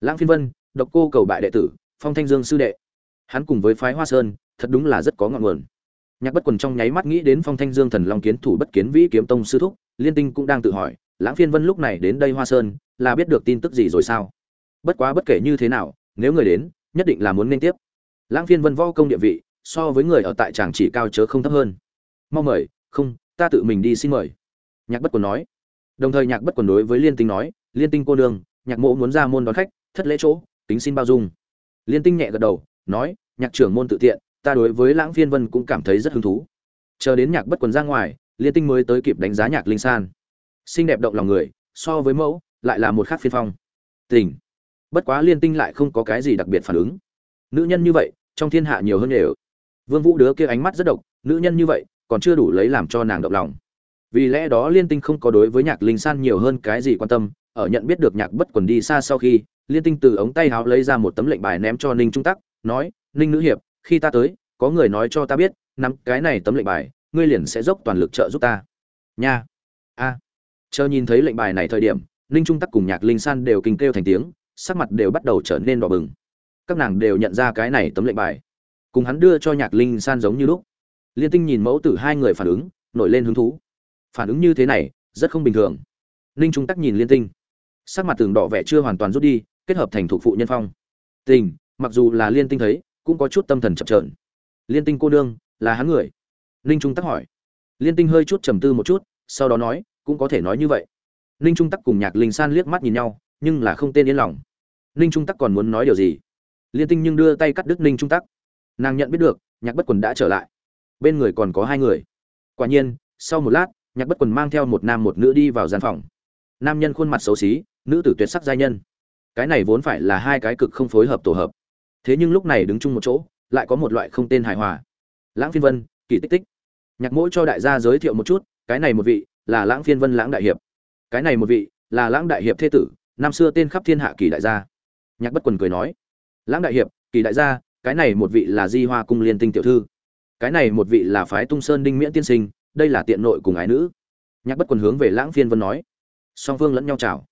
lãng phiên vân, độc cô cầu bại đệ tử, phong thanh dương sư đệ. Hắn cùng với phái hoa sơn, thật đúng là rất có ngọn nguồn. Nhạc bất quần trong nháy mắt nghĩ đến phong thanh dương thần long kiến thủ bất kiến vĩ kiếm tông sư thúc, liên tinh cũng đang tự hỏi, lãng phiên vân lúc này đến đây hoa sơn, là biết được tin tức gì rồi sao? Bất quá bất kể như thế nào, nếu người đến, nhất định là muốn nên tiếp. Lãng phiên vân võ công địa vị, so với người ở tại tràng chỉ cao chớ không thấp hơn. Mong mời, không, ta tự mình đi xin mời. Nhạc bất quần nói. Đồng thời nhạc bất quần đối với liên tinh nói, liên tinh cô đương nhạc mộ muốn ra môn đón khách thất lễ chỗ tính xin bao dung. Liên tinh nhẹ gật đầu, nói, nhạc trưởng môn tự tiện, ta đối với lãng phiên vân cũng cảm thấy rất hứng thú. Chờ đến nhạc bất quần ra ngoài, liên tinh mới tới kịp đánh giá nhạc linh san. Xinh đẹp động lòng người, so với mẫu, lại là một khác phiên phong. Tình. Bất quá liên tinh lại không có cái gì đặc biệt phản ứng. Nữ nhân như vậy, trong thiên hạ nhiều hơn đều vương vũ đứa kia ánh mắt rất độc, nữ nhân như vậy, còn chưa đủ lấy làm cho nàng động lòng. Vì lẽ đó liên tinh không có đối với nhạc linh san nhiều hơn cái gì quan tâm ở nhận biết được nhạc bất quần đi xa sau khi, liên tinh từ ống tay háo lấy ra một tấm lệnh bài ném cho ninh trung tắc, nói, ninh nữ hiệp, khi ta tới, có người nói cho ta biết, nắm cái này tấm lệnh bài, ngươi liền sẽ dốc toàn lực trợ giúp ta. Nha. A. Chờ nhìn thấy lệnh bài này thời điểm, ninh trung tắc cùng nhạc linh san đều kinh kêu thành tiếng, sắc mặt đều bắt đầu trở nên đỏ bừng. Các nàng đều nhận ra cái này tấm lệnh bài. Cùng hắn đưa cho nhạc linh san giống như lúc. Liên tinh nhìn mẫu tử hai người phản ứng, nổi lên hứng thú. Phản ứng như thế này, rất không bình thường. Ninh trung tắc nhìn liên tinh sắc mặt tường đỏ vẻ chưa hoàn toàn rút đi, kết hợp thành thuộc phụ nhân phong. Tình, mặc dù là liên tinh thấy, cũng có chút tâm thần chậm trợn liên tinh cô đương là hắn người? Ninh trung tắc hỏi. Liên tinh hơi chút trầm tư một chút, sau đó nói, cũng có thể nói như vậy. Ninh trung tắc cùng nhạc linh san liếc mắt nhìn nhau, nhưng là không tên yên lòng. Ninh trung tắc còn muốn nói điều gì? Liên tinh nhưng đưa tay cắt đứt ninh trung tắc. Nàng nhận biết được, nhạc bất quần đã trở lại. Bên người còn có hai người. Quả nhiên, sau một lát, nhạc bất quần mang theo một nam một nữ đi vào gian phòng nam nhân khuôn mặt xấu xí, nữ tử tuyệt sắc giai nhân. Cái này vốn phải là hai cái cực không phối hợp tổ hợp. Thế nhưng lúc này đứng chung một chỗ, lại có một loại không tên hài hòa. Lãng phiên vân, kỳ tích tích. Nhạc mỗi cho đại gia giới thiệu một chút, cái này một vị là lãng phiên vân lãng đại hiệp. Cái này một vị là lãng đại hiệp thế tử, năm xưa tên khắp thiên hạ kỳ đại gia. Nhạc bất quần cười nói, lãng đại hiệp, kỳ đại gia, cái này một vị là di hoa cung liên tinh tiểu thư. Cái này một vị là phái tung sơn đinh miễn tiên sinh, đây là tiện nội cùng ái nữ. Nhạc bất quần hướng về lãng phiên vân nói song phương lẫn nhau chào.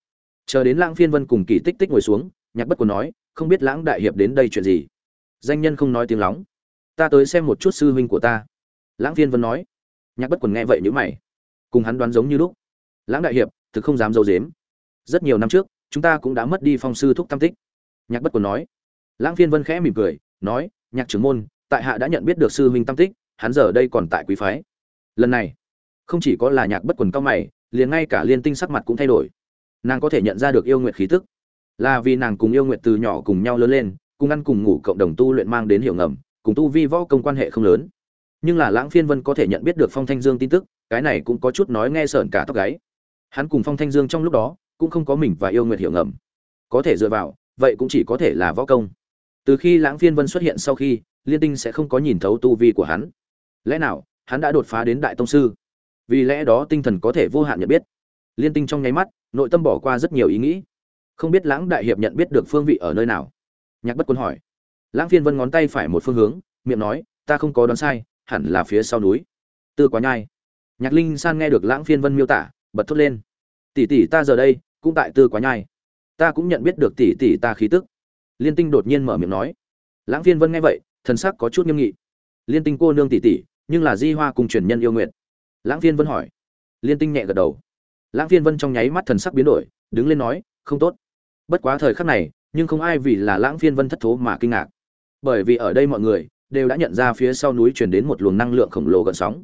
Chờ đến lãng phiên vân cùng kỳ tích tích ngồi xuống, nhạc bất quần nói, không biết lãng đại hiệp đến đây chuyện gì? Danh nhân không nói tiếng lóng. Ta tới xem một chút sư huynh của ta. Lãng phiên vân nói. Nhạc bất quần nghe vậy nhữ mày. Cùng hắn đoán giống như lúc. Lãng đại hiệp, thực không dám d i ấ u dếm. Rất nhiều năm trước, chúng ta cũng đã mất đi phong sư thúc tam tích. Nhạc bất quần nói. Lãng phiên vân khẽ mỉm cười, nói, nhạc trưởng môn, tại hạ đã nhận biết được sư huynh tam tích, hắn giờ đây còn tại quý phái. Lần này, không chỉ có là nhạc bất quần cao mày liền ngay cả liên tinh sắc mặt cũng thay đổi. Nàng có thể nhận ra được yêu nguyệt khí tức. Là vì nàng cùng yêu nguyệt từ nhỏ cùng nhau lớn lên, cùng ăn cùng ngủ cộng đồng tu luyện mang đến hiểu ngầm, cùng tu vi võ công quan hệ không lớn. Nhưng là lãng phiên vân có thể nhận biết được phong thanh dương tin tức, cái này cũng có chút nói nghe sởn cả tóc gáy. Hắn cùng phong thanh dương trong lúc đó, cũng không có mình và yêu nguyệt hiểu ngầm. Có thể dựa vào, vậy cũng chỉ có thể là võ công. Từ khi lãng phiên vân xuất hiện sau khi, liên tinh sẽ không có nhìn thấu tu vi của hắn. Lẽ nào, hắn đã đột phá đến đại tông sư? Vì lẽ đó tinh thần có thể vô hạn nhận biết. Liên tinh trong nháy mắt, nội tâm bỏ qua rất nhiều ý nghĩ. Không biết lãng đại hiệp nhận biết được phương vị ở nơi nào? Nhạc bất quân hỏi. Lãng phiên vân ngón tay phải một phương hướng, miệng nói, ta không có đoán sai, hẳn là phía sau núi. Tư quá nhai. Nhạc linh san nghe được lãng phiên vân miêu tả, bật thốt lên. Tỷ tỷ ta giờ đây cũng tại tư quá nhai. Ta cũng nhận biết được tỷ tỷ ta khí tức. Liên tinh đột nhiên mở miệng nói. Lãng phiên vân nghe vậy, thần sắc có chút nghiêm nghị. Liên tinh cô nương tỷ tỷ, nhưng là di hoa cùng truyền nhân yêu nguyện lãng phiên vân hỏi. Liên tinh nhẹ gật đầu. Lãng phiên vân trong nháy mắt thần sắc biến đổi, đứng lên nói, không tốt. Bất quá thời khắc này, nhưng không ai vì là lãng phiên vân thất thố mà kinh ngạc. Bởi vì ở đây mọi người đều đã nhận ra phía sau núi truyền đến một luồng năng lượng khổng lồ gần sóng.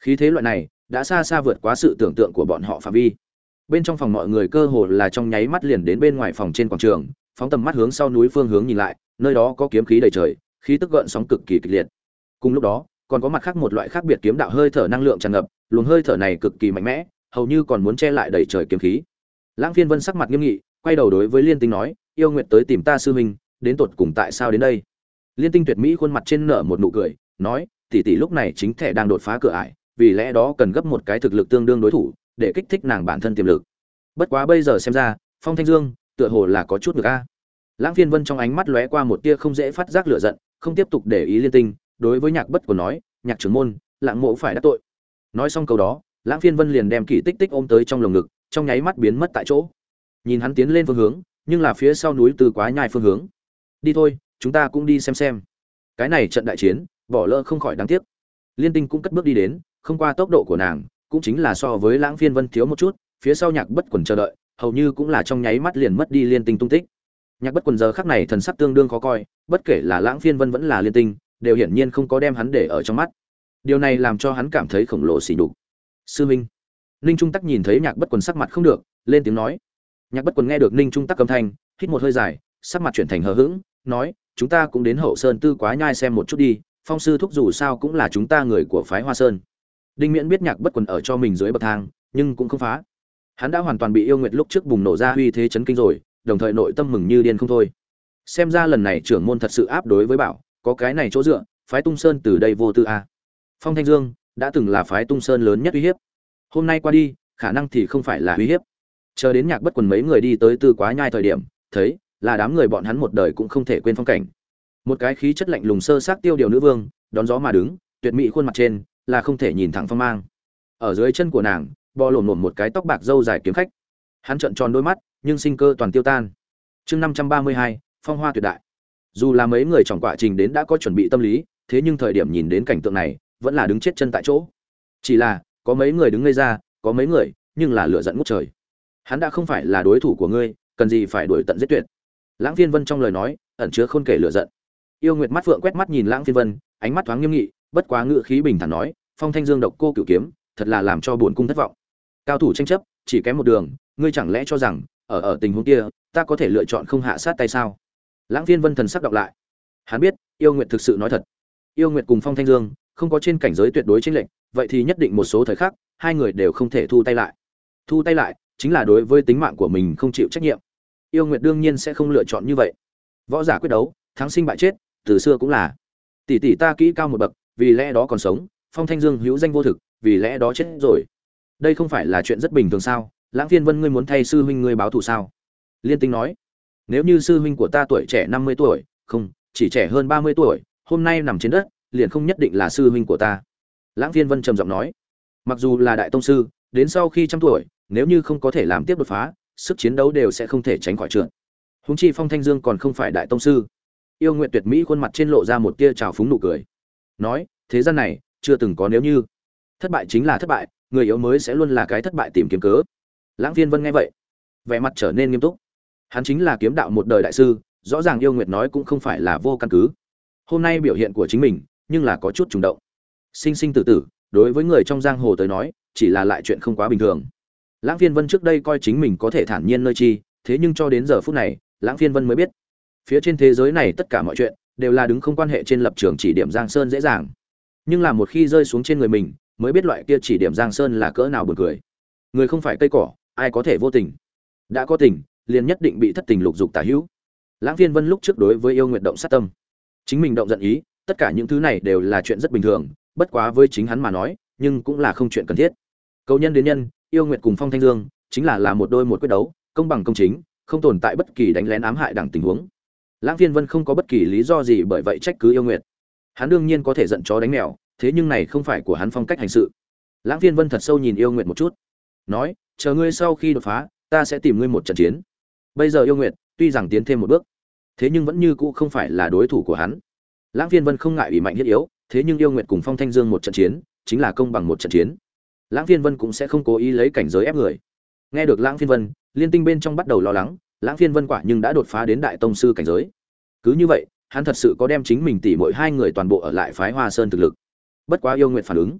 Khí thế loại này đã xa xa vượt quá sự tưởng tượng của bọn họ phạm vi. Bên trong phòng mọi người cơ hồ là trong nháy mắt liền đến bên ngoài phòng trên quảng trường, phóng tầm mắt hướng sau núi phương hướng nhìn lại, nơi đó có kiếm khí đầy trời, khí tức gợn sóng cực kỳ kịch liệt. Cùng lúc đó còn có mặt khác một loại khác biệt kiếm đạo hơi thở năng lượng tràn ngập, luồng hơi thở này cực kỳ mạnh mẽ, hầu như còn muốn che lại đầy trời kiếm khí. Lãng phiên vân sắc mặt nghiêm nghị, quay đầu đối với liên tinh nói, yêu nguyệt tới tìm ta sư huynh, đến tột cùng tại sao đến đây? Liên tinh tuyệt mỹ khuôn mặt trên nở một nụ cười, nói, tỷ tỷ lúc này chính thể đang đột phá cửa ải, vì lẽ đó cần gấp một cái thực lực tương đương đối thủ, để kích thích nàng bản thân tiềm lực. Bất quá bây giờ xem ra, phong thanh dương, tựa hồ là có chút được a. Lãng phiên vân trong ánh mắt lóe qua một tia không dễ phát giác lửa giận, không tiếp tục để ý liên tinh đối với nhạc bất của nói, nhạc trưởng môn, lạng mộ phải đắc tội. Nói xong câu đó, lãng phiên vân liền đem kỳ tích tích ôm tới trong lồng ngực, trong nháy mắt biến mất tại chỗ. Nhìn hắn tiến lên phương hướng, nhưng là phía sau núi từ quá nhai phương hướng. Đi thôi, chúng ta cũng đi xem xem. Cái này trận đại chiến, bỏ lỡ không khỏi đáng tiếc. Liên tinh cũng cất bước đi đến, không qua tốc độ của nàng, cũng chính là so với lãng phiên vân thiếu một chút, phía sau nhạc bất quần chờ đợi, hầu như cũng là trong nháy mắt liền mất đi liên tinh tung tích. Nhạc bất quần giờ khắc này thần sắc tương đương khó coi, bất kể là lãng phiên vân vẫn là liên tinh đều hiển nhiên không có đem hắn để ở trong mắt. Điều này làm cho hắn cảm thấy khổng lồ xỉ đục sư minh. Ninh trung tắc nhìn thấy nhạc bất quần sắc mặt không được, lên tiếng nói. Nhạc bất quần nghe được ninh trung tắc âm thanh, hít một hơi dài, sắc mặt chuyển thành hờ hững, nói, chúng ta cũng đến hậu sơn tư quá nhai xem một chút đi, phong sư thúc dù sao cũng là chúng ta người của phái hoa sơn. Đinh miễn biết nhạc bất quần ở cho mình dưới bậc thang, nhưng cũng không phá. Hắn đã hoàn toàn bị yêu nguyệt lúc trước bùng nổ ra uy thế chấn kinh rồi, đồng thời nội tâm mừng như điên không thôi. Xem ra lần này trưởng môn thật sự áp đối với bảo có cái này chỗ dựa, phái tung sơn từ đây vô tư a phong thanh dương đã từng là phái tung sơn lớn nhất uy hiếp. Hôm nay qua đi, khả năng thì không phải là uy hiếp. Chờ đến nhạc bất quần mấy người đi tới tư quá nhai thời điểm, thấy là đám người bọn hắn một đời cũng không thể quên phong cảnh. Một cái khí chất lạnh lùng sơ sát tiêu điều nữ vương, đón gió mà đứng, tuyệt mỹ khuôn mặt trên là không thể nhìn thẳng phong mang. Ở dưới chân của nàng, bò lổm lổm một cái tóc bạc râu dài kiếm khách. Hắn trợn tròn đôi mắt, nhưng sinh cơ toàn tiêu tan. Chương năm trăm ba mươi hai, phong hoa tuyệt đại dù là mấy người trong quá trình đến đã có chuẩn bị tâm lý, thế nhưng thời điểm nhìn đến cảnh tượng này, vẫn là đứng chết chân tại chỗ. Chỉ là, có mấy người đứng ngây ra, có mấy người, nhưng là lựa giận ngút trời. Hắn đã không phải là đối thủ của ngươi, cần gì phải đuổi tận giết tuyệt. Lãng phiên vân trong lời nói, ẩn chứa khôn kể lựa giận. Yêu nguyệt mắt phượng quét mắt nhìn lãng phiên vân, ánh mắt thoáng nghiêm nghị, bất quá ngự khí bình thản nói, phong thanh dương độc cô cửu kiếm, thật là làm cho buồn cung thất vọng. Cao thủ tranh chấp, chỉ kém một đường, ngươi chẳng lẽ cho rằng, ở ở tình huống kia, ta có thể lựa chọn không hạ sát tay sao? Lãng phiên vân thần sắc đọc lại. Hắn biết, yêu nguyệt thực sự nói thật. Yêu nguyệt cùng phong thanh dương, không có trên cảnh giới tuyệt đối chênh lệnh vậy thì nhất định một số thời khắc, hai người đều không thể thu tay lại. Thu tay lại, chính là đối với tính mạng của mình không chịu trách nhiệm. Yêu nguyệt đương nhiên sẽ không lựa chọn như vậy. Võ giả quyết đấu, thắng sinh bại chết, từ xưa cũng là. Tỷ tỷ ta kỹ cao một bậc, vì lẽ đó còn sống, phong thanh dương hữu danh vô thực, vì lẽ đó chết rồi. Đây không phải là chuyện rất bình thường sao? Lãng phiên vân ngươi muốn thay sư huynh ngươi báo thù sao? Liên tinh nói nếu như sư huynh của ta tuổi trẻ năm mươi tuổi, không, chỉ trẻ hơn ba mươi tuổi, hôm nay nằm trên đất, liền không nhất định là sư huynh của ta. Lãng phiên vân trầm giọng nói. Mặc dù là đại tông sư, đến sau khi trăm tuổi, nếu như không có thể làm tiếp đột phá, sức chiến đấu đều sẽ không thể tránh khỏi trượt. Húng chi phong thanh dương còn không phải đại tông sư. Yêu nguyện tuyệt mỹ khuôn mặt trên lộ ra một tia trào phúng nụ cười. Nói, thế gian này, chưa từng có nếu như. Thất bại chính là thất bại, người yếu mới sẽ luôn là cái thất bại tìm kiếm cớ. Lãng phiên vân nghe vậy, vẻ mặt trở nên nghiêm túc hắn chính là kiếm đạo một đời đại sư, rõ ràng yêu nguyệt nói cũng không phải là vô căn cứ. Hôm nay biểu hiện của chính mình, nhưng là có chút trùng động. Sinh sinh tử tử, đối với người trong giang hồ tới nói, chỉ là lại chuyện không quá bình thường. Lãng phiên vân trước đây coi chính mình có thể thản nhiên nơi chi, thế nhưng cho đến giờ phút này, lãng phiên vân mới biết. Phía trên thế giới này tất cả mọi chuyện, đều là đứng không quan hệ trên lập trường chỉ điểm giang sơn dễ dàng. Nhưng là một khi rơi xuống trên người mình, mới biết loại kia chỉ điểm giang sơn là cỡ nào buồn cười. Người không phải cây cỏ, ai có thể vô tình. Đã có tình liền nhất định bị thất tình lục dục tả hữu. Lãng phiên vân lúc trước đối với yêu nguyện động sát tâm. Chính mình động giận ý, tất cả những thứ này đều là chuyện rất bình thường, bất quá với chính hắn mà nói, nhưng cũng là không chuyện cần thiết. Cầu nhân đến nhân, yêu nguyện cùng phong thanh dương, chính là là một đôi một quyết đấu, công bằng công chính, không tồn tại bất kỳ đánh lén ám hại đẳng tình huống. Lãng phiên vân không có bất kỳ lý do gì bởi vậy trách cứ yêu nguyện hắn đương nhiên có thể giận chó đánh mèo, thế nhưng này không phải của hắn phong cách hành sự. Lãng phiên vân thật sâu nhìn yêu nguyện một chút. Nói, chờ ngươi sau khi đột phá, ta sẽ tìm ngươi một trận chiến bây giờ yêu nguyện tuy rằng tiến thêm một bước, thế nhưng vẫn như cũ không phải là đối thủ của hắn. Lãng phiên vân không ngại ủy mạnh thiết yếu, thế nhưng yêu nguyện cùng phong thanh dương một trận chiến, chính là công bằng một trận chiến. Lãng phiên vân cũng sẽ không cố ý lấy cảnh giới ép người. Nghe được lãng phiên vân, liên tinh bên trong bắt đầu lo lắng, lãng phiên vân quả nhưng đã đột phá đến đại tông sư cảnh giới. Cứ như vậy, hắn thật sự có đem chính mình tỉ mỗi hai người toàn bộ ở lại phái hoa sơn thực lực. Bất quá yêu nguyện phản ứng.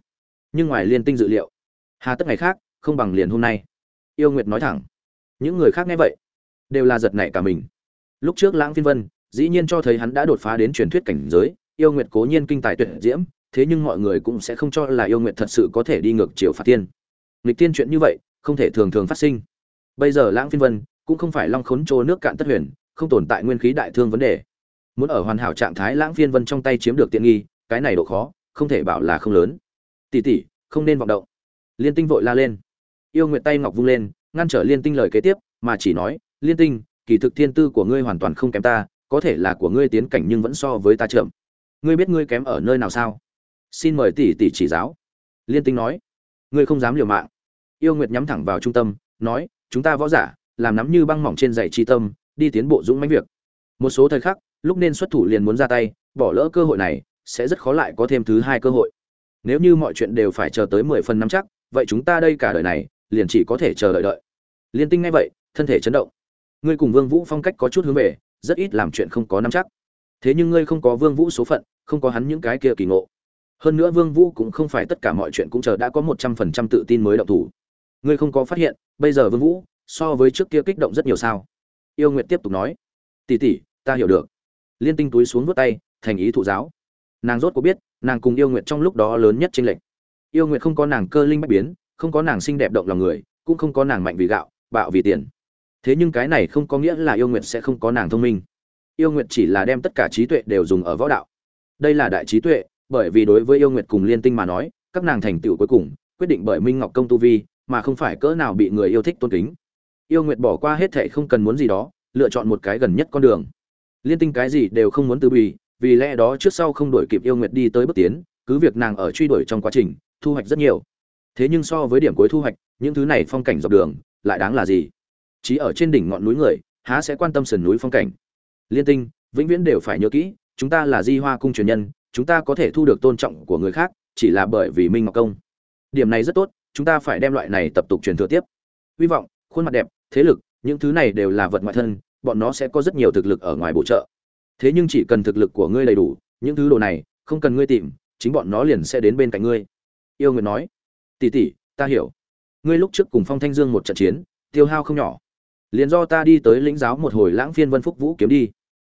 Nhưng ngoài liên tinh dự liệu, hà tất ngày khác, không bằng liền hôm nay. Yêu nguyệt nói thẳng. Những người khác nghe vậy đều là giật nảy cả mình. Lúc trước lãng phiên vân, dĩ nhiên cho thấy hắn đã đột phá đến truyền thuyết cảnh giới, yêu nguyệt cố nhiên kinh tài tuyệt diễm, thế nhưng mọi người cũng sẽ không cho là yêu nguyệt thật sự có thể đi ngược chiều phạt tiên nghịch tiên chuyện như vậy, không thể thường thường phát sinh. Bây giờ lãng phiên vân cũng không phải long khốn trô nước cạn tất huyền, không tồn tại nguyên khí đại thương vấn đề. Muốn ở hoàn hảo trạng thái lãng phiên vân trong tay chiếm được tiện nghi, cái này độ khó, không thể bảo là không lớn. Tỷ tỷ, không nên vọng động. Liên tinh vội la lên. Yêu nguyệt tay ngọc vung lên, ngăn trở liên tinh lời kế tiếp, mà chỉ nói liên tinh, kỳ thực thiên tư của ngươi hoàn toàn không kém ta, có thể là của ngươi tiến cảnh nhưng vẫn so với ta chậm. Ngươi biết ngươi kém ở nơi nào sao? Xin mời tỷ tỷ chỉ giáo. Liên tinh nói. Ngươi không dám liều mạng. Yêu nguyệt nhắm thẳng vào trung tâm, nói, chúng ta võ giả, làm nắm như băng mỏng trên dạy chi tâm, đi tiến bộ dũng mãnh việc. Một số thời khắc, lúc nên xuất thủ liền muốn ra tay, bỏ lỡ cơ hội này, sẽ rất khó lại có thêm thứ hai cơ hội. Nếu như mọi chuyện đều phải chờ tới mười phần năm chắc, vậy chúng ta đây cả đời này, liền chỉ có thể chờ đợi đợi. Liên tinh ngay vậy, thân thể chấn động ngươi cùng vương vũ phong cách có chút hướng về, rất ít làm chuyện không có nắm chắc. Thế nhưng ngươi không có vương vũ số phận, không có hắn những cái kia kỳ ngộ. Hơn nữa vương vũ cũng không phải tất cả mọi chuyện cũng chờ đã có một trăm phần trăm tự tin mới động thủ. Ngươi không có phát hiện, bây giờ vương vũ, so với trước kia kích động rất nhiều sao? Yêu nguyệt tiếp tục nói. Tỷ tỷ, ta hiểu được. Liên tinh túi xuống vuốt tay, thành ý thụ giáo. Nàng rốt cuộc biết, nàng cùng yêu nguyệt trong lúc đó lớn nhất trên lệnh yêu nguyệt không có nàng cơ linh bách biến, không có nàng xinh đẹp động lòng người, cũng không có nàng mạnh vì gạo, bạo vì tiền thế nhưng cái này không có nghĩa là yêu nguyệt sẽ không có nàng thông minh. Yêu nguyệt chỉ là đem tất cả trí tuệ đều dùng ở võ đạo. Đây là đại trí tuệ, bởi vì đối với yêu nguyệt cùng liên tinh mà nói, các nàng thành tựu cuối cùng, quyết định bởi minh ngọc công tu vi, mà không phải cỡ nào bị người yêu thích tôn kính. Yêu nguyệt bỏ qua hết thệ không cần muốn gì đó, lựa chọn một cái gần nhất con đường. Liên tinh cái gì đều không muốn từ bì vì lẽ đó trước sau không đuổi kịp yêu nguyệt đi tới bước tiến, cứ việc nàng ở truy đuổi trong quá trình, thu hoạch rất nhiều. Thế nhưng so với điểm cuối thu hoạch, những thứ này phong cảnh dọc đường, lại đáng là gì? Chỉ ở trên đỉnh ngọn núi người, há sẽ quan tâm sườn núi phong cảnh. Liên tinh, vĩnh viễn đều phải nhớ kỹ, chúng ta là di hoa cung truyền nhân, chúng ta có thể thu được tôn trọng của người khác, chỉ là bởi vì minh ngọc công. Điểm này rất tốt, chúng ta phải đem loại này tập tục truyền thừa tiếp. Hy vọng, khuôn mặt đẹp, thế lực, những thứ này đều là vật ngoại thân, bọn nó sẽ có rất nhiều thực lực ở ngoài bổ trợ. Thế nhưng chỉ cần thực lực của ngươi đầy đủ, những thứ đồ này, không cần ngươi tìm, chính bọn nó liền sẽ đến bên cạnh ngươi. Yêu Nguyệt nói, tỷ tỷ, ta hiểu. Ngươi lúc trước cùng phong thanh dương một trận chiến, tiêu hao không nhỏ liền do ta đi tới lĩnh giáo một hồi lãng phiên vân phúc vũ kiếm đi.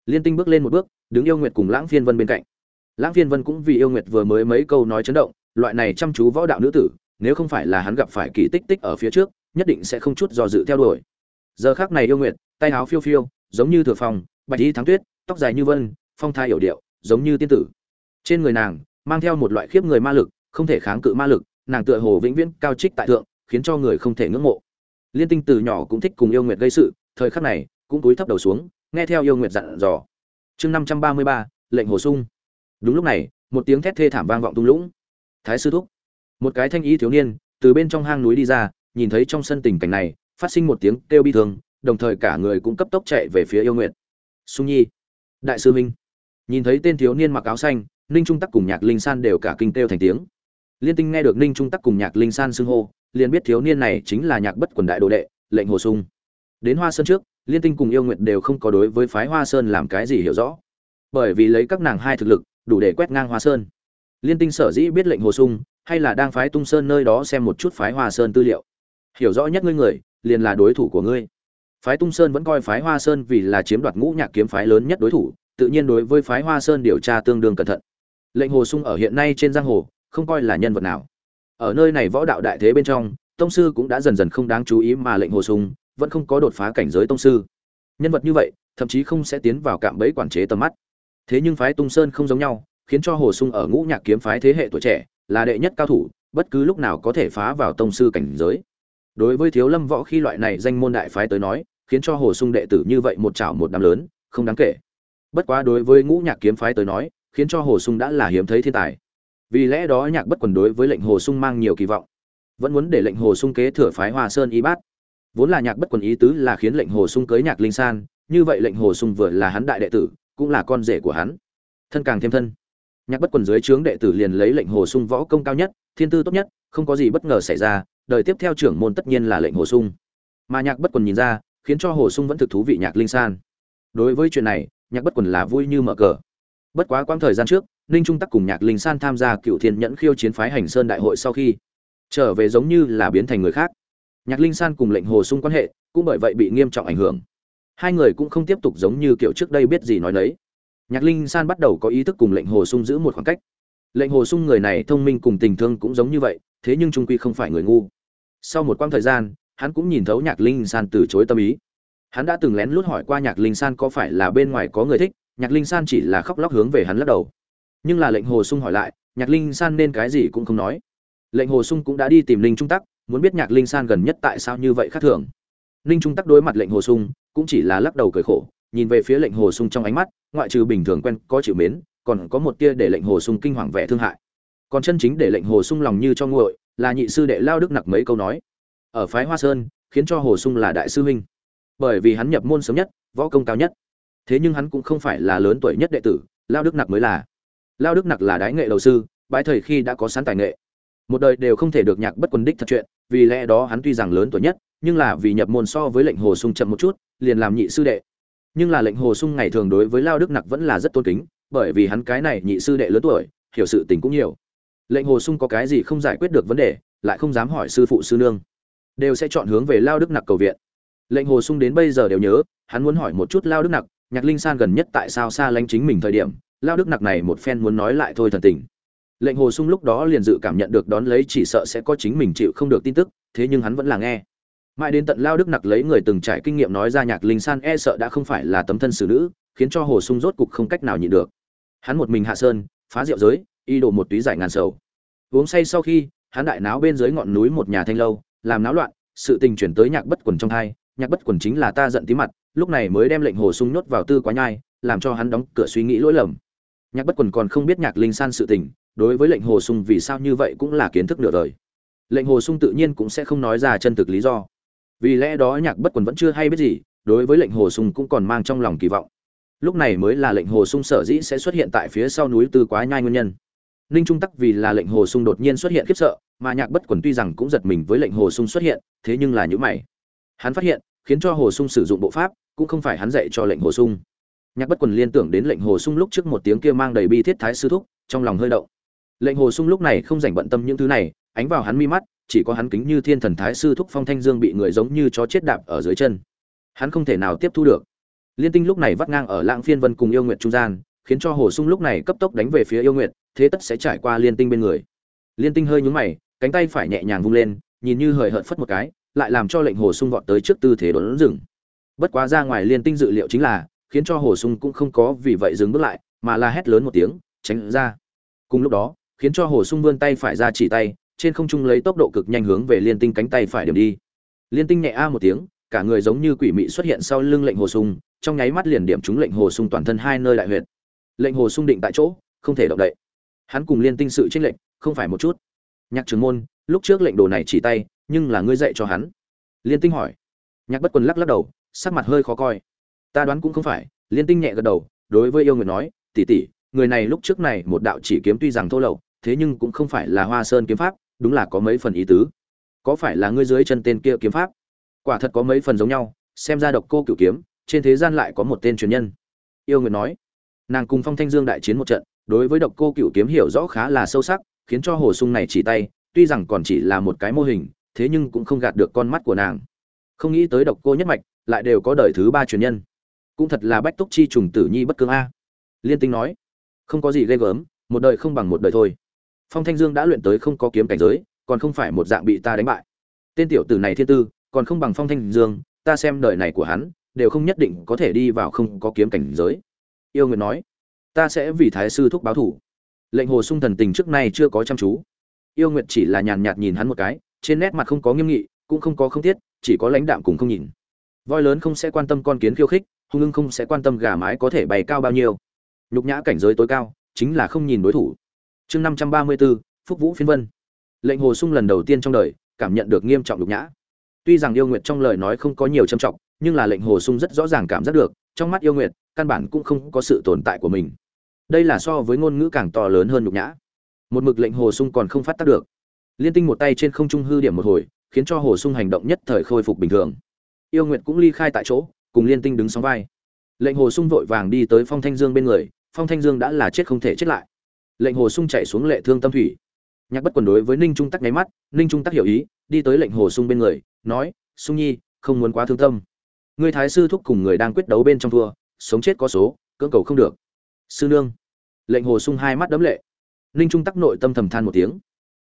Liên tinh bước lên một bước, đứng yêu nguyệt cùng lãng phiên vân bên cạnh. Lãng phiên vân cũng vì yêu nguyệt vừa mới mấy câu nói chấn động, loại này chăm chú võ đạo nữ tử, nếu không phải là hắn gặp phải kỳ tích tích ở phía trước, nhất định sẽ không chút do dự theo đuổi. Giờ khác này yêu nguyệt, tay áo phiêu phiêu, giống như thừa phòng bạch y thắng tuyết, tóc dài như vân, phong thai hiểu điệu, giống như tiên tử. Trên người nàng, mang theo một loại khiếp người ma lực, không thể kháng cự ma lực, nàng tựa hồ vĩnh viễn cao trích tại thượng, khiến cho người không thể ngưỡng mộ liên tinh từ nhỏ cũng thích cùng yêu nguyệt gây sự, thời khắc này, cũng cúi thấp đầu xuống, nghe theo yêu nguyệt dặn dò. Chương năm trăm ba mươi ba, lệnh hồ sung. Đúng lúc này, một tiếng thét thê thảm vang vọng tung lũng. Thái sư thúc. Một cái thanh ý thiếu niên, từ bên trong hang núi đi ra, nhìn thấy trong sân tình cảnh này, phát sinh một tiếng kêu bi thương, đồng thời cả người cũng cấp tốc chạy về phía yêu nguyệt. Sung nhi. Đại sư minh nhìn thấy tên thiếu niên mặc áo xanh, ninh trung tắc cùng nhạc linh san đều cả kinh kêu thành tiếng. Liên tinh nghe được ninh trung tắc cùng nhạc linh san xưng hô liền biết thiếu niên này chính là nhạc bất quần đại đồ đệ, lệnh hồ sung. Đến hoa sơn trước, liên tinh cùng yêu nguyện đều không có đối với phái hoa sơn làm cái gì hiểu rõ. Bởi vì lấy các nàng hai thực lực, đủ để quét ngang hoa sơn. Liên tinh sở dĩ biết lệnh hồ sung, hay là đang phái tung sơn nơi đó xem một chút phái hoa sơn tư liệu. Hiểu rõ nhất ngươi người, liền là đối thủ của ngươi. Phái tung sơn vẫn coi phái hoa sơn vì là chiếm đoạt ngũ nhạc kiếm phái lớn nhất đối thủ, tự nhiên đối với phái hoa sơn điều tra tương đương cẩn thận. Lệnh hồ sung ở hiện nay trên giang hồ, không coi là nhân vật nào ở nơi này võ đạo đại thế bên trong, tông sư cũng đã dần dần không đáng chú ý mà lệnh hồ sung, vẫn không có đột phá cảnh giới tông sư. Nhân vật như vậy, thậm chí không sẽ tiến vào cạm bẫy quản chế tầm mắt. Thế nhưng phái tung sơn không giống nhau, khiến cho hồ sung ở ngũ nhạc kiếm phái thế hệ tuổi trẻ, là đệ nhất cao thủ, bất cứ lúc nào có thể phá vào tông sư cảnh giới. Đối với thiếu lâm võ khi loại này danh môn đại phái tới nói, khiến cho hồ sung đệ tử như vậy một chảo một đám lớn, không đáng kể. Bất quá đối với ngũ nhạc kiếm phái tới nói, khiến cho hồ sung đã là hiếm thấy thiên tài vì lẽ đó nhạc bất quần đối với lệnh hồ sung mang nhiều kỳ vọng. Vẫn muốn để lệnh hồ sung kế thừa phái hoa sơn y bát. Vốn là nhạc bất quần ý tứ là khiến lệnh hồ sung cưới nhạc linh san, như vậy lệnh hồ sung vừa là hắn đại đệ tử, cũng là con rể của hắn. Thân càng thêm thân. Nhạc bất quần dưới trướng đệ tử liền lấy lệnh hồ sung võ công cao nhất, thiên tư tốt nhất, không có gì bất ngờ xảy ra, đời tiếp theo trưởng môn tất nhiên là lệnh hồ sung. Mà nhạc bất quần nhìn ra, khiến cho hồ sung vẫn thực thú vị nhạc linh san. Đối với chuyện này, nhạc bất quần là vui như mở cờ. Bất quá quãng thời gian trước ninh trung tắc cùng nhạc linh san tham gia cựu thiên nhẫn khiêu chiến phái hành sơn đại hội sau khi trở về giống như là biến thành người khác. Nhạc linh san cùng lệnh hồ sung quan hệ cũng bởi vậy bị nghiêm trọng ảnh hưởng. Hai người cũng không tiếp tục giống như kiểu trước đây biết gì nói nấy. Nhạc linh san bắt đầu có ý thức cùng lệnh hồ sung giữ một khoảng cách. Lệnh hồ sung người này thông minh cùng tình thương cũng giống như vậy, thế nhưng trung quy không phải người ngu. Sau một quãng thời gian, hắn cũng nhìn thấu nhạc linh san từ chối tâm ý. Hắn đã từng lén lút hỏi qua nhạc linh san có phải là bên ngoài có người thích, nhạc linh san chỉ là khóc lóc hướng về hắn lắc đầu nhưng là lệnh hồ sung hỏi lại, nhạc linh san nên cái gì cũng không nói. Lệnh hồ sung cũng đã đi tìm linh trung tắc, muốn biết nhạc linh san gần nhất tại sao như vậy khác thường. Linh trung tắc đối mặt lệnh hồ sung, cũng chỉ là lắc đầu cười khổ, nhìn về phía lệnh hồ sung trong ánh mắt, ngoại trừ bình thường quen, có chịu mến, còn có một tia để lệnh hồ sung kinh hoàng vẻ thương hại. Còn chân chính để lệnh hồ sung lòng như cho nguội, là nhị sư đệ lao đức nặc mấy câu nói. Ở phái hoa sơn, khiến cho hồ sung là đại sư huynh. Bởi vì hắn nhập môn sớm nhất, võ công cao nhất. Thế nhưng hắn cũng không phải là lớn tuổi nhất đệ tử, lao đức nặc mới là lao đức nặc là đái nghệ đầu sư bãi thời khi đã có sẵn tài nghệ. Một đời đều không thể được nhạc bất quân đích thật chuyện, vì lẽ đó hắn tuy rằng lớn tuổi nhất, nhưng là vì nhập môn so với lệnh hồ sung chậm một chút, liền làm nhị sư đệ. Nhưng là lệnh hồ sung ngày thường đối với lao đức nặc vẫn là rất tôn kính, bởi vì hắn cái này nhị sư đệ lớn tuổi, hiểu sự tình cũng nhiều. Lệnh hồ sung có cái gì không giải quyết được vấn đề, lại không dám hỏi sư phụ sư nương. Đều sẽ chọn hướng về lao đức nặc cầu viện. Lệnh hồ sung đến bây giờ đều nhớ, hắn muốn hỏi một chút lao đức nặc, nhạc linh san gần nhất tại sao xa lánh chính mình thời điểm lao đức nặc này một phen muốn nói lại thôi thần tình. Lệnh hồ sung lúc đó liền dự cảm nhận được đón lấy chỉ sợ sẽ có chính mình chịu không được tin tức, thế nhưng hắn vẫn là nghe. Mãi đến tận lao đức nặc lấy người từng trải kinh nghiệm nói ra nhạc linh san e sợ đã không phải là tấm thân xử nữ, khiến cho hồ sung rốt cục không cách nào nhịn được. Hắn một mình hạ sơn, phá rượu giới, y đổ một túy giải ngàn sầu. Uống say sau khi, hắn đại náo bên dưới ngọn núi một nhà thanh lâu, làm náo loạn, sự tình chuyển tới nhạc bất quần trong thai, nhạc bất quần chính là ta giận tí mặt, lúc này mới đem lệnh hồ sung nhốt vào tư quá nhai, làm cho hắn đóng cửa suy nghĩ lỗi lầm nhạc bất quần còn không biết nhạc linh san sự tình, đối với lệnh hồ sung vì sao như vậy cũng là kiến thức nửa đời. Lệnh hồ sung tự nhiên cũng sẽ không nói ra chân thực lý do. Vì lẽ đó nhạc bất quần vẫn chưa hay biết gì, đối với lệnh hồ sung cũng còn mang trong lòng kỳ vọng. Lúc này mới là lệnh hồ sung sở dĩ sẽ xuất hiện tại phía sau núi tư quá nhai nguyên nhân. Ninh trung tắc vì là lệnh hồ sung đột nhiên xuất hiện khiếp sợ, mà nhạc bất quần tuy rằng cũng giật mình với lệnh hồ sung xuất hiện, thế nhưng là những mày. Hắn phát hiện, khiến cho hồ sung sử dụng bộ pháp, cũng không phải hắn dạy cho lệnh hồ sung nhạc bất quần liên tưởng đến lệnh hồ sung lúc trước một tiếng kia mang đầy bi thiết thái sư thúc, trong lòng hơi động. Lệnh hồ sung lúc này không dành bận tâm những thứ này, ánh vào hắn mi mắt, chỉ có hắn kính như thiên thần thái sư thúc phong thanh dương bị người giống như chó chết đạp ở dưới chân. Hắn không thể nào tiếp thu được. Liên tinh lúc này vắt ngang ở lãng phiên vân cùng yêu nguyệt trung gian, khiến cho hồ sung lúc này cấp tốc đánh về phía yêu nguyệt, thế tất sẽ trải qua liên tinh bên người. Liên tinh hơi nhúng mày, cánh tay phải nhẹ nhàng vung lên, nhìn như hời hợt phất một cái, lại làm cho lệnh hồ sung vọt tới trước tư thế đốn rừng bất quá ra ngoài liên tinh dự liệu chính là khiến cho hồ sung cũng không có vì vậy dừng bước lại, mà là hét lớn một tiếng, tránh ra. Cùng lúc đó, khiến cho hồ sung vươn tay phải ra chỉ tay, trên không trung lấy tốc độ cực nhanh hướng về liên tinh cánh tay phải điểm đi. Liên tinh nhẹ a một tiếng, cả người giống như quỷ mị xuất hiện sau lưng lệnh hồ sung, trong nháy mắt liền điểm trúng lệnh hồ sung toàn thân hai nơi đại huyệt. Lệnh hồ sung định tại chỗ, không thể động đậy. Hắn cùng liên tinh sự trích lệnh không phải một chút. Nhạc trưởng môn, lúc trước lệnh đồ này chỉ tay, nhưng là ngươi dạy cho hắn. Liên tinh hỏi. Nhạc bất quần lắc lắc đầu, sắc mặt hơi khó coi ta đoán cũng không phải, liên tinh nhẹ gật đầu, đối với yêu nguyệt nói, tỷ tỷ, người này lúc trước này một đạo chỉ kiếm tuy rằng thô lậu, thế nhưng cũng không phải là hoa sơn kiếm pháp, đúng là có mấy phần ý tứ. Có phải là ngươi dưới chân tên kia kiếm pháp? Quả thật có mấy phần giống nhau, xem ra độc cô cửu kiếm, trên thế gian lại có một tên truyền nhân. Yêu nguyệt nói. Nàng cùng phong thanh dương đại chiến một trận, đối với độc cô cửu kiếm hiểu rõ khá là sâu sắc, khiến cho hồ sung này chỉ tay, tuy rằng còn chỉ là một cái mô hình, thế nhưng cũng không gạt được con mắt của nàng. Không nghĩ tới độc cô nhất mạch, lại đều có đời thứ ba truyền nhân cũng thật là bách túc chi trùng tử nhi bất cương a. Liên tinh nói, không có gì ghê gớm, một đời không bằng một đời thôi. Phong thanh dương đã luyện tới không có kiếm cảnh giới, còn không phải một dạng bị ta đánh bại. Tên tiểu tử này thiên tư, còn không bằng phong thanh dương, ta xem đời này của hắn, đều không nhất định có thể đi vào không có kiếm cảnh giới. Yêu nguyệt nói, ta sẽ vì thái sư thúc báo thủ. Lệnh hồ sung thần tình trước nay chưa có chăm chú. Yêu nguyệt chỉ là nhàn nhạt nhìn hắn một cái, trên nét mặt không có nghiêm nghị, cũng không có không thiết, chỉ có lãnh đạm cùng không nhìn. Voi lớn không sẽ quan tâm con kiến khiêu khích hung ưng không sẽ quan tâm gà mái có thể bày cao bao nhiêu. Nhục nhã cảnh giới tối cao, chính là không nhìn đối thủ. Chương năm trăm ba mươi bốn phúc vũ phiên vân. Lệnh hồ sung lần đầu tiên trong đời, cảm nhận được nghiêm trọng nhục nhã. Tuy rằng yêu nguyệt trong lời nói không có nhiều trầm trọng, nhưng là lệnh hồ sung rất rõ ràng cảm giác được, trong mắt yêu nguyệt, căn bản cũng không có sự tồn tại của mình. Đây là so với ngôn ngữ càng to lớn hơn nhục nhã. Một mực lệnh hồ sung còn không phát tác được. Liên tinh một tay trên không trung hư điểm một hồi, khiến cho hồ sung hành động nhất thời khôi phục bình thường. Yêu nguyệt cũng ly khai tại chỗ cùng liên tinh đứng sóng vai. Lệnh hồ sung vội vàng đi tới phong thanh dương bên người, phong thanh dương đã là chết không thể chết lại. Lệnh hồ sung chạy xuống lệ thương tâm thủy. Nhạc bất quần đối với ninh trung tắc nháy mắt, ninh trung tắc hiểu ý, đi tới lệnh hồ sung bên người, nói, sung nhi, không muốn quá thương tâm. Người thái sư thúc cùng người đang quyết đấu bên trong thua, sống chết có số, cưỡng cầu không được. Sư nương. Lệnh hồ sung hai mắt đấm lệ. Ninh trung tắc nội tâm thầm than một tiếng.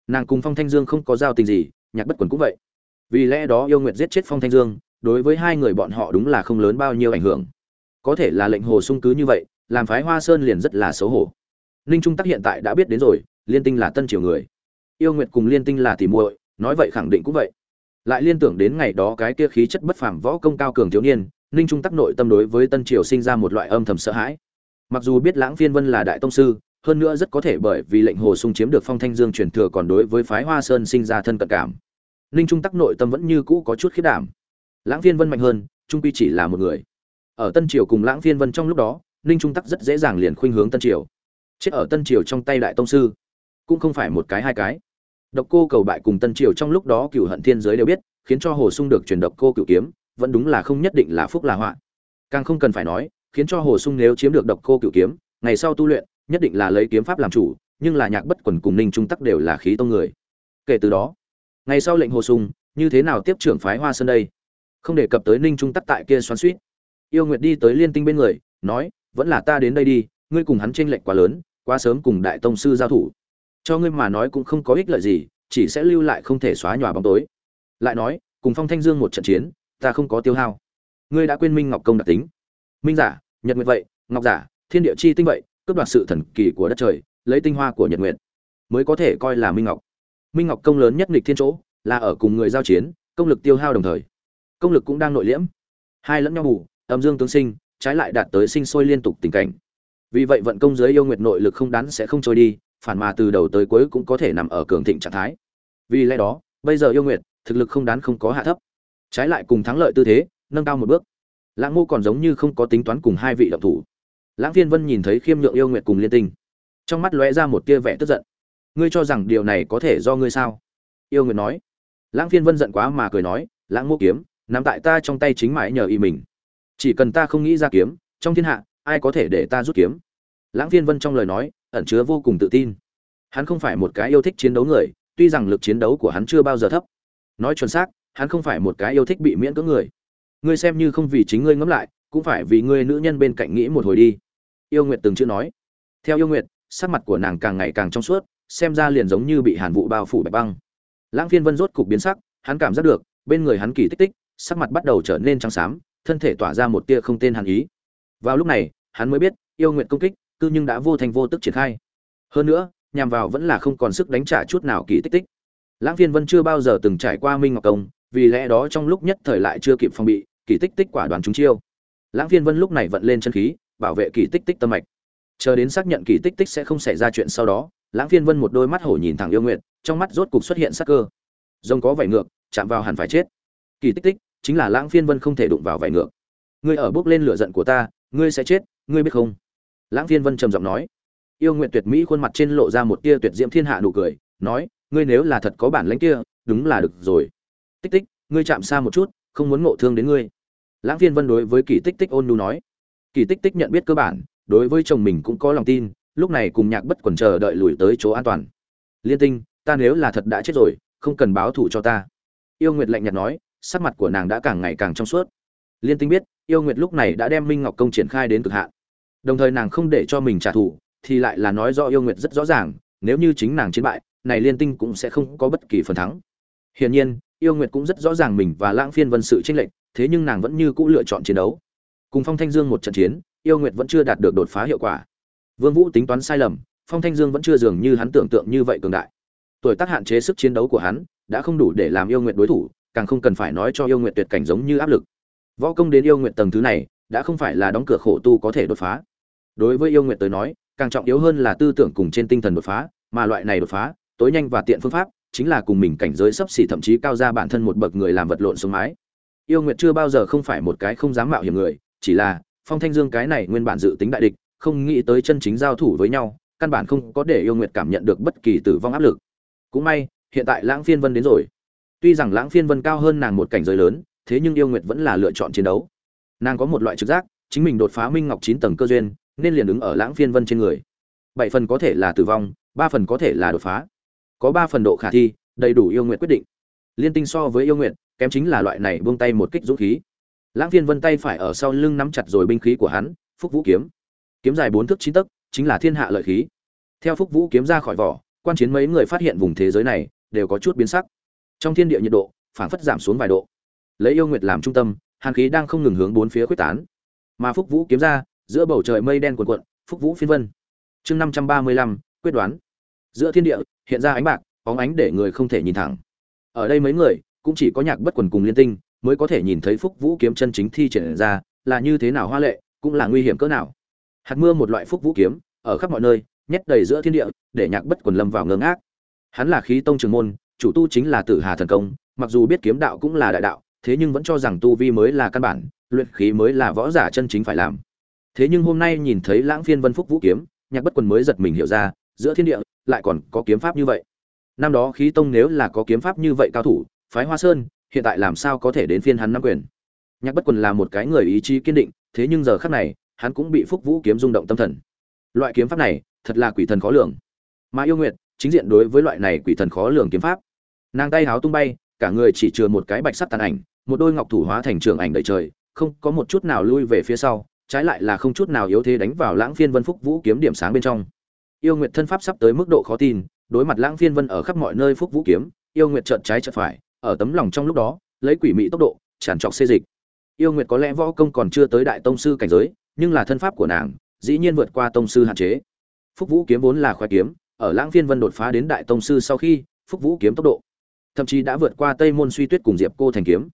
Nàng cùng phong thanh dương không có giao tình gì, nhạc bất quần cũng vậy. Vì lẽ đó yêu nguyệt giết chết phong thanh dương đối với hai người bọn họ đúng là không lớn bao nhiêu ảnh hưởng. Có thể là lệnh hồ sung cứ như vậy, làm phái hoa sơn liền rất là xấu hổ. Ninh trung tắc hiện tại đã biết đến rồi, liên tinh là tân triều người. Yêu nguyệt cùng liên tinh là tỷ muội, nói vậy khẳng định cũng vậy. Lại liên tưởng đến ngày đó cái kia khí chất bất phàm võ công cao cường thiếu niên, ninh trung tắc nội tâm đối với tân triều sinh ra một loại âm thầm sợ hãi. Mặc dù biết lãng phiên vân là đại tông sư, hơn nữa rất có thể bởi vì lệnh hồ sung chiếm được phong thanh dương truyền thừa còn đối với phái hoa sơn sinh ra thân cận cảm. Ninh trung tắc nội tâm vẫn như cũ có chút khiết đảm lãng phiên vân mạnh hơn, trung quy chỉ là một người. Ở tân triều cùng lãng phiên vân trong lúc đó, ninh trung tắc rất dễ dàng liền khuynh hướng tân triều. Chết ở tân triều trong tay đại tông sư, cũng không phải một cái hai cái. Độc cô cầu bại cùng tân triều trong lúc đó cựu hận thiên giới đều biết, khiến cho hồ sung được truyền độc cô cựu kiếm, vẫn đúng là không nhất định là phúc là họa. Càng không cần phải nói, khiến cho hồ sung nếu chiếm được độc cô cựu kiếm, ngày sau tu luyện, nhất định là lấy kiếm pháp làm chủ, nhưng là nhạc bất quần cùng ninh trung tắc đều là khí tông người. Kể từ đó, ngày sau lệnh hồ sung, như thế nào tiếp trưởng phái hoa sơn đây? Không đề cập tới ninh trung tắc tại kia xoắn suýt. Yêu nguyệt đi tới liên tinh bên người, nói, vẫn là ta đến đây đi, ngươi cùng hắn tranh lệch quá lớn, quá sớm cùng đại tông sư giao thủ. Cho ngươi mà nói cũng không có ích lợi gì, chỉ sẽ lưu lại không thể xóa nhòa bóng tối. Lại nói, cùng phong thanh dương một trận chiến, ta không có tiêu hao. Ngươi đã quên minh ngọc công đặc tính. Minh giả, nhật nguyệt vậy, ngọc giả, thiên địa chi tinh vậy, cướp đoạt sự thần kỳ của đất trời, lấy tinh hoa của nhật nguyệt, mới có thể coi là minh ngọc. Minh ngọc công lớn nhất nghịch thiên chỗ, là ở cùng người giao chiến, công lực tiêu hao đồng thời công lực cũng đang nội liễm. Hai lẫn nhau bù, âm dương tương sinh, trái lại đạt tới sinh sôi liên tục tình cảnh. Vì vậy vận công dưới yêu nguyệt nội lực không đắn sẽ không trôi đi, phản mà từ đầu tới cuối cũng có thể nằm ở cường thịnh trạng thái. Vì lẽ đó, bây giờ yêu nguyệt, thực lực không đán không có hạ thấp. Trái lại cùng thắng lợi tư thế, nâng cao một bước. Lãng mô còn giống như không có tính toán cùng hai vị động thủ. Lãng phiên vân nhìn thấy khiêm nhượng yêu nguyệt cùng liên tinh. Trong mắt lóe ra một tia vẻ tức giận. Ngươi cho rằng điều này có thể do ngươi sao? Yêu nguyệt nói. Lãng phiên vân giận quá mà cười nói, lãng mô kiếm nằm tại ta trong tay chính mãi nhờ y mình. Chỉ cần ta không nghĩ ra kiếm, trong thiên hạ, ai có thể để ta rút kiếm? Lãng phiên vân trong lời nói, ẩn chứa vô cùng tự tin. Hắn không phải một cái yêu thích chiến đấu người, tuy rằng lực chiến đấu của hắn chưa bao giờ thấp. Nói chuẩn xác, hắn không phải một cái yêu thích bị miễn cưỡng người. Ngươi xem như không vì chính ngươi ngẫm lại, cũng phải vì ngươi nữ nhân bên cạnh nghĩ một hồi đi. Yêu nguyệt từng chữ nói. Theo yêu nguyệt, sắc mặt của nàng càng ngày càng trong suốt, xem ra liền giống như bị hàn vụ bao phủ bạch băng. Lãng phiên vân rốt cục biến sắc, hắn cảm giác được, bên người hắn kỳ tích tích sắc mặt bắt đầu trở nên trắng xám, thân thể tỏa ra một tia không tên hàn ý. Vào lúc này, hắn mới biết, yêu nguyện công kích, cư nhưng đã vô thành vô tức triển khai. Hơn nữa, nhằm vào vẫn là không còn sức đánh trả chút nào kỳ tích tích. Lãng phiên vân chưa bao giờ từng trải qua minh ngọc công, vì lẽ đó trong lúc nhất thời lại chưa kịp phòng bị, kỳ tích tích quả đoàn chúng chiêu. Lãng phiên vân lúc này vận lên chân khí, bảo vệ kỳ tích tích tâm mạch. Chờ đến xác nhận kỳ tích tích sẽ không xảy ra chuyện sau đó, lãng phiên vân một đôi mắt hổ nhìn thẳng yêu nguyện, trong mắt rốt cục xuất hiện sắc cơ. Rồng có vảy ngược, chạm vào hẳn phải chết. Kỳ tích tích chính là lãng phiên vân không thể đụng vào vảy ngược. Ngươi ở bước lên lửa giận của ta, ngươi sẽ chết, ngươi biết không? Lãng phiên vân trầm giọng nói. Yêu nguyện tuyệt mỹ khuôn mặt trên lộ ra một tia tuyệt diễm thiên hạ nụ cười, nói, ngươi nếu là thật có bản lãnh kia, đúng là được rồi. Tích tích, ngươi chạm xa một chút, không muốn ngộ thương đến ngươi. Lãng phiên vân đối với kỳ tích tích ôn nhu nói. Kỳ tích tích nhận biết cơ bản, đối với chồng mình cũng có lòng tin, lúc này cùng nhạc bất quần chờ đợi lùi tới chỗ an toàn. Liên tinh, ta nếu là thật đã chết rồi, không cần báo thù cho ta. Yêu nguyệt lạnh nhạt nói sắc mặt của nàng đã càng ngày càng trong suốt. Liên tinh biết, yêu nguyệt lúc này đã đem minh ngọc công triển khai đến cực hạn. Đồng thời nàng không để cho mình trả thù, thì lại là nói do yêu nguyệt rất rõ ràng, nếu như chính nàng chiến bại, này liên tinh cũng sẽ không có bất kỳ phần thắng. Hiển nhiên, yêu nguyệt cũng rất rõ ràng mình và lãng phiên vân sự tranh lệch, thế nhưng nàng vẫn như cũ lựa chọn chiến đấu. Cùng phong thanh dương một trận chiến, yêu nguyệt vẫn chưa đạt được đột phá hiệu quả. Vương vũ tính toán sai lầm, phong thanh dương vẫn chưa dường như hắn tưởng tượng như vậy cường đại. Tuổi tác hạn chế sức chiến đấu của hắn đã không đủ để làm yêu nguyệt đối thủ càng không cần phải nói cho yêu nguyện tuyệt cảnh giống như áp lực. Võ công đến yêu nguyện tầng thứ này, đã không phải là đóng cửa khổ tu có thể đột phá. Đối với yêu nguyện tới nói, càng trọng yếu hơn là tư tưởng cùng trên tinh thần đột phá, mà loại này đột phá, tối nhanh và tiện phương pháp, chính là cùng mình cảnh giới sấp xỉ thậm chí cao ra bản thân một bậc người làm vật lộn xuống mái. Yêu nguyện chưa bao giờ không phải một cái không dám mạo hiểm người, chỉ là, phong thanh dương cái này nguyên bản dự tính đại địch, không nghĩ tới chân chính giao thủ với nhau, căn bản không có để yêu nguyệt cảm nhận được bất kỳ tử vong áp lực. Cũng may, hiện tại lãng phiên vân đến rồi tuy rằng lãng phiên vân cao hơn nàng một cảnh giới lớn, thế nhưng yêu nguyệt vẫn là lựa chọn chiến đấu. Nàng có một loại trực giác, chính mình đột phá minh ngọc chín tầng cơ duyên, nên liền ứng ở lãng phiên vân trên người. Bảy phần có thể là tử vong, ba phần có thể là đột phá. Có ba phần độ khả thi, đầy đủ yêu nguyện quyết định. Liên tinh so với yêu nguyện kém chính là loại này buông tay một kích dũng khí. Lãng phiên vân tay phải ở sau lưng nắm chặt rồi binh khí của hắn, phúc vũ kiếm. Kiếm dài bốn thước chín tấc, chính là thiên hạ lợi khí. Theo phúc vũ kiếm ra khỏi vỏ, quan chiến mấy người phát hiện vùng thế giới này, đều có chút biến sắc trong thiên địa nhiệt độ phảng phất giảm xuống vài độ. Lấy yêu nguyệt làm trung tâm, hàn khí đang không ngừng hướng bốn phía quyết tán. Mà phúc vũ kiếm ra, giữa bầu trời mây đen cuồn cuộn, phúc vũ phiên vân. Chương năm trăm ba mươi lăm, quyết đoán. Giữa thiên địa, hiện ra ánh bạc, bóng ánh để người không thể nhìn thẳng. Ở đây mấy người, cũng chỉ có nhạc bất quần cùng liên tinh, mới có thể nhìn thấy phúc vũ kiếm chân chính thi triển ra, là như thế nào hoa lệ, cũng là nguy hiểm cỡ nào. Hạt mưa một loại phúc vũ kiếm, ở khắp mọi nơi, nhét đầy giữa thiên địa, để nhạc bất quần lâm vào ngơ ngác. Hắn là khí tông trường môn chủ tu chính là tử hà thần công, mặc dù biết kiếm đạo cũng là đại đạo, thế nhưng vẫn cho rằng tu vi mới là căn bản, luyện khí mới là võ giả chân chính phải làm. Thế nhưng hôm nay nhìn thấy lãng phiên vân phúc vũ kiếm, nhạc bất quần mới giật mình hiểu ra, giữa thiên địa, lại còn có kiếm pháp như vậy. Năm đó khí tông nếu là có kiếm pháp như vậy cao thủ, phái hoa sơn, hiện tại làm sao có thể đến phiên hắn nắm quyền? Nhạc bất quần là một cái người ý chí kiên định, thế nhưng giờ khắc này, hắn cũng bị phúc vũ kiếm rung động tâm thần. Loại kiếm pháp này, thật là quỷ thần khó lường. Mà yêu nguyệt, chính diện đối với loại này quỷ thần khó lường kiếm pháp nàng tay háo tung bay, cả người chỉ chừa một cái bạch sắc tàn ảnh, một đôi ngọc thủ hóa thành trường ảnh đầy trời, không có một chút nào lui về phía sau, trái lại là không chút nào yếu thế đánh vào lãng phiên vân phúc vũ kiếm điểm sáng bên trong. Yêu nguyệt thân pháp sắp tới mức độ khó tin, đối mặt lãng phiên vân ở khắp mọi nơi phúc vũ kiếm, yêu nguyệt trợn trái trợn phải, ở tấm lòng trong lúc đó, lấy quỷ mị tốc độ, tràn trọc xê dịch. Yêu nguyệt có lẽ võ công còn chưa tới đại tông sư cảnh giới, nhưng là thân pháp của nàng, dĩ nhiên vượt qua tông sư hạn chế. Phúc vũ kiếm vốn là khoái kiếm, ở lãng phiên vân đột phá đến đại tông sư sau khi, phúc vũ kiếm tốc độ thậm chí đã vượt qua tây môn suy tuyết cùng diệp cô thành kiếm.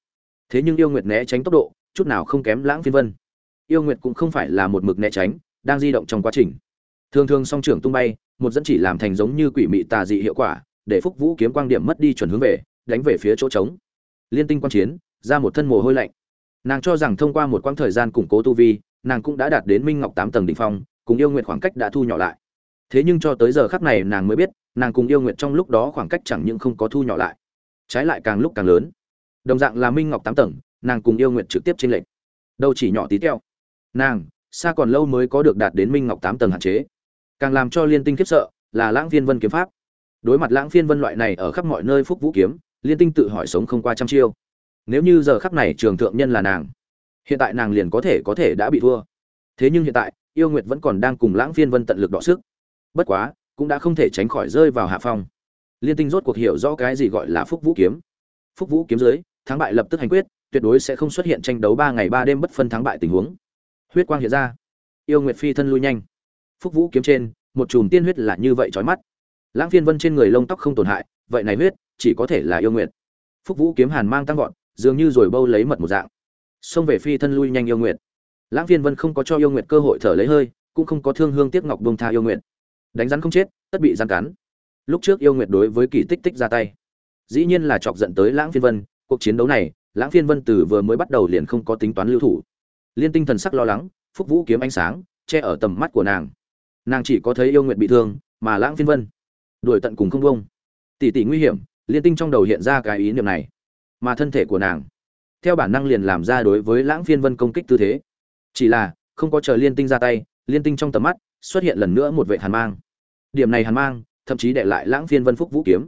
Thế nhưng yêu nguyệt né tránh tốc độ, chút nào không kém lãng phiên vân. Yêu nguyệt cũng không phải là một mực né tránh, đang di động trong quá trình. Thường thường song trưởng tung bay, một dẫn chỉ làm thành giống như quỷ mị tà dị hiệu quả, để phúc vũ kiếm quang điểm mất đi chuẩn hướng về, đánh về phía chỗ trống. Liên tinh quan chiến, ra một thân mồ hôi lạnh. Nàng cho rằng thông qua một quãng thời gian củng cố tu vi, nàng cũng đã đạt đến minh ngọc tám tầng đ ỉ n h phong, cùng yêu nguyện khoảng cách đã thu nhỏ lại. Thế nhưng cho tới giờ khắc này nàng mới biết, nàng cùng yêu nguyện trong lúc đó khoảng cách chẳng những không có thu nhỏ lại trái lại càng lúc càng lớn. Đồng dạng là minh ngọc tám tầng, nàng cùng yêu nguyện trực tiếp trên lệnh đâu chỉ nhỏ tí teo. Nàng, xa còn lâu mới có được đạt đến minh ngọc tám tầng hạn chế. Càng làm cho liên tinh khiếp sợ là lãng phiên vân kiếm pháp. Đối mặt lãng phiên vân loại này ở khắp mọi nơi phúc vũ kiếm, liên tinh tự hỏi sống không qua trăm chiêu. Nếu như giờ khắc này trường thượng nhân là nàng, hiện tại nàng liền có thể có thể đã bị thua. Thế nhưng hiện tại, yêu nguyệt vẫn còn đang cùng lãng phiên vân tận lực đọ sức. Bất quá, cũng đã không thể tránh khỏi rơi vào hạ phong liên tinh rốt cuộc hiểu rõ cái gì gọi là phúc vũ kiếm. Phúc vũ kiếm dưới, thắng bại lập tức hành quyết, tuyệt đối sẽ không xuất hiện tranh đấu ba ngày ba đêm bất phân thắng bại tình huống. Huyết quang hiện ra. Yêu nguyệt phi thân lui nhanh. Phúc vũ kiếm trên, một chùm tiên huyết là như vậy trói mắt. Lãng phiên vân trên người lông tóc không tổn hại, vậy này huyết, chỉ có thể là yêu nguyệt. Phúc vũ kiếm hàn mang tăng vọt, dường như rồi bâu lấy mật một dạng. Xông về phi thân lui nhanh yêu nguyệt. Lãng phiên vân không có cho yêu nguyệt cơ hội thở lấy hơi, cũng không có thương hương tiếc ngọc bông tha yêu nguyệt. Đánh rắn không chết, tất bị gian cắn lúc trước yêu nguyệt đối với kỳ tích tích ra tay, dĩ nhiên là chọc giận tới lãng phiên vân, cuộc chiến đấu này, lãng phiên vân từ vừa mới bắt đầu liền không có tính toán lưu thủ. Liên tinh thần sắc lo lắng, phúc vũ kiếm ánh sáng, che ở tầm mắt của nàng. Nàng chỉ có thấy yêu nguyệt bị thương, mà lãng phiên vân đuổi tận cùng không bông tỷ tỷ nguy hiểm, liên tinh trong đầu hiện ra cái ý niệm này, mà thân thể của nàng, theo bản năng liền làm ra đối với lãng phiên vân công kích tư thế. Chỉ là, không có chờ liên tinh ra tay, liên tinh trong tầm mắt xuất hiện lần nữa một vệ hàn mang. Điểm này hàn mang thậm chí để lại lãng phiên vân phúc vũ kiếm.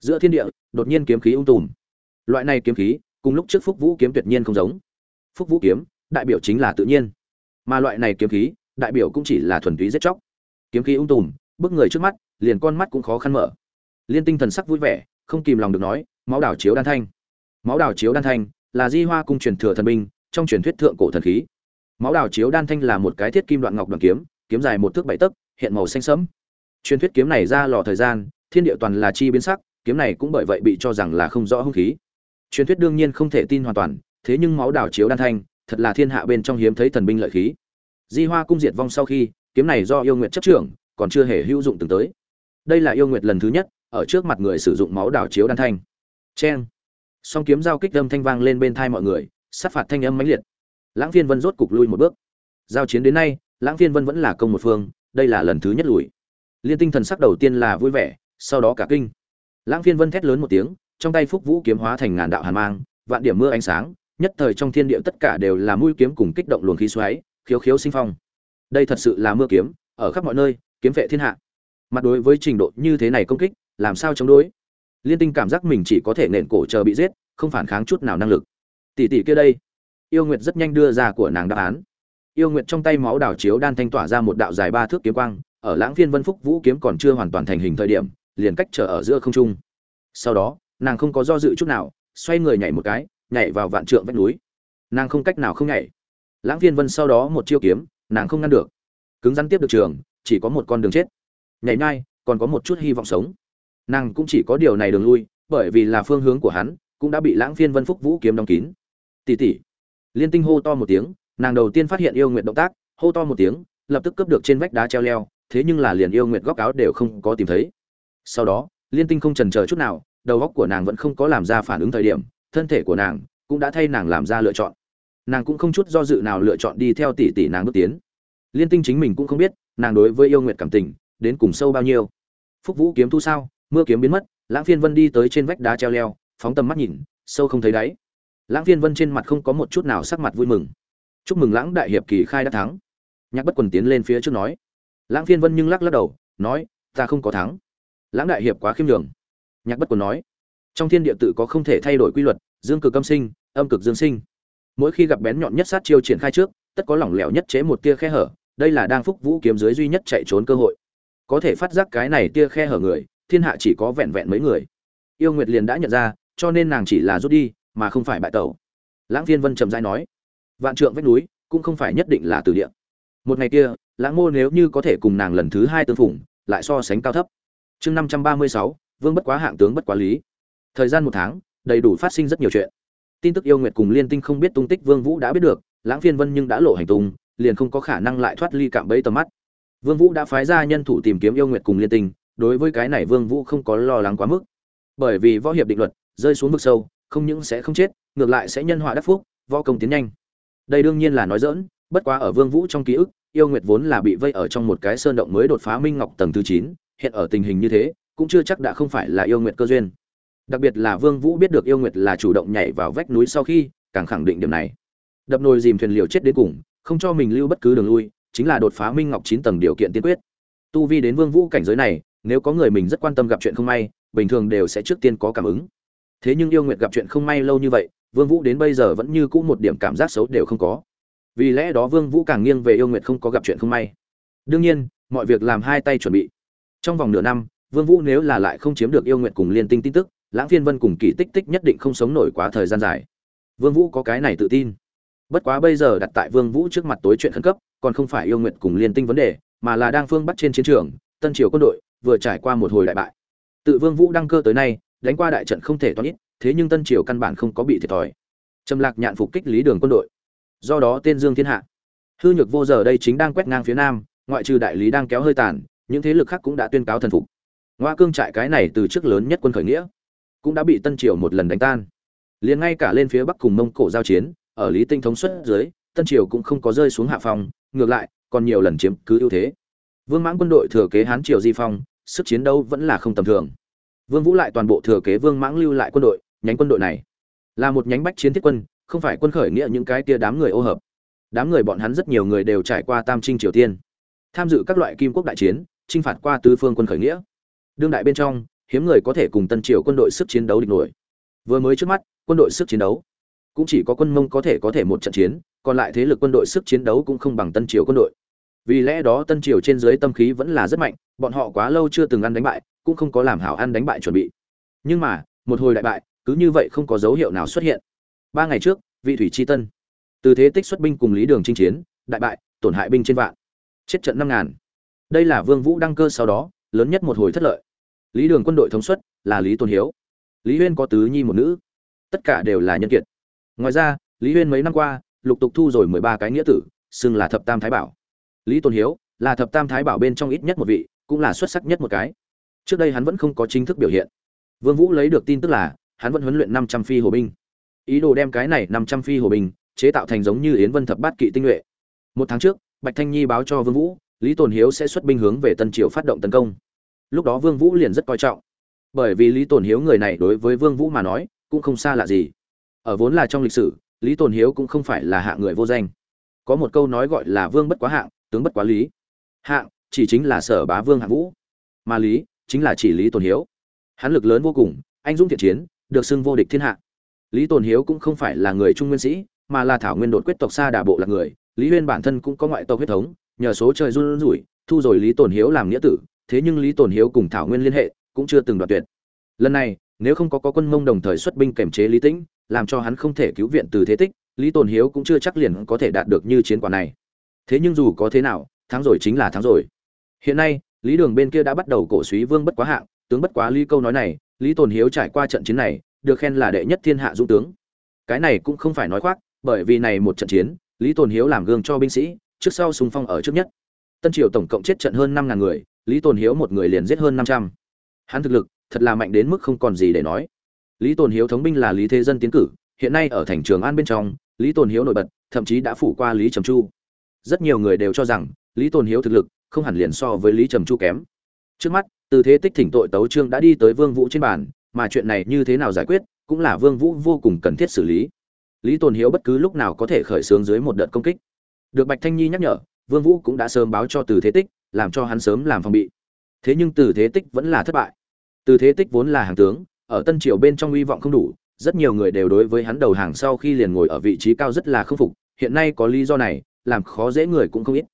Giữa thiên địa, đột nhiên kiếm khí ung tùm. Loại này kiếm khí, cùng lúc trước phúc vũ kiếm tuyệt nhiên không giống. Phúc vũ kiếm, đại biểu chính là tự nhiên. Mà loại này kiếm khí, đại biểu cũng chỉ là thuần túy giết chóc. Kiếm khí ung tùm, bước người trước mắt, liền con mắt cũng khó khăn mở. Liên tinh thần sắc vui vẻ, không kìm lòng được nói, máu đảo chiếu đan thanh. Máu đảo chiếu đan thanh, là di hoa cung truyền thừa thần binh, trong truyền thuyết thượng cổ thần khí. Máu đảo chiếu đan thanh là một cái thiết kim đoạn ngọc đoàn kiếm kiếm dài một thước bảy tấc, hiện màu xanh sẫm truyền thuyết kiếm này ra lò thời gian, thiên địa toàn là chi biến sắc, kiếm này cũng bởi vậy bị cho rằng là không rõ hung khí. Truyền thuyết đương nhiên không thể tin hoàn toàn, thế nhưng máu đảo chiếu đan thanh, thật là thiên hạ bên trong hiếm thấy thần binh lợi khí. Di hoa cung diệt vong sau khi, kiếm này do yêu nguyệt chấp trưởng, còn chưa hề hữu dụng từng tới. Đây là yêu nguyệt lần thứ nhất, ở trước mặt người sử dụng máu đảo chiếu đan thanh. Cheng. Song kiếm giao kích âm thanh vang lên bên thai mọi người, sát phạt thanh âm mãnh liệt. Lãng phiên vân rốt cục lui một bước. Giao chiến đến nay, lãng phiên vân vẫn là công một phương, đây là lần thứ nhất lùi liên tinh thần sắc đầu tiên là vui vẻ, sau đó cả kinh. Lãng phiên vân thét lớn một tiếng, trong tay phúc vũ kiếm hóa thành ngàn đạo hàn mang, vạn điểm mưa ánh sáng, nhất thời trong thiên địa tất cả đều là mũi kiếm cùng kích động luồng khí xoáy, khiếu khiếu sinh phong. Đây thật sự là mưa kiếm, ở khắp mọi nơi, kiếm vệ thiên hạ. Mặt đối với trình độ như thế này công kích, làm sao chống đối? Liên tinh cảm giác mình chỉ có thể nện cổ chờ bị giết, không phản kháng chút nào năng lực. Tỷ tỷ kia đây. Yêu nguyệt rất nhanh đưa ra của nàng đáp án. Yêu nguyệt trong tay máu đảo chiếu đan thanh tỏa ra một đạo dài ba thước kiếm quang ở lãng phiên vân phúc vũ kiếm còn chưa hoàn toàn thành hình thời điểm, liền cách trở ở giữa không trung. Sau đó, nàng không có do dự chút nào, xoay người nhảy một cái, nhảy vào vạn trượng vách núi. Nàng không cách nào không nhảy. Lãng phiên vân sau đó một chiêu kiếm, nàng không ngăn được. Cứng rắn tiếp được trường, chỉ có một con đường chết. Nhảy nhai, còn có một chút hy vọng sống. Nàng cũng chỉ có điều này đường lui, bởi vì là phương hướng của hắn, cũng đã bị lãng phiên vân phúc vũ kiếm đóng kín. Tỉ tỉ. Liên tinh hô to một tiếng, nàng đầu tiên phát hiện yêu nguyện động tác, hô to một tiếng, lập tức cướp được trên vách đá treo leo thế nhưng là liền yêu nguyện góc áo đều không có tìm thấy. Sau đó, liên tinh không trần chờ chút nào, đầu góc của nàng vẫn không có làm ra phản ứng thời điểm, thân thể của nàng cũng đã thay nàng làm ra lựa chọn. Nàng cũng không chút do dự nào lựa chọn đi theo tỷ tỷ nàng bước tiến. Liên tinh chính mình cũng không biết, nàng đối với yêu nguyệt cảm tình đến cùng sâu bao nhiêu. Phúc vũ kiếm thu sao? Mưa kiếm biến mất, lãng phiên vân đi tới trên vách đá treo leo, phóng tầm mắt nhìn, sâu không thấy đáy. Lãng phiên vân trên mặt không có một chút nào sắc mặt vui mừng. Chúc mừng lãng đại hiệp kỳ khai đã thắng. Nhạc bất quần tiến lên phía trước nói lãng phiên vân nhưng lắc lắc đầu, nói, ta không có thắng. Lãng đại hiệp quá khiêm nhường. Nhạc bất quần nói, trong thiên địa tự có không thể thay đổi quy luật, dương cực âm sinh, âm cực dương sinh. Mỗi khi gặp bén nhọn nhất sát chiêu triển khai trước, tất có lỏng lẻo nhất chế một tia khe hở, đây là đang phúc vũ kiếm dưới duy nhất chạy trốn cơ hội. Có thể phát giác cái này tia khe hở người, thiên hạ chỉ có vẹn vẹn mấy người. Yêu nguyệt liền đã nhận ra, cho nên nàng chỉ là rút đi, mà không phải bại tẩu. Lãng phiên vân trầm dai nói, vạn trượng vách núi cũng không phải nhất định là từ địa. Một ngày kia lãng mô nếu như có thể cùng nàng lần thứ hai tương phủng lại so sánh cao thấp. Chương năm trăm ba mươi sáu, vương bất quá hạng tướng bất quá lý. Thời gian một tháng, đầy đủ phát sinh rất nhiều chuyện. Tin tức yêu nguyệt cùng liên tinh không biết tung tích vương vũ đã biết được, lãng phiên vân nhưng đã lộ hành tung, liền không có khả năng lại thoát ly cạm bẫy tầm mắt. Vương vũ đã phái ra nhân thủ tìm kiếm yêu nguyệt cùng liên tinh, đối với cái này vương vũ không có lo lắng quá mức. Bởi vì võ hiệp định luật, rơi xuống vực sâu, không những sẽ không chết, ngược lại sẽ nhân họa đắc phúc, võ công tiến nhanh. Đây đương nhiên là nói dỡn bất quá ở vương vũ trong ký ức yêu nguyệt vốn là bị vây ở trong một cái sơn động mới đột phá minh ngọc tầng thứ 9, hiện ở tình hình như thế cũng chưa chắc đã không phải là yêu nguyệt cơ duyên. Đặc biệt là vương vũ biết được yêu nguyệt là chủ động nhảy vào vách núi sau khi càng khẳng định điểm này. Đập nồi dìm thuyền liều chết đến cùng không cho mình lưu bất cứ đường lui chính là đột phá minh ngọc chín tầng điều kiện tiên quyết. Tu vi đến vương vũ cảnh giới này nếu có người mình rất quan tâm gặp chuyện không may bình thường đều sẽ trước tiên có cảm ứng. Thế nhưng yêu nguyệt gặp chuyện không may lâu như vậy vương vũ đến bây giờ vẫn như cũ một điểm cảm giác xấu đều không có vì lẽ đó vương vũ càng nghiêng về yêu nguyệt không có gặp chuyện không may. Đương nhiên, mọi việc làm hai tay chuẩn bị. Trong vòng nửa năm, vương vũ nếu là lại không chiếm được yêu nguyệt cùng liên tinh tin tức, lãng phiên vân cùng kỳ tích tích nhất định không sống nổi quá thời gian dài. Vương vũ có cái này tự tin. Bất quá bây giờ đặt tại vương vũ trước mặt tối chuyện khẩn cấp, còn không phải yêu nguyệt cùng liên tinh vấn đề, mà là đang phương bắt trên chiến trường, tân triều quân đội vừa trải qua một hồi đại bại. Tự vương vũ đăng cơ tới nay, đánh qua đại trận không thể toán ít, thế nhưng tân triều căn bản không có bị thiệt thòi. Trầm lạc nhạn phục kích lý đường quân đội do đó tên dương thiên hạ. Hư nhược vô giờ đây chính đang quét ngang phía nam, ngoại trừ đại lý đang kéo hơi tàn, những thế lực khác cũng đã tuyên cáo thần phục. Ngoa cương trại cái này từ trước lớn nhất quân khởi nghĩa, cũng đã bị tân triều một lần đánh tan. Liền ngay cả lên phía bắc cùng mông cổ giao chiến, ở lý tinh thống suất dưới, tân triều cũng không có rơi xuống hạ phòng ngược lại, còn nhiều lần chiếm cứ ưu thế. Vương mãng quân đội thừa kế hán triều di phong, sức chiến đấu vẫn là không tầm thường. Vương vũ lại toàn bộ thừa kế vương mãng lưu lại quân đội, nhánh quân đội này. Là một nhánh bách chiến thiết quân không phải quân khởi nghĩa những cái kia đám người ô hợp. Đám người bọn hắn rất nhiều người đều trải qua tam trinh triều tiên, tham dự các loại kim quốc đại chiến, chinh phạt qua tứ phương quân khởi nghĩa. Đương đại bên trong, hiếm người có thể cùng tân triều quân đội sức chiến đấu địch nổi. Vừa mới trước mắt, quân đội sức chiến đấu cũng chỉ có quân mông có thể có thể một trận chiến, còn lại thế lực quân đội sức chiến đấu cũng không bằng tân triều quân đội. Vì lẽ đó tân triều trên dưới tâm khí vẫn là rất mạnh, bọn họ quá lâu chưa từng ăn đánh bại, cũng không có làm hảo ăn đánh bại chuẩn bị. Nhưng mà, một hồi đại bại, cứ như vậy không có dấu hiệu nào xuất hiện ba ngày trước, vị thủy chi tân. Từ thế tích xuất binh cùng lý đường chinh chiến, đại bại, tổn hại binh trên vạn. Chết trận năm ngàn. Đây là vương vũ đăng cơ sau đó, lớn nhất một hồi thất lợi. Lý đường quân đội thống suất là lý tôn hiếu. Lý huyên có tứ nhi một nữ. Tất cả đều là nhân kiệt. Ngoài ra, lý huyên mấy năm qua, lục tục thu rồi mười ba cái nghĩa tử, xưng là thập tam thái bảo. Lý tôn hiếu là thập tam thái bảo bên trong ít nhất một vị, cũng là xuất sắc nhất một cái. Trước đây hắn vẫn không có chính thức biểu hiện. Vương vũ lấy được tin tức là, hắn vẫn huấn luyện năm trăm phi hồ binh ý đồ đem cái này năm trăm phi hồ bình, chế tạo thành giống như yến vân thập bát kỵ tinh nhuệ. Một tháng trước bạch thanh nhi báo cho vương vũ lý tồn hiếu sẽ xuất binh hướng về tân triều phát động tấn công. Lúc đó vương vũ liền rất coi trọng. Bởi vì lý tồn hiếu người này đối với vương vũ mà nói cũng không xa lạ gì. Ở vốn là trong lịch sử lý tồn hiếu cũng không phải là hạng người vô danh. Có một câu nói gọi là vương bất quá hạng tướng bất quá lý. Hạng chỉ chính là sở bá vương hạng vũ mà lý chính là chỉ lý tồn hiếu. Hắn lực lớn vô cùng anh dũng thiện chiến được xưng vô địch thiên hạ lý tồn hiếu cũng không phải là người trung nguyên sĩ mà là thảo nguyên đột quyết tộc xa đà bộ là người. Lý huyên bản thân cũng có ngoại tộc huyết thống nhờ số trời run rủi thu rồi lý tồn hiếu làm nghĩa tử thế nhưng lý tồn hiếu cùng thảo nguyên liên hệ cũng chưa từng đoạt tuyệt. Lần này nếu không có, có quân mông đồng thời xuất binh kềm chế lý tĩnh làm cho hắn không thể cứu viện từ thế tích lý tồn hiếu cũng chưa chắc liền có thể đạt được như chiến quả này. Thế nhưng dù có thế nào thắng rồi chính là thắng rồi. Hiện nay lý đường bên kia đã bắt đầu cổ suý vương bất quá hạng tướng bất quá lý câu nói này lý tồn hiếu trải qua trận chiến này được khen là đệ nhất thiên hạ dũng tướng. Cái này cũng không phải nói khoác, bởi vì này một trận chiến, lý tồn hiếu làm gương cho binh sĩ, trước sau xung phong ở trước nhất. Tân triều tổng cộng chết trận hơn năm ngàn người, lý tồn hiếu một người liền giết hơn năm trăm. Hắn thực lực, thật là mạnh đến mức không còn gì để nói. Lý tồn hiếu thống binh là lý thế dân tiến cử, hiện nay ở thành trường an bên trong, lý tồn hiếu nổi bật, thậm chí đã phủ qua lý trầm chu. Rất nhiều người đều cho rằng, lý tồn hiếu thực lực, không hẳn liền so với lý trầm chu kém. Trước mắt, từ thế tích thỉnh tội tấu trương đã đi tới vương vũ trên bàn mà chuyện này như thế nào giải quyết, cũng là vương vũ vô cùng cần thiết xử lý. Lý tồn hiếu bất cứ lúc nào có thể khởi xướng dưới một đợt công kích. Được bạch thanh nhi nhắc nhở, vương vũ cũng đã sớm báo cho từ thế tích, làm cho hắn sớm làm phòng bị. Thế nhưng từ thế tích vẫn là thất bại. Từ thế tích vốn là hàng tướng, ở tân triều bên trong uy vọng không đủ, rất nhiều người đều đối với hắn đầu hàng sau khi liền ngồi ở vị trí cao rất là khâm phục, hiện nay có lý do này, làm khó dễ người cũng không ít.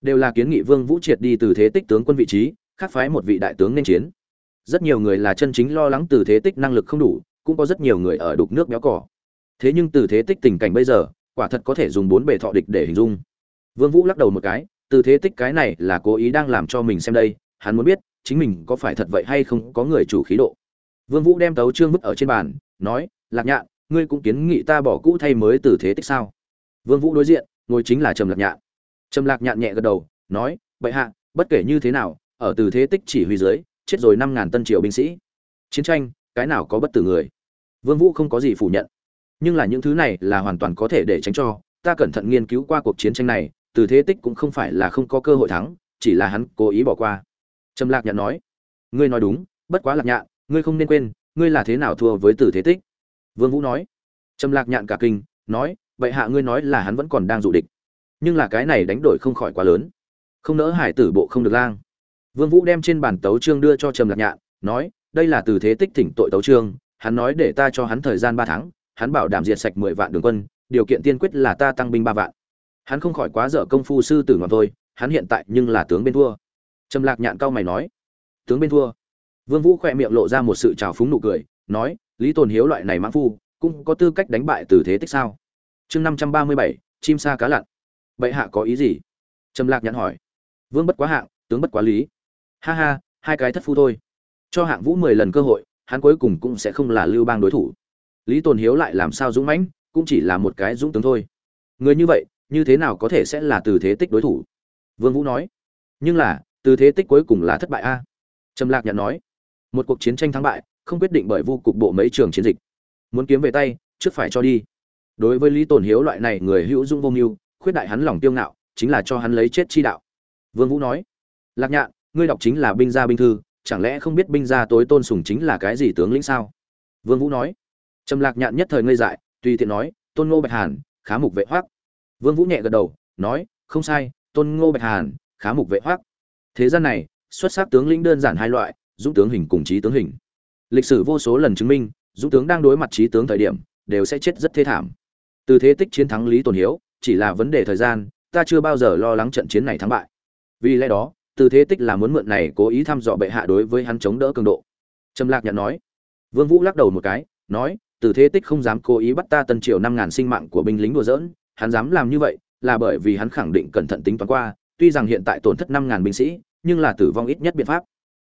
Đều là kiến nghị vương vũ triệt đi từ thế tích tướng quân vị trí, khác phái một vị đại tướng nên chiến rất nhiều người là chân chính lo lắng từ thế tích năng lực không đủ, cũng có rất nhiều người ở đục nước béo cỏ. Thế nhưng từ thế tích tình cảnh bây giờ, quả thật có thể dùng bốn bề thọ địch để hình dung. Vương vũ lắc đầu một cái, từ thế tích cái này là cố ý đang làm cho mình xem đây, hắn muốn biết, chính mình có phải thật vậy hay không có người chủ khí độ. Vương vũ đem tấu trương bức ở trên bàn, nói, lạc nhạn, ngươi cũng kiến nghị ta bỏ cũ thay mới từ thế tích sao? Vương vũ đối diện, ngồi chính là trầm lạc nhạn. Trầm lạc nhạn nhẹ gật đầu, nói, bệ hạ, bất kể như thế nào, ở từ thế tích chỉ huy dưới chết rồi năm ngàn tân triều binh sĩ. Chiến tranh, cái nào có bất tử người? Vương vũ không có gì phủ nhận. Nhưng là những thứ này là hoàn toàn có thể để tránh cho, ta cẩn thận nghiên cứu qua cuộc chiến tranh này, từ thế tích cũng không phải là không có cơ hội thắng, chỉ là hắn cố ý bỏ qua. Trầm lạc nhạn nói, ngươi nói đúng, bất quá lạc nhạn, ngươi không nên quên, ngươi là thế nào thua với từ thế tích? Vương vũ nói. Trầm lạc nhạn cả kinh, nói, vậy hạ ngươi nói là hắn vẫn còn đang dụ địch, nhưng là cái này đánh đổi không khỏi quá lớn. Không nỡ hải tử bộ không được lang vương vũ đem trên bàn tấu chương đưa cho trầm lạc nhạn, nói, đây là từ thế tích thỉnh tội tấu chương. hắn nói để ta cho hắn thời gian ba tháng, hắn bảo đảm diệt sạch mười vạn đường quân, điều kiện tiên quyết là ta tăng binh ba vạn. Hắn không khỏi quá dở công phu sư tử ngọn thôi, hắn hiện tại nhưng là tướng bên thua. Trầm lạc nhạn cao mày nói, tướng bên thua. Vương vũ khỏe miệng lộ ra một sự trào phúng nụ cười, nói, lý tồn hiếu loại này mãng phu, cũng có tư cách đánh bại từ thế tích sao? Chương năm trăm ba mươi bảy, chim sa cá lặn. Bệ hạ có ý gì? Trầm lạc nhạn hỏi. Vương bất quá hạng, tướng bất quá lý ha ha, hai cái thất phu thôi. Cho hạng vũ mười lần cơ hội, hắn cuối cùng cũng sẽ không là lưu bang đối thủ. Lý tồn hiếu lại làm sao dũng mãnh, cũng chỉ là một cái dũng tướng thôi. Người như vậy, như thế nào có thể sẽ là từ thế tích đối thủ? Vương vũ nói. Nhưng là, từ thế tích cuối cùng là thất bại a. Trầm lạc nhận nói. Một cuộc chiến tranh thắng bại, không quyết định bởi vu cục bộ mấy trường chiến dịch. Muốn kiếm về tay, trước phải cho đi. Đối với lý tồn hiếu loại này người hữu dung vô mưu, khuyết đại hắn lòng tiêu ngạo, chính là cho hắn lấy chết chi đạo. Vương vũ nói. Lạc nhạn ngươi đọc chính là binh gia binh thư, chẳng lẽ không biết binh gia tối tôn sùng chính là cái gì tướng lĩnh sao? Vương vũ nói. Trầm lạc nhạn nhất thời ngây dại, tùy tiện nói, tôn ngô bạch hàn, khá mục vệ hoắc. vương vũ nhẹ gật đầu, nói, không sai, tôn ngô bạch hàn, khá mục vệ hoắc. thế gian này, xuất sắc tướng lĩnh đơn giản hai loại, dũng tướng hình cùng trí tướng hình. Lịch sử vô số lần chứng minh, dũng tướng đang đối mặt trí tướng thời điểm, đều sẽ chết rất thê thảm. Từ thế tích chiến thắng lý tồn hiếu, chỉ là vấn đề thời gian, ta chưa bao giờ lo lắng trận chiến này thắng bại. Vì lẽ đó từ thế tích là muốn mượn này cố ý thăm dò bệ hạ đối với hắn chống đỡ cường độ. Trầm lạc nhận nói. Vương vũ lắc đầu một cái, nói từ thế tích không dám cố ý bắt ta tân triều năm ngàn sinh mạng của binh lính đùa giỡn, hắn dám làm như vậy là bởi vì hắn khẳng định cẩn thận tính toán qua, tuy rằng hiện tại tổn thất năm ngàn binh sĩ, nhưng là tử vong ít nhất biện pháp.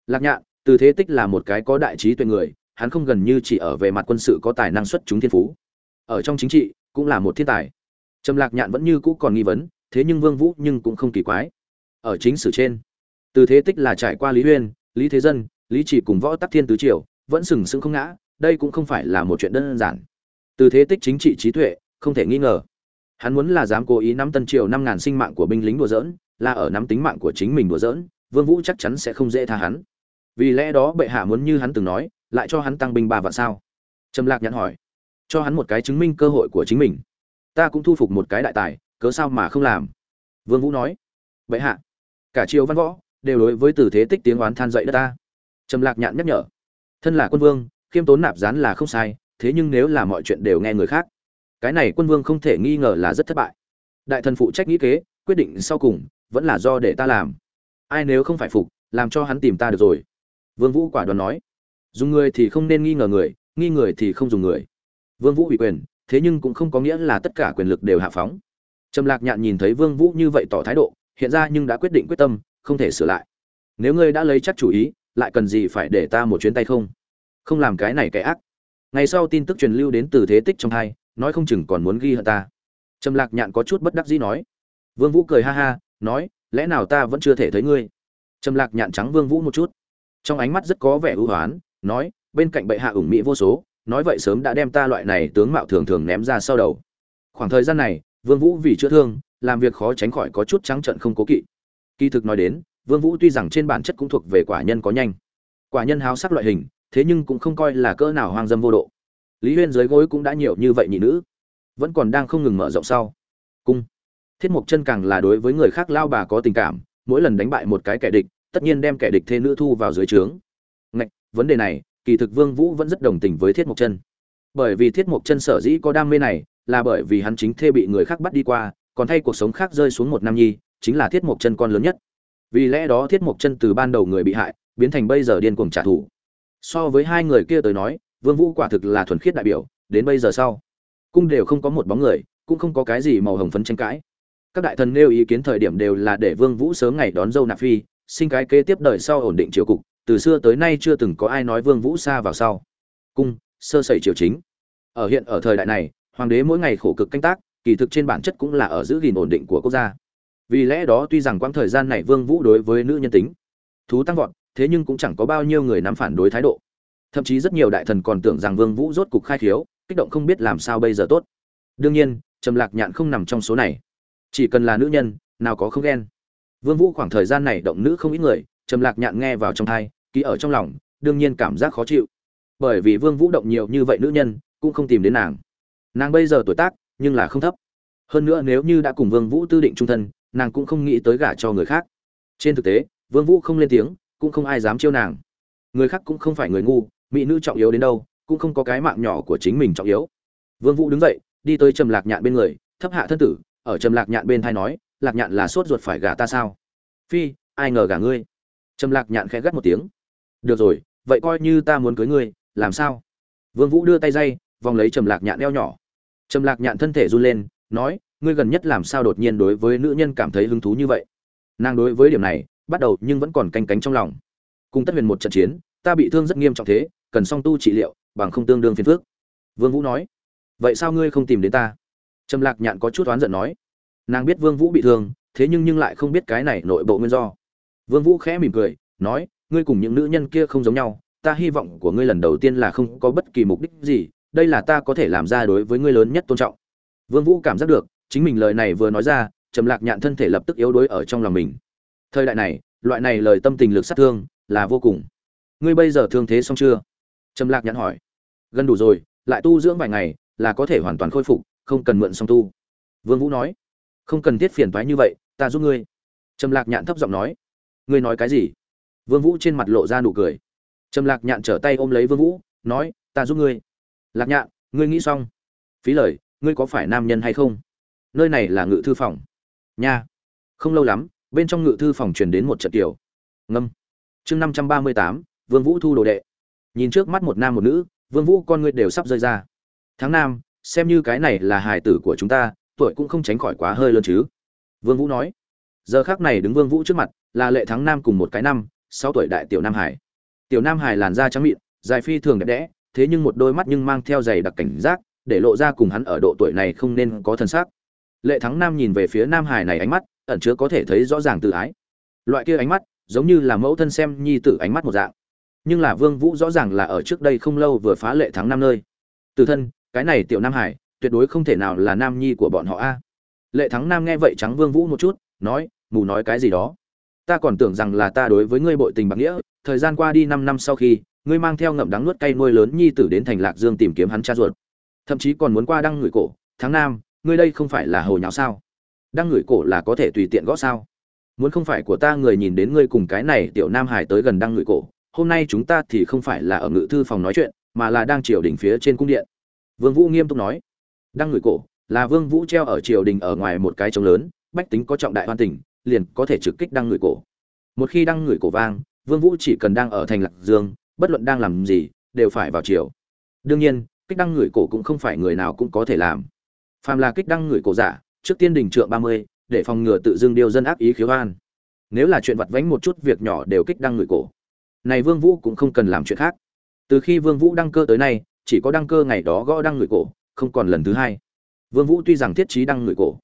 Lạc nhạn từ thế tích là một cái có đại trí tuệ người, hắn không gần như chỉ ở về mặt quân sự có tài năng xuất chúng thiên phú. Ở trong chính trị, cũng là một thiên tài. Trầm lạc nhạn vẫn như cũ còn nghi vấn, thế nhưng vương vũ nhưng cũng không kỳ quái. Ở chính sử trên từ thế tích là trải qua lý huyên, lý thế dân, lý chỉ cùng võ tắc thiên tứ triều, vẫn sừng sững không ngã, đây cũng không phải là một chuyện đơn giản. Từ thế tích chính trị trí tuệ, không thể nghi ngờ. Hắn muốn là dám cố ý nắm tân triều năm ngàn sinh mạng của binh lính đùa dỡn là ở nắm tính mạng của chính mình đùa dỡn vương vũ chắc chắn sẽ không dễ tha hắn. Vì lẽ đó bệ hạ muốn như hắn từng nói, lại cho hắn tăng binh ba vạn sao? Trầm lạc nhẫn hỏi. Cho hắn một cái chứng minh cơ hội của chính mình. Ta cũng thu phục một cái đại tài, cớ sao mà không làm? Vương vũ nói. Bệ hạ, cả triều văn võ đều đối với tử thế tích tiếng oán than dậy đất ta. Trầm lạc nhạn nhắc nhở, thân là quân vương, khiêm tốn nạp gián là không sai, thế nhưng nếu là mọi chuyện đều nghe người khác, cái này quân vương không thể nghi ngờ là rất thất bại. Đại thần phụ trách nghĩ kế, quyết định sau cùng vẫn là do để ta làm. Ai nếu không phải phục, làm cho hắn tìm ta được rồi. Vương vũ quả đoán nói, dùng người thì không nên nghi ngờ người, nghi người thì không dùng người. Vương vũ ủy quyền, thế nhưng cũng không có nghĩa là tất cả quyền lực đều hạ phóng. Trầm lạc nhạn nhìn thấy vương vũ như vậy tỏ thái độ, hiện ra nhưng đã quyết định quyết tâm không thể sửa lại. Nếu ngươi đã lấy chắc chủ ý, lại cần gì phải để ta một chuyến tay không? Không làm cái này cái ác. Ngày sau tin tức truyền lưu đến từ thế tích trong hai, nói không chừng còn muốn ghi hận ta. Trầm lạc nhạn có chút bất đắc dĩ nói. Vương vũ cười ha ha, nói, lẽ nào ta vẫn chưa thể thấy ngươi? Trầm lạc nhạn trắng vương vũ một chút. Trong ánh mắt rất có vẻ ưu hoán, nói, bên cạnh bệ hạ ủng mỹ vô số, nói vậy sớm đã đem ta loại này tướng mạo thường thường ném ra sau đầu. Khoảng thời gian này, vương vũ vì chữa thương, làm việc khó tránh khỏi có chút trắng trợn không cố kỵ kỳ thực nói đến, vương vũ tuy rằng trên bản chất cũng thuộc về quả nhân có nhanh, quả nhân háo sắc loại hình, thế nhưng cũng không coi là cỡ nào hoang dâm vô độ. Lý huyên dưới gối cũng đã nhiều như vậy nhị nữ, vẫn còn đang không ngừng mở rộng sau. Cung. Thiết mộc chân càng là đối với người khác lao bà có tình cảm, mỗi lần đánh bại một cái kẻ địch, tất nhiên đem kẻ địch thê nữ thu vào dưới trướng. Ngạch, vấn đề này, kỳ thực vương vũ vẫn rất đồng tình với thiết mộc chân. Bởi vì thiết mộc chân sở dĩ có đam mê này, là bởi vì hắn chính thê bị người khác bắt đi qua, còn thay cuộc sống khác rơi xuống một nam nhi chính là thiết mộc chân con lớn nhất. Vì lẽ đó thiết mộc chân từ ban đầu người bị hại, biến thành bây giờ điên cuồng trả thù. So với hai người kia tới nói, vương vũ quả thực là thuần khiết đại biểu, đến bây giờ sau cung đều không có một bóng người, cũng không có cái gì màu hồng phấn tranh cãi. Các đại thần nêu ý kiến thời điểm đều là để vương vũ sớm ngày đón dâu nạp phi, sinh cái kế tiếp đời sau ổn định triều cục, từ xưa tới nay chưa từng có ai nói vương vũ xa vào sau. Cung, sơ sẩy triều chính. Ở hiện ở thời đại này, hoàng đế mỗi ngày khổ cực canh tác, kỳ thực trên bản chất cũng là ở giữ gìn ổn định của quốc gia vì lẽ đó tuy rằng quãng thời gian này vương vũ đối với nữ nhân tính thú tăng vọt, thế nhưng cũng chẳng có bao nhiêu người nắm phản đối thái độ. Thậm chí rất nhiều đại thần còn tưởng rằng vương vũ rốt cục khai khiếu, kích động không biết làm sao bây giờ tốt. Đương nhiên, trầm lạc nhạn không nằm trong số này. Chỉ cần là nữ nhân, nào có không ghen. Vương vũ khoảng thời gian này động nữ không ít người, trầm lạc nhạn nghe vào trong thai ký ở trong lòng, đương nhiên cảm giác khó chịu. Bởi vì vương vũ động nhiều như vậy nữ nhân, cũng không tìm đến nàng. Nàng bây giờ tuổi tác, nhưng là không thấp. Hơn nữa nếu như đã cùng vương vũ tư định trung thân nàng cũng không nghĩ tới gả cho người khác. Trên thực tế, vương vũ không lên tiếng, cũng không ai dám chiêu nàng. Người khác cũng không phải người ngu, mỹ nữ trọng yếu đến đâu, cũng không có cái mạng nhỏ của chính mình trọng yếu. Vương vũ đứng dậy, đi tới trầm lạc nhạn bên người, thấp hạ thân tử, ở trầm lạc nhạn bên thai nói, lạc nhạn là sốt ruột phải gả ta sao? Phi, ai ngờ gả ngươi? Trầm lạc nhạn khẽ gắt một tiếng. Được rồi, vậy coi như ta muốn cưới ngươi, làm sao? Vương vũ đưa tay dây, vòng lấy trầm lạc nhạn eo nhỏ. Trầm lạc nhạn thân thể run lên, nói ngươi gần nhất làm sao đột nhiên đối với nữ nhân cảm thấy hứng thú như vậy? Nàng đối với điểm này, bắt đầu nhưng vẫn còn canh cánh trong lòng. Cùng tất huyền một trận chiến, ta bị thương rất nghiêm trọng thế, cần song tu trị liệu, bằng không tương đương phiền phước vương vũ nói, vậy sao ngươi không tìm đến ta? Trầm lạc nhạn có chút oán giận nói, nàng biết vương vũ bị thương, thế nhưng nhưng lại không biết cái này nội bộ nguyên do. Vương vũ khẽ mỉm cười, nói, ngươi cùng những nữ nhân kia không giống nhau, ta hy vọng của ngươi lần đầu tiên là không có bất kỳ mục đích gì, đây là ta có thể làm ra đối với ngươi lớn nhất tôn trọng. Vương vũ cảm giác được chính mình lời này vừa nói ra, trầm lạc nhạn thân thể lập tức yếu đuối ở trong lòng mình. Thời đại này, loại này lời tâm tình lực sát thương là vô cùng. Ngươi bây giờ thương thế xong chưa? Trầm lạc nhạn hỏi. Gần đủ rồi, lại tu dưỡng vài ngày là có thể hoàn toàn khôi phục, không cần mượn song tu. Vương vũ nói. Không cần thiết phiền toái như vậy, ta giúp ngươi. Trầm lạc nhạn thấp giọng nói. Ngươi nói cái gì? Vương vũ trên mặt lộ ra nụ cười. Trầm lạc nhạn trở tay ôm lấy vương vũ, nói, ta giúp ngươi. Lạc nhạn, ngươi nghĩ xong. Phí lời, ngươi có phải nam nhân hay không? Nơi này là ngự thư phòng. Nha. Không lâu lắm, bên trong ngự thư phòng truyền đến một trận tiểu. Ngâm. Chương năm trăm ba mươi tám, vương vũ thu đồ đệ. Nhìn trước mắt một nam một nữ, vương vũ con ngươi đều sắp rơi ra. Tháng năm xem như cái này là hài tử của chúng ta, tuổi cũng không tránh khỏi quá hơi lớn chứ. Vương vũ nói. Giờ khắc này đứng vương vũ trước mặt, là lệ thắng nam cùng một cái năm, sáu tuổi đại tiểu nam hải. Tiểu nam hải làn da trắng mịn, dài phi thường đẹp đẽ, thế nhưng một đôi mắt nhưng mang theo giày đặc cảnh giác, để lộ ra cùng hắn ở độ tuổi này không nên có thân xác lệ thắng nam nhìn về phía nam hải này ánh mắt, ẩn chứa có thể thấy rõ ràng tự ái. Loại kia ánh mắt, giống như là mẫu thân xem nhi tử ánh mắt một dạng. Nhưng là vương vũ rõ ràng là ở trước đây không lâu vừa phá lệ thắng năm nơi. Từ thân, cái này tiểu nam hải tuyệt đối không thể nào là nam nhi của bọn họ a. Lệ thắng nam nghe vậy trắng vương vũ một chút, nói, mù nói cái gì đó? Ta còn tưởng rằng là ta đối với ngươi bội tình bạc nghĩa, thời gian qua đi năm năm sau khi, ngươi mang theo ngậm đắng nuốt cay nuôi lớn nhi tử đến thành lạc dương tìm kiếm hắn cha ruột. Thậm chí còn muốn qua đăng người cổ tháng nam ngươi đây không phải là hồ nháo sao? Đang ngửi cổ là có thể tùy tiện gõ sao? Muốn không phải của ta người nhìn đến ngươi cùng cái này tiểu nam hải tới gần đang ngửi cổ, hôm nay chúng ta thì không phải là ở ngự thư phòng nói chuyện, mà là đang triều đình phía trên cung điện. Vương vũ nghiêm túc nói. Đang ngửi cổ, là vương vũ treo ở triều đình ở ngoài một cái trống lớn, bách tính có trọng đại hoan tình, liền có thể trực kích đang ngửi cổ. Một khi đang ngửi cổ vang, vương vũ chỉ cần đang ở thành lạc dương, bất luận đang làm gì, đều phải vào triều. Đương nhiên, kích đăng người cổ cũng không phải người nào cũng có thể làm phàm là kích đăng người cổ giả trước tiên đình trượng 30, để phòng ngừa tự dưng điều dân ác ý khiếu an nếu là chuyện vặt vãnh một chút việc nhỏ đều kích đăng người cổ. Này vương vũ cũng không cần làm chuyện khác. Từ khi vương vũ đăng cơ tới nay chỉ có đăng cơ ngày đó gõ đăng người cổ không còn lần thứ hai. Vương vũ tuy rằng thiết trí đăng người cổ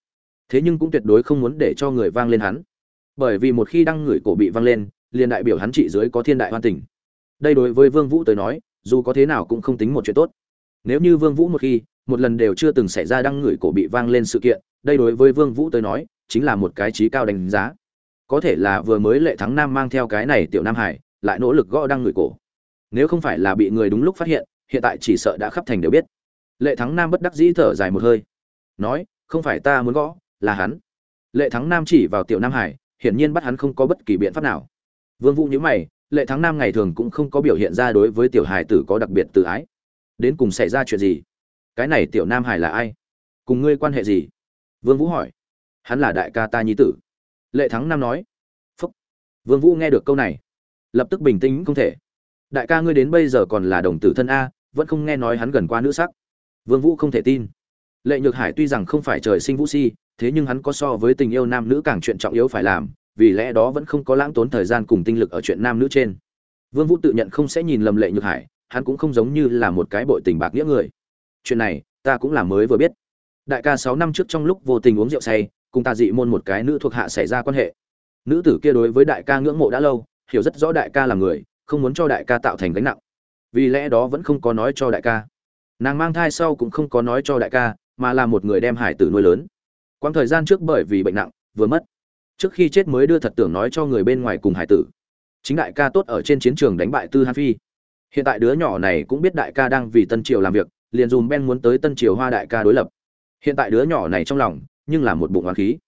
thế nhưng cũng tuyệt đối không muốn để cho người vang lên hắn. Bởi vì một khi đăng người cổ bị vang lên liền đại biểu hắn trị dưới có thiên đại hoan tình. Đây đối với vương vũ tới nói dù có thế nào cũng không tính một chuyện tốt. Nếu như vương vũ một khi một lần đều chưa từng xảy ra đăng người cổ bị vang lên sự kiện, đây đối với vương vũ tới nói, chính là một cái trí cao đánh giá. Có thể là vừa mới lệ thắng nam mang theo cái này tiểu nam hải, lại nỗ lực gõ đăng người cổ. Nếu không phải là bị người đúng lúc phát hiện hiện tại chỉ sợ đã khắp thành đều biết. Lệ thắng nam bất đắc dĩ thở dài một hơi. Nói, không phải ta muốn gõ, là hắn. Lệ thắng nam chỉ vào tiểu nam hải, hiển nhiên bắt hắn không có bất kỳ biện pháp nào. Vương vũ nhíu mày, lệ thắng nam ngày thường cũng không có biểu hiện ra đối với tiểu hải tử có đặc biệt tự ái. Đến cùng xảy ra chuyện gì? Cái này tiểu nam hải là ai? Cùng ngươi quan hệ gì? Vương vũ hỏi. Hắn là đại ca ta nhi tử. Lệ thắng nam nói. Phúc. Vương vũ nghe được câu này, lập tức bình tĩnh không thể. Đại ca ngươi đến bây giờ còn là đồng tử thân a, vẫn không nghe nói hắn gần qua nữ sắc. Vương vũ không thể tin. Lệ nhược hải tuy rằng không phải trời sinh vũ si, thế nhưng hắn có so với tình yêu nam nữ càng chuyện trọng yếu phải làm, vì lẽ đó vẫn không có lãng tốn thời gian cùng tinh lực ở chuyện nam nữ trên. Vương vũ tự nhận không sẽ nhìn lầm lệ nhược hải, hắn cũng không giống như là một cái bội tình bạc nghĩa người chuyện này, ta cũng là mới vừa biết. Đại ca sáu năm trước trong lúc vô tình uống rượu say, cùng ta dị môn một cái nữ thuộc hạ xảy ra quan hệ. Nữ tử kia đối với đại ca ngưỡng mộ đã lâu, hiểu rất rõ đại ca là người, không muốn cho đại ca tạo thành gánh nặng. Vì lẽ đó vẫn không có nói cho đại ca. Nàng mang thai sau cũng không có nói cho đại ca, mà là một người đem hải tử nuôi lớn. Quãng thời gian trước bởi vì bệnh nặng, vừa mất. Trước khi chết mới đưa thật tưởng nói cho người bên ngoài cùng hải tử. Chính đại ca tốt ở trên chiến trường đánh bại tư hàn phi. Hiện tại đứa nhỏ này cũng biết đại ca đang vì tân triều làm việc liền dùm ben muốn tới tân triều hoa đại ca đối lập. Hiện tại đứa nhỏ này trong lòng, nhưng là một bụng oán khí.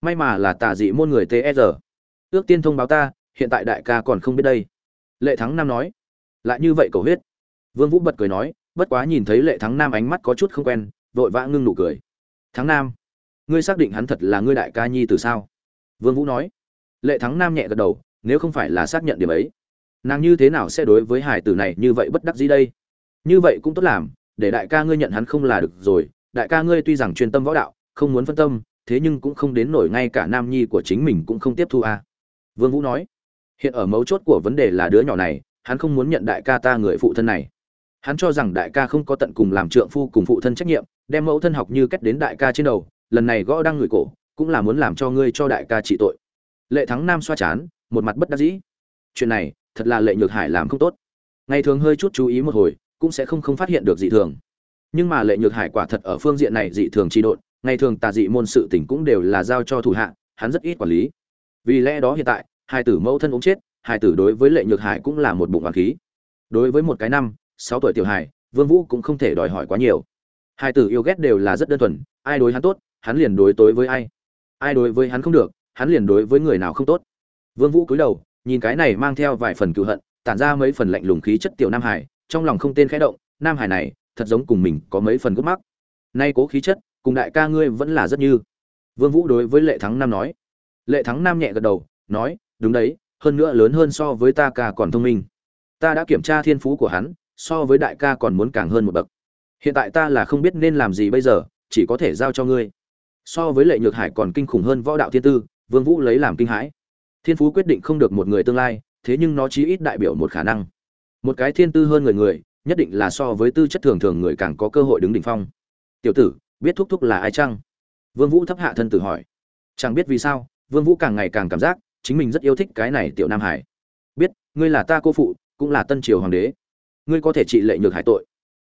May mà là tà dị môn người tsr ước tiên thông báo ta, hiện tại đại ca còn không biết đây. Lệ thắng nam nói. Lại như vậy cầu huyết. Vương vũ bật cười nói, bất quá nhìn thấy lệ thắng nam ánh mắt có chút không quen, vội vã ngưng nụ cười. Thắng nam, ngươi xác định hắn thật là ngươi đại ca nhi từ sao? Vương vũ nói. Lệ thắng nam nhẹ gật đầu, nếu không phải là xác nhận điểm ấy, nàng như thế nào sẽ đối với hải tử này như vậy bất đắc dĩ đây? Như vậy cũng tốt làm để đại ca ngươi nhận hắn không là được rồi, đại ca ngươi tuy rằng chuyên tâm võ đạo, không muốn phân tâm, thế nhưng cũng không đến nổi ngay cả nam nhi của chính mình cũng không tiếp thu à. vương vũ nói, hiện ở mấu chốt của vấn đề là đứa nhỏ này, hắn không muốn nhận đại ca ta người phụ thân này. Hắn cho rằng đại ca không có tận cùng làm trượng phu cùng phụ thân trách nhiệm, đem mẫu thân học như cách đến đại ca trên đầu, lần này gõ đang người cổ, cũng là muốn làm cho ngươi cho đại ca trị tội. Lệ thắng nam xoa chán, một mặt bất đắc dĩ. Chuyện này, thật là lệ nhược hải làm không tốt. Ngày thường hơi chút chú ý một hồi cũng sẽ không không phát hiện được dị thường. Nhưng mà lệ nhược hải quả thật ở phương diện này dị thường trị độn, ngày thường tà dị môn sự tình cũng đều là giao cho thủ hạ, hắn rất ít quản lý. Vì lẽ đó hiện tại, hai tử mẫu thân ốm chết, hai tử đối với lệ nhược hải cũng là một bụng hoàng khí. Đối với một cái năm, sáu tuổi tiểu hải vương vũ cũng không thể đòi hỏi quá nhiều. Hai tử yêu ghét đều là rất đơn thuần, ai đối hắn tốt, hắn liền đối tối với ai. Ai đối với hắn không được, hắn liền đối với người nào không tốt. Vương vũ cúi đầu, nhìn cái này mang theo vài phần cựu hận, tản ra mấy phần lạnh lùng khí chất tiểu nam hải trong lòng không tên khẽ động, nam hải này, thật giống cùng mình có mấy phần gút mắc. Nay cố khí chất, cùng đại ca ngươi vẫn là rất như. Vương vũ đối với lệ thắng nam nói. Lệ thắng nam nhẹ gật đầu, nói, đúng đấy, hơn nữa lớn hơn so với ta ca còn thông minh. Ta đã kiểm tra thiên phú của hắn, so với đại ca còn muốn càng hơn một bậc. Hiện tại ta là không biết nên làm gì bây giờ, chỉ có thể giao cho ngươi. So với lệ nhược hải còn kinh khủng hơn võ đạo thiên tư, vương vũ lấy làm kinh hãi. Thiên phú quyết định không được một người tương lai, thế nhưng nó chí ít đại biểu một khả năng một cái thiên tư hơn người người, nhất định là so với tư chất thường thường người càng có cơ hội đứng đỉnh phong. Tiểu tử, biết thúc thúc là ai chăng? Vương vũ thấp hạ thân tử hỏi. Chẳng biết vì sao, vương vũ càng ngày càng cảm giác chính mình rất yêu thích cái này tiểu nam hải. Biết, ngươi là ta cô phụ, cũng là tân triều hoàng đế. Ngươi có thể trị lệ nhược hải tội.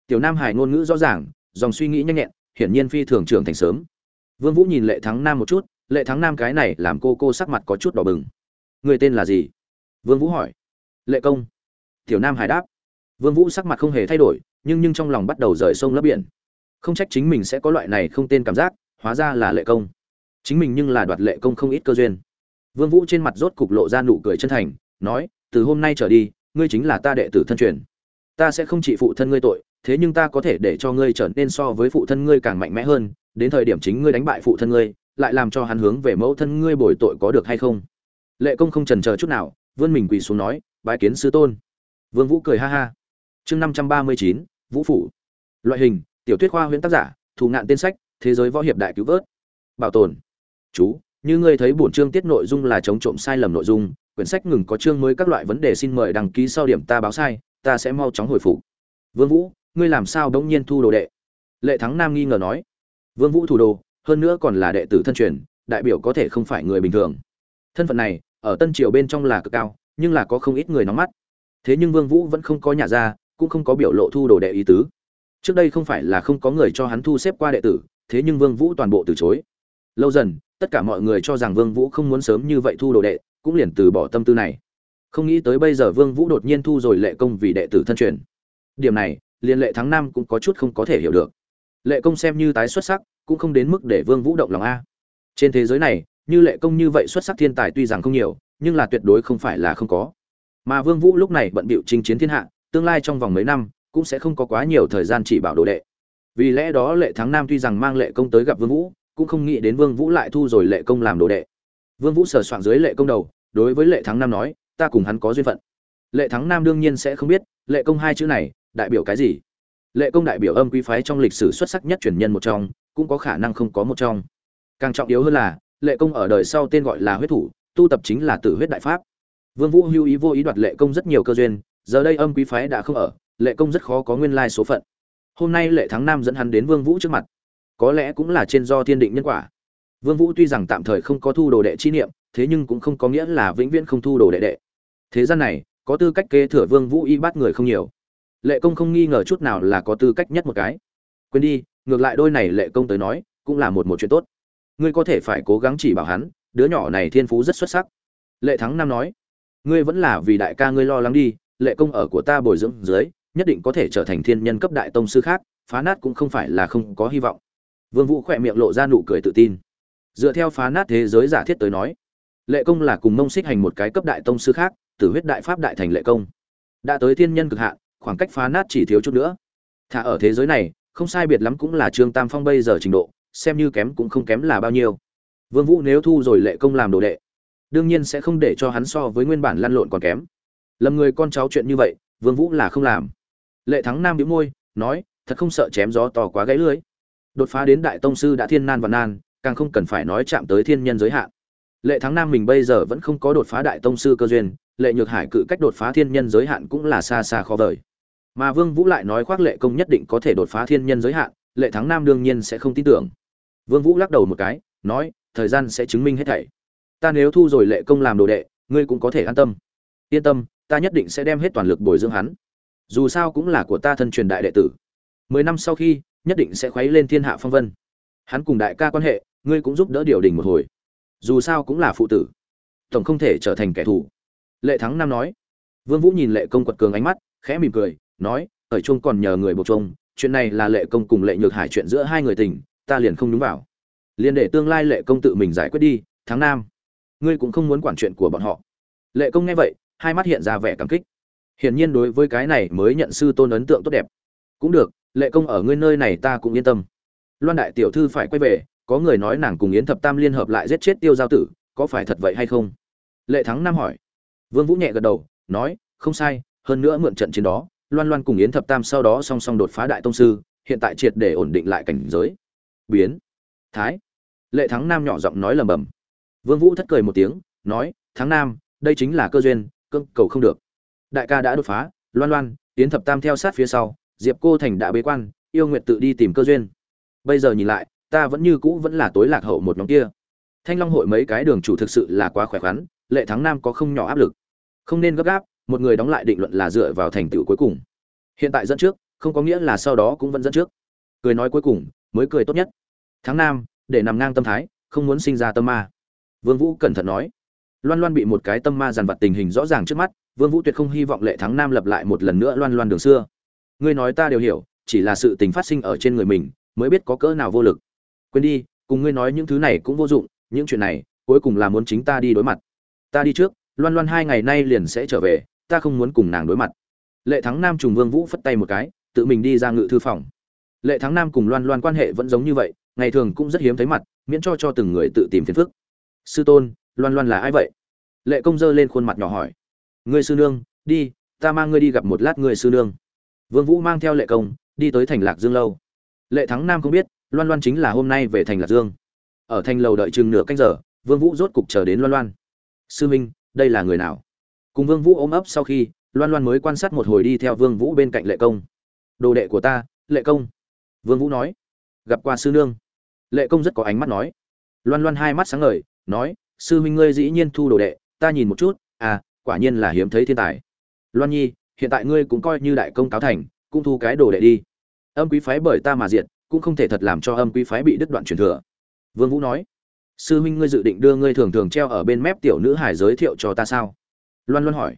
Tiểu nam hải ngôn ngữ rõ ràng, dòng suy nghĩ nhanh nhẹn, hiển nhiên phi thường trưởng thành sớm. Vương vũ nhìn lệ thắng nam một chút, lệ thắng nam cái này làm cô cô sắc mặt có chút đỏ bừng. Người tên là gì? Vương vũ hỏi. Lệ công tiểu nam hải đáp. Vương vũ sắc mặt không hề thay đổi, nhưng nhưng trong lòng bắt đầu rời sông lấp biển. Không trách chính mình sẽ có loại này không tên cảm giác, hóa ra là lệ công. Chính mình nhưng là đoạt lệ công không ít cơ duyên. Vương vũ trên mặt rốt cục lộ ra nụ cười chân thành, nói, từ hôm nay trở đi, ngươi chính là ta đệ tử thân truyền. Ta sẽ không chỉ phụ thân ngươi tội, thế nhưng ta có thể để cho ngươi trở nên so với phụ thân ngươi càng mạnh mẽ hơn, đến thời điểm chính ngươi đánh bại phụ thân ngươi, lại làm cho hắn hướng về mẫu thân ngươi bồi tội có được hay không? Lệ công không chần chờ chút nào, vươn mình quỳ xuống nói, bái kiến sư tôn vương vũ cười ha ha. Chương năm trăm ba mươi chín, vũ phủ. Loại hình, tiểu thuyết khoa huyễn tác giả, thủ ngạn tên sách, thế giới võ hiệp đại cứu vớt. Bảo tồn. Chú, như ngươi thấy bổn chương tiết nội dung là chống trộm sai lầm nội dung, quyển sách ngừng có chương mới các loại vấn đề xin mời đăng ký sau điểm ta báo sai, ta sẽ mau chóng hồi phục. Vương vũ, ngươi làm sao đống nhiên thu đồ đệ? Lệ thắng nam nghi ngờ nói. Vương vũ thủ đồ, hơn nữa còn là đệ tử thân truyền, đại biểu có thể không phải người bình thường. Thân phận này, ở tân triều bên trong là cực cao, nhưng là có không ít người nóng mắt thế nhưng vương vũ vẫn không có nhà ra, cũng không có biểu lộ thu đồ đệ ý tứ. Trước đây không phải là không có người cho hắn thu xếp qua đệ tử, thế nhưng vương vũ toàn bộ từ chối. Lâu dần, tất cả mọi người cho rằng vương vũ không muốn sớm như vậy thu đồ đệ, cũng liền từ bỏ tâm tư này. Không nghĩ tới bây giờ vương vũ đột nhiên thu rồi lệ công vì đệ tử thân truyền. Điểm này, liên lệ thắng năm cũng có chút không có thể hiểu được. Lệ công xem như tái xuất sắc, cũng không đến mức để vương vũ động lòng a. Trên thế giới này, như lệ công như vậy xuất sắc thiên tài tuy rằng không nhiều, nhưng là tuyệt đối không phải là không có mà vương vũ lúc này bận bịu chinh chiến thiên hạ, tương lai trong vòng mấy năm, cũng sẽ không có quá nhiều thời gian chỉ bảo đồ đệ. Vì lẽ đó lệ thắng nam tuy rằng mang lệ công tới gặp vương vũ, cũng không nghĩ đến vương vũ lại thu rồi lệ công làm đồ đệ. Vương vũ sờ soạn dưới lệ công đầu, đối với lệ thắng nam nói, ta cùng hắn có duyên phận. Lệ thắng nam đương nhiên sẽ không biết, lệ công hai chữ này, đại biểu cái gì? Lệ công đại biểu âm quý phái trong lịch sử xuất sắc nhất truyền nhân một trong, cũng có khả năng không có một trong. Càng trọng yếu hơn là, lệ công ở đời sau tên gọi là huyết thủ, tu tập chính là tử huyết đại pháp vương vũ hưu ý vô ý đoạt lệ công rất nhiều cơ duyên, giờ đây âm quý phái đã không ở, lệ công rất khó có nguyên lai số phận. Hôm nay lệ thắng nam dẫn hắn đến vương vũ trước mặt. Có lẽ cũng là trên do thiên định nhân quả. Vương vũ tuy rằng tạm thời không có thu đồ đệ chi niệm, thế nhưng cũng không có nghĩa là vĩnh viễn không thu đồ đệ đệ. Thế gian này, có tư cách kế thừa vương vũ y bắt người không nhiều. Lệ công không nghi ngờ chút nào là có tư cách nhất một cái. Quên đi, ngược lại đôi này lệ công tới nói, cũng là một một chuyện tốt. Ngươi có thể phải cố gắng chỉ bảo hắn, đứa nhỏ này thiên phú rất xuất sắc. Lệ thắng nam nói ngươi vẫn là vì đại ca ngươi lo lắng đi, lệ công ở của ta bồi dưỡng dưới, nhất định có thể trở thành thiên nhân cấp đại tông sư khác, phá nát cũng không phải là không có hy vọng. Vương vũ khỏe miệng lộ ra nụ cười tự tin. Dựa theo phá nát thế giới giả thiết tới nói, lệ công là cùng mông xích hành một cái cấp đại tông sư khác tử huyết đại pháp đại thành lệ công. Đã tới thiên nhân cực hạn, khoảng cách phá nát chỉ thiếu chút nữa. Thả ở thế giới này, không sai biệt lắm cũng là trương tam phong bây giờ trình độ, xem như kém cũng không kém là bao nhiêu. Vương vũ nếu thu rồi lệ công làm đồ đệ đương nhiên sẽ không để cho hắn so với nguyên bản lăn lộn còn kém. Lầm người con cháu chuyện như vậy, vương vũ là không làm. Lệ thắng nam bĩu môi, nói, thật không sợ chém gió to quá gãy lưới. Đột phá đến đại tông sư đã thiên nan và nan, càng không cần phải nói chạm tới thiên nhân giới hạn. Lệ thắng nam mình bây giờ vẫn không có đột phá đại tông sư cơ duyên, lệ nhược hải cự cách đột phá thiên nhân giới hạn cũng là xa xa khó vời. Mà vương vũ lại nói khoác lệ công nhất định có thể đột phá thiên nhân giới hạn, lệ thắng nam đương nhiên sẽ không tin tưởng. Vương vũ lắc đầu một cái, nói, thời gian sẽ chứng minh hết thảy ta nếu thu rồi lệ công làm đồ đệ, ngươi cũng có thể an tâm. Yên tâm, ta nhất định sẽ đem hết toàn lực bồi dưỡng hắn. Dù sao cũng là của ta thân truyền đại đệ tử. Mười năm sau khi, nhất định sẽ khuấy lên thiên hạ phong vân. Hắn cùng đại ca quan hệ, ngươi cũng giúp đỡ điều đình một hồi. Dù sao cũng là phụ tử. Tổng không thể trở thành kẻ thù. Lệ thắng nam nói. Vương vũ nhìn lệ công quật cường ánh mắt, khẽ mỉm cười, nói, ở chung còn nhờ người buộc chung chuyện này là lệ công cùng lệ nhược hải chuyện giữa hai người tình, ta liền không đúng vào. Liền để tương lai lệ công tự mình giải quyết đi tháng nam ngươi cũng không muốn quản chuyện của bọn họ. Lệ công nghe vậy, hai mắt hiện ra vẻ cảm kích. Hiển nhiên đối với cái này mới nhận sư tôn ấn tượng tốt đẹp. Cũng được, lệ công ở ngươi nơi này ta cũng yên tâm. Loan đại tiểu thư phải quay về, có người nói nàng cùng yến thập tam liên hợp lại giết chết tiêu giao tử, có phải thật vậy hay không? Lệ thắng nam hỏi. Vương vũ nhẹ gật đầu, nói, không sai, hơn nữa mượn trận chiến đó, loan loan cùng yến thập tam sau đó song song đột phá đại tông sư, hiện tại triệt để ổn định lại cảnh giới. Biến. Thái. Lệ thắng nam nhỏ giọng nói lầm bầm vương vũ thất cười một tiếng, nói thắng nam, đây chính là cơ duyên cưng cầu không được. Đại ca đã đột phá, loan loan Tiễn thập tam theo sát phía sau, diệp cô thành đã bế quan, yêu nguyệt tự đi tìm cơ duyên. Bây giờ nhìn lại, ta vẫn như cũ vẫn là tối lạc hậu một nhóm kia. Thanh long hội mấy cái đường chủ thực sự là quá khỏe khoắn, lệ thắng nam có không nhỏ áp lực. Không nên gấp gáp, một người đóng lại định luận là dựa vào thành tựu cuối cùng. Hiện tại dẫn trước, không có nghĩa là sau đó cũng vẫn dẫn trước. Cười nói cuối cùng, mới cười tốt nhất. Tháng nam, để nằm ngang tâm thái, không muốn sinh ra tâm ma vương vũ cẩn thận nói. Loan loan bị một cái tâm ma dàn vặt tình hình rõ ràng trước mắt, vương vũ tuyệt không hy vọng lệ thắng nam lập lại một lần nữa loan loan đường xưa. Ngươi nói ta đều hiểu, chỉ là sự tình phát sinh ở trên người mình, mới biết có cỡ nào vô lực. Quên đi, cùng ngươi nói những thứ này cũng vô dụng, những chuyện này, cuối cùng là muốn chính ta đi đối mặt. Ta đi trước, loan loan hai ngày nay liền sẽ trở về, ta không muốn cùng nàng đối mặt. Lệ thắng nam trùng vương vũ phất tay một cái, tự mình đi ra ngự thư phòng. Lệ thắng nam cùng loan loan quan hệ vẫn giống như vậy, ngày thường cũng rất hiếm thấy mặt, miễn cho cho từng người tự tìm phiền phức sư tôn, loan loan là ai vậy? Lệ công dơ lên khuôn mặt nhỏ hỏi. Ngươi sư nương, đi, ta mang ngươi đi gặp một lát người sư nương. Vương vũ mang theo lệ công, đi tới thành lạc dương lâu. Lệ thắng nam không biết, loan loan chính là hôm nay về thành lạc dương. Ở thành lầu đợi chừng nửa canh giờ, vương vũ rốt cục chờ đến loan loan. Sư minh, đây là người nào? Cùng vương vũ ôm ấp sau khi, loan loan mới quan sát một hồi đi theo vương vũ bên cạnh lệ công. Đồ đệ của ta, lệ công. Vương vũ nói. Gặp qua sư nương. Lệ công rất có ánh mắt nói. Loan loan hai mắt sáng ngời nói, sư huynh ngươi dĩ nhiên thu đồ đệ, ta nhìn một chút à quả nhiên là hiếm thấy thiên tài. Loan nhi, hiện tại ngươi cũng coi như đại công cáo thành, cũng thu cái đồ đệ đi. Âm quý phái bởi ta mà diệt, cũng không thể thật làm cho âm quý phái bị đứt đoạn truyền thừa. Vương vũ nói, sư huynh ngươi dự định đưa ngươi thường thường treo ở bên mép tiểu nữ hải giới thiệu cho ta sao? Loan loan hỏi.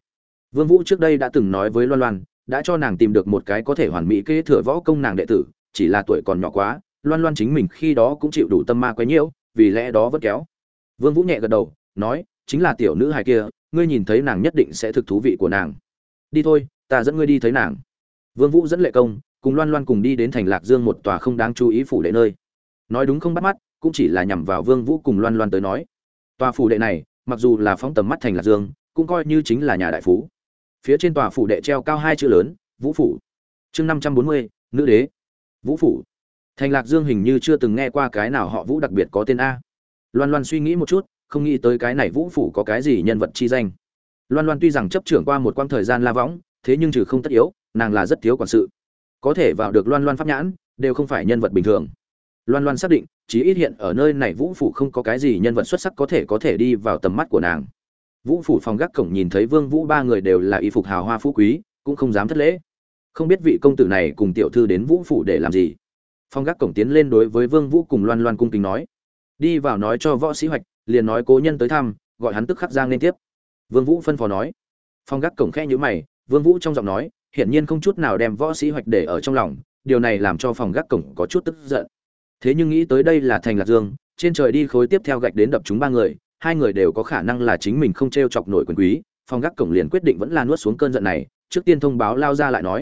Vương vũ trước đây đã từng nói với loan loan, đã cho nàng tìm được một cái có thể hoàn mỹ kế thừa võ công nàng đệ tử, chỉ là tuổi còn nhỏ quá, loan loan chính mình khi đó cũng chịu đủ tâm ma quấy nhiễu, vì lẽ đó vẫn kéo vương vũ nhẹ gật đầu, nói, chính là tiểu nữ hài kia, ngươi nhìn thấy nàng nhất định sẽ thực thú vị của nàng. Đi thôi, ta dẫn ngươi đi thấy nàng. Vương vũ dẫn lệ công, cùng loan loan cùng đi đến thành lạc dương một tòa không đáng chú ý phủ đệ nơi. Nói đúng không bắt mắt, cũng chỉ là nhằm vào vương vũ cùng loan loan tới nói. Tòa phủ đệ này, mặc dù là phóng tầm mắt thành lạc dương, cũng coi như chính là nhà đại phú. Phía trên tòa phủ đệ treo cao hai chữ lớn, vũ phủ. Chương năm trăm bốn mươi, nữ đế. Vũ phủ. Thành lạc dương hình như chưa từng nghe qua cái nào họ vũ đặc biệt có tên a loan loan suy nghĩ một chút, không nghĩ tới cái này vũ phủ có cái gì nhân vật chi danh. Loan loan tuy rằng chấp trưởng qua một quãng thời gian la võng, thế nhưng trừ không tất yếu, nàng là rất thiếu quản sự. Có thể vào được loan loan pháp nhãn, đều không phải nhân vật bình thường. Loan loan xác định, chí ít hiện ở nơi này vũ phủ không có cái gì nhân vật xuất sắc có thể có thể đi vào tầm mắt của nàng. Vũ phủ phòng gác cổng nhìn thấy vương vũ ba người đều là y phục hào hoa phú quý, cũng không dám thất lễ. Không biết vị công tử này cùng tiểu thư đến vũ phủ để làm gì. Phòng gác cổng tiến lên đối với vương vũ cùng loan loan cung kính nói đi vào nói cho võ sĩ hoạch, liền nói cố nhân tới thăm, gọi hắn tức khắc giang lên tiếp. Vương vũ phân phó nói. Phong gác cổng khe nhíu mày, vương vũ trong giọng nói, hiển nhiên không chút nào đem võ sĩ hoạch để ở trong lòng, điều này làm cho phòng gác cổng có chút tức giận. Thế nhưng nghĩ tới đây là thành lạc dương, trên trời đi khối tiếp theo gạch đến đập chúng ba người, hai người đều có khả năng là chính mình không t r e o chọc nổi quyền quý, phòng gác cổng liền quyết định vẫn là nuốt xuống cơn giận này, trước tiên thông báo lao ra lại nói.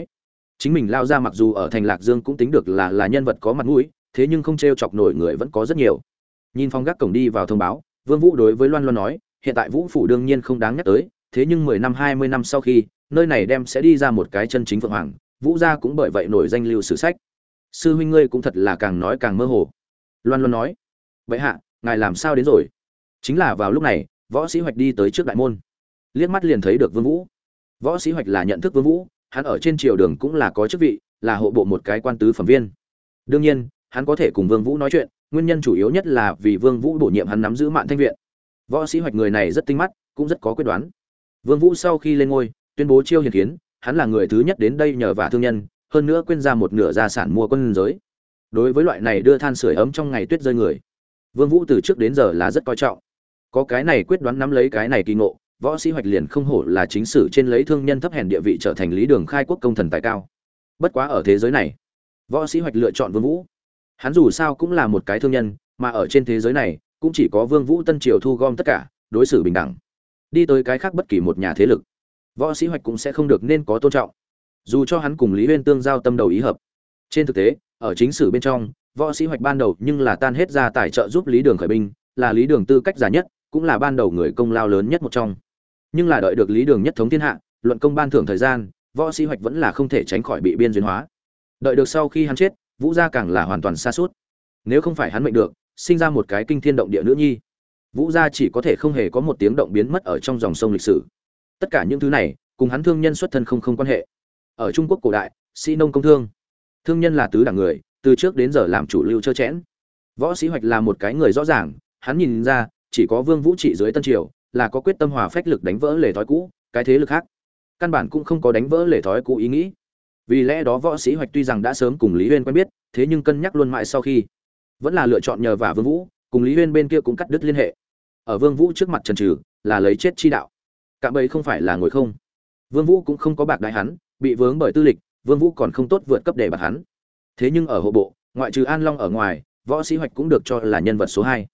Chính mình lao ra mặc dù ở thành lạc dương cũng tính được là là nhân vật có mặt mũi, thế nhưng không t r e o chọc nổi người vẫn có rất nhiều nhìn phong gác cổng đi vào thông báo, vương vũ đối với loan loan nói, hiện tại vũ phủ đương nhiên không đáng nhắc tới, thế nhưng mười năm, hai mươi năm sau khi, nơi này đem sẽ đi ra một cái chân chính phượng hoàng, vũ gia cũng bởi vậy nổi danh lưu sử sách. Sư huynh ngươi cũng thật là càng nói càng mơ hồ. Loan loan nói, vậy hạ, ngài làm sao đến rồi? Chính là vào lúc này, võ sĩ hoạch đi tới trước đại môn. Liếc mắt liền thấy được vương vũ. Võ sĩ hoạch là nhận thức vương vũ, hắn ở trên triều đường cũng là có chức vị, là hộ bộ một cái quan tứ phẩm viên. Đương nhiên, hắn có thể cùng vương vũ nói chuyện nguyên nhân chủ yếu nhất là vì vương vũ bổ nhiệm hắn nắm giữ Mạn thanh viện. Võ sĩ hoạch người này rất tinh mắt, cũng rất có quyết đoán. Vương vũ sau khi lên ngôi, tuyên bố chiêu hiền kiến, hắn là người thứ nhất đến đây nhờ vả thương nhân, hơn nữa quên ra một nửa gia sản mua quân giới. Đối với loại này đưa than sửa ấm trong ngày tuyết rơi người, vương vũ từ trước đến giờ là rất coi trọng. Có cái này quyết đoán nắm lấy cái này kỳ ngộ, võ sĩ hoạch liền không hổ là chính sử trên lấy thương nhân thấp hèn địa vị trở thành lý đường khai quốc công thần tài cao. Bất quá ở thế giới này, võ sĩ hoạch lựa chọn vương vũ hắn dù sao cũng là một cái thương nhân, mà ở trên thế giới này, cũng chỉ có vương vũ tân triều thu gom tất cả, đối xử bình đẳng. Đi tới cái khác bất kỳ một nhà thế lực, võ sĩ hoạch cũng sẽ không được nên có tôn trọng. Dù cho hắn cùng lý huyên tương giao tâm đầu ý hợp. Trên thực tế, ở chính sử bên trong, võ sĩ hoạch ban đầu nhưng là tan hết ra tài trợ giúp lý đường khởi binh, là lý đường tư cách giả nhất, cũng là ban đầu người công lao lớn nhất một trong. Nhưng là đợi được lý đường nhất thống thiên hạ, luận công ban thưởng thời gian, võ sĩ hoạch vẫn là không thể tránh khỏi bị biên duyên hóa. Đợi được sau khi hắn chết vũ gia càng là hoàn toàn xa suốt. Nếu không phải hắn mệnh được, sinh ra một cái kinh thiên động địa nữ nhi, vũ gia chỉ có thể không hề có một tiếng động biến mất ở trong dòng sông lịch sử. Tất cả những thứ này, cùng hắn thương nhân xuất thân không không quan hệ. Ở trung quốc cổ đại, sĩ nông công thương. Thương nhân là tứ đẳng người, từ trước đến giờ làm chủ lưu trơ chẽn. Võ sĩ hoạch là một cái người rõ ràng, hắn nhìn ra, chỉ có vương vũ trị dưới tân triều, là có quyết tâm hòa phách lực đánh vỡ lề thói cũ, cái thế lực khác. Căn bản cũng không có đánh vỡ lề thói cũ ý nghĩ vì lẽ đó võ sĩ hoạch tuy rằng đã sớm cùng lý huyên quen biết, thế nhưng cân nhắc luôn mãi sau khi vẫn là lựa chọn nhờ vả vương vũ, cùng lý huyên bên kia cũng cắt đứt liên hệ. Ở vương vũ trước mặt trần trừ, là lấy chết chi đạo. Cạm bẫy không phải là ngồi không. Vương vũ cũng không có bạc đại hắn, bị vướng bởi tư lịch, vương vũ còn không tốt vượt cấp để bạc hắn. Thế nhưng ở hộ bộ, ngoại trừ an long ở ngoài, võ sĩ hoạch cũng được cho là nhân vật số hai.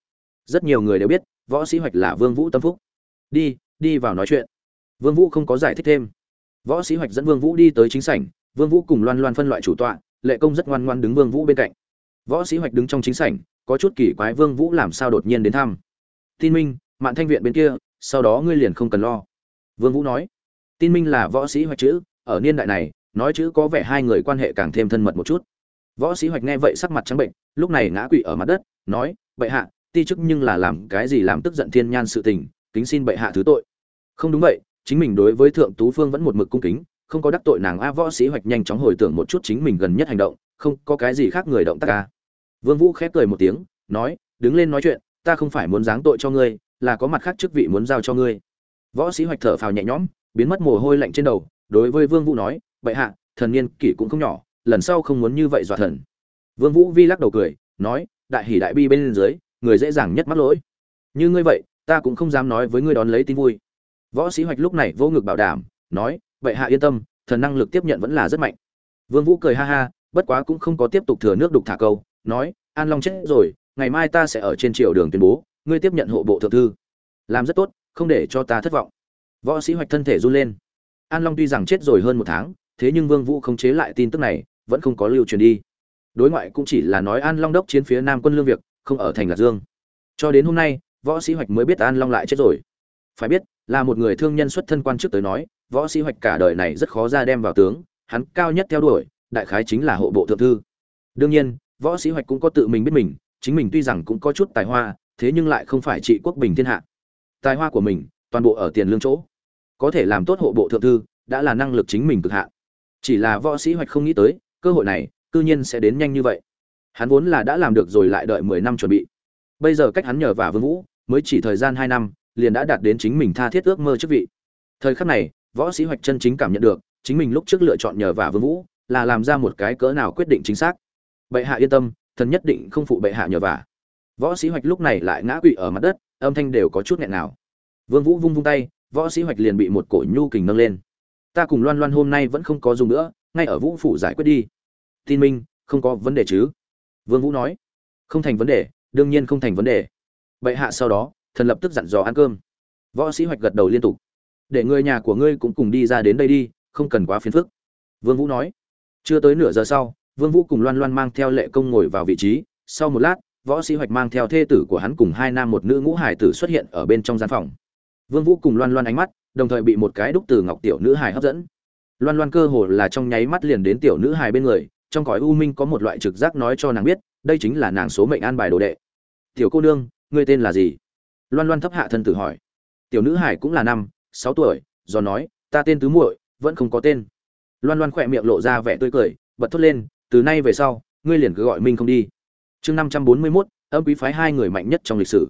Rất nhiều người đều biết, võ sĩ hoạch là vương vũ tâm phúc. Đi đi vào nói chuyện. Vương vũ không có giải thích thêm. Võ sĩ hoạch dẫn vương vũ đi tới chính sảnh vương vũ cùng loan loan phân loại chủ tọa, lệ công rất ngoan ngoan đứng vương vũ bên cạnh. Võ sĩ hoạch đứng trong chính sảnh, có chút kỳ quái vương vũ làm sao đột nhiên đến thăm. Tin minh, mạn thanh viện bên kia, sau đó ngươi liền không cần lo. Vương vũ nói. Tin minh là võ sĩ hoạch chữ, ở niên đại này, nói chữ có vẻ hai người quan hệ càng thêm thân mật một chút. Võ sĩ hoạch nghe vậy sắc mặt trắng bệnh, lúc này ngã quỵ ở mặt đất, nói, bệ hạ, ti chức nhưng là làm cái gì làm tức giận thiên nhan sự tình, kính xin bệ hạ thứ tội. Không đúng vậy, chính mình đối với thượng tú phương vẫn một mực cung kính không có đắc tội nàng a võ sĩ hoạch nhanh chóng hồi tưởng một chút chính mình gần nhất hành động, không có cái gì khác người động tác ca vương vũ khép cười một tiếng, nói, đứng lên nói chuyện, ta không phải muốn giáng tội cho ngươi, là có mặt khác chức vị muốn giao cho ngươi. Võ sĩ hoạch thở phào nhẹ nhõm, biến mất mồ hôi lạnh trên đầu, đối với vương vũ nói, bệ hạ, thần niên kỷ cũng không nhỏ, lần sau không muốn như vậy dọa thần. Vương vũ vi lắc đầu cười, nói, đại hỉ đại bi bên dưới, người dễ dàng nhất mắc lỗi. Như ngươi vậy, ta cũng không dám nói với ngươi đón lấy tin vui. Võ sĩ hoạch lúc này vô ngực bảo đảm, nói vậy hạ yên tâm, thần năng lực tiếp nhận vẫn là rất mạnh. Vương vũ cười ha ha, bất quá cũng không có tiếp tục thừa nước đục thả câu, nói, an long chết rồi, ngày mai ta sẽ ở trên triều đường tuyên bố, ngươi tiếp nhận hộ bộ thượng thư. Làm rất tốt, không để cho ta thất vọng. Võ sĩ hoạch thân thể run lên. An long tuy rằng chết rồi hơn một tháng, thế nhưng vương vũ không chế lại tin tức này, vẫn không có lưu truyền đi. Đối ngoại cũng chỉ là nói an long đốc chiến phía nam quân lương việc, không ở thành lạc dương. Cho đến hôm nay, võ sĩ hoạch mới biết an long lại chết rồi. Phải biết, là một người thương nhân xuất thân quan chức tới nói võ sĩ hoạch cả đời này rất khó ra đem vào tướng, hắn cao nhất theo đuổi, đại khái chính là hộ bộ thượng thư. Đương nhiên, võ sĩ hoạch cũng có tự mình biết mình, chính mình tuy rằng cũng có chút tài hoa, thế nhưng lại không phải trị quốc bình thiên hạ. Tài hoa của mình, toàn bộ ở tiền lương chỗ. Có thể làm tốt hộ bộ thượng thư, đã là năng lực chính mình cực hạn. Chỉ là võ sĩ hoạch không nghĩ tới, cơ hội này, cư nhiên sẽ đến nhanh như vậy. Hắn vốn là đã làm được rồi lại đợi mười năm chuẩn bị. Bây giờ cách hắn nhờ và vương vũ, mới chỉ thời gian hai năm, liền đã đạt đến chính mình tha thiết ước mơ chức vị. Thời khắc này võ sĩ hoạch chân chính cảm nhận được, chính mình lúc trước lựa chọn nhờ và vương vũ, là làm ra một cái cỡ nào quyết định chính xác. Bệ hạ yên tâm, thần nhất định không phụ bệ hạ nhờ vả. Võ sĩ hoạch lúc này lại ngã quỵ ở mặt đất, âm thanh đều có chút nghẹn nào. Vương vũ vung vung tay, võ sĩ hoạch liền bị một cổ nhu kình nâng lên. Ta cùng loan loan hôm nay vẫn không có dùng nữa, ngay ở vũ phủ giải quyết đi. Tin minh, không có vấn đề chứ? Vương vũ nói. Không thành vấn đề, đương nhiên không thành vấn đề. Bệ hạ sau đó, thần lập tức dặn dò ăn cơm. Võ sĩ hoạch gật đầu liên tục để người nhà của ngươi cũng cùng đi ra đến đây đi, không cần quá phiền phức. Vương vũ nói. Chưa tới nửa giờ sau, vương vũ cùng loan loan mang theo lệ công ngồi vào vị trí. Sau một lát, võ sĩ hoạch mang theo thê tử của hắn cùng hai nam một nữ ngũ hải tử xuất hiện ở bên trong gian phòng. Vương vũ cùng loan loan ánh mắt, đồng thời bị một cái đúc từ ngọc tiểu nữ hải hấp dẫn. Loan loan cơ hồ là trong nháy mắt liền đến tiểu nữ hải bên người, trong cõi u minh có một loại trực giác nói cho nàng biết, đây chính là nàng số mệnh an bài đồ đệ. Tiểu cô nương, ngươi tên là gì? Loan loan thấp hạ thân tử hỏi. Tiểu nữ hải cũng là năm sáu tuổi, do nói, ta tên tứ muội, vẫn không có tên. Loan loan khỏe miệng lộ ra vẻ tươi cười, bật thốt lên, từ nay về sau, ngươi liền cứ gọi minh không đi. Chương năm trăm bốn mươi mốt, âm quý phái hai người mạnh nhất trong lịch sử.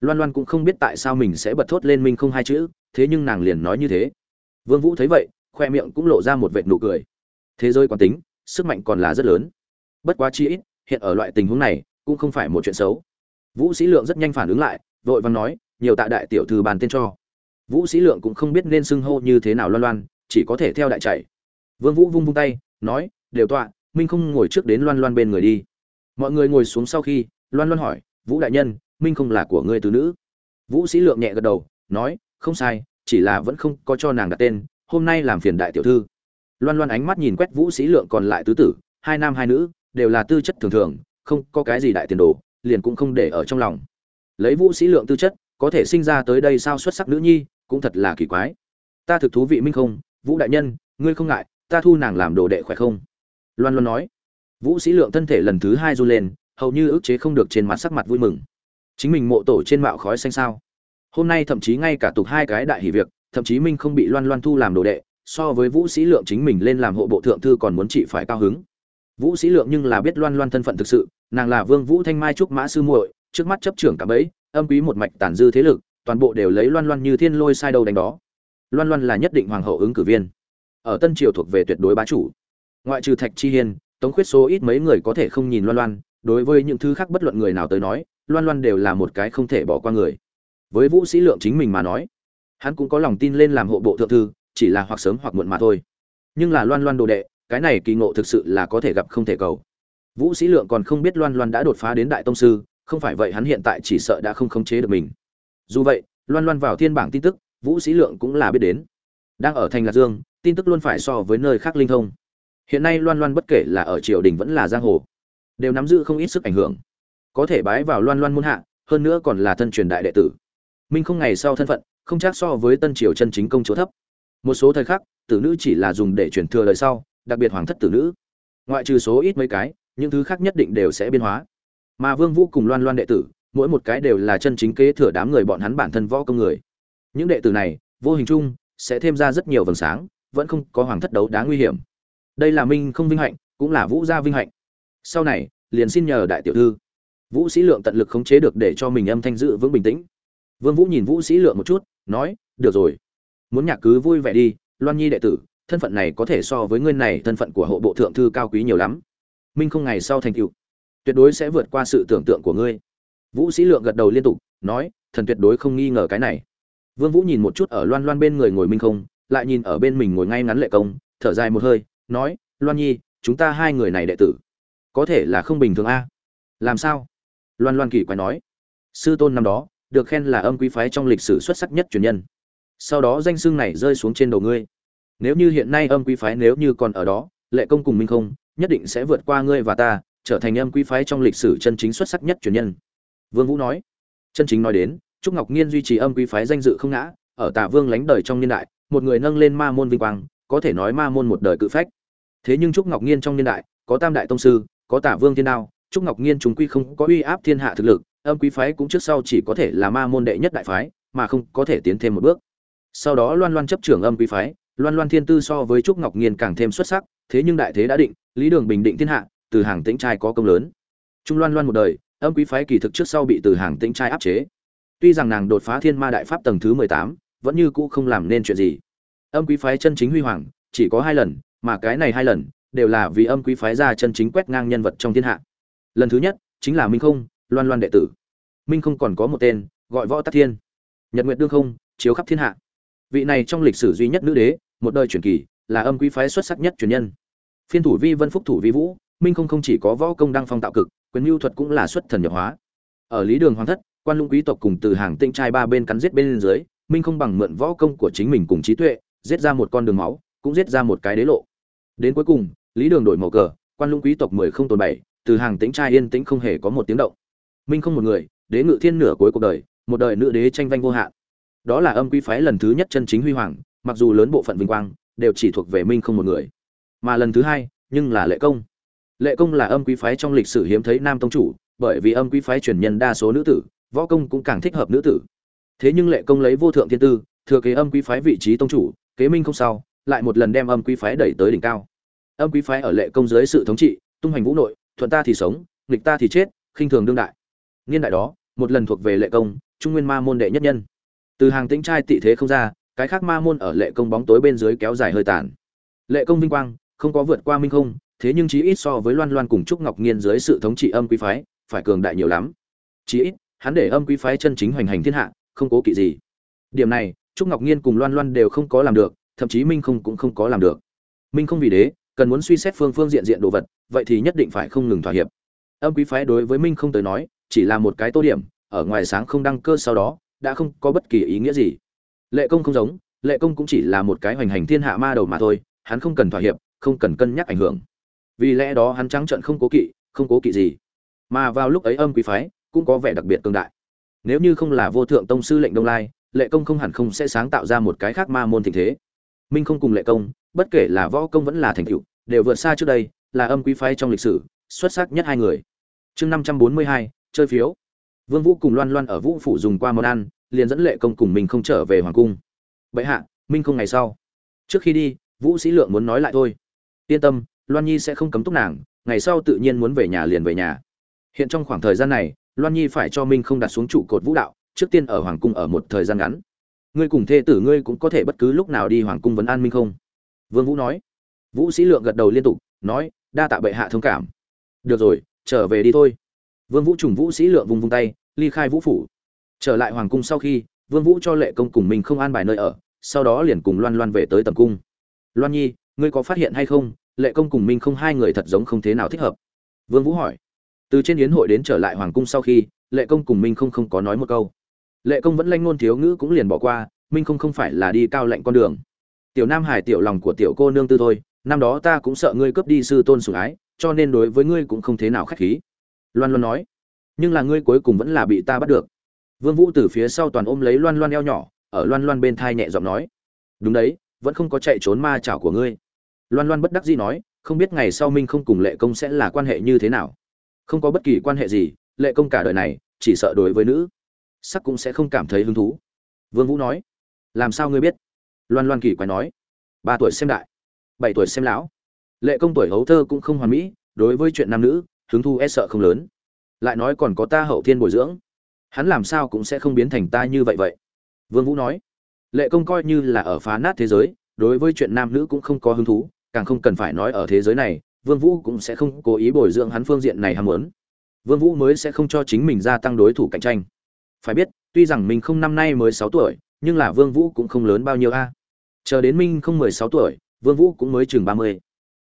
Loan loan cũng không biết tại sao mình sẽ bật thốt lên minh không hai chữ, thế nhưng nàng liền nói như thế. Vương vũ thấy vậy khoe miệng cũng lộ ra một vệt nụ cười. Thế giới quán tính, sức mạnh còn là rất lớn. Bất quá chi ít, hiện ở loại tình huống này, cũng không phải một chuyện xấu. Vũ sĩ lượng rất nhanh phản ứng lại, vội vàng nói, nhiều tạ đại tiểu thư bàn tên cho vũ sĩ lượng cũng không biết nên xưng hô như thế nào loan loan, chỉ có thể theo đại chạy. Vương vũ vung vung tay, nói, đều tọa, minh không ngồi trước đến loan loan bên người đi. Mọi người ngồi xuống sau khi, loan loan hỏi, vũ đại nhân, minh không là của ngươi tứ nữ? Vũ sĩ lượng nhẹ gật đầu, nói, không sai, chỉ là vẫn không có cho nàng đặt tên, hôm nay làm phiền đại tiểu thư. Loan loan ánh mắt nhìn quét vũ sĩ lượng còn lại tứ tử, hai nam hai nữ, đều là tư chất thường thường, không có cái gì đại tiền đồ, liền cũng không để ở trong lòng. Lấy vũ sĩ lượng tư chất, có thể sinh ra tới đây sao xuất sắc nữ nhi cũng thật là kỳ quái. Ta thực thú vị minh không? Vũ đại nhân, ngươi không ngại, ta thu nàng làm đồ đệ khỏe không? Loan loan nói. Vũ sĩ lượng thân thể lần thứ hai run lên, hầu như ức chế không được trên mặt sắc mặt vui mừng. Chính mình mộ tổ trên mạo khói xanh sao? Hôm nay thậm chí ngay cả tục hai cái đại hỷ việc, thậm chí minh không bị loan loan thu làm đồ đệ, so với vũ sĩ lượng chính mình lên làm hộ bộ thượng thư còn muốn chị phải cao hứng. Vũ sĩ lượng nhưng là biết loan loan thân phận thực sự, nàng là vương vũ thanh mai trúc mã sư muội, trước mắt chấp trưởng cả bấy âm quý một mạch tàn dư thế lực toàn bộ đều lấy loan loan như thiên lôi sai đầu đánh đó. Loan loan là nhất định hoàng hậu ứng cử viên. Ở tân triều thuộc về tuyệt đối bá chủ. Ngoại trừ thạch chi hiên, tống khuyết số ít mấy người có thể không nhìn loan loan, đối với những thứ khác bất luận người nào tới nói, loan loan đều là một cái không thể bỏ qua người. Với vũ sĩ lượng chính mình mà nói, hắn cũng có lòng tin lên làm hộ bộ thượng thư, chỉ là hoặc sớm hoặc muộn mà thôi. Nhưng là loan loan đồ đệ, cái này kỳ ngộ thực sự là có thể gặp không thể cầu. Vũ sĩ lượng còn không biết loan loan đã đột phá đến đại tông sư, không phải vậy hắn hiện tại chỉ sợ đã không khống chế được mình dù vậy, loan loan vào thiên bảng tin tức, vũ sĩ lượng cũng là biết đến. Đang ở thành lạc dương, tin tức luôn phải so với nơi khác linh thông. Hiện nay loan loan bất kể là ở triều đình vẫn là giang hồ, đều nắm giữ không ít sức ảnh hưởng. Có thể bái vào loan loan muôn hạ, hơn nữa còn là thân truyền đại đệ tử. Minh không ngày sau thân phận, không chắc so với tân triều chân chính công chúa thấp. Một số thời khắc, tử nữ chỉ là dùng để truyền thừa đời sau, đặc biệt hoàng thất tử nữ. Ngoại trừ số ít mấy cái, những thứ khác nhất định đều sẽ biến hóa. Mà vương vũ cùng loan loan đệ tử mỗi một cái đều là chân chính kế thừa đám người bọn hắn bản thân võ công người. Những đệ tử này, vô hình chung, sẽ thêm ra rất nhiều vầng sáng, vẫn không có hoàng thất đấu đáng nguy hiểm. Đây là minh không vinh hạnh, cũng là vũ gia vinh hạnh. Sau này, liền xin nhờ đại tiểu thư. Vũ sĩ lượng tận lực khống chế được để cho mình âm thanh dự vững bình tĩnh. Vương vũ nhìn vũ sĩ lượng một chút, nói, được rồi. Muốn nhạc cứ vui vẻ đi, loan nhi đệ tử, thân phận này có thể so với ngươi này thân phận của hộ bộ thượng thư cao quý nhiều lắm. Minh không ngày sau thành tựu. Tuyệt đối sẽ vượt qua sự tưởng tượng của ngươi vũ sĩ lượng gật đầu liên tục, nói, thần tuyệt đối không nghi ngờ cái này. Vương vũ nhìn một chút ở loan loan bên người ngồi minh không, lại nhìn ở bên mình ngồi ngay ngắn lệ công, thở dài một hơi, nói, loan nhi, chúng ta hai người này đệ tử, có thể là không bình thường a. Làm sao? Loan loan kỳ quái nói. Sư tôn năm đó, được khen là âm quý phái trong lịch sử xuất sắc nhất truyền nhân. Sau đó danh xưng này rơi xuống trên đầu ngươi. Nếu như hiện nay âm quý phái nếu như còn ở đó, lệ công cùng minh không, nhất định sẽ vượt qua ngươi và ta, trở thành âm quý phái trong lịch sử chân chính xuất sắc nhất truyền nhân vương vũ nói. Chân chính nói đến, trúc ngọc nhiên duy trì âm quý phái danh dự không ngã, ở tả vương lánh đời trong niên đại, một người nâng lên ma môn vinh quang, có thể nói ma môn một đời cự phách. Thế nhưng trúc ngọc nhiên trong niên đại, có tam đại tông sư, có tả vương thiên đao, trúc ngọc nhiên chúng quy không có uy áp thiên hạ thực lực, âm quý phái cũng trước sau chỉ có thể là ma môn đệ nhất đại phái, mà không có thể tiến thêm một bước. Sau đó loan loan chấp trưởng âm quý phái, loan loan thiên tư so với trúc ngọc nhiên càng thêm xuất sắc, thế nhưng đại thế đã định, lý đường bình định thiên hạ, từ hàng tĩnh trai có công lớn. Trung loan loan một đời âm quý phái kỳ thực trước sau bị từ hàng tĩnh trai áp chế. Tuy rằng nàng đột phá thiên ma đại pháp tầng thứ mười tám, vẫn như cũ không làm nên chuyện gì. Âm quý phái chân chính huy hoàng, chỉ có hai lần, mà cái này hai lần, đều là vì âm quý phái ra chân chính quét ngang nhân vật trong thiên hạ. Lần thứ nhất, chính là minh không, loan loan đệ tử. Minh không còn có một tên, gọi võ tắc thiên. Nhật nguyệt đương không, chiếu khắp thiên hạ. Vị này trong lịch sử duy nhất nữ đế, một đời truyền kỳ, là âm quý phái xuất sắc nhất truyền nhân. Phiên thủ vi vân phúc thủ vi vũ, minh không không chỉ có võ công đăng phong tạo cực quyền mưu thuật cũng là xuất thần nhập hóa. Ở lý đường hoàng thất, quan lũng quý tộc cùng từ hàng tinh trai ba bên cắn giết bên dưới, minh không bằng mượn võ công của chính mình cùng trí tuệ, giết ra một con đường máu, cũng giết ra một cái đế lộ. Đến cuối cùng, lý đường đổi màu cờ, quan lũng quý tộc mười không tồn bảy, từ hàng tính trai yên tĩnh không hề có một tiếng động. Minh không một người, đế ngự thiên nửa cuối cuộc đời, một đời nữ đế tranh vanh vô hạn. Đó là âm quý phái lần thứ nhất chân chính huy hoàng, mặc dù lớn bộ phận vinh quang, đều chỉ thuộc về minh không một người. Mà lần thứ hai, nhưng là lệ công lệ công là âm quý phái trong lịch sử hiếm thấy nam tông chủ, bởi vì âm quý phái truyền nhân đa số nữ tử, võ công cũng càng thích hợp nữ tử. Thế nhưng lệ công lấy vô thượng thiên tư, thừa kế âm quý phái vị trí tông chủ, kế minh không sao, lại một lần đem âm quý phái đẩy tới đỉnh cao. Âm quý phái ở lệ công dưới sự thống trị, tung hoành vũ nội, thuận ta thì sống, nghịch ta thì chết, khinh thường đương đại. Niên đại đó, một lần thuộc về lệ công, trung nguyên ma môn đệ nhất nhân. Từ hàng tĩnh trai tị thế không ra, cái khác ma môn ở lệ công bóng tối bên dưới kéo dài hơi tàn. Lệ công vinh quang, không có vượt qua minh không thế nhưng chí ít so với loan loan cùng trúc ngọc nhiên dưới sự thống trị âm quý phái, phải cường đại nhiều lắm. Chí ít, hắn để âm quý phái chân chính hoành hành thiên hạ, không cố kỵ gì. Điểm này, trúc ngọc nhiên cùng loan loan đều không có làm được, thậm chí minh không cũng không có làm được. Minh không vì đế, cần muốn suy xét phương phương diện diện đồ vật, vậy thì nhất định phải không ngừng thỏa hiệp. Âm quý phái đối với minh không tới nói, chỉ là một cái tô điểm, ở ngoài sáng không đăng cơ sau đó, đã không có bất kỳ ý nghĩa gì. Lệ công không giống, lệ công cũng chỉ là một cái hoành hành thiên hạ ma đầu mà thôi, hắn không cần thỏa hiệp, không cần cân nhắc ảnh hưởng vì lẽ đó hắn trắng trợn không cố kỵ, không cố kỵ gì. Mà vào lúc ấy âm quý phái cũng có vẻ đặc biệt tương đại. Nếu như không là vô thượng tông sư lệnh đông lai, lệ công không hẳn không sẽ sáng tạo ra một cái khác ma môn tình thế. Minh không cùng lệ công, bất kể là võ công vẫn là thành tựu, đều vượt xa trước đây, là âm quý phái trong lịch sử, xuất sắc nhất hai người. Chương năm trăm bốn mươi hai, chơi phiếu. Vương vũ cùng loan loan ở vũ phủ dùng qua món ăn, liền dẫn lệ công cùng mình không trở về hoàng cung. Vậy hạ, minh không ngày sau. Trước khi đi, vũ sĩ lượng muốn nói lại thôi. Yên tâm loan nhi sẽ không cấm túc nàng, ngày sau tự nhiên muốn về nhà liền về nhà. Hiện trong khoảng thời gian này, loan nhi phải cho minh không đặt xuống trụ cột vũ đạo, trước tiên ở hoàng cung ở một thời gian ngắn. Ngươi cùng thê tử ngươi cũng có thể bất cứ lúc nào đi hoàng cung vấn an minh không? Vương vũ nói. Vũ sĩ lượng gật đầu liên tục, nói, đa tạ bệ hạ thông cảm. Được rồi, trở về đi thôi. Vương vũ trùng vũ sĩ lượng vung vung tay, ly khai vũ phủ. Trở lại hoàng cung sau khi, vương vũ cho lệ công cùng mình không an bài nơi ở, sau đó liền cùng loan loan về tới tầm cung. Loan nhi, ngươi có phát hiện hay không? Lệ công cùng minh không hai người thật giống không thế nào thích hợp. Vương vũ hỏi. Từ trên yến hội đến trở lại hoàng cung sau khi, lệ công cùng minh không không có nói một câu. Lệ công vẫn lanh ngôn thiếu ngữ cũng liền bỏ qua, minh không không phải là đi cao lệnh con đường. Tiểu nam hải tiểu lòng của tiểu cô nương tư thôi, năm đó ta cũng sợ ngươi cướp đi sư tôn sủng ái, cho nên đối với ngươi cũng không thế nào khách khí. Loan loan nói. Nhưng là ngươi cuối cùng vẫn là bị ta bắt được. Vương vũ từ phía sau toàn ôm lấy loan loan eo nhỏ, ở loan loan bên thai nhẹ giọng nói. Đúng đấy, vẫn không có chạy trốn ma chảo của ngươi loan loan bất đắc dĩ nói, không biết ngày sau minh không cùng lệ công sẽ là quan hệ như thế nào? Không có bất kỳ quan hệ gì, lệ công cả đời này chỉ sợ đối với nữ sắc cũng sẽ không cảm thấy hứng thú. Vương vũ nói, làm sao ngươi biết? Loan loan kỳ quái nói, ba tuổi xem đại, bảy tuổi xem lão. Lệ công tuổi hấu thơ cũng không hoàn mỹ, đối với chuyện nam nữ, hứng thu e sợ không lớn. Lại nói còn có ta hậu thiên bồi dưỡng, hắn làm sao cũng sẽ không biến thành ta như vậy vậy. Vương vũ nói, lệ công coi như là ở phá nát thế giới, đối với chuyện nam nữ cũng không có hứng thú càng không cần phải nói ở thế giới này, vương vũ cũng sẽ không cố ý bồi dưỡng hắn phương diện này ham muốn. Vương vũ mới sẽ không cho chính mình gia tăng đối thủ cạnh tranh. Phải biết, tuy rằng mình không năm nay mới 6 tuổi, nhưng là vương vũ cũng không lớn bao nhiêu a. Chờ đến minh không 16 tuổi, vương vũ cũng mới chừng 30.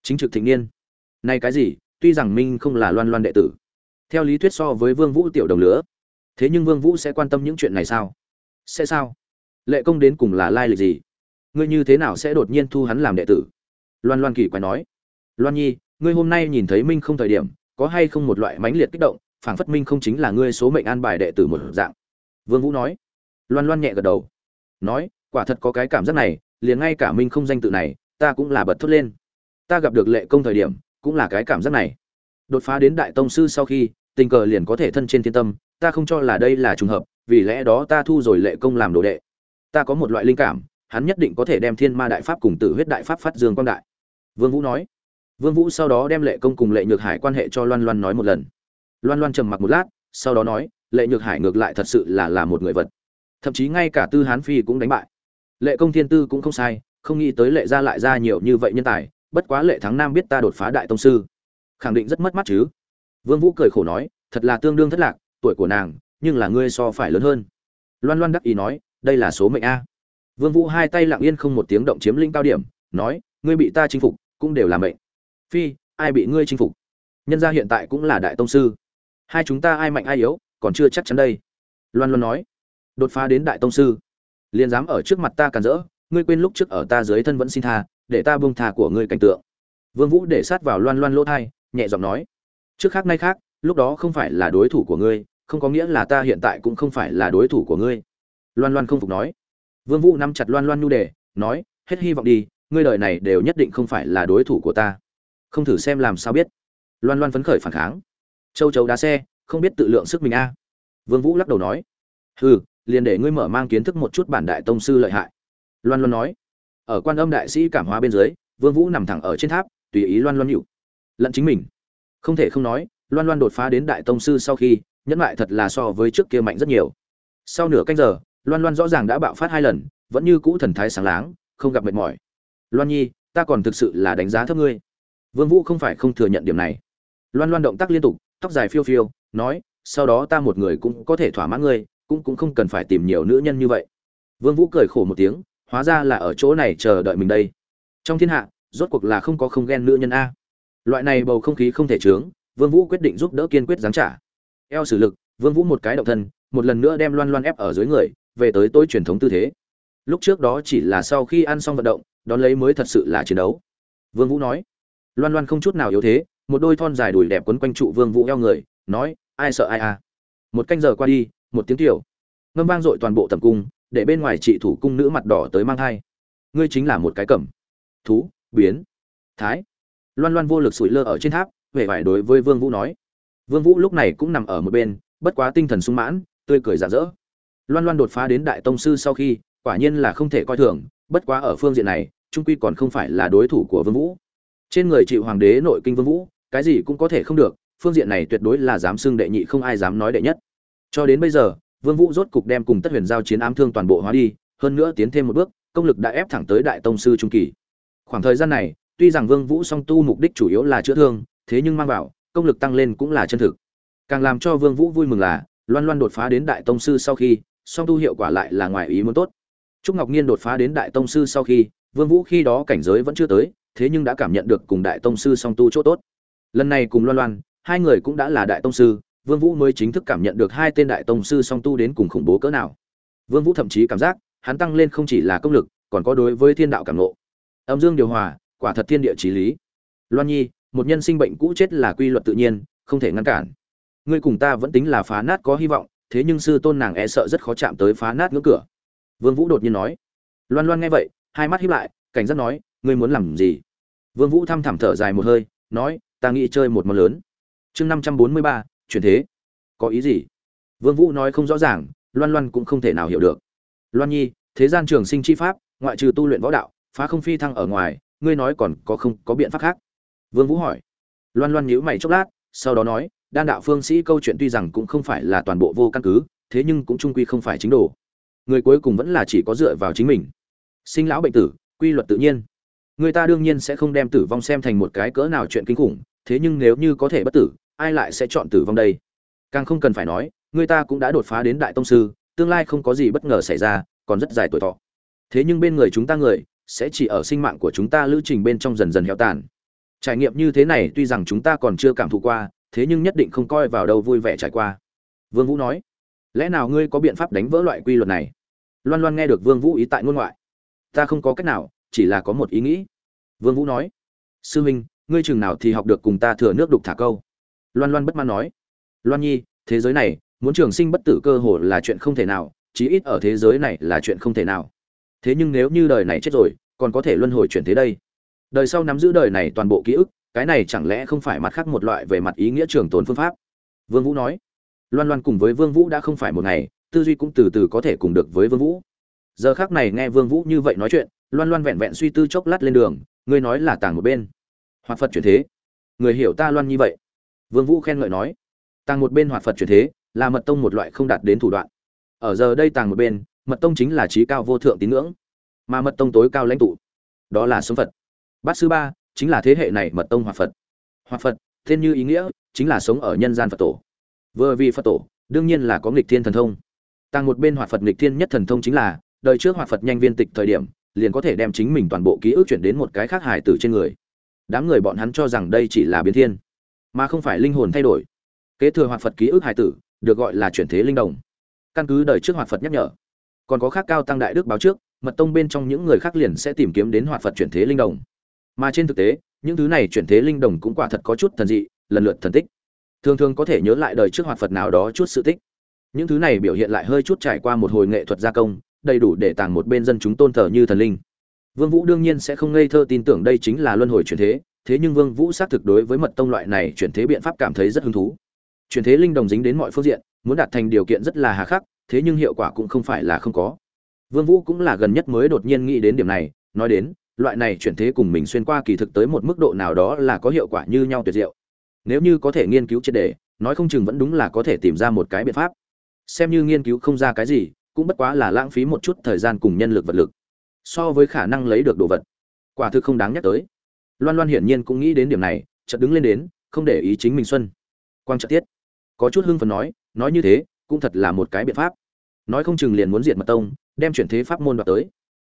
chính trực thịnh niên. Này cái gì, tuy rằng minh không là loan loan đệ tử. Theo lý thuyết so với vương vũ tiểu đồng lứa, thế nhưng vương vũ sẽ quan tâm những chuyện này sao? Sẽ sao? Lệ công đến cùng là lai lịch gì? Ngươi như thế nào sẽ đột nhiên thu hắn làm đệ tử? Loan loan kỳ quái nói. Loan nhi, ngươi hôm nay nhìn thấy minh không thời điểm, có hay không một loại mãnh liệt kích động, phảng phất minh không chính là ngươi số mệnh an bài đệ tử một dạng? Vương vũ nói. Loan loan nhẹ gật đầu. Nói, quả thật có cái cảm giác này, liền ngay cả minh không danh tự này, ta cũng là bật thốt lên. Ta gặp được lệ công thời điểm, cũng là cái cảm giác này. Đột phá đến đại tông sư sau khi, tình cờ liền có thể thân trên thiên tâm, ta không cho là đây là trùng hợp, vì lẽ đó ta thu rồi lệ công làm đồ đệ. Ta có một loại linh cảm, hắn nhất định có thể đem thiên ma đại pháp cùng tử huyết đại pháp phát dương quang đại vương vũ nói. Vương vũ sau đó đem lệ công cùng lệ nhược hải quan hệ cho loan loan nói một lần. Loan loan trầm mặc một lát, sau đó nói, lệ nhược hải ngược lại thật sự là là một người vật. Thậm chí ngay cả tư hán phi cũng đánh bại. Lệ công thiên tư cũng không sai, không nghĩ tới lệ ra lại ra nhiều như vậy nhân tài, bất quá lệ thắng nam biết ta đột phá đại tông sư. Khẳng định rất mất mắt chứ. Vương vũ cười khổ nói, thật là tương đương thất lạc, tuổi của nàng, nhưng là ngươi so phải lớn hơn. Loan loan đắc ý nói, đây là số mệnh a. Vương vũ hai tay lặng yên không một tiếng động chiếm lĩnh cao điểm, nói, ngươi bị ta chinh phục cũng đều là mệnh. Phi, ai bị ngươi chinh phục? Nhân gia hiện tại cũng là đại tông sư. Hai chúng ta ai mạnh ai yếu, còn chưa chắc chắn đây. Loan loan nói. Đột phá đến đại tông sư. Liền dám ở trước mặt ta cản rỡ, ngươi quên lúc trước ở ta dưới thân vẫn xin tha, để ta buông tha của ngươi cảnh tượng. Vương vũ để sát vào loan loan lỗ thai, nhẹ giọng nói. Trước khác nay khác, lúc đó không phải là đối thủ của ngươi, không có nghĩa là ta hiện tại cũng không phải là đối thủ của ngươi. Loan loan không phục nói. Vương vũ nắm chặt loan loan nhu đề, nói, hết hy vọng đi ngươi đời này đều nhất định không phải là đối thủ của ta. Không thử xem làm sao biết. Loan loan phấn khởi phản kháng. Châu chấu đá xe, không biết tự lượng sức mình a. Vương vũ lắc đầu nói. Hừ, liền để ngươi mở mang kiến thức một chút bản đại tông sư lợi hại. Loan loan nói. Ở quan âm đại sĩ cảm hóa bên dưới, vương vũ nằm thẳng ở trên tháp, tùy ý loan loan nhịu lẫn chính mình. Không thể không nói, loan loan đột phá đến đại tông sư sau khi, nhẫn lại thật là so với trước kia mạnh rất nhiều. Sau nửa canh giờ, loan loan rõ ràng đã bạo phát hai lần, vẫn như cũ thần thái sáng láng, không gặp mệt mỏi loan nhi, ta còn thực sự là đánh giá thấp ngươi. Vương vũ không phải không thừa nhận điểm này. Loan loan động tác liên tục, tóc dài phiêu phiêu, nói, sau đó ta một người cũng có thể thỏa mãn ngươi, cũng cũng không cần phải tìm nhiều nữ nhân như vậy. Vương vũ cười khổ một tiếng, hóa ra là ở chỗ này chờ đợi mình đây. Trong thiên hạ, rốt cuộc là không có không ghen nữ nhân a. Loại này bầu không khí không thể chướng, vương vũ quyết định giúp đỡ kiên quyết giáng trả. Eo sử lực, vương vũ một cái động thân, một lần nữa đem loan loan ép ở dưới người, về tới tối truyền thống tư thế. Lúc trước đó chỉ là sau khi ăn xong vận động đón lấy mới thật sự là chiến đấu. Vương vũ nói, loan loan không chút nào yếu thế, một đôi thon dài đùi đẹp quấn quanh trụ vương vũ eo người, nói, ai sợ ai à? Một canh giờ qua đi, một tiếng tiểu, ngâm vang dội toàn bộ tầm cung, để bên ngoài trị thủ cung nữ mặt đỏ tới mang thai. Ngươi chính là một cái cẩm. Thú, biến, thái. Loan loan vô lực sủi lơ ở trên tháp, vẻ vải đối với vương vũ nói. Vương vũ lúc này cũng nằm ở một bên, bất quá tinh thần sung mãn, tươi cười rạng rỡ. Loan loan đột phá đến đại tông sư sau khi, quả nhiên là không thể coi thường bất quá ở phương diện này, trung quy còn không phải là đối thủ của vương vũ. Trên người chịu hoàng đế nội kinh vương vũ, cái gì cũng có thể không được, phương diện này tuyệt đối là dám xưng đệ nhị, không ai dám nói đệ nhất. Cho đến bây giờ, vương vũ rốt cục đem cùng tất huyền giao chiến ám thương toàn bộ hóa đi, hơn nữa tiến thêm một bước, công lực đã ép thẳng tới đại tông sư trung kỳ. Khoảng thời gian này, tuy rằng vương vũ song tu mục đích chủ yếu là chữa thương, thế nhưng mang vào, công lực tăng lên cũng là chân thực. Càng làm cho vương vũ vui mừng là, loan loan đột phá đến đại tông sư sau khi, song tu hiệu quả lại là ngoài ý muốn tốt trúc ngọc nhiên đột phá đến đại tông sư sau khi, vương vũ khi đó cảnh giới vẫn chưa tới, thế nhưng đã cảm nhận được cùng đại tông sư song tu chỗ tốt. Lần này cùng loan loan, hai người cũng đã là đại tông sư, vương vũ mới chính thức cảm nhận được hai tên đại tông sư song tu đến cùng khủng bố cỡ nào. Vương vũ thậm chí cảm giác, hắn tăng lên không chỉ là công lực, còn có đối với thiên đạo cảm ngộ. Âm dương điều hòa, quả thật thiên địa chí lý. Loan nhi, một nhân sinh bệnh cũ chết là quy luật tự nhiên, không thể ngăn cản. Ngươi cùng ta vẫn tính là phá nát có hy vọng, thế nhưng sư tôn nàng e sợ rất khó chạm tới phá nát ngưỡng cửa vương vũ đột nhiên nói. Loan loan nghe vậy, hai mắt híp lại, cảnh giác nói, ngươi muốn làm gì? Vương vũ thăm thẳm thở dài một hơi, nói, ta nghĩ chơi một món lớn. Chương năm trăm bốn mươi ba, chuyển thế. Có ý gì? Vương vũ nói không rõ ràng, loan loan cũng không thể nào hiểu được. Loan nhi, thế gian trường sinh chi pháp, ngoại trừ tu luyện võ đạo, phá không phi thăng ở ngoài, ngươi nói còn có không, có biện pháp khác? Vương vũ hỏi. Loan loan nhíu mày chốc lát, sau đó nói, đan đạo phương sĩ câu chuyện tuy rằng cũng không phải là toàn bộ vô căn cứ, thế nhưng cũng trung quy không phải chính đồ người cuối cùng vẫn là chỉ có dựa vào chính mình. Sinh lão bệnh tử, quy luật tự nhiên. Người ta đương nhiên sẽ không đem tử vong xem thành một cái cỡ nào chuyện kinh khủng, thế nhưng nếu như có thể bất tử, ai lại sẽ chọn tử vong đây? Càng không cần phải nói, người ta cũng đã đột phá đến đại tông sư, tương lai không có gì bất ngờ xảy ra, còn rất dài tuổi thọ. Thế nhưng bên người chúng ta người, sẽ chỉ ở sinh mạng của chúng ta lữ trình bên trong dần dần héo tàn. Trải nghiệm như thế này tuy rằng chúng ta còn chưa cảm thụ qua, thế nhưng nhất định không coi vào đâu vui vẻ trải qua. Vương vũ nói lẽ nào ngươi có biện pháp đánh vỡ loại quy luật này? Loan loan nghe được vương vũ ý tại ngôn ngoại. Ta không có cách nào, chỉ là có một ý nghĩ. Vương vũ nói, sư huynh, ngươi chừng nào thì học được cùng ta thừa nước đục thả câu. Loan loan bất mãn nói, loan nhi, thế giới này, muốn trường sinh bất tử cơ hồ là chuyện không thể nào, chí ít ở thế giới này là chuyện không thể nào. Thế nhưng nếu như đời này chết rồi, còn có thể luân hồi chuyển thế đây. Đời sau nắm giữ đời này toàn bộ ký ức, cái này chẳng lẽ không phải mặt khác một loại về mặt ý nghĩa trường tồn phương pháp? Vương vũ nói loan loan cùng với vương vũ đã không phải một ngày, tư duy cũng từ từ có thể cùng được với vương vũ. Giờ khắc này nghe vương vũ như vậy nói chuyện, loan loan vẹn vẹn suy tư chốc lát lên đường, ngươi nói là tàng một bên. Hoạt phật chuyển thế. Người hiểu ta loan như vậy? Vương vũ khen ngợi nói. Tàng một bên hoạt phật chuyển thế, là mật tông một loại không đạt đến thủ đoạn. Ở giờ đây tàng một bên, mật tông chính là trí cao vô thượng tín ngưỡng, mà mật tông tối cao lãnh tụ. Đó là sống phật. Bát sư ba chính là thế hệ này mật tông hoạt phật. Hoạt phật, tên như ý nghĩa, chính là sống ở nhân gian phật tổ vừa vì phật tổ, đương nhiên là có nghịch thiên thần thông. Tăng một bên hoạt phật nghịch thiên nhất thần thông chính là, đời trước hoạt phật nhanh viên tịch thời điểm, liền có thể đem chính mình toàn bộ ký ức chuyển đến một cái khác hải tử trên người. Đám người bọn hắn cho rằng đây chỉ là biến thiên, mà không phải linh hồn thay đổi. Kế thừa hoạt phật ký ức hải tử, được gọi là chuyển thế linh đồng. Căn cứ đời trước hoạt phật nhắc nhở, còn có khác cao tăng đại đức báo trước, mật tông bên trong những người khác liền sẽ tìm kiếm đến hoạt phật chuyển thế linh đồng. Mà trên thực tế, những thứ này chuyển thế linh đồng cũng quả thật có chút thần dị, lần lượt thần tích thường thường có thể nhớ lại đời trước hoạt phật nào đó chút sự tích. Những thứ này biểu hiện lại hơi chút trải qua một hồi nghệ thuật gia công, đầy đủ để tàng một bên dân chúng tôn thờ như thần linh. Vương vũ đương nhiên sẽ không ngây thơ tin tưởng đây chính là luân hồi chuyển thế thế nhưng vương vũ xác thực đối với mật tông loại này chuyển thế biện pháp cảm thấy rất hứng thú. Chuyển thế linh đồng dính đến mọi phương diện, muốn đạt thành điều kiện rất là hà khắc, thế nhưng hiệu quả cũng không phải là không có. Vương vũ cũng là gần nhất mới đột nhiên nghĩ đến điểm này, nói đến, loại này chuyển thế cùng mình xuyên qua kỳ thực tới một mức độ nào đó là có hiệu quả như nhau tuyệt diệu nếu như có thể nghiên cứu triệt đề nói không chừng vẫn đúng là có thể tìm ra một cái biện pháp. Xem như nghiên cứu không ra cái gì, cũng bất quá là lãng phí một chút thời gian cùng nhân lực vật lực. So với khả năng lấy được đồ vật, quả thực không đáng nhắc tới. Loan loan hiển nhiên cũng nghĩ đến điểm này, chợt đứng lên đến, không để ý chính mình xuân. Quang trợ tiết. Có chút hưng phấn nói nói như thế, cũng thật là một cái biện pháp. Nói không chừng liền muốn diệt mật tông, đem chuyển thế pháp môn đoạt tới.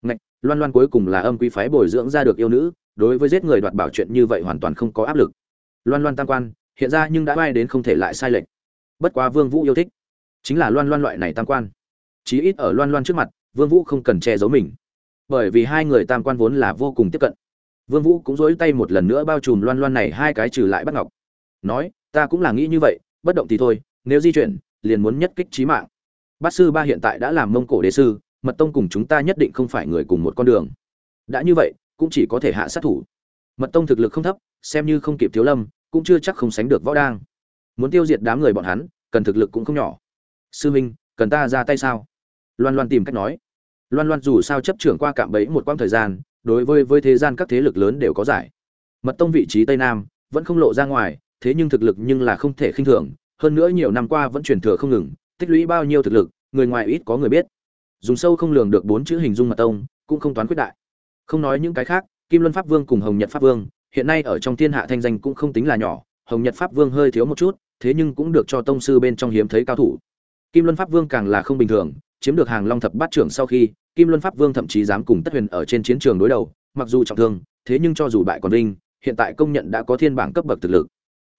Ngạch, loan loan cuối cùng là âm quý phái bồi dưỡng ra được yêu nữ, đối với giết người đoạt bảo chuyện như vậy hoàn toàn không có áp lực loan loan tam quan, hiện ra nhưng đã bay đến không thể lại sai lệch. Bất quá vương vũ yêu thích, chính là loan loan loại này tam quan. Chí ít ở loan loan trước mặt, vương vũ không cần che giấu mình. Bởi vì hai người tam quan vốn là vô cùng tiếp cận. Vương vũ cũng dối tay một lần nữa bao trùm loan loan này hai cái trừ lại bắt ngọc. Nói, ta cũng là nghĩ như vậy, bất động thì thôi, nếu di chuyển, liền muốn nhất kích trí mạng. Bát sư ba hiện tại đã làm mông cổ đế sư, mật tông cùng chúng ta nhất định không phải người cùng một con đường. Đã như vậy, cũng chỉ có thể hạ sát thủ. Mật tông thực lực không thấp xem như không kịp thiếu lâm, cũng chưa chắc không sánh được võ đang. Muốn tiêu diệt đám người bọn hắn, cần thực lực cũng không nhỏ. Sư minh, cần ta ra tay sao? Loan loan tìm cách nói. Loan loan dù sao chấp trưởng qua cạm bẫy một quãng thời gian, đối với với thế gian các thế lực lớn đều có giải. Mật tông vị trí tây nam, vẫn không lộ ra ngoài, thế nhưng thực lực nhưng là không thể khinh thường, hơn nữa nhiều năm qua vẫn truyền thừa không ngừng, tích lũy bao nhiêu thực lực, người ngoài ít có người biết. Dùng sâu không lường được bốn chữ hình dung mật tông, cũng không toán quyết đại. Không nói những cái khác, kim luân pháp vương cùng hồng nhật pháp vương hiện nay ở trong thiên hạ thanh danh cũng không tính là nhỏ, hồng nhật pháp vương hơi thiếu một chút, thế nhưng cũng được cho tông sư bên trong hiếm thấy cao thủ. Kim luân pháp vương càng là không bình thường, chiếm được hàng long thập bát trưởng sau khi, kim luân pháp vương thậm chí dám cùng tất huyền ở trên chiến trường đối đầu, mặc dù trọng thương, thế nhưng cho dù bại còn vinh, hiện tại công nhận đã có thiên bảng cấp bậc thực lực.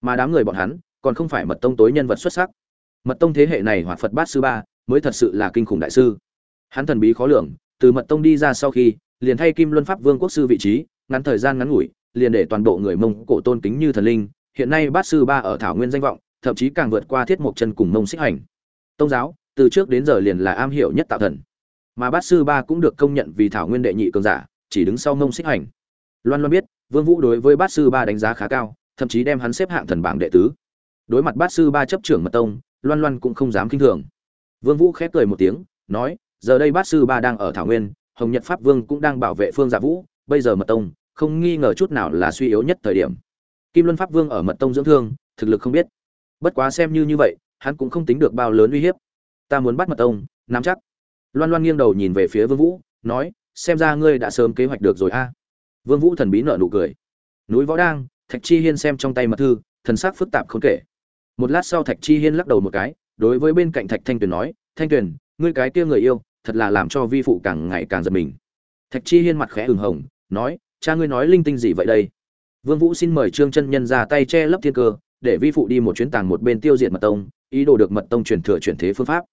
Mà đám người bọn hắn, còn không phải mật tông tối nhân vật xuất sắc. Mật tông thế hệ này hoạt phật bát sư ba, mới thật sự là kinh khủng đại sư. Hắn thần bí khó lường, từ mật tông đi ra sau khi, liền thay kim luân pháp vương quốc sư vị trí, ngắn thời gian ngắn ngủi liền để toàn bộ người mông cổ tôn kính như thần linh, hiện nay bát sư ba ở thảo nguyên danh vọng, thậm chí càng vượt qua thiết mộc chân cùng mông xích hành. Tông giáo, từ trước đến giờ liền là am hiểu nhất tạo thần. Mà bát sư ba cũng được công nhận vì thảo nguyên đệ nhị cường giả, chỉ đứng sau mông xích hành. Loan loan biết, vương vũ đối với bát sư ba đánh giá khá cao, thậm chí đem hắn xếp hạng thần bảng đệ tứ. Đối mặt bát sư ba chấp trưởng mật tông, loan loan cũng không dám kinh thường. Vương vũ khép cười một tiếng, nói, giờ đây bát sư ba đang ở thảo nguyên, hồng nhật pháp vương cũng đang bảo vệ phương giả vũ, bây giờ mật tông không nghi ngờ chút nào là suy yếu nhất thời điểm. Kim luân pháp vương ở mật tông dưỡng thương, thực lực không biết. Bất quá xem như như vậy, hắn cũng không tính được bao lớn uy hiếp. Ta muốn bắt mật tông, nắm chắc. Loan loan nghiêng đầu nhìn về phía vương vũ, nói, xem ra ngươi đã sớm kế hoạch được rồi a. Vương vũ thần bí nở nụ cười. Núi võ đang, thạch chi hiên xem trong tay mật thư, thần sắc phức tạp không kể. Một lát sau thạch chi hiên lắc đầu một cái, đối với bên cạnh thạch thanh tuyền nói, thanh tuyền, ngươi cái kia người yêu, thật là làm cho vi phụ càng ngày càng giật mình. Thạch chi hiên mặt khẽ ửng hồng, nói cha ngươi nói linh tinh gì vậy đây? Vương vũ xin mời trương chân nhân ra tay che lấp thiên cơ, để vi phụ đi một chuyến tàng một bên tiêu diệt mật tông, ý đồ được mật tông truyền thừa chuyển thế phương pháp.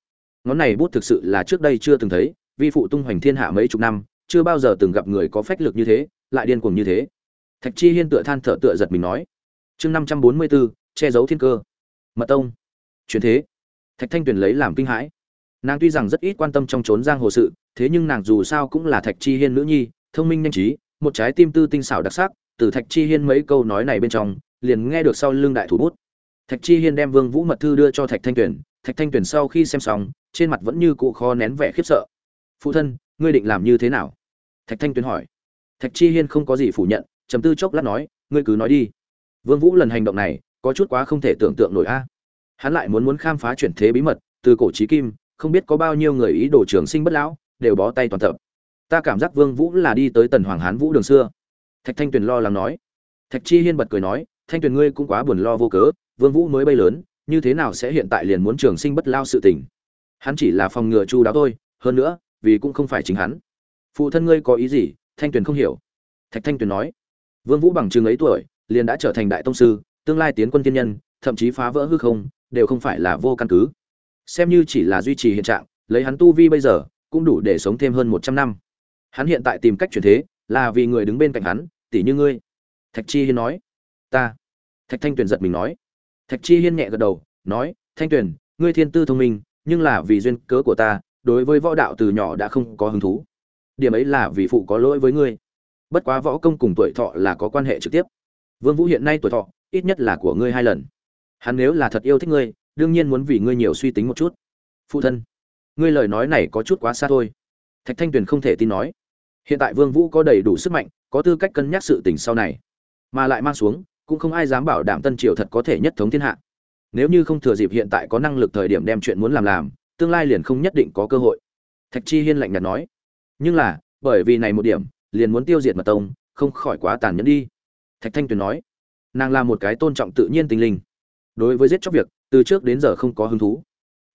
Ngón này bút thực sự là trước đây chưa từng thấy, vi phụ tung hoành thiên hạ mấy chục năm, chưa bao giờ từng gặp người có phách lực như thế, lại điên cuồng như thế. Thạch chi hiên tựa than thở tựa giật mình nói, chương năm trăm bốn mươi bốn che giấu thiên cơ, mật tông, chuyển thế. Thạch thanh tuyền lấy làm kinh hãi. Nàng tuy rằng rất ít quan tâm trong trốn giang hồ sự, thế nhưng nàng dù sao cũng là thạch chi hiên nữ nhi, thông minh nhanh trí một trái tim tư tinh xảo đặc sắc, từ thạch chi hiên mấy câu nói này bên trong, liền nghe được sau lưng đại thủ bút. Thạch chi hiên đem vương vũ mật thư đưa cho thạch thanh tuyền, thạch thanh tuyền sau khi xem xong, trên mặt vẫn như cụ khó nén vẻ khiếp sợ. Phụ thân, ngươi định làm như thế nào? Thạch thanh tuyền hỏi. Thạch chi hiên không có gì phủ nhận, trầm tư chốc lát nói, ngươi cứ nói đi. Vương vũ lần hành động này, có chút quá không thể tưởng tượng nổi a. Hắn lại muốn muốn khám phá chuyển thế bí mật, từ cổ chí kim, không biết có bao nhiêu người ý đồ trường sinh bất lão, đều bó tay toàn tập ta cảm giác vương vũ là đi tới tần hoàng hán vũ đường xưa. Thạch thanh tuyền lo lắng nói. Thạch chi hiên bật cười nói, thanh tuyền ngươi cũng quá buồn lo vô cớ, vương vũ mới bay lớn, như thế nào sẽ hiện tại liền muốn trường sinh bất lao sự tình? Hắn chỉ là phòng ngừa chu đáo thôi, hơn nữa, vì cũng không phải chính hắn. Phụ thân ngươi có ý gì? Thanh tuyền không hiểu. Thạch thanh tuyền nói, vương vũ bằng chừng ấy tuổi, liền đã trở thành đại tông sư, tương lai tiến quân tiên nhân, thậm chí phá vỡ hư không, đều không phải là vô căn cứ. Xem như chỉ là duy trì hiện trạng, lấy hắn tu vi bây giờ, cũng đủ để sống thêm hơn một trăm năm hắn hiện tại tìm cách chuyển thế, là vì người đứng bên cạnh hắn tỷ như ngươi. Thạch chi hiên nói. Ta. Thạch thanh tuyền giật mình nói. Thạch chi hiên nhẹ gật đầu, nói, thanh tuyền, ngươi thiên tư thông minh, nhưng là vì duyên cớ của ta, đối với võ đạo từ nhỏ đã không có hứng thú. Điểm ấy là vì phụ có lỗi với ngươi. Bất quá võ công cùng tuổi thọ là có quan hệ trực tiếp. Vương vũ hiện nay tuổi thọ, ít nhất là của ngươi hai lần. Hắn nếu là thật yêu thích ngươi, đương nhiên muốn vì ngươi nhiều suy tính một chút. Phụ thân, ngươi lời nói này có chút quá xa thôi. Thạch thanh tuyền không thể tin nói hiện tại vương vũ có đầy đủ sức mạnh, có tư cách cân nhắc sự tình sau này. Mà lại mang xuống, cũng không ai dám bảo đảm tân triều thật có thể nhất thống thiên hạ. Nếu như không thừa dịp hiện tại có năng lực thời điểm đem chuyện muốn làm làm, tương lai liền không nhất định có cơ hội. Thạch chi hiên lạnh nhạt nói. Nhưng là, bởi vì này một điểm, liền muốn tiêu diệt mật tông, không khỏi quá tàn nhẫn đi. Thạch thanh tuyền nói. Nàng là một cái tôn trọng tự nhiên tình linh. Đối với giết chóc việc, từ trước đến giờ không có hứng thú.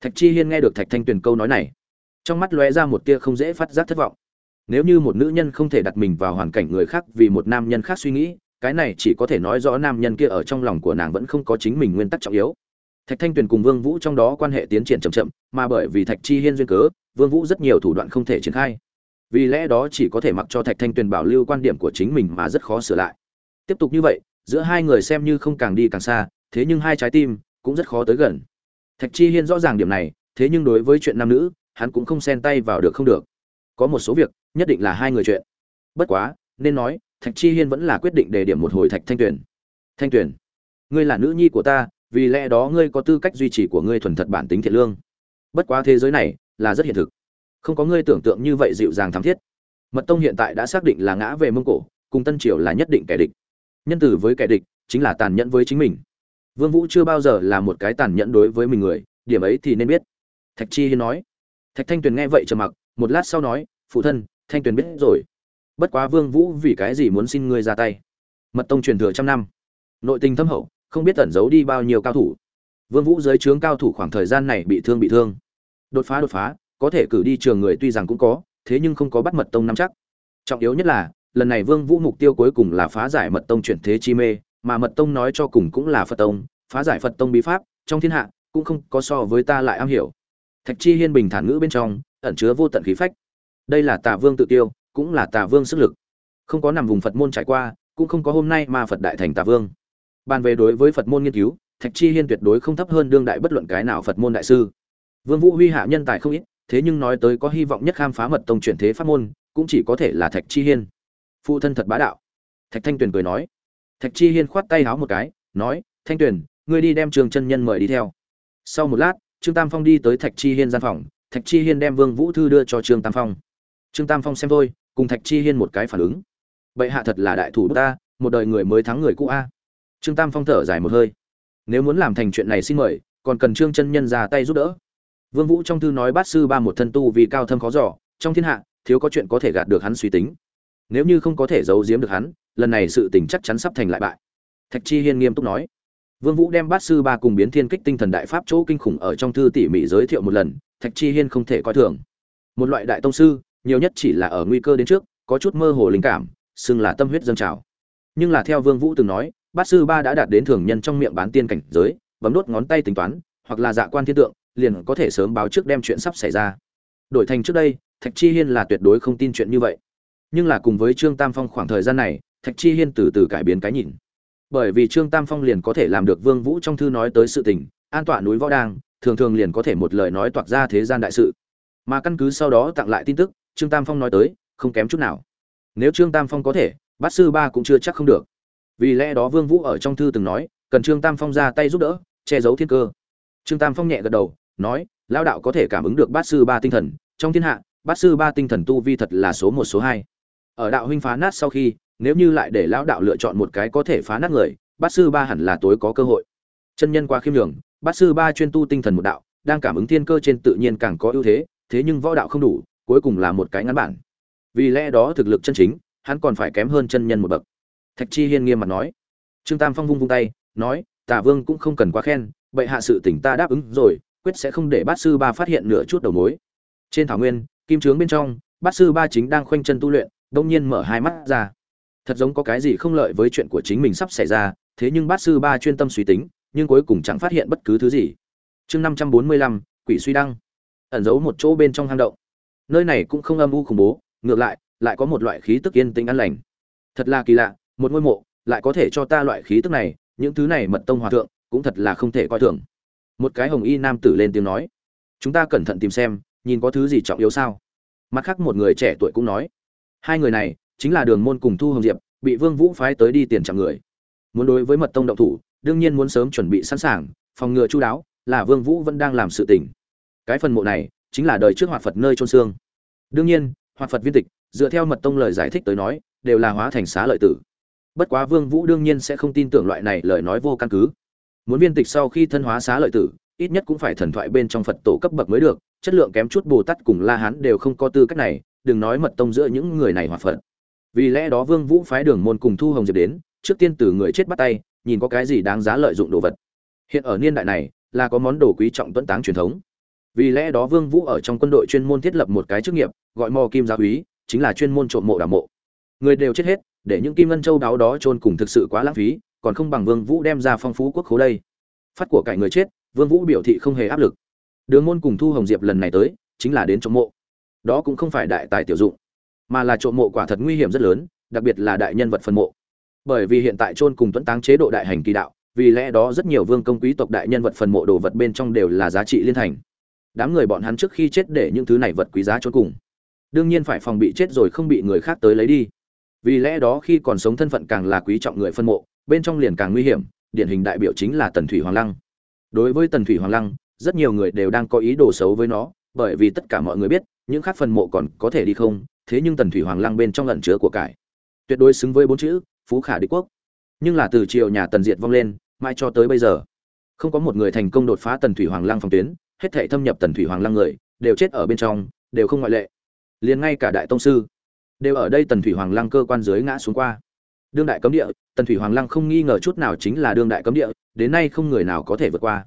Thạch chi hiên nghe được thạch thanh tuyền câu nói này, trong mắt lóe ra một tia không dễ phát giác thất vọng nếu như một nữ nhân không thể đặt mình vào hoàn cảnh người khác vì một nam nhân khác suy nghĩ, cái này chỉ có thể nói rõ nam nhân kia ở trong lòng của nàng vẫn không có chính mình nguyên tắc trọng yếu. Thạch thanh tuyền cùng vương vũ trong đó quan hệ tiến triển chậm chậm, mà bởi vì thạch chi hiên duyên cớ, vương vũ rất nhiều thủ đoạn không thể triển khai. Vì lẽ đó chỉ có thể mặc cho thạch thanh tuyền bảo lưu quan điểm của chính mình mà rất khó sửa lại. Tiếp tục như vậy, giữa hai người xem như không càng đi càng xa, thế nhưng hai trái tim cũng rất khó tới gần. Thạch chi hiên rõ ràng điểm này, thế nhưng đối với chuyện nam nữ, hắn cũng không xen tay vào được không được. Có một số việc nhất định là hai người chuyện. Bất quá, nên nói, thạch chi hiên vẫn là quyết định đề điểm một hồi thạch thanh tuyền. Thanh tuyền, ngươi là nữ nhi của ta, vì lẽ đó ngươi có tư cách duy trì của ngươi thuần thật bản tính thiện lương. Bất quá thế giới này là rất hiện thực. Không có ngươi tưởng tượng như vậy dịu dàng thắm thiết. Mật tông hiện tại đã xác định là ngã về mông cổ, cùng tân triều là nhất định kẻ địch. Nhân tử với kẻ địch chính là tàn nhẫn với chính mình. Vương vũ chưa bao giờ là một cái tàn nhẫn đối với mình người, điểm ấy thì nên biết. Thạch chi hiên nói. Thạch thanh tuyền nghe vậy trầm mặc, một lát sau nói, phụ thân thanh tuyền biết rồi. Bất quá vương vũ vì cái gì muốn xin ngươi ra tay? Mật tông truyền thừa trăm năm. Nội tình thâm hậu, không biết tẩn giấu đi bao nhiêu cao thủ. Vương vũ dưới trướng cao thủ khoảng thời gian này bị thương bị thương. Đột phá đột phá, có thể cử đi trường người tuy rằng cũng có, thế nhưng không có bắt mật tông nắm chắc. Trọng yếu nhất là, lần này vương vũ mục tiêu cuối cùng là phá giải mật tông chuyển thế chi mê, mà mật tông nói cho cùng cũng là phật tông, phá giải phật tông bí pháp, trong thiên hạ cũng không có so với ta lại am hiểu. Thạch chi hiên bình thản ngữ bên trong, ẩn chứa vô tận khí phách đây là tà vương tự tiêu, cũng là tà vương sức lực. Không có nằm vùng phật môn trải qua, cũng không có hôm nay mà phật đại thành tà vương. Bàn về đối với phật môn nghiên cứu, thạch chi hiên tuyệt đối không thấp hơn đương đại bất luận cái nào phật môn đại sư. Vương vũ huy hạ nhân tài không ít, thế nhưng nói tới có hy vọng nhất khám phá mật tông chuyển thế pháp môn, cũng chỉ có thể là thạch chi hiên. Phụ thân thật bá đạo. Thạch thanh tuyền cười nói. Thạch chi hiên khoát tay háo một cái, nói, thanh tuyền, ngươi đi đem trường chân nhân mời đi theo. Sau một lát, trương tam phong đi tới thạch chi hiên gian phòng. Thạch chi hiên đem vương vũ thư đưa cho trương tam phong trương tam phong xem thôi, cùng thạch chi hiên một cái phản ứng. Bệ hạ thật là đại thủ ta, một đời người mới thắng người cũ a. Trương tam phong thở dài một hơi. Nếu muốn làm thành chuyện này xin mời, còn cần trương chân nhân ra tay giúp đỡ. Vương vũ trong thư nói bát sư ba một thân tu vì cao thâm khó giỏ trong thiên hạ, thiếu có chuyện có thể gạt được hắn suy tính. Nếu như không có thể giấu giếm được hắn, lần này sự tình chắc chắn sắp thành lại bại. Thạch chi hiên nghiêm túc nói. Vương vũ đem bát sư ba cùng biến thiên kích tinh thần đại pháp chỗ kinh khủng ở trong thư tỉ mỉ giới thiệu một lần, thạch chi hiên không thể coi thường. Một loại đại tông sư nhiều nhất chỉ là ở nguy cơ đến trước, có chút mơ hồ linh cảm, xưng là tâm huyết dâng trào. Nhưng là theo vương vũ từng nói, bát sư ba đã đạt đến thường nhân trong miệng bán tiên cảnh giới, bấm đốt ngón tay tính toán, hoặc là dạ quan thiên tượng, liền có thể sớm báo trước đem chuyện sắp xảy ra. Đổi thành trước đây, thạch chi hiên là tuyệt đối không tin chuyện như vậy. Nhưng là cùng với trương tam phong khoảng thời gian này, thạch chi hiên từ từ cải biến cái nhìn. Bởi vì trương tam phong liền có thể làm được vương vũ trong thư nói tới sự tình, an tọa núi võ đang, thường thường liền có thể một lời nói toạc ra thế gian đại sự mà căn cứ sau đó tặng lại tin tức, trương tam phong nói tới, không kém chút nào. Nếu trương tam phong có thể, bát sư ba cũng chưa chắc không được. Vì lẽ đó vương vũ ở trong thư từng nói, cần trương tam phong ra tay giúp đỡ, che giấu thiên cơ. Trương tam phong nhẹ gật đầu, nói, lão đạo có thể cảm ứng được bát sư ba tinh thần, trong thiên hạ, bát sư ba tinh thần tu vi thật là số một, số hai. Ở đạo huynh phá nát sau khi, nếu như lại để lão đạo lựa chọn một cái có thể phá nát người, bát sư ba hẳn là tối có cơ hội. Chân nhân qua khiêm nhường, bát sư ba chuyên tu tinh thần một đạo, đang cảm ứng thiên cơ trên tự nhiên càng có ưu thế thế nhưng võ đạo không đủ, cuối cùng là một cái ngắn bản. Vì lẽ đó thực lực chân chính, hắn còn phải kém hơn chân nhân một bậc. Thạch chi hiên nghiêm mặt nói. Trương tam phong vung vung tay, nói, tả vương cũng không cần quá khen, bệ hạ sự tỉnh ta đáp ứng rồi, quyết sẽ không để bát sư ba phát hiện nửa chút đầu mối. Trên thảo nguyên, kim trướng bên trong, bát sư ba chính đang khoanh chân tu luyện đông nhiên mở hai mắt ra. Thật giống có cái gì không lợi với chuyện của chính mình sắp xảy ra, thế nhưng bát sư ba chuyên tâm suy tính, nhưng cuối cùng chẳng phát hiện bất cứ thứ gì. Chương năm trăm bốn mươi lăm, quỷ suy đăng ẩn giấu một chỗ bên trong hang động. Nơi này cũng không âm u khủng bố, ngược lại lại có một loại khí tức yên tĩnh an lành. Thật là kỳ lạ, một ngôi mộ, lại có thể cho ta loại khí tức này, những thứ này mật tông hòa thượng, cũng thật là không thể coi thường. Một cái hồng y nam tử lên tiếng nói, chúng ta cẩn thận tìm xem, nhìn có thứ gì trọng yếu sao? Mặt khác một người trẻ tuổi cũng nói, hai người này, chính là đường môn cùng thu hồng diệp, bị vương vũ phái tới đi tiền chạm người. Muốn đối với mật tông động thủ, đương nhiên muốn sớm chuẩn bị sẵn sàng, phòng ngừa chu đáo, là vương vũ vẫn đang làm sự tình cái phần mộ này chính là đời trước hoạt phật nơi trôn xương. Đương nhiên, hoạt phật viên tịch, dựa theo mật tông lời giải thích tới nói, đều là hóa thành xá lợi tử. Bất quá vương vũ đương nhiên sẽ không tin tưởng loại này lời nói vô căn cứ. Muốn viên tịch sau khi thân hóa xá lợi tử, ít nhất cũng phải thần thoại bên trong phật tổ cấp bậc mới được, chất lượng kém chút bồ tát cùng la hán đều không có tư cách này, đừng nói mật tông giữa những người này hòa phật. Vì lẽ đó vương vũ phái đường môn cùng thu hồng diệp đến, trước tiên từ người chết bắt tay, nhìn có cái gì đáng giá lợi dụng đồ vật. Hiện ở niên đại này, là có món đồ quý trọng tuấn táng truyền thống vì lẽ đó vương vũ ở trong quân đội chuyên môn thiết lập một cái chức nghiệp, gọi mò kim gia úy, chính là chuyên môn trộm mộ đào mộ. Người đều chết hết, để những kim ngân châu đáo đó trôn cùng thực sự quá lãng phí, còn không bằng vương vũ đem ra phong phú quốc khố đây. Phát của cải người chết, vương vũ biểu thị không hề áp lực. Đường môn cùng thu hồng diệp lần này tới, chính là đến trộm mộ. Đó cũng không phải đại tài tiểu dụng, mà là trộm mộ quả thật nguy hiểm rất lớn, đặc biệt là đại nhân vật phân mộ. Bởi vì hiện tại trôn cùng tuấn táng chế độ đại hành kỳ đạo, vì lẽ đó rất nhiều vương công quý tộc đại nhân vật phần mộ đồ vật bên trong đều là giá trị liên thành đám người bọn hắn trước khi chết để những thứ này vật quý giá trốn cùng. Đương nhiên phải phòng bị chết rồi không bị người khác tới lấy đi. Vì lẽ đó khi còn sống thân phận càng là quý trọng người phân mộ, bên trong liền càng nguy hiểm, điển hình đại biểu chính là tần thủy hoàng lăng. Đối với tần thủy hoàng lăng, rất nhiều người đều đang có ý đồ xấu với nó, bởi vì tất cả mọi người biết, những khác phần mộ còn có thể đi không, thế nhưng tần thủy hoàng lăng bên trong lẩn chứa của cải. Tuyệt đối xứng với bốn chữ, phú khả đế quốc. Nhưng là từ triều nhà tần diệt vong lên mai cho tới bây giờ, không có một người thành công đột phá tần thủy hoàng lăng phòng tuyến hết thảy thâm nhập tần thủy hoàng lăng người, đều chết ở bên trong, đều không ngoại lệ. Liền ngay cả đại tông sư, đều ở đây tần thủy hoàng lăng cơ quan dưới ngã xuống qua. Đương đại cấm địa, tần thủy hoàng lăng không nghi ngờ chút nào chính là đương đại cấm địa, đến nay không người nào có thể vượt qua.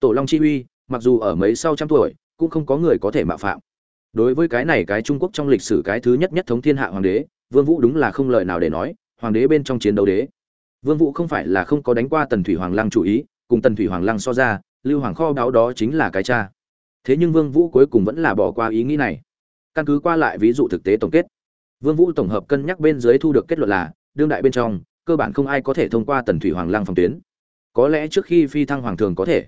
Tổ long chi uy, mặc dù ở mấy sau trăm tuổi, cũng không có người có thể mạo phạm. Đối với cái này cái trung quốc trong lịch sử cái thứ nhất nhất thống thiên hạ hoàng đế, vương vũ đúng là không lời nào để nói, hoàng đế bên trong chiến đấu đế. Vương vũ không phải là không có đánh qua tần thủy hoàng lăng chủ ý, cùng tần thủy hoàng lăng so ra lưu hoàng kho báo đó chính là cái cha. Thế nhưng vương vũ cuối cùng vẫn là bỏ qua ý nghĩ này. Căn cứ qua lại ví dụ thực tế tổng kết, vương vũ tổng hợp cân nhắc bên dưới thu được kết luận là, đương đại bên trong, cơ bản không ai có thể thông qua tần thủy hoàng lăng phòng tuyến. Có lẽ trước khi phi thăng hoàng thường có thể.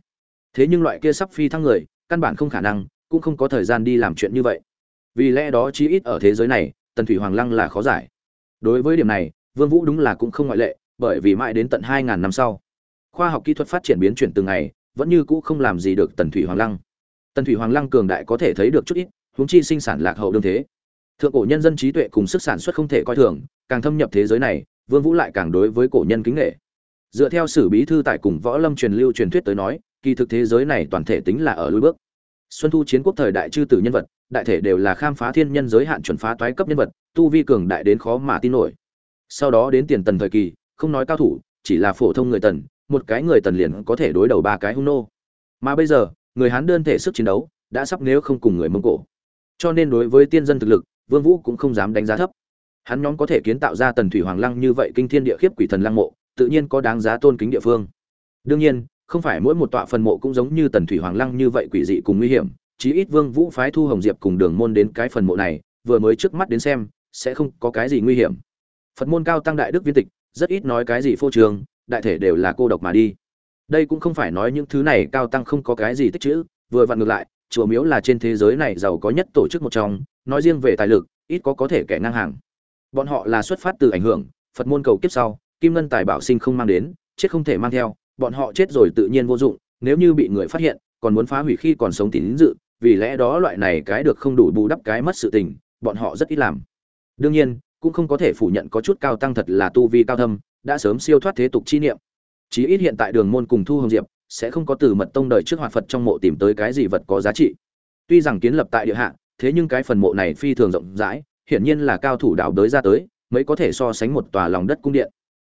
Thế nhưng loại kia sắp phi thăng người, căn bản không khả năng, cũng không có thời gian đi làm chuyện như vậy. Vì lẽ đó chí ít ở thế giới này, tần thủy hoàng lăng là khó giải. Đối với điểm này, vương vũ đúng là cũng không ngoại lệ, bởi vì mãi đến tận 2.000 năm sau, khoa học kỹ thuật phát triển biến chuyển từng ngày vẫn như cũ không làm gì được tần thủy hoàng lăng. Tần thủy hoàng lăng cường đại có thể thấy được chút ít, huống chi sinh sản lạc hậu đương thế. Thượng cổ nhân dân trí tuệ cùng sức sản xuất không thể coi thường, càng thâm nhập thế giới này, vương vũ lại càng đối với cổ nhân kính nghệ. Dựa theo sử bí thư tại cùng võ lâm truyền lưu truyền thuyết tới nói, kỳ thực thế giới này toàn thể tính là ở lối bước. Xuân thu chiến quốc thời đại chư tử nhân vật, đại thể đều là khám phá thiên nhân giới hạn chuẩn phá toái cấp nhân vật, tu vi cường đại đến khó mà tin nổi. Sau đó đến tiền tần thời kỳ, không nói cao thủ, chỉ là phổ thông người tần một cái người tần liền có thể đối đầu ba cái hung nô. Mà bây giờ, người hán đơn thể sức chiến đấu đã sắp nếu không cùng người mông cổ. Cho nên đối với tiên dân thực lực, vương vũ cũng không dám đánh giá thấp. Hắn nhóm có thể kiến tạo ra tần thủy hoàng lăng như vậy kinh thiên địa khiếp quỷ thần lăng mộ, tự nhiên có đáng giá tôn kính địa phương. Đương nhiên, không phải mỗi một tọa phần mộ cũng giống như tần thủy hoàng lăng như vậy quỷ dị cùng nguy hiểm, chí ít vương vũ phái thu hồng diệp cùng đường môn đến cái phần mộ này, vừa mới trước mắt đến xem, sẽ không có cái gì nguy hiểm. Phật môn cao tăng đại đức viên tịch, rất ít nói cái gì phô trường đại thể đều là cô độc mà đi. Đây cũng không phải nói những thứ này cao tăng không có cái gì tích chữ, vừa vặn ngược lại, chùa miếu là trên thế giới này giàu có nhất tổ chức một trong, nói riêng về tài lực, ít có có thể kẻ ngang hàng. Bọn họ là xuất phát từ ảnh hưởng, phật môn cầu kiếp sau, kim ngân tài bảo sinh không mang đến, chết không thể mang theo, bọn họ chết rồi tự nhiên vô dụng, nếu như bị người phát hiện, còn muốn phá hủy khi còn sống tín dự, vì lẽ đó loại này cái được không đủ bù đắp cái mất sự tình, bọn họ rất ít làm. Đương nhiên, cũng không có thể phủ nhận có chút cao tăng thật là tu vi cao thâm đã sớm siêu thoát thế tục chi niệm. Chí ít hiện tại đường môn cùng thu hồng diệp sẽ không có từ mật tông đời trước hoạt phật trong mộ tìm tới cái gì vật có giá trị. Tuy rằng kiến lập tại địa hạ, thế nhưng cái phần mộ này phi thường rộng rãi, hiển nhiên là cao thủ đạo đới ra tới, mới có thể so sánh một tòa lòng đất cung điện.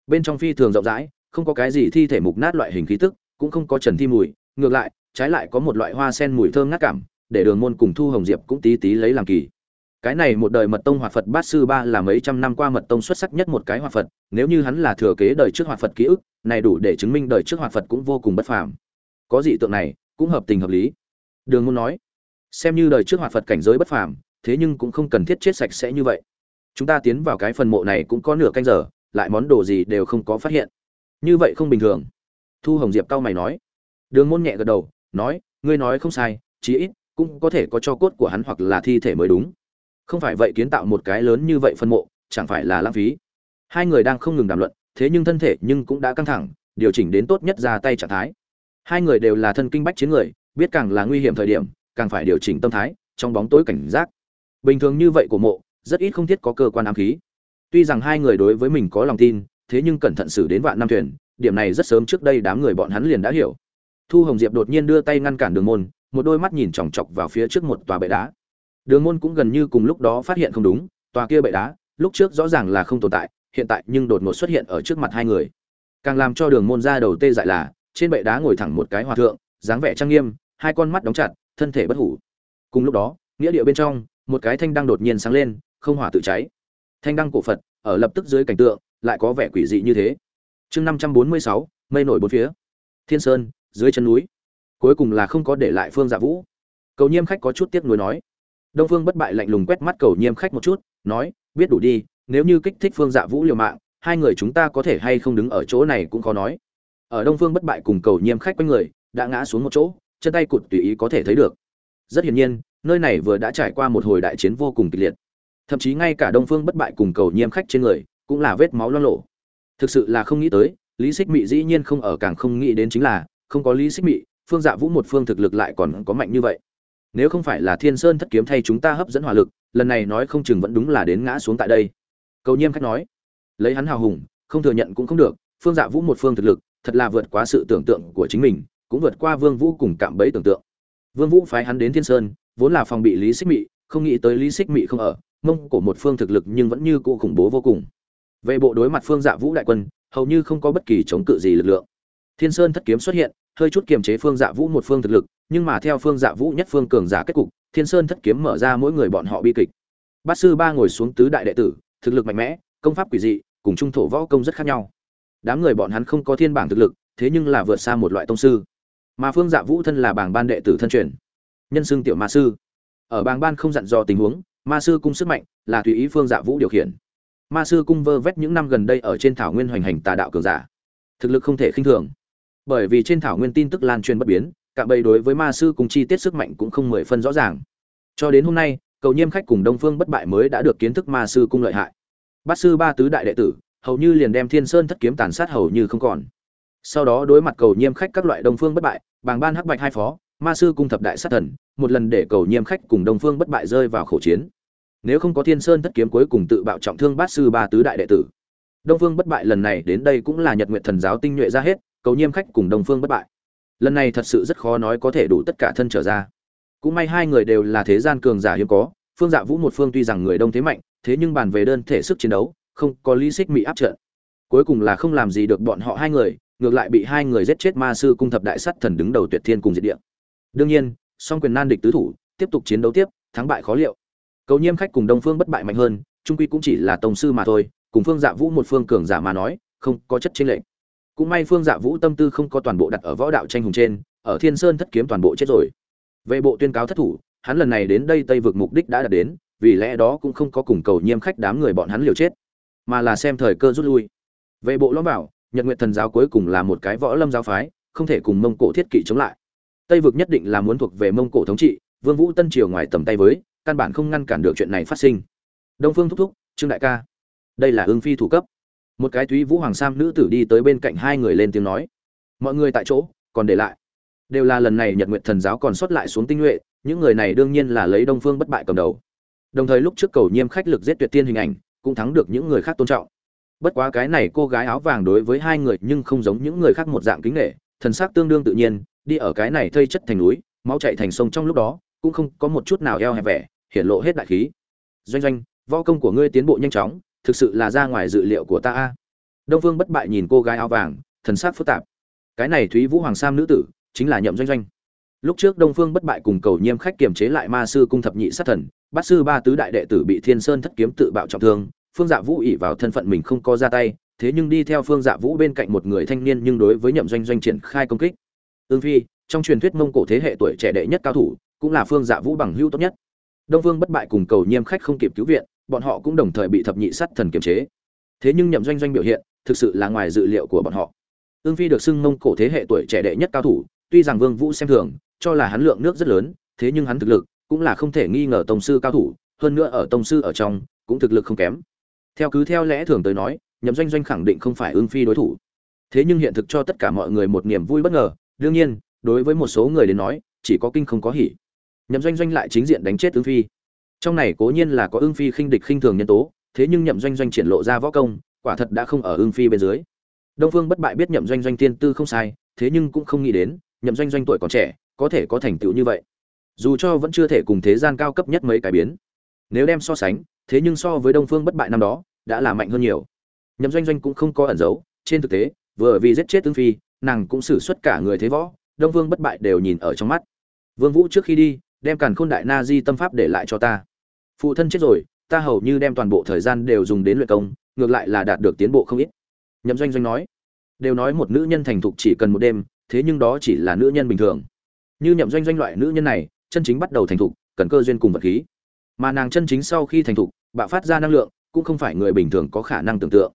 Bên trong phi thường rộng rãi, không có cái gì thi thể mục nát loại hình khí tức, cũng không có trần thi mùi, ngược lại, trái lại có một loại hoa sen mùi thơm ngát cảm, để đường môn cùng thu hồng diệp cũng tí tí lấy làm kỳ cái này một đời mật tông hòa phật bát sư ba là mấy trăm năm qua mật tông xuất sắc nhất một cái hòa phật, nếu như hắn là thừa kế đời trước hòa phật ký ức, này đủ để chứng minh đời trước hòa phật cũng vô cùng bất phàm. Có dị tượng này, cũng hợp tình hợp lý. Đường môn nói, xem như đời trước hòa phật cảnh giới bất phàm, thế nhưng cũng không cần thiết chết sạch sẽ như vậy. Chúng ta tiến vào cái phần mộ này cũng có nửa canh giờ, lại món đồ gì đều không có phát hiện. Như vậy không bình thường. Thu hồng diệp cao mày nói. Đường môn nhẹ gật đầu, nói, ngươi nói không sai, chí ít cũng có thể có cho cốt của hắn hoặc là thi thể mới đúng không phải vậy kiến tạo một cái lớn như vậy phân mộ, chẳng phải là lãng phí. Hai người đang không ngừng đàm luận, thế nhưng thân thể nhưng cũng đã căng thẳng, điều chỉnh đến tốt nhất ra tay trạng thái. Hai người đều là thân kinh bách chiến người, biết càng là nguy hiểm thời điểm, càng phải điều chỉnh tâm thái, trong bóng tối cảnh giác. Bình thường như vậy của mộ, rất ít không thiết có cơ quan ám khí. Tuy rằng hai người đối với mình có lòng tin, thế nhưng cẩn thận xử đến vạn năm thuyền, điểm này rất sớm trước đây đám người bọn hắn liền đã hiểu. Thu hồng diệp đột nhiên đưa tay ngăn cản đường môn, một đôi mắt nhìn chòng chọc vào phía trước một tòa bệ đá đường môn cũng gần như cùng lúc đó phát hiện không đúng, tòa kia bệ đá, lúc trước rõ ràng là không tồn tại, hiện tại nhưng đột ngột xuất hiện ở trước mặt hai người. Càng làm cho đường môn ra đầu tê dại là, trên bệ đá ngồi thẳng một cái hòa thượng, dáng vẻ trang nghiêm, hai con mắt đóng chặt, thân thể bất hủ. Cùng lúc đó, nghĩa địa bên trong, một cái thanh đăng đột nhiên sáng lên, không hỏa tự cháy. Thanh đăng cổ phật, ở lập tức dưới cảnh tượng, lại có vẻ quỷ dị như thế. Chương năm trăm bốn mươi sáu, mây nổi bốn phía. Thiên sơn, dưới chân núi. Cuối cùng là không có để lại phương dạ vũ. Cầu nhiêm khách có chút tiếc nuối nói đông phương bất bại lạnh lùng quét mắt cầu nhiêm khách một chút, nói, biết đủ đi, nếu như kích thích phương dạ vũ liều mạng, hai người chúng ta có thể hay không đứng ở chỗ này cũng khó nói. Ở đông phương bất bại cùng cầu nhiêm khách quanh người, đã ngã xuống một chỗ, chân tay cụt tùy ý có thể thấy được. Rất hiển nhiên, nơi này vừa đã trải qua một hồi đại chiến vô cùng kịch liệt. Thậm chí ngay cả đông phương bất bại cùng cầu nhiêm khách trên người, cũng là vết máu loang lộ. Thực sự là không nghĩ tới, lý xích mị dĩ nhiên không ở càng không nghĩ đến chính là, không có lý xích mị, phương dạ vũ một phương thực lực lại còn có mạnh như vậy nếu không phải là thiên sơn thất kiếm thay chúng ta hấp dẫn hỏa lực, lần này nói không chừng vẫn đúng là đến ngã xuống tại đây. Cầu nhiêm khách nói, lấy hắn hào hùng, không thừa nhận cũng không được, phương dạ vũ một phương thực lực, thật là vượt quá sự tưởng tượng của chính mình, cũng vượt qua vương vũ cùng cạm bẫy tưởng tượng. Vương vũ phái hắn đến thiên sơn, vốn là phòng bị lý xích mị, không nghĩ tới lý xích mị không ở, mông của một phương thực lực nhưng vẫn như cũ khủng bố vô cùng. Về bộ đối mặt phương dạ vũ đại quân, hầu như không có bất kỳ chống cự gì lực lượng. Thiên sơn thất kiếm xuất hiện hơi chút kiềm chế phương dạ vũ một phương thực lực, nhưng mà theo phương dạ vũ nhất phương cường giả kết cục, thiên sơn thất kiếm mở ra mỗi người bọn họ bi kịch. Bát sư ba ngồi xuống tứ đại đệ tử, thực lực mạnh mẽ, công pháp quỷ dị, cùng trung thổ võ công rất khác nhau. Đám người bọn hắn không có thiên bảng thực lực, thế nhưng là vượt xa một loại tông sư. Mà phương dạ vũ thân là bảng ban đệ tử thân truyền, nhân xưng tiểu ma sư. Ở bảng ban không dặn dò tình huống, ma sư cung sức mạnh là tùy ý phương dạ vũ điều khiển. Ma sư cung vơ vét những năm gần đây ở trên thảo nguyên hoành hành tà đạo cường giả. Thực lực không thể khinh thường bởi vì trên thảo nguyên tin tức lan truyền bất biến cả bầy đối với ma sư cùng chi tiết sức mạnh cũng không mười phân rõ ràng. Cho đến hôm nay, cầu nhiêm khách cùng đông phương bất bại mới đã được kiến thức ma sư cung lợi hại. Bát sư ba tứ đại đệ tử, hầu như liền đem thiên sơn thất kiếm tàn sát hầu như không còn. Sau đó đối mặt cầu nhiêm khách các loại đông phương bất bại, bàng ban hắc bạch hai phó, ma sư cung thập đại sát thần, một lần để cầu nhiêm khách cùng đông phương bất bại rơi vào khẩu chiến. Nếu không có thiên sơn thất kiếm cuối cùng tự bạo trọng thương bát sư ba tứ đại đệ tử. Đông phương bất bại lần này đến đây cũng là nhật nguyện thần giáo tinh nhuệ ra hết cầu nhiêm khách cùng đông phương bất bại. Lần này thật sự rất khó nói có thể đủ tất cả thân trở ra. Cũng may hai người đều là thế gian cường giả hiếm có, phương dạ vũ một phương tuy rằng người đông thế mạnh, thế nhưng bàn về đơn thể sức chiến đấu, không có lý xích mỹ áp trận. Cuối cùng là không làm gì được bọn họ hai người, ngược lại bị hai người giết chết ma sư cung thập đại sắt thần đứng đầu tuyệt thiên cùng diệt địa. Đương nhiên, song quyền nan địch tứ thủ, tiếp tục chiến đấu tiếp, thắng bại khó liệu. Cầu nhiêm khách cùng đông phương bất bại mạnh hơn, trung quy cũng chỉ là tổng sư mà thôi, cùng phương dạ vũ một phương cường giả mà nói, không có chất chênh lệch cũng may phương dạ vũ tâm tư không có toàn bộ đặt ở võ đạo tranh hùng trên, ở thiên sơn thất kiếm toàn bộ chết rồi. Về bộ tuyên cáo thất thủ, hắn lần này đến đây tây vực mục đích đã đạt đến, vì lẽ đó cũng không có cùng cầu nhiêm khách đám người bọn hắn liều chết, mà là xem thời cơ rút lui. Về bộ lõm bảo, nhật nguyện thần giáo cuối cùng là một cái võ lâm giáo phái, không thể cùng mông cổ thiết kỵ chống lại. Tây vực nhất định là muốn thuộc về mông cổ thống trị, vương vũ tân triều ngoài tầm tay với, căn bản không ngăn cản được chuyện này phát sinh. Đông phương thúc thúc, trương đại ca. Đây là ương phi thủ cấp một cái thúy vũ hoàng sam nữ tử đi tới bên cạnh hai người lên tiếng nói, mọi người tại chỗ, còn để lại. Đều là lần này nhật nguyện thần giáo còn sót lại xuống tinh nhuệ, những người này đương nhiên là lấy đông phương bất bại cầm đầu. Đồng thời lúc trước cầu nhiêm khách lực giết tuyệt tiên hình ảnh, cũng thắng được những người khác tôn trọng. Bất quá cái này cô gái áo vàng đối với hai người nhưng không giống những người khác một dạng kính nghệ thần sắc tương đương tự nhiên, đi ở cái này thây chất thành núi, máu chạy thành sông trong lúc đó, cũng không có một chút nào eo hẹp vẻ hiện lộ hết đại khí. Doanh doanh, võ công của ngươi tiến bộ nhanh chóng thực sự là ra ngoài dự liệu của ta a. Đông phương bất bại nhìn cô gái áo vàng, thần sắc phức tạp. Cái này thúy vũ hoàng sam nữ tử, chính là nhậm doanh doanh. Lúc trước đông phương bất bại cùng cầu nhiêm khách kiềm chế lại ma sư cung thập nhị sát thần bát sư ba tứ đại đệ tử bị thiên sơn thất kiếm tự bạo trọng thương, phương dạ vũ ỉ vào thân phận mình không có ra tay, thế nhưng đi theo phương dạ vũ bên cạnh một người thanh niên nhưng đối với nhậm doanh doanh triển khai công kích. Ương phi, trong truyền thuyết mông cổ thế hệ tuổi trẻ đệ nhất cao thủ, cũng là phương dạ vũ bằng hữu tốt nhất. Đông phương bất bại cùng cầu nhiêm khách không kịp cứu viện bọn họ cũng đồng thời bị thập nhị sát thần kiềm chế. Thế nhưng nhậm doanh doanh biểu hiện, thực sự là ngoài dự liệu của bọn họ. Ưng phi được xưng mông cổ thế hệ tuổi trẻ đệ nhất cao thủ, tuy rằng vương vũ xem thường, cho là hắn lượng nước rất lớn, thế nhưng hắn thực lực cũng là không thể nghi ngờ tông sư cao thủ, hơn nữa ở tông sư ở trong cũng thực lực không kém. Theo cứ theo lẽ thường tới nói, nhậm doanh doanh khẳng định không phải Ưng phi đối thủ. Thế nhưng hiện thực cho tất cả mọi người một niềm vui bất ngờ, đương nhiên, đối với một số người đến nói, chỉ có kinh không có hỉ. Nhậm doanh doanh lại chính diện đánh chết Ưng phi trong này cố nhiên là có ưng phi khinh địch khinh thường nhân tố, thế nhưng nhậm doanh doanh triển lộ ra võ công, quả thật đã không ở ưng phi bên dưới. Đông phương bất bại biết nhậm doanh doanh tiên tư không sai, thế nhưng cũng không nghĩ đến, nhậm doanh doanh tuổi còn trẻ, có thể có thành tựu như vậy. Dù cho vẫn chưa thể cùng thế gian cao cấp nhất mấy cái biến. Nếu đem so sánh, thế nhưng so với đông phương bất bại năm đó, đã là mạnh hơn nhiều. Nhậm doanh doanh cũng không có ẩn giấu, trên thực tế, vừa vì giết chết tương phi, nàng cũng xử suất cả người thế võ, đông vương bất bại đều nhìn ở trong mắt. Vương vũ trước khi đi, đem càn khôn đại na di tâm pháp để lại cho ta phụ thân chết rồi, ta hầu như đem toàn bộ thời gian đều dùng đến luyện công, ngược lại là đạt được tiến bộ không ít. Nhậm doanh doanh nói. Đều nói một nữ nhân thành thục chỉ cần một đêm, thế nhưng đó chỉ là nữ nhân bình thường. Như nhậm doanh doanh loại nữ nhân này, chân chính bắt đầu thành thục, cần cơ duyên cùng vật khí. Mà nàng chân chính sau khi thành thục, bạo phát ra năng lượng, cũng không phải người bình thường có khả năng tưởng tượng.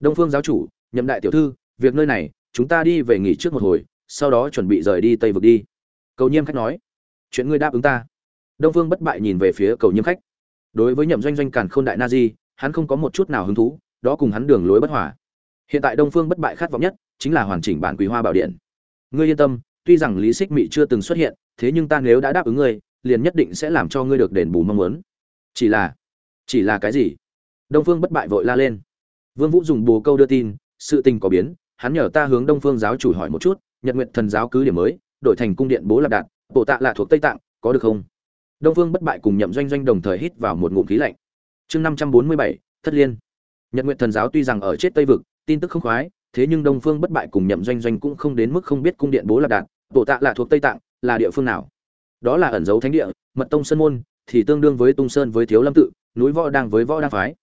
Đông phương giáo chủ, nhậm đại tiểu thư, việc nơi này, chúng ta đi về nghỉ trước một hồi, sau đó chuẩn bị rời đi tây vực đi. Cầu nhiêm khách nói. Chuyện ngươi đáp ứng ta. Đông phương bất bại nhìn về phía cầu nhiêm khách đối với nhậm doanh doanh càn khôn đại na di, hắn không có một chút nào hứng thú, đó cùng hắn đường lối bất hòa. Hiện tại đông phương bất bại khát vọng nhất chính là hoàn chỉnh bản quý hoa bảo điện. Ngươi yên tâm, tuy rằng lý xích mị chưa từng xuất hiện, thế nhưng ta nếu đã đáp ứng ngươi, liền nhất định sẽ làm cho ngươi được đền bù mong muốn. Chỉ là chỉ là cái gì? Đông phương bất bại vội la lên. Vương vũ dùng bồ câu đưa tin, sự tình có biến, hắn nhờ ta hướng đông phương giáo chủ hỏi một chút, nhật nguyện thần giáo cứ điểm mới, đổi thành cung điện bố lạp đạt bộ tạ là thuộc tây tạng, có được không? Đông phương bất bại cùng nhậm doanh doanh đồng thời hít vào một ngụm khí lạnh. Chương năm trăm bốn mươi bảy, thất liên. Nhật nguyện thần giáo tuy rằng ở chết tây vực, tin tức không khoái, thế nhưng đông phương bất bại cùng nhậm doanh doanh cũng không đến mức không biết cung điện bố lạc đạt tổ tạ là thuộc tây tạng, là địa phương nào. Đó là ẩn dấu thánh địa, mật tông sơn môn, thì tương đương với tung sơn với thiếu lâm tự, núi võ đang với võ đang phái.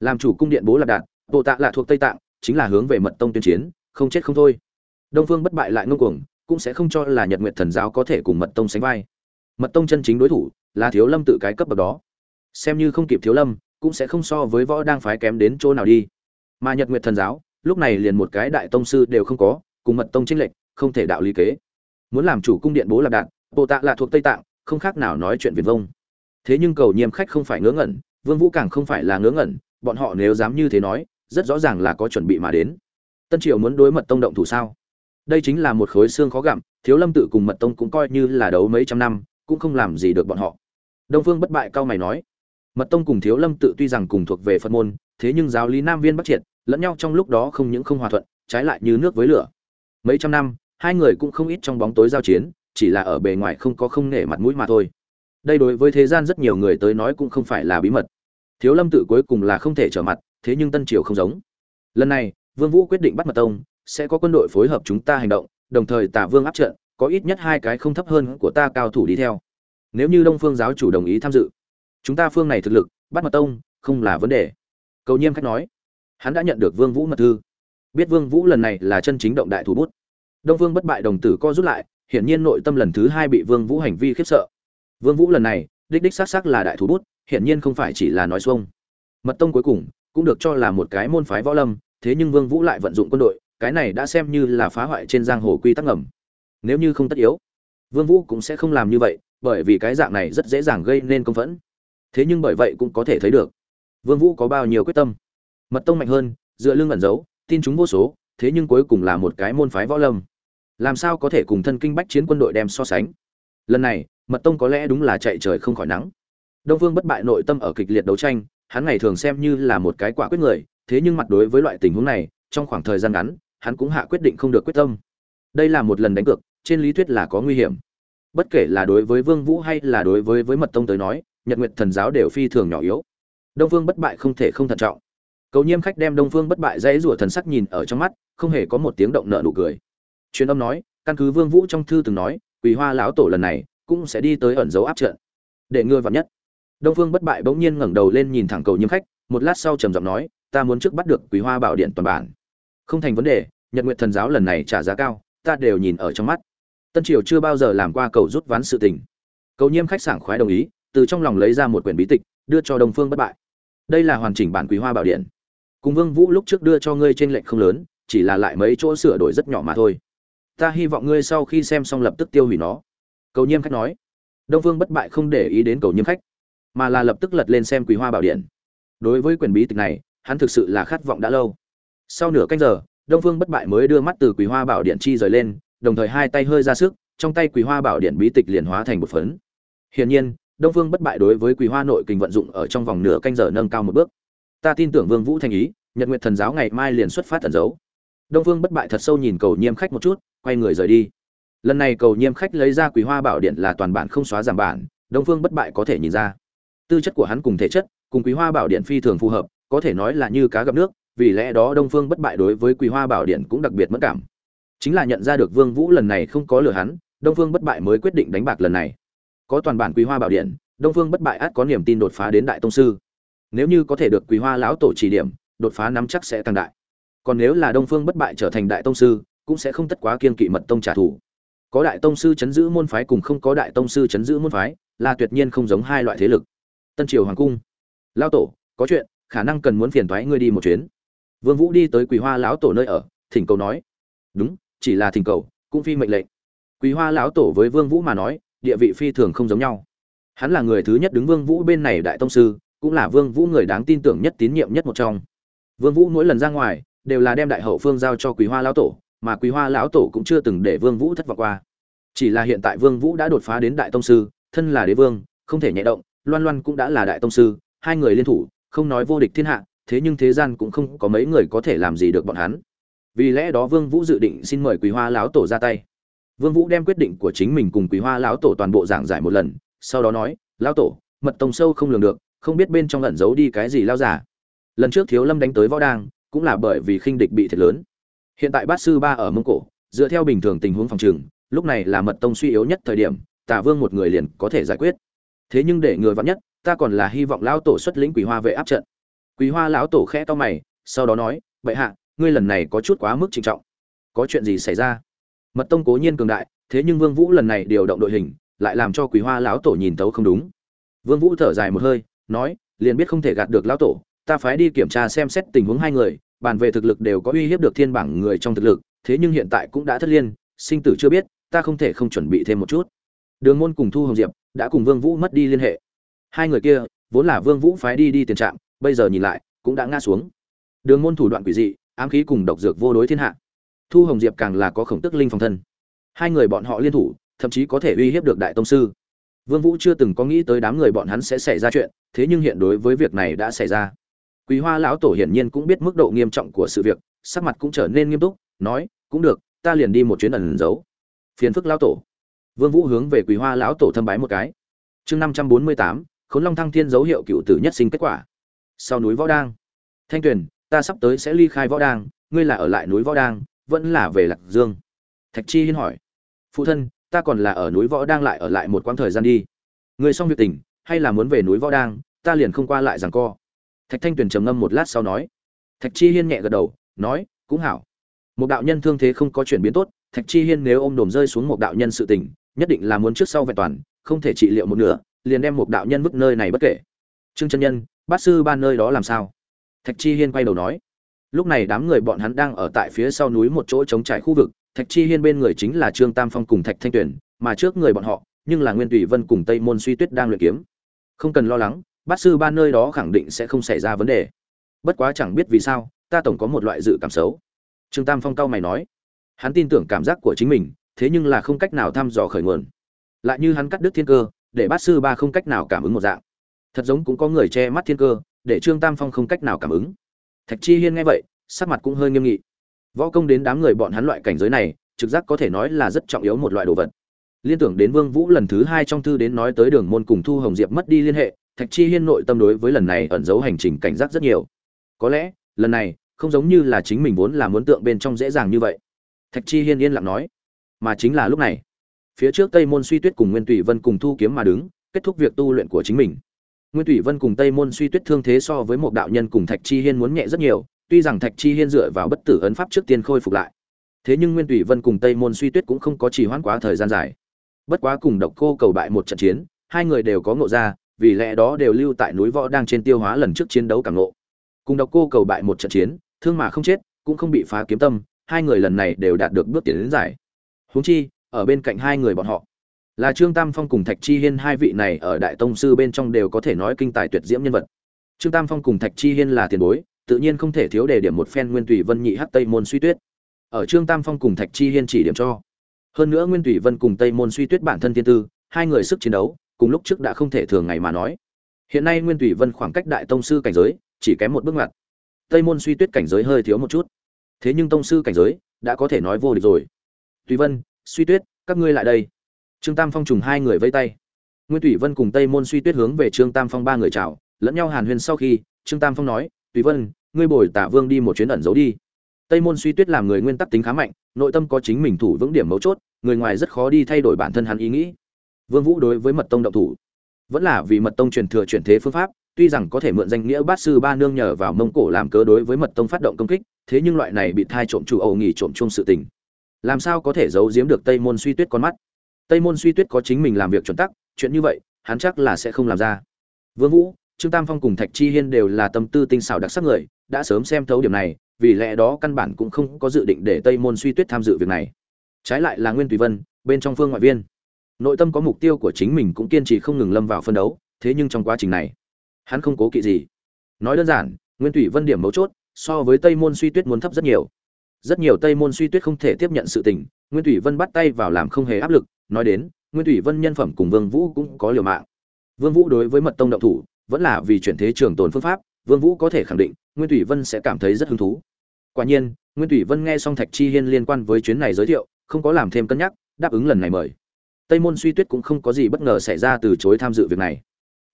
Làm chủ cung điện bố lạc đạt tổ tạ là thuộc tây tạng, chính là hướng về mật tông tuyên chiến, không chết không thôi. Đông phương bất bại lại ngông cuồng, cũng sẽ không cho là nhật nguyệt thần giáo có thể cùng mật tông sánh vai. Mật tông chân chính đối thủ là thiếu lâm tự cái cấp bậc đó. Xem như không kịp thiếu lâm, cũng sẽ không so với võ đang phái kém đến chỗ nào đi. Mà nhật nguyệt thần giáo, lúc này liền một cái đại tông sư đều không có, cùng mật tông trinh lệch, không thể đạo lý kế. Muốn làm chủ cung điện bố lạc đạn bộ tạ là thuộc tây tạng, không khác nào nói chuyện viền vông. Thế nhưng cầu nhiêm khách không phải ngớ ngẩn, vương vũ càng không phải là ngớ ngẩn, bọn họ nếu dám như thế nói, rất rõ ràng là có chuẩn bị mà đến. Tân triều muốn đối mật tông động thủ sao? Đây chính là một khối xương khó gặm, thiếu lâm tự cùng mật tông cũng coi như là đấu mấy trăm năm, cũng không làm gì được bọn họ đông phương bất bại cao mày nói. Mật tông cùng thiếu lâm tự tuy rằng cùng thuộc về phật môn, thế nhưng giáo lý nam viên bắc triệt, lẫn nhau trong lúc đó không những không hòa thuận, trái lại như nước với lửa. Mấy trăm năm, hai người cũng không ít trong bóng tối giao chiến, chỉ là ở bề ngoài không có không nể mặt mũi mà thôi. Đây đối với thế gian rất nhiều người tới nói cũng không phải là bí mật. Thiếu lâm tự cuối cùng là không thể trở mặt, thế nhưng tân triều không giống. Lần này, vương vũ quyết định bắt mật tông, sẽ có quân đội phối hợp chúng ta hành động, đồng thời tả vương áp trận, có ít nhất hai cái không thấp hơn của ta cao thủ đi theo nếu như đông phương giáo chủ đồng ý tham dự, chúng ta phương này thực lực, bắt mật tông, không là vấn đề. Cầu nhiêm khách nói, hắn đã nhận được vương vũ mật thư. Biết vương vũ lần này là chân chính động đại thủ bút. Đông vương bất bại đồng tử co rút lại, hiển nhiên nội tâm lần thứ hai bị vương vũ hành vi khiếp sợ. Vương vũ lần này, đích đích xác xác là đại thủ bút, hiển nhiên không phải chỉ là nói xuông. Mật tông cuối cùng, cũng được cho là một cái môn phái võ lâm, thế nhưng vương vũ lại vận dụng quân đội, cái này đã xem như là phá hoại trên giang hồ quy tắc ngầm. Nếu như không tất yếu, vương vũ cũng sẽ không làm như vậy bởi vì cái dạng này rất dễ dàng gây nên công phẫn. Thế nhưng bởi vậy cũng có thể thấy được. Vương vũ có bao nhiêu quyết tâm? Mật tông mạnh hơn, dựa lưng ẩn giấu, tin chúng vô số, thế nhưng cuối cùng là một cái môn phái võ lâm. Làm sao có thể cùng thân kinh bách chiến quân đội đem so sánh? Lần này, mật tông có lẽ đúng là chạy trời không khỏi nắng. Đông vương bất bại nội tâm ở kịch liệt đấu tranh, hắn ngày thường xem như là một cái quả quyết người, thế nhưng mặt đối với loại tình huống này, trong khoảng thời gian ngắn, hắn cũng hạ quyết định không được quyết tâm. Đây là một lần đánh cược, trên lý thuyết là có nguy hiểm bất kể là đối với vương vũ hay là đối với với mật tông tới nói, nhật nguyệt thần giáo đều phi thường nhỏ yếu. Đông vương bất bại không thể không thận trọng. Cầu nhiêm khách đem đông vương bất bại dãy rủa thần sắc nhìn ở trong mắt, không hề có một tiếng động nợ nụ cười. Truyền âm nói, căn cứ vương vũ trong thư từng nói, quỳ hoa lão tổ lần này cũng sẽ đi tới ẩn dấu áp trận. Để ngươi vào nhất. Đông phương bất bại bỗng nhiên ngẩng đầu lên nhìn thẳng cầu nhiêm khách, một lát sau trầm giọng nói, ta muốn trước bắt được quý hoa bảo điện toàn bản. Không thành vấn đề, nhật Nguyệt thần giáo lần này trả giá cao, ta đều nhìn ở trong mắt tân triều chưa bao giờ làm qua cầu rút ván sự tình. Cầu nhiêm khách sảng khoái đồng ý, từ trong lòng lấy ra một quyển bí tịch, đưa cho đông phương bất bại. Đây là hoàn chỉnh bản quý hoa bảo điện. Cùng vương vũ lúc trước đưa cho ngươi trên lệnh không lớn, chỉ là lại mấy chỗ sửa đổi rất nhỏ mà thôi. Ta hy vọng ngươi sau khi xem xong lập tức tiêu hủy nó. Cầu nhiêm khách nói. Đông phương bất bại không để ý đến cầu nhiêm khách, mà là lập tức lật lên xem quý hoa bảo điện. Đối với quyền bí tịch này, hắn thực sự là khát vọng đã lâu. Sau nửa canh giờ, đông phương bất bại mới đưa mắt từ quý hoa bảo điện chi rời lên đồng thời hai tay hơi ra sức, trong tay quỳ hoa bảo điện bí tịch liền hóa thành một phấn. Hiển nhiên, đông phương bất bại đối với quỳ hoa nội kình vận dụng ở trong vòng nửa canh giờ nâng cao một bước. Ta tin tưởng vương vũ thành ý, nhật nguyệt thần giáo ngày mai liền xuất phát ẩn giấu. Đông phương bất bại thật sâu nhìn cầu nhiêm khách một chút, quay người rời đi. Lần này cầu nhiêm khách lấy ra quỳ hoa bảo điện là toàn bản không xóa giảm bản, đông phương bất bại có thể nhìn ra. Tư chất của hắn cùng thể chất, cùng quý hoa bảo điện phi thường phù hợp, có thể nói là như cá gặp nước, vì lẽ đó đông phương bất bại đối với quý hoa bảo điện cũng đặc biệt mẫn cảm chính là nhận ra được vương vũ lần này không có lừa hắn, đông phương bất bại mới quyết định đánh bạc lần này. Có toàn bản quý hoa bảo điện, đông phương bất bại át có niềm tin đột phá đến đại tông sư. Nếu như có thể được quý hoa lão tổ chỉ điểm, đột phá nắm chắc sẽ tăng đại. Còn nếu là đông phương bất bại trở thành đại tông sư, cũng sẽ không tất quá kiên kỵ mật tông trả thù. Có đại tông sư chấn giữ môn phái cùng không có đại tông sư chấn giữ môn phái, là tuyệt nhiên không giống hai loại thế lực. Tân triều hoàng cung. Lao tổ, có chuyện, khả năng cần muốn phiền thoái ngươi đi một chuyến. Vương vũ đi tới quỳ hoa lão tổ nơi ở, thỉnh cầu nói. Đúng chỉ là thỉnh cầu, cũng phi mệnh lệnh. Quý hoa lão tổ với vương vũ mà nói, địa vị phi thường không giống nhau. Hắn là người thứ nhất đứng vương vũ bên này đại tông sư, cũng là vương vũ người đáng tin tưởng nhất tín nhiệm nhất một trong. Vương vũ mỗi lần ra ngoài, đều là đem đại hậu phương giao cho quý hoa lão tổ, mà quý hoa lão tổ cũng chưa từng để vương vũ thất vọng qua. Chỉ là hiện tại vương vũ đã đột phá đến đại tông sư, thân là đế vương, không thể nhẹ động, loan loan cũng đã là đại tông sư, hai người liên thủ, không nói vô địch thiên hạ, thế nhưng thế gian cũng không có mấy người có thể làm gì được bọn hắn vì lẽ đó vương vũ dự định xin mời quý hoa lão tổ ra tay. Vương vũ đem quyết định của chính mình cùng quý hoa lão tổ toàn bộ giảng giải một lần, sau đó nói, lão tổ, mật tông sâu không lường được, không biết bên trong ẩn giấu đi cái gì lao giả. Lần trước thiếu lâm đánh tới võ đang, cũng là bởi vì khinh địch bị thiệt lớn. Hiện tại bát sư ba ở mông cổ, dựa theo bình thường tình huống phòng trường, lúc này là mật tông suy yếu nhất thời điểm tả vương một người liền có thể giải quyết. Thế nhưng để người vắng nhất, ta còn là hy vọng lão tổ xuất lĩnh quỷ hoa vệ áp trận. Quỷ hoa lão tổ khẽ to mày, sau đó nói vậy hạ ngươi lần này có chút quá mức trinh trọng. Có chuyện gì xảy ra? Mật tông cố nhiên cường đại, thế nhưng vương vũ lần này điều động đội hình, lại làm cho Quý hoa lão tổ nhìn tấu không đúng. Vương vũ thở dài một hơi, nói, liền biết không thể gạt được lão tổ, ta phái đi kiểm tra xem xét tình huống hai người, bàn về thực lực đều có uy hiếp được thiên bảng người trong thực lực, thế nhưng hiện tại cũng đã thất liên, sinh tử chưa biết, ta không thể không chuẩn bị thêm một chút. Đường môn cùng thu hồng diệp đã cùng vương vũ mất đi liên hệ. Hai người kia, vốn là vương vũ phái đi đi tiền trạm, bây giờ nhìn lại, cũng đã ngã xuống. Đường môn thủ đoạn quỷ dị ám khí cùng độc dược vô đối thiên hạ. Thu hồng diệp càng là có khổng tức linh phòng thân. Hai người bọn họ liên thủ, thậm chí có thể uy hiếp được đại tông sư. Vương vũ chưa từng có nghĩ tới đám người bọn hắn sẽ xảy ra chuyện, thế nhưng hiện đối với việc này đã xảy ra. Quý hoa lão tổ hiển nhiên cũng biết mức độ nghiêm trọng của sự việc, sắc mặt cũng trở nên nghiêm túc, nói, cũng được, ta liền đi một chuyến ẩn giấu. Phiền phức lão tổ. Vương vũ hướng về quý hoa lão tổ thâm bái một cái. Chương năm trăm bốn mươi tám, khốn long thăng thiên dấu hiệu cựu tử nhất sinh kết quả. Sau núi võ đang. Thanh tuyền ta sắp tới sẽ ly khai võ đang, ngươi là ở lại núi võ đang, vẫn là về lạc dương. Thạch chi hiên hỏi. Phụ thân, ta còn là ở núi võ đang lại ở lại một quãng thời gian đi. Ngươi xong việc tình, hay là muốn về núi võ đang, ta liền không qua lại rằng co. Thạch thanh tuyền trầm ngâm một lát sau nói. Thạch chi hiên nhẹ gật đầu, nói, cũng hảo. Một đạo nhân thương thế không có chuyển biến tốt, thạch chi hiên nếu ôm đồm rơi xuống một đạo nhân sự tình, nhất định là muốn trước sau vẹn toàn, không thể trị liệu một nửa, liền đem một đạo nhân vứt nơi này bất kể. Trương chân nhân, bát sư ban nơi đó làm sao? Thạch chi hiên quay đầu nói, lúc này đám người bọn hắn đang ở tại phía sau núi một chỗ trống trải khu vực, thạch chi hiên bên người chính là trương tam phong cùng thạch thanh tuyển mà trước người bọn họ, nhưng là nguyên tùy vân cùng tây môn suy tuyết đang luyện kiếm. Không cần lo lắng, bát sư Ba nơi đó khẳng định sẽ không xảy ra vấn đề. Bất quá chẳng biết vì sao, ta tổng có một loại dự cảm xấu. Trương tam phong cao mày nói, hắn tin tưởng cảm giác của chính mình, thế nhưng là không cách nào thăm dò khởi nguồn. Lại như hắn cắt đứt thiên cơ, để bát sư ba không cách nào cảm ứng một dạng. Thật giống cũng có người che mắt thiên cơ để trương tam phong không cách nào cảm ứng. Thạch chi hiên nghe vậy, sắc mặt cũng hơi nghiêm nghị. Võ công đến đám người bọn hắn loại cảnh giới này, trực giác có thể nói là rất trọng yếu một loại đồ vật. Liên tưởng đến vương vũ lần thứ hai trong thư đến nói tới đường môn cùng thu hồng diệp mất đi liên hệ, thạch chi hiên nội tâm đối với lần này ẩn giấu hành trình cảnh giác rất nhiều. Có lẽ, lần này, không giống như là chính mình vốn là muốn tượng bên trong dễ dàng như vậy. Thạch chi hiên yên lặng nói, mà chính là lúc này. Phía trước tây môn suy tuyết cùng nguyên tùy vân cùng thu kiếm mà đứng, kết thúc việc tu luyện của chính mình nguyên Thủy vân cùng tây môn suy tuyết thương thế so với một đạo nhân cùng thạch chi hiên muốn nhẹ rất nhiều, tuy rằng thạch chi hiên dựa vào bất tử ấn pháp trước tiên khôi phục lại. Thế nhưng nguyên Thủy vân cùng tây môn suy tuyết cũng không có trì hoãn quá thời gian dài. Bất quá cùng độc cô cầu bại một trận chiến, hai người đều có ngộ ra, vì lẽ đó đều lưu tại núi võ đang trên tiêu hóa lần trước chiến đấu cảm ngộ. Cùng độc cô cầu bại một trận chiến, thương mà không chết, cũng không bị phá kiếm tâm, hai người lần này đều đạt được bước tiến đến giải. Huống chi, ở bên cạnh hai người bọn họ là trương tam phong cùng thạch chi hiên hai vị này ở đại tông sư bên trong đều có thể nói kinh tài tuyệt diễm nhân vật. Trương tam phong cùng thạch chi hiên là tiền bối, tự nhiên không thể thiếu đề điểm một phen nguyên tùy vân nhị hắc tây môn suy tuyết. Ở trương tam phong cùng thạch chi hiên chỉ điểm cho. Hơn nữa nguyên tùy vân cùng tây môn suy tuyết bản thân thiên tư, hai người sức chiến đấu, cùng lúc trước đã không thể thường ngày mà nói. Hiện nay nguyên tùy vân khoảng cách đại tông sư cảnh giới, chỉ kém một bước ngoặt. Tây môn suy tuyết cảnh giới hơi thiếu một chút. Thế nhưng tông sư cảnh giới, đã có thể nói vô địch rồi. Tùy vân, suy tuyết, các ngươi lại đây trương tam phong trùng hai người vây tay. Nguyên Tủy vân cùng tây môn suy tuyết hướng về trương tam phong ba người chào, lẫn nhau hàn huyên sau khi, trương tam phong nói tùy vân, ngươi bồi tả vương đi một chuyến ẩn giấu đi. Tây môn suy tuyết làm người nguyên tắc tính khá mạnh, nội tâm có chính mình thủ vững điểm mấu chốt, người ngoài rất khó đi thay đổi bản thân hắn ý nghĩ. Vương vũ đối với mật tông động thủ. Vẫn là vì mật tông truyền thừa chuyển thế phương pháp, tuy rằng có thể mượn danh nghĩa bát sư ba nương nhờ vào mông cổ làm cớ đối với mật tông phát động công kích, thế nhưng loại này bị thai trộm chủ ẩu nghỉ trộm chung sự tình. Làm sao có thể giấu giếm được tây môn suy tuyết con mắt? Tây môn suy tuyết có chính mình làm việc chuẩn tắc, chuyện như vậy, hắn chắc là sẽ không làm ra. Vương vũ, trương tam phong cùng thạch chi hiên đều là tâm tư tinh xảo đặc sắc người, đã sớm xem thấu điểm này, vì lẽ đó căn bản cũng không có dự định để tây môn suy tuyết tham dự việc này. Trái lại là nguyên tùy vân, bên trong phương ngoại viên. Nội tâm có mục tiêu của chính mình cũng kiên trì không ngừng lâm vào phân đấu, thế nhưng trong quá trình này, hắn không cố kỵ gì. Nói đơn giản, nguyên tùy vân điểm mấu chốt, so với tây môn suy tuyết muốn thấp rất nhiều. Rất nhiều tây môn suy tuyết không thể tiếp nhận sự tình, nguyên tùy vân bắt tay vào làm không hề áp lực nói đến, nguyên thủy vân nhân phẩm cùng vương vũ cũng có liều mạng. Vương vũ đối với mật tông động thủ, vẫn là vì chuyển thế trường tồn phương pháp, vương vũ có thể khẳng định, nguyên thủy vân sẽ cảm thấy rất hứng thú. Quả nhiên, nguyên thủy vân nghe xong thạch chi hiên liên quan với chuyến này giới thiệu, không có làm thêm cân nhắc, đáp ứng lần này mời. Tây môn suy tuyết cũng không có gì bất ngờ xảy ra từ chối tham dự việc này.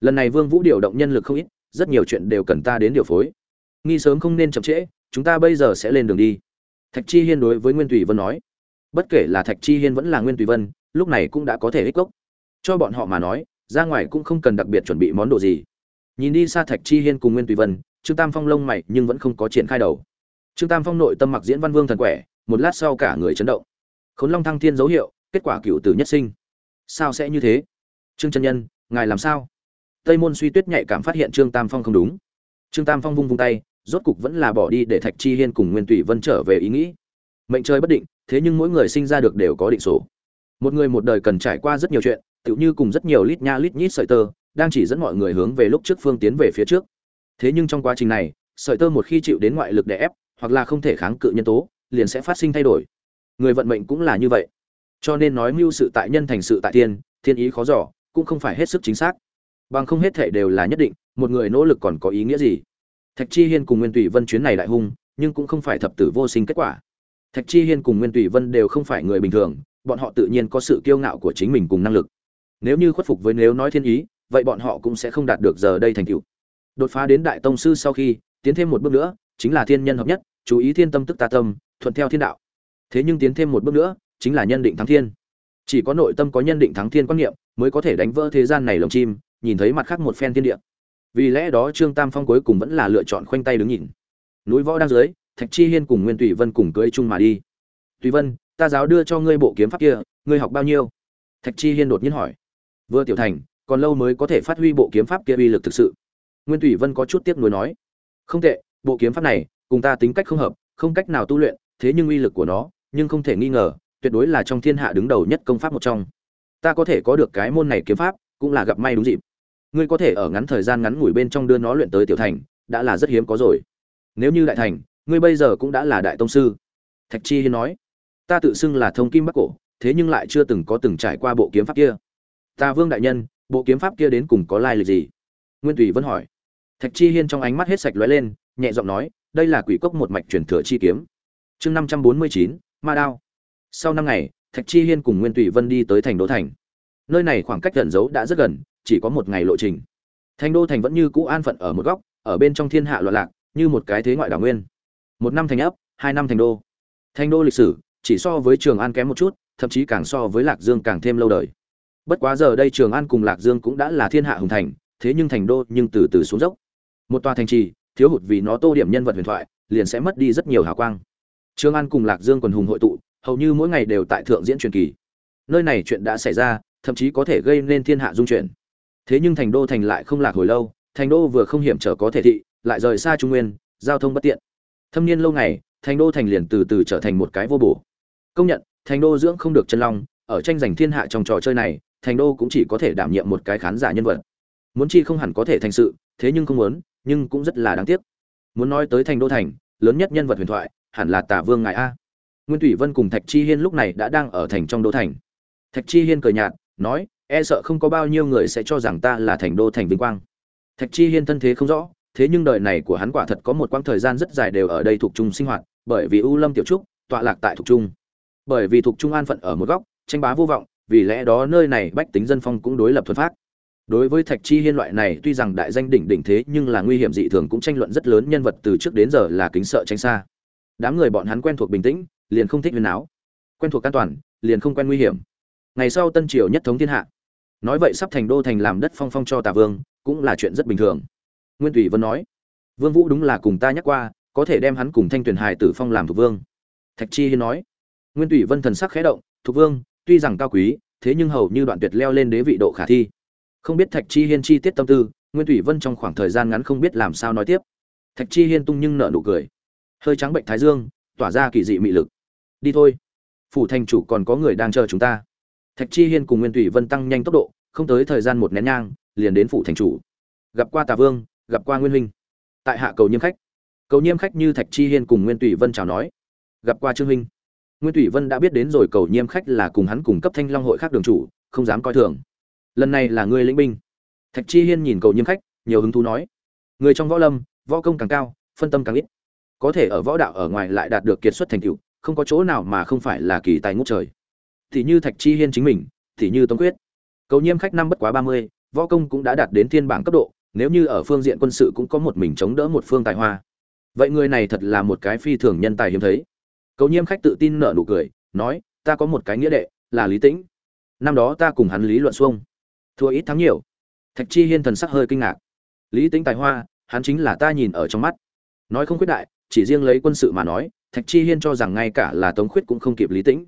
Lần này vương vũ điều động nhân lực không ít, rất nhiều chuyện đều cần ta đến điều phối. Nghi sớm không nên chậm trễ, chúng ta bây giờ sẽ lên đường đi. Thạch chi hiên đối với nguyên thủy vân nói. Bất kể là thạch chi hiên vẫn là nguyên thủy vân lúc này cũng đã có thể ích gốc. Cho bọn họ mà nói, ra ngoài cũng không cần đặc biệt chuẩn bị món đồ gì. Nhìn đi xa thạch chi hiên cùng nguyên tùy vân, trương tam phong lông mày nhưng vẫn không có triển khai đầu. Trương tam phong nội tâm mặc diễn văn vương thần quẻ, một lát sau cả người chấn động. Khốn long thăng thiên dấu hiệu, kết quả cựu tử nhất sinh. Sao sẽ như thế? Trương chân nhân, ngài làm sao? Tây môn suy tuyết nhạy cảm phát hiện trương tam phong không đúng. Trương tam phong vung vung tay, rốt cục vẫn là bỏ đi để thạch chi hiên cùng nguyên tùy vân trở về ý nghĩ. Mệnh trời bất định, thế nhưng mỗi người sinh ra được đều có định số một người một đời cần trải qua rất nhiều chuyện, tựu như cùng rất nhiều lít nha lít nhít sợi tơ, đang chỉ dẫn mọi người hướng về lúc trước phương tiến về phía trước. Thế nhưng trong quá trình này, sợi tơ một khi chịu đến ngoại lực đè ép, hoặc là không thể kháng cự nhân tố, liền sẽ phát sinh thay đổi. Người vận mệnh cũng là như vậy. Cho nên nói mưu sự tại nhân thành sự tại tiên thiên ý khó giỏ cũng không phải hết sức chính xác. Bằng không hết thể đều là nhất định, một người nỗ lực còn có ý nghĩa gì? Thạch chi hiên cùng nguyên tùy vân chuyến này đại hung, nhưng cũng không phải thập tử vô sinh kết quả. Thạch chi hiên cùng nguyên tùy vân đều không phải người bình thường bọn họ tự nhiên có sự kiêu ngạo của chính mình cùng năng lực. Nếu như khuất phục với nếu nói thiên ý, vậy bọn họ cũng sẽ không đạt được giờ đây thành tựu. Đột phá đến đại tông sư sau khi, tiến thêm một bước nữa, chính là thiên nhân hợp nhất, chú ý thiên tâm tức ta tâm, thuận theo thiên đạo. Thế nhưng tiến thêm một bước nữa, chính là nhân định thắng thiên. Chỉ có nội tâm có nhân định thắng thiên quan niệm, mới có thể đánh vỡ thế gian này lồng chim, nhìn thấy mặt khác một phen thiên địa. Vì lẽ đó trương tam phong cuối cùng vẫn là lựa chọn khoanh tay đứng nhìn. Núi võ đang dưới, thạch chi hiên cùng nguyên tùy vân cùng cưới chung mà đi. Tùy vân ta giáo đưa cho ngươi bộ kiếm pháp kia, ngươi học bao nhiêu? Thạch chi hiên đột nhiên hỏi. Vừa tiểu thành, còn lâu mới có thể phát huy bộ kiếm pháp kia uy lực thực sự. Nguyên thủy vân có chút tiếc nuối nói. Không tệ, bộ kiếm pháp này, cùng ta tính cách không hợp, không cách nào tu luyện, thế nhưng uy lực của nó, nhưng không thể nghi ngờ, tuyệt đối là trong thiên hạ đứng đầu nhất công pháp một trong. Ta có thể có được cái môn này kiếm pháp, cũng là gặp may đúng dịp. Ngươi có thể ở ngắn thời gian ngắn ngủi bên trong đưa nó luyện tới tiểu thành, đã là rất hiếm có rồi. Nếu như đại thành, ngươi bây giờ cũng đã là đại tông sư. Thạch chi hiên nói ta tự xưng là thông kim bắc cổ, thế nhưng lại chưa từng có từng trải qua bộ kiếm pháp kia. Ta vương đại nhân, bộ kiếm pháp kia đến cùng có lai lịch gì? Nguyên tùy vẫn hỏi. Thạch chi hiên trong ánh mắt hết sạch lóe lên, nhẹ giọng nói, đây là quỷ cốc một mạch truyền thừa chi kiếm. Chương năm trăm bốn mươi chín, ma đao. Sau năm ngày, thạch chi hiên cùng nguyên tùy vân đi tới thành đô thành. Nơi này khoảng cách gần giấu đã rất gần, chỉ có một ngày lộ trình. Thành đô thành vẫn như cũ an phận ở một góc, ở bên trong thiên hạ loạn lạc, như một cái thế ngoại đảo nguyên. Một năm thành ấp, hai năm thành đô. Thành đô lịch sử chỉ so với trường an kém một chút, thậm chí càng so với lạc dương càng thêm lâu đời. Bất quá giờ đây trường an cùng lạc dương cũng đã là thiên hạ hùng thành, thế nhưng thành đô nhưng từ từ xuống dốc. Một tòa thành trì, thiếu hụt vì nó tô điểm nhân vật huyền thoại, liền sẽ mất đi rất nhiều hào quang. Trường an cùng lạc dương quần hùng hội tụ, hầu như mỗi ngày đều tại thượng diễn truyền kỳ. Nơi này chuyện đã xảy ra, thậm chí có thể gây nên thiên hạ dung chuyện. thế nhưng thành đô thành lại không lạc hồi lâu, thành đô vừa không hiểm trở có thể thị, lại rời xa trung nguyên, giao thông bất tiện. Thâm niên lâu ngày, thành đô thành liền từ từ trở thành một cái vô bổ công nhận, thành đô dưỡng không được chân long, ở tranh giành thiên hạ trong trò chơi này, thành đô cũng chỉ có thể đảm nhiệm một cái khán giả nhân vật. Muốn chi không hẳn có thể thành sự, thế nhưng không muốn, nhưng cũng rất là đáng tiếc. Muốn nói tới thành đô thành, lớn nhất nhân vật huyền thoại, hẳn là tả vương ngài a. Nguyên thủy vân cùng thạch chi hiên lúc này đã đang ở thành trong đô thành. Thạch chi hiên cười nhạt, nói e sợ không có bao nhiêu người sẽ cho rằng ta là thành đô thành vinh quang. Thạch chi hiên thân thế không rõ, thế nhưng đời này của hắn quả thật có một quãng thời gian rất dài đều ở đây thuộc trung sinh hoạt, bởi vì u lâm tiểu trúc tọa lạc tại thuộc trung bởi vì thuộc trung an phận ở một góc, tranh bá vô vọng, vì lẽ đó nơi này bách tính dân phong cũng đối lập thuần phát đối với thạch chi hiên loại này, tuy rằng đại danh đỉnh đỉnh thế nhưng là nguy hiểm dị thường cũng tranh luận rất lớn nhân vật từ trước đến giờ là kính sợ tránh xa. Đám người bọn hắn quen thuộc bình tĩnh, liền không thích huyền áo. Quen thuộc an toàn, liền không quen nguy hiểm. Ngày sau tân triều nhất thống thiên hạ. Nói vậy sắp thành đô thành làm đất phong phong cho tà vương, cũng là chuyện rất bình thường. Nguyên tùy vân nói, vương vũ đúng là cùng ta nhắc qua, có thể đem hắn cùng thanh tuyền hài tử phong làm thuộc vương. Thạch chi hiên nói nguyên Tủy vân thần sắc khẽ động, Thục vương, tuy rằng cao quý, thế nhưng hầu như đoạn tuyệt leo lên đế vị độ khả thi. Không biết thạch chi hiên chi tiết tâm tư, nguyên Tủy vân trong khoảng thời gian ngắn không biết làm sao nói tiếp. Thạch chi hiên tung nhưng nở nụ cười. Hơi trắng bệnh thái dương, tỏa ra kỳ dị mị lực. Đi thôi, phủ thành chủ còn có người đang chờ chúng ta. Thạch chi hiên cùng nguyên Tủy vân tăng nhanh tốc độ, không tới thời gian một nén nhang, liền đến phủ thành chủ. Gặp qua tà vương, gặp qua nguyên huynh. Tại hạ cầu nhiêm khách. Cầu nhiêm khách như thạch chi hiên cùng nguyên Tủy vân chào nói. Gặp qua trương huynh nguyên Thủy vân đã biết đến rồi cầu nhiêm khách là cùng hắn cùng cấp thanh long hội khác đường chủ, không dám coi thường. Lần này là ngươi lĩnh binh. Thạch chi hiên nhìn cầu nhiêm khách, nhiều hứng thú nói. Người trong võ lâm, võ công càng cao, phân tâm càng ít. Có thể ở võ đạo ở ngoài lại đạt được kiệt xuất thành tựu, không có chỗ nào mà không phải là kỳ tài ngút trời. Thì như thạch chi hiên chính mình, thì như tống quyết. Cầu nhiêm khách năm bất quá ba mươi, võ công cũng đã đạt đến thiên bảng cấp độ, nếu như ở phương diện quân sự cũng có một mình chống đỡ một phương tài hoa. Vậy người này thật là một cái phi thường nhân tài hiếm thấy cầu nhiêm khách tự tin nở nụ cười, nói, ta có một cái nghĩa đệ, là lý tĩnh. Năm đó ta cùng hắn lý luận xuông. Thua ít thắng nhiều. Thạch chi hiên thần sắc hơi kinh ngạc. Lý tĩnh tài hoa, hắn chính là ta nhìn ở trong mắt. Nói không quyết đại, chỉ riêng lấy quân sự mà nói, thạch chi hiên cho rằng ngay cả là tống khuyết cũng không kịp lý tĩnh.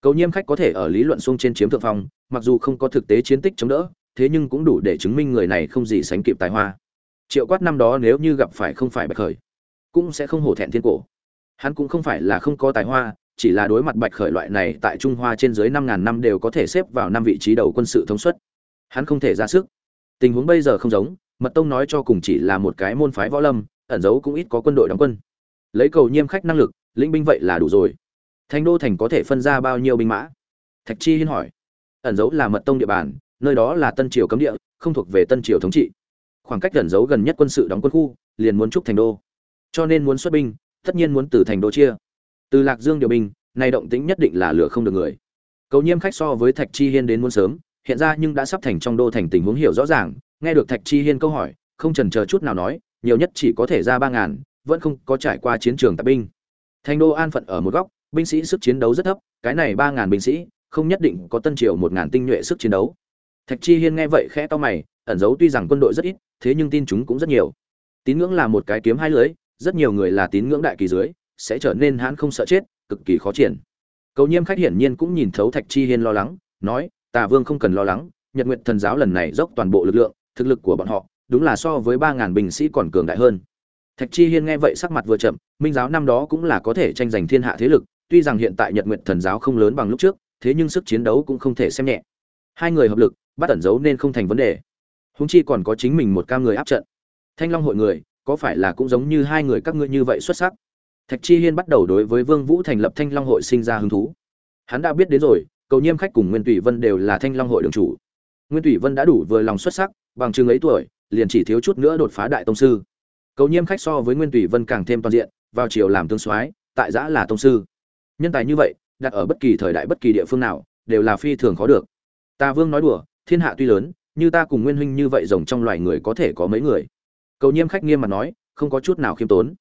Cầu nhiêm khách có thể ở lý luận xuông trên chiếm thượng phong, mặc dù không có thực tế chiến tích chống đỡ, thế nhưng cũng đủ để chứng minh người này không gì sánh kịp tài hoa. Triệu quát năm đó nếu như gặp phải không phải bạch khởi, cũng sẽ không hổ thẹn thiên cổ hắn cũng không phải là không có tài hoa, chỉ là đối mặt bạch khởi loại này tại trung hoa trên dưới năm ngàn năm đều có thể xếp vào năm vị trí đầu quân sự thống suất. Hắn không thể ra sức. Tình huống bây giờ không giống, mật tông nói cho cùng chỉ là một cái môn phái võ lâm, ẩn giấu cũng ít có quân đội đóng quân. Lấy cầu nhiêm khách năng lực, lĩnh binh vậy là đủ rồi. Thành đô thành có thể phân ra bao nhiêu binh mã? Thạch chi hiên hỏi. Ẩn giấu là mật tông địa bàn, nơi đó là tân triều cấm địa, không thuộc về tân triều thống trị. Khoảng cách ẩn giấu gần nhất quân sự đóng quân khu, liền muốn trúc thành đô. Cho nên muốn xuất binh tất nhiên muốn từ thành đô chia. Từ lạc dương điều binh, nay động tĩnh nhất định là lửa không được người. Cầu nhiêm khách so với thạch chi hiên đến muốn sớm, hiện ra nhưng đã sắp thành trong đô thành tình huống hiểu rõ ràng, nghe được thạch chi hiên câu hỏi, không trần chờ chút nào nói, nhiều nhất chỉ có thể ra ba ngàn, vẫn không có trải qua chiến trường tạp binh. Thành đô an phận ở một góc, binh sĩ sức chiến đấu rất thấp, cái này ba ngàn binh sĩ, không nhất định có tân triều một ngàn tinh nhuệ sức chiến đấu. Thạch chi hiên nghe vậy khẽ to mày, ẩn giấu tuy rằng quân đội rất ít, thế nhưng tin chúng cũng rất nhiều. Tín ngưỡng là một cái kiếm hai lưới rất nhiều người là tín ngưỡng đại kỳ dưới, sẽ trở nên hãn không sợ chết, cực kỳ khó triển. Cầu nhiêm khách hiển nhiên cũng nhìn thấu thạch chi hiên lo lắng, nói, tà vương không cần lo lắng, nhật nguyện thần giáo lần này dốc toàn bộ lực lượng, thực lực của bọn họ, đúng là so với ba ngàn binh sĩ còn cường đại hơn. Thạch chi hiên nghe vậy sắc mặt vừa chậm, minh giáo năm đó cũng là có thể tranh giành thiên hạ thế lực, tuy rằng hiện tại nhật nguyện thần giáo không lớn bằng lúc trước, thế nhưng sức chiến đấu cũng không thể xem nhẹ. Hai người hợp lực, bắt ẩn giấu nên không thành vấn đề. Húng chi còn có chính mình một ca người áp trận. Thanh long hội người có phải là cũng giống như hai người các ngươi như vậy xuất sắc? Thạch chi hiên bắt đầu đối với vương vũ thành lập thanh long hội sinh ra hứng thú. Hắn đã biết đến rồi, cầu nhiêm khách cùng nguyên tùy vân đều là thanh long hội đường chủ. Nguyên tùy vân đã đủ vừa lòng xuất sắc, bằng chừng ấy tuổi, liền chỉ thiếu chút nữa đột phá đại tông sư. Cầu nhiêm khách so với nguyên tùy vân càng thêm toàn diện, vào chiều làm tương soái, tại giã là tông sư. Nhân tài như vậy, đặt ở bất kỳ thời đại bất kỳ địa phương nào, đều là phi thường khó được. Ta vương nói đùa, thiên hạ tuy lớn, như ta cùng nguyên huynh như vậy rồng trong loài người có thể có mấy người? Cầu nhiêm khách nghiêm mặt nói, không có chút nào khiêm tốn.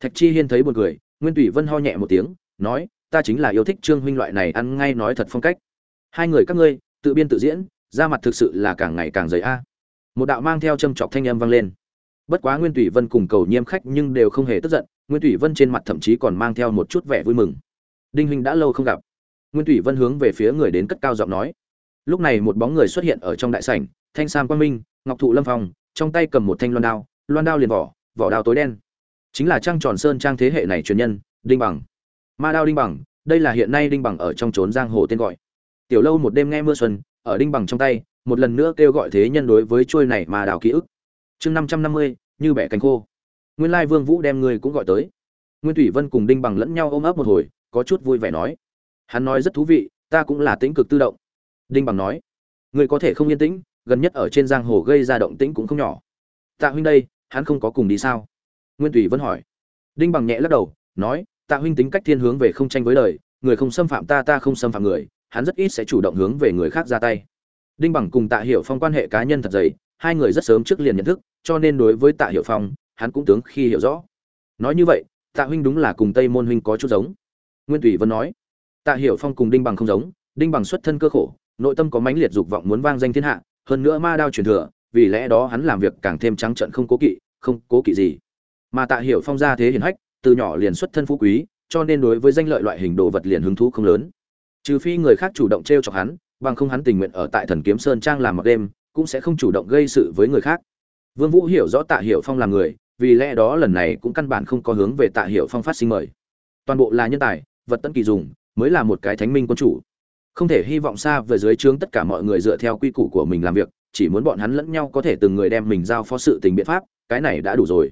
Thạch chi hiên thấy buồn cười, nguyên tùy vân ho nhẹ một tiếng, nói, ta chính là yêu thích trương huynh loại này ăn ngay nói thật phong cách. Hai người các ngươi, tự biên tự diễn, ra mặt thực sự là càng ngày càng dày a. Một đạo mang theo châm chọc thanh âm vang lên. Bất quá nguyên tùy vân cùng cầu nhiêm khách nhưng đều không hề tức giận, nguyên tùy vân trên mặt thậm chí còn mang theo một chút vẻ vui mừng. Đinh huynh đã lâu không gặp. Nguyên tùy vân hướng về phía người đến cất cao giọng nói. Lúc này một bóng người xuất hiện ở trong đại sảnh, thanh sam quang minh, ngọc thụ lâm phong, trong tay cầm một thanh loan đao loan đao liền vỏ vỏ đao tối đen. Chính là trang tròn sơn trang thế hệ này truyền nhân, đinh bằng. Ma đao đinh bằng, đây là hiện nay đinh bằng ở trong trốn giang hồ tên gọi. Tiểu lâu một đêm nghe mưa xuân, ở đinh bằng trong tay, một lần nữa kêu gọi thế nhân đối với trôi này mà đào ký ức. Chương năm trăm năm mươi, như bẻ cánh khô. Nguyên lai vương vũ đem người cũng gọi tới. Nguyên thủy vân cùng đinh bằng lẫn nhau ôm ấp một hồi, có chút vui vẻ nói. Hắn nói rất thú vị, ta cũng là tĩnh cực tự động. Đinh bằng nói. Người có thể không yên tĩnh, gần nhất ở trên giang hồ gây ra động tĩnh cũng không nhỏ. Tạ huynh đây hắn không có cùng đi sao? Nguyên tùy vân hỏi. Đinh bằng nhẹ lắc đầu, nói, tạ huynh tính cách thiên hướng về không tranh với đời, người không xâm phạm ta ta không xâm phạm người, hắn rất ít sẽ chủ động hướng về người khác ra tay. Đinh bằng cùng tạ hiểu phong quan hệ cá nhân thật dày, hai người rất sớm trước liền nhận thức, cho nên đối với tạ hiểu phong, hắn cũng tướng khi hiểu rõ. Nói như vậy, tạ huynh đúng là cùng tây môn huynh có chút giống. Nguyên tùy vân nói. Tạ hiểu phong cùng đinh bằng không giống, đinh bằng xuất thân cơ khổ, nội tâm có mãnh liệt dục vọng muốn vang danh thiên hạ, hơn nữa ma đao truyền thừa vì lẽ đó hắn làm việc càng thêm trắng trợn không cố kỵ, không cố kỵ gì. Mà tạ hiểu phong ra thế hiển hách, từ nhỏ liền xuất thân phú quý, cho nên đối với danh lợi loại hình đồ vật liền hứng thú không lớn. Trừ phi người khác chủ động trêu chọc hắn, bằng không hắn tình nguyện ở tại thần kiếm sơn trang làm mặc đêm, cũng sẽ không chủ động gây sự với người khác. Vương vũ hiểu rõ tạ hiểu phong là người, vì lẽ đó lần này cũng căn bản không có hướng về tạ hiểu phong phát sinh mời. Toàn bộ là nhân tài, vật tận kỳ dùng, mới là một cái thánh minh quân chủ. Không thể hy vọng xa về dưới trướng tất cả mọi người dựa theo quy củ của mình làm việc chỉ muốn bọn hắn lẫn nhau có thể từng người đem mình giao phó sự tình biện pháp, cái này đã đủ rồi.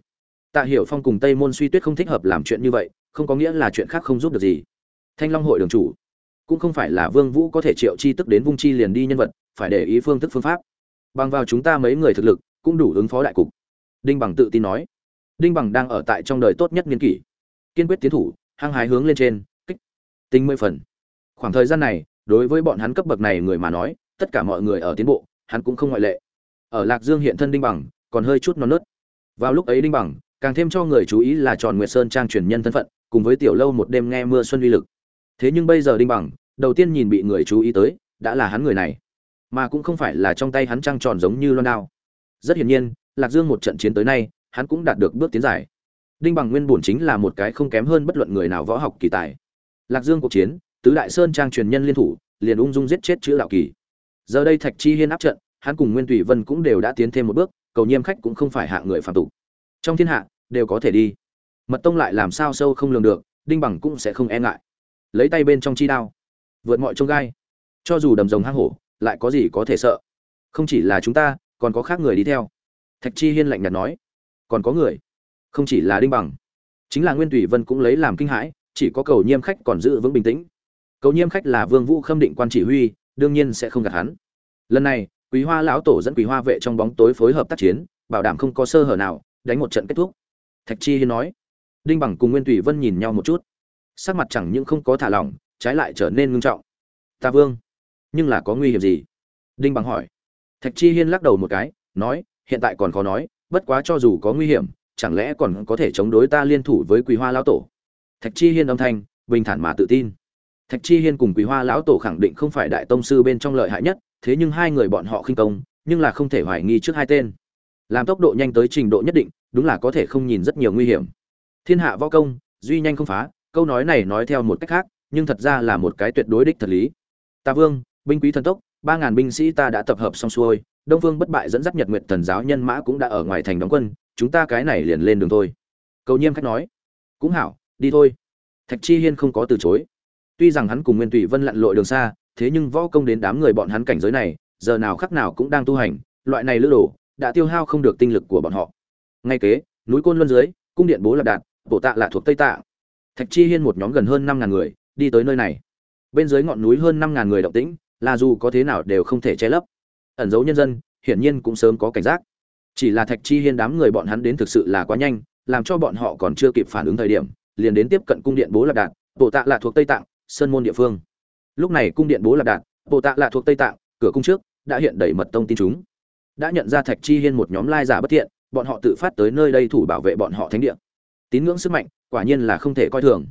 Tạ hiểu phong cùng tây môn suy tuyết không thích hợp làm chuyện như vậy, không có nghĩa là chuyện khác không giúp được gì. Thanh long hội đường chủ, cũng không phải là vương vũ có thể triệu chi tức đến vung chi liền đi nhân vật, phải để ý phương thức phương pháp. Bằng vào chúng ta mấy người thực lực, cũng đủ ứng phó đại cục. Đinh bằng tự tin nói. Đinh bằng đang ở tại trong đời tốt nhất niên kỷ. Kiên quyết tiến thủ, hăng hái hướng lên trên, kích. Tinh mười phần. Khoảng thời gian này, đối với bọn hắn cấp bậc này người mà nói, tất cả mọi người ở tiến bộ hắn cũng không ngoại lệ. Ở lạc dương hiện thân đinh bằng, còn hơi chút non nớt. Vào lúc ấy đinh bằng, càng thêm cho người chú ý là tròn nguyệt sơn trang truyền nhân thân phận, cùng với tiểu lâu một đêm nghe mưa xuân uy lực. Thế nhưng bây giờ đinh bằng, đầu tiên nhìn bị người chú ý tới, đã là hắn người này. Mà cũng không phải là trong tay hắn trăng tròn giống như loan đao. Rất hiển nhiên, lạc dương một trận chiến tới nay, hắn cũng đạt được bước tiến giải đinh bằng nguyên bổn chính là một cái không kém hơn bất luận người nào võ học kỳ tài. Lạc dương cuộc chiến, tứ đại sơn trang truyền nhân liên thủ, liền ung dung giết chết chữ đạo kỳ giờ đây thạch chi hiên áp trận, hắn cùng nguyên tùy vân cũng đều đã tiến thêm một bước, cầu nhiêm khách cũng không phải hạ người phạm tục. Trong thiên hạ, đều có thể đi. Mật tông lại làm sao sâu không lường được, đinh bằng cũng sẽ không e ngại. Lấy tay bên trong chi đao, vượt mọi trông gai. Cho dù đầm rồng hang hổ, lại có gì có thể sợ? Không chỉ là chúng ta, còn có khác người đi theo. Thạch chi hiên lạnh nhạt nói. Còn có người? Không chỉ là đinh bằng. Chính là nguyên tùy vân cũng lấy làm kinh hãi, chỉ có cầu nhiêm khách còn giữ vững bình tĩnh. Cầu nhiêm khách là vương vũ khâm định quan chỉ huy đương nhiên sẽ không gạt hắn. Lần này, quý hoa lão tổ dẫn quý hoa vệ trong bóng tối phối hợp tác chiến, bảo đảm không có sơ hở nào, đánh một trận kết thúc. Thạch chi hiên nói, đinh bằng cùng nguyên tùy vân nhìn nhau một chút. Sắc mặt chẳng những không có thả lỏng, trái lại trở nên ngưng trọng. Ta vương, nhưng là có nguy hiểm gì? Đinh bằng hỏi. Thạch chi hiên lắc đầu một cái, nói, hiện tại còn khó nói, bất quá cho dù có nguy hiểm, chẳng lẽ còn có thể chống đối ta liên thủ với quý hoa lão tổ? Thạch chi hiên âm thanh bình thản mà tự tin thạch chi hiên cùng quý hoa lão tổ khẳng định không phải đại tông sư bên trong lợi hại nhất, thế nhưng hai người bọn họ khinh công, nhưng là không thể hoài nghi trước hai tên. Làm tốc độ nhanh tới trình độ nhất định, đúng là có thể không nhìn rất nhiều nguy hiểm. Thiên hạ võ công, duy nhanh không phá, câu nói này nói theo một cách khác, nhưng thật ra là một cái tuyệt đối đích thật lý. Ta vương, binh quý thần tốc, ba ngàn binh sĩ ta đã tập hợp xong xuôi, đông vương bất bại dẫn dắt nhật nguyệt thần giáo nhân mã cũng đã ở ngoài thành đóng quân, chúng ta cái này liền lên đường thôi. Cầu nhiêm khách nói, cũng hảo, đi thôi. Thạch chi hiên không có từ chối tuy rằng hắn cùng nguyên tùy vân lặn lội đường xa, thế nhưng võ công đến đám người bọn hắn cảnh giới này, giờ nào khắc nào cũng đang tu hành, loại này lữ đồ, đã tiêu hao không được tinh lực của bọn họ. Ngay kế, núi côn luân dưới, cung điện bố lạc đạt bộ tạ là thuộc tây tạ thạch chi hiên một nhóm gần hơn năm ngàn người, đi tới nơi này. Bên dưới ngọn núi hơn năm ngàn người động tĩnh, là dù có thế nào đều không thể che lấp. Ẩn giấu nhân dân, hiển nhiên cũng sớm có cảnh giác. Chỉ là thạch chi hiên đám người bọn hắn đến thực sự là quá nhanh, làm cho bọn họ còn chưa kịp phản ứng thời điểm, liền đến tiếp cận cung điện bố lạc đạt bộ tạ là thuộc tây tạng sơn môn địa phương. Lúc này cung điện bố lạc đạt bộ tạ là thuộc tây tạng, cửa cung trước, đã hiện đầy mật tông tin chúng. Đã nhận ra thạch chi hiên một nhóm lai giả bất thiện, bọn họ tự phát tới nơi đây thủ bảo vệ bọn họ thánh địa. Tín ngưỡng sức mạnh, quả nhiên là không thể coi thường.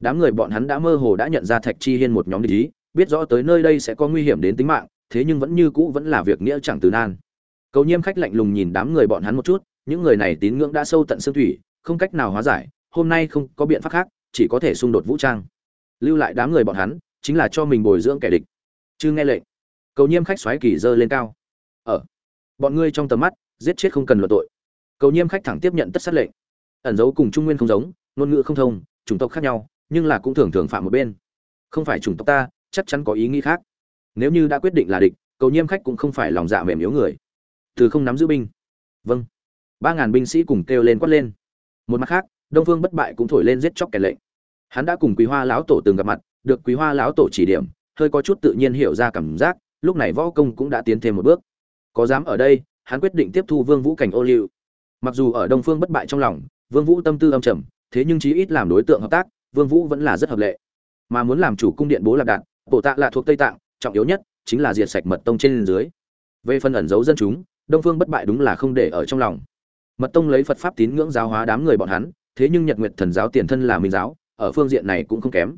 Đám người bọn hắn đã mơ hồ đã nhận ra thạch chi hiên một nhóm địch ý, biết rõ tới nơi đây sẽ có nguy hiểm đến tính mạng, thế nhưng vẫn như cũ vẫn là việc nghĩa chẳng từ nan. Cầu nhiêm khách lạnh lùng nhìn đám người bọn hắn một chút, những người này tín ngưỡng đã sâu tận xương thủy, không cách nào hóa giải, hôm nay không có biện pháp khác, chỉ có thể xung đột vũ trang lưu lại đám người bọn hắn, chính là cho mình bồi dưỡng kẻ địch. Chứ nghe lệnh, cầu nhiêm khách xoáy kỳ dơ lên cao. Ở, bọn ngươi trong tầm mắt, giết chết không cần luận tội. Cầu nhiêm khách thẳng tiếp nhận tất sát lệnh. Ẩn dấu cùng trung nguyên không giống, ngôn ngữ không thông, chủng tộc khác nhau, nhưng là cũng thường thường phạm một bên. Không phải chủng tộc ta, chắc chắn có ý nghĩ khác. Nếu như đã quyết định là địch, cầu nhiêm khách cũng không phải lòng dạ mềm yếu người. Từ không nắm giữ binh. Vâng. Ba ngàn binh sĩ cùng kêu lên quát lên. Một mặt khác, đông phương bất bại cũng thổi lên giết chóc kẻ lệnh hắn đã cùng quý hoa lão tổ từng gặp mặt, được quý hoa lão tổ chỉ điểm, hơi có chút tự nhiên hiểu ra cảm giác, lúc này võ công cũng đã tiến thêm một bước. Có dám ở đây, hắn quyết định tiếp thu vương vũ cảnh ô liu. Mặc dù ở đông phương bất bại trong lòng, vương vũ tâm tư âm trầm, thế nhưng chí ít làm đối tượng hợp tác, vương vũ vẫn là rất hợp lệ. Mà muốn làm chủ cung điện bố lạc đạn bộ tạ là thuộc tây tạng, trọng yếu nhất chính là diệt sạch mật tông trên dưới. Về phần ẩn giấu dân chúng, đông phương bất bại đúng là không để ở trong lòng. Mật tông lấy phật pháp tín ngưỡng giáo hóa đám người bọn hắn, thế nhưng nhật nguyệt thần giáo tiền thân là minh giáo ở phương diện này cũng không kém.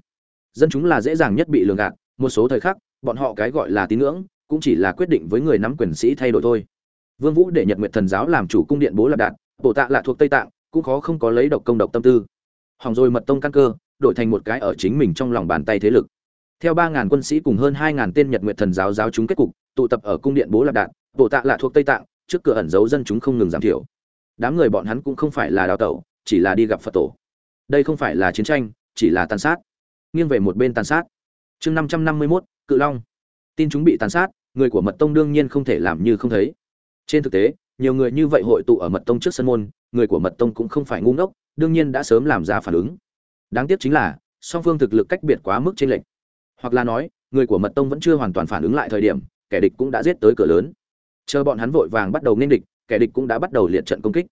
Dân chúng là dễ dàng nhất bị lường gạt, một số thời khắc, bọn họ cái gọi là tín ngưỡng, cũng chỉ là quyết định với người nắm quyền sĩ thay đổi thôi. Vương vũ để nhật nguyệt thần giáo làm chủ cung điện bố lạc đạt bộ tạ là thuộc tây tạng, cũng khó không có lấy độc công độc tâm tư. Hỏng rồi mật tông căn cơ, đổi thành một cái ở chính mình trong lòng bàn tay thế lực. Theo ba ngàn quân sĩ cùng hơn hai ngàn tên nhật nguyệt thần giáo giáo chúng kết cục, tụ tập ở cung điện bố lạc đạt bộ tạ là thuộc tây tạng, trước cửa ẩn giấu dân chúng không ngừng giảm thiểu. Đám người bọn hắn cũng không phải là đào tẩu, chỉ là đi gặp phật tổ đây không phải là chiến tranh, chỉ là tàn sát. Nghiêng về một bên tàn sát. Chương năm trăm năm mươi mốt, cự long. Tin chúng bị tàn sát, người của mật tông đương nhiên không thể làm như không thấy. Trên thực tế, nhiều người như vậy hội tụ ở mật tông trước sân môn, người của mật tông cũng không phải ngu ngốc, đương nhiên đã sớm làm ra phản ứng. Đáng tiếc chính là, song phương thực lực cách biệt quá mức trên lệch. hoặc là nói, người của mật tông vẫn chưa hoàn toàn phản ứng lại thời điểm, kẻ địch cũng đã giết tới cửa lớn. Chờ bọn hắn vội vàng bắt đầu nên địch, kẻ địch cũng đã bắt đầu liệt trận công kích.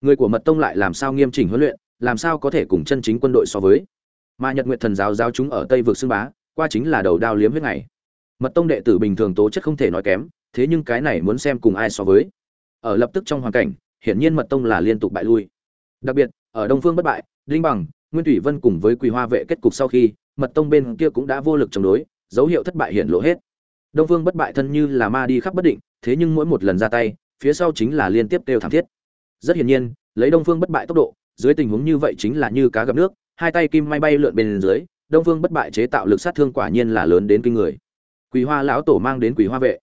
Người của mật tông lại làm sao nghiêm chỉnh huấn luyện? Làm sao có thể cùng chân chính quân đội so với? Mà nhật nguyện thần giáo giáo chúng ở tây vực xưng bá, qua chính là đầu đao liếm huyết ngày. Mật tông đệ tử bình thường tố chất không thể nói kém, thế nhưng cái này muốn xem cùng ai so với. Ở lập tức trong hoàn cảnh, hiển nhiên mật tông là liên tục bại lui. Đặc biệt, ở đông phương bất bại, đinh bằng, nguyên thủy vân cùng với quỳ hoa vệ kết cục sau khi, mật tông bên kia cũng đã vô lực chống đối, dấu hiệu thất bại hiện lộ hết. Đông phương bất bại thân như là ma đi khắp bất định, thế nhưng mỗi một lần ra tay, phía sau chính là liên tiếp đều thảm thiết. Rất hiển nhiên, lấy đông phương bất bại tốc độ dưới tình huống như vậy chính là như cá gặp nước, hai tay kim may bay lượn bên dưới, đông phương bất bại chế tạo lực sát thương quả nhiên là lớn đến kinh người. Quỷ hoa lão tổ mang đến Quỷ hoa vệ.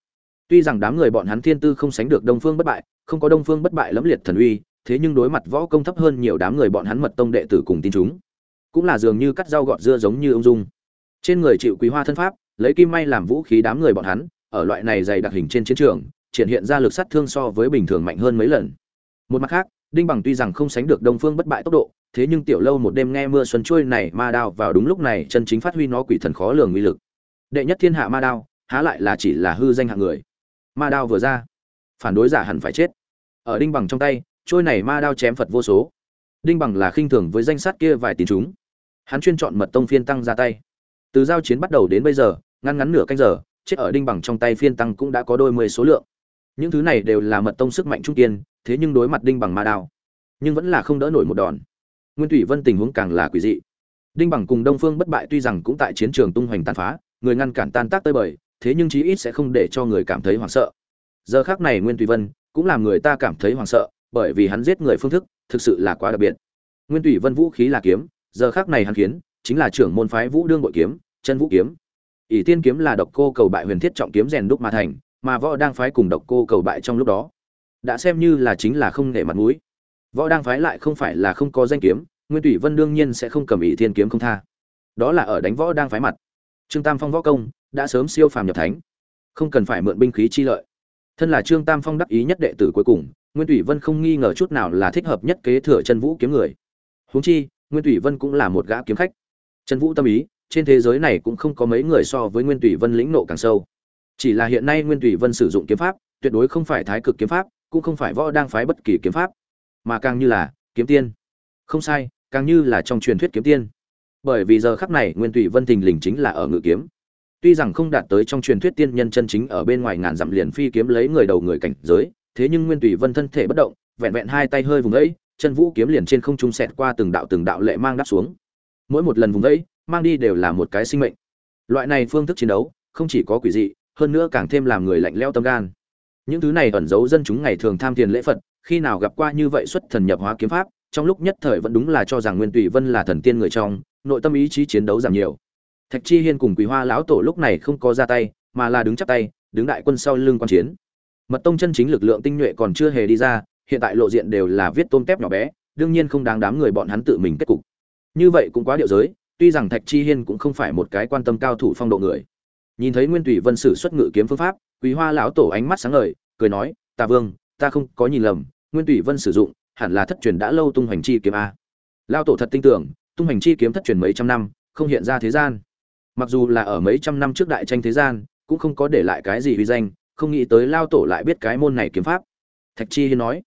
Tuy rằng đám người bọn hắn thiên tư không sánh được đông phương bất bại, không có đông phương bất bại lẫm liệt thần uy, thế nhưng đối mặt võ công thấp hơn nhiều đám người bọn hắn mật tông đệ tử cùng tin chúng, cũng là dường như cắt rau gọt dưa giống như ông dung. Trên người chịu quý hoa thân pháp, lấy kim may làm vũ khí đám người bọn hắn, ở loại này dày đặc hình trên chiến trường, triển hiện ra lực sát thương so với bình thường mạnh hơn mấy lần. Một mặt khác đinh bằng tuy rằng không sánh được đông phương bất bại tốc độ, thế nhưng tiểu lâu một đêm nghe mưa xuân trôi này ma đao vào đúng lúc này chân chính phát huy nó quỷ thần khó lường uy lực. Đệ nhất thiên hạ ma đao, há lại là chỉ là hư danh hạng người. Ma đao vừa ra, phản đối giả hẳn phải chết. Ở đinh bằng trong tay, trôi này ma đao chém phật vô số. Đinh bằng là khinh thường với danh sát kia vài tín chúng. Hắn chuyên chọn mật tông phiên tăng ra tay. Từ giao chiến bắt đầu đến bây giờ ngăn ngắn nửa canh giờ, chết ở đinh bằng trong tay phiên tăng cũng đã có đôi mươi số lượng. Những thứ này đều là mật tông sức mạnh trung kiên thế nhưng đối mặt đinh bằng ma đao, nhưng vẫn là không đỡ nổi một đòn. Nguyên thủy vân tình huống càng là quỷ dị. Đinh bằng cùng đông phương bất bại tuy rằng cũng tại chiến trường tung hoành tàn phá, người ngăn cản tan tác tơi bời, thế nhưng chí ít sẽ không để cho người cảm thấy hoảng sợ. Giờ khác này nguyên thủy vân cũng làm người ta cảm thấy hoảng sợ, bởi vì hắn giết người phương thức thực sự là quá đặc biệt. Nguyên thủy vân vũ khí là kiếm, giờ khác này hắn khiến chính là trưởng môn phái vũ đương bội kiếm, chân vũ kiếm. Ỷ tiên kiếm là độc cô cầu bại huyền thiết trọng kiếm rèn đúc mà thành, mà võ đang phái cùng độc cô cầu bại trong lúc đó đã xem như là chính là không nể mặt mũi. Võ đang phái lại không phải là không có danh kiếm, nguyên thủy vân đương nhiên sẽ không cầm ý thiên kiếm không tha. Đó là ở đánh võ đang phái mặt. Trương tam phong võ công đã sớm siêu phàm nhập thánh, không cần phải mượn binh khí chi lợi. Thân là trương tam phong đắc ý nhất đệ tử cuối cùng, nguyên thủy vân không nghi ngờ chút nào là thích hợp nhất kế thừa chân vũ kiếm người. Huống chi, nguyên thủy vân cũng là một gã kiếm khách. Chân vũ tâm ý, trên thế giới này cũng không có mấy người so với nguyên thủy vân lĩnh nộ càng sâu. Chỉ là hiện nay nguyên thủy vân sử dụng kiếm pháp, tuyệt đối không phải thái cực kiếm pháp cũng không phải võ đang phái bất kỳ kiếm pháp, mà càng như là kiếm tiên. Không sai, càng như là trong truyền thuyết kiếm tiên. Bởi vì giờ khắc này, nguyên thủy vân thình lình chính là ở ngự kiếm. Tuy rằng không đạt tới trong truyền thuyết tiên nhân chân chính ở bên ngoài ngàn dặm liền phi kiếm lấy người đầu người cảnh giới, thế nhưng nguyên thủy vân thân thể bất động, vẹn vẹn hai tay hơi vùng ấy chân vũ kiếm liền trên không trung xẹt qua từng đạo từng đạo lệ mang đáp xuống. Mỗi một lần vùng ấy mang đi đều là một cái sinh mệnh. Loại này phương thức chiến đấu, không chỉ có quỷ dị, hơn nữa càng thêm làm người lạnh lẽo tâm gan những thứ này ẩn giấu dân chúng ngày thường tham tiền lễ phật, khi nào gặp qua như vậy xuất thần nhập hóa kiếm pháp, trong lúc nhất thời vẫn đúng là cho rằng nguyên tùy vân là thần tiên người trong, nội tâm ý chí chiến đấu giảm nhiều. Thạch chi hiên cùng quý hoa lão tổ lúc này không có ra tay, mà là đứng chắp tay, đứng đại quân sau lưng quan chiến. Mật tông chân chính lực lượng tinh nhuệ còn chưa hề đi ra, hiện tại lộ diện đều là viết tôm tép nhỏ bé, đương nhiên không đáng đám người bọn hắn tự mình kết cục. Như vậy cũng quá điệu giới, tuy rằng thạch chi hiên cũng không phải một cái quan tâm cao thủ phong độ người. Nhìn thấy nguyên tùy vân sử xuất ngự kiếm phương pháp quý hoa lão tổ ánh mắt sáng ngời, cười nói ta vương, ta không có nhìn lầm, nguyên tùy vân sử dụng, hẳn là thất truyền đã lâu tung hoành chi kiếm a. Lão tổ thật tin tưởng, tung hoành chi kiếm thất truyền mấy trăm năm, không hiện ra thế gian. Mặc dù là ở mấy trăm năm trước đại tranh thế gian, cũng không có để lại cái gì uy danh, không nghĩ tới lao tổ lại biết cái môn này kiếm pháp. Thạch chi hiên nói,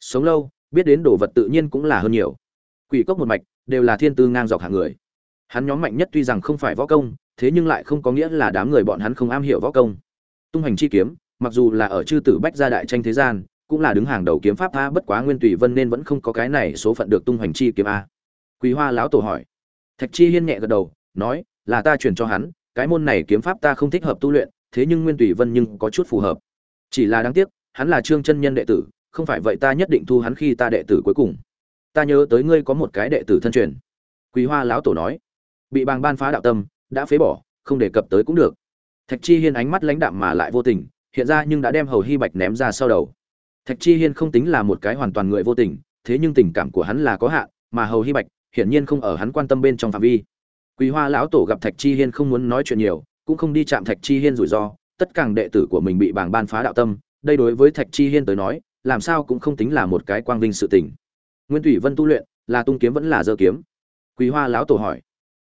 sống lâu, biết đến đồ vật tự nhiên cũng là hơn nhiều. Quỷ cốc một mạch, đều là thiên tư ngang dọc hạng người. Hắn nhóm mạnh nhất tuy rằng không phải võ công, thế nhưng lại không có nghĩa là đám người bọn hắn không am hiểu võ công tung hành chi kiếm, mặc dù là ở chư tử bách gia đại tranh thế gian, cũng là đứng hàng đầu kiếm pháp tha bất quá nguyên tùy vân nên vẫn không có cái này số phận được tung hành chi kiếm a. Quý hoa lão tổ hỏi. Thạch chi hiên nhẹ gật đầu, nói, là ta truyền cho hắn, cái môn này kiếm pháp ta không thích hợp tu luyện, thế nhưng nguyên tùy vân nhưng có chút phù hợp. Chỉ là đáng tiếc, hắn là trương chân nhân đệ tử, không phải vậy ta nhất định thu hắn khi ta đệ tử cuối cùng. Ta nhớ tới ngươi có một cái đệ tử thân truyền. Quý hoa lão tổ nói. Bị bàng ban phá đạo tâm, đã phế bỏ, không đề cập tới cũng được thạch chi hiên ánh mắt lãnh đạm mà lại vô tình, hiện ra nhưng đã đem hầu hy bạch ném ra sau đầu. Thạch chi hiên không tính là một cái hoàn toàn người vô tình, thế nhưng tình cảm của hắn là có hạn, mà hầu hy bạch hiển nhiên không ở hắn quan tâm bên trong phạm vi. Quý hoa lão tổ gặp thạch chi hiên không muốn nói chuyện nhiều, cũng không đi chạm thạch chi hiên rủi ro, tất cả đệ tử của mình bị bảng ban phá đạo tâm, đây đối với thạch chi hiên tới nói, làm sao cũng không tính là một cái quang vinh sự tình. Nguyên thủy vân tu luyện, là tung kiếm vẫn là dơ kiếm. Quý hoa lão tổ hỏi,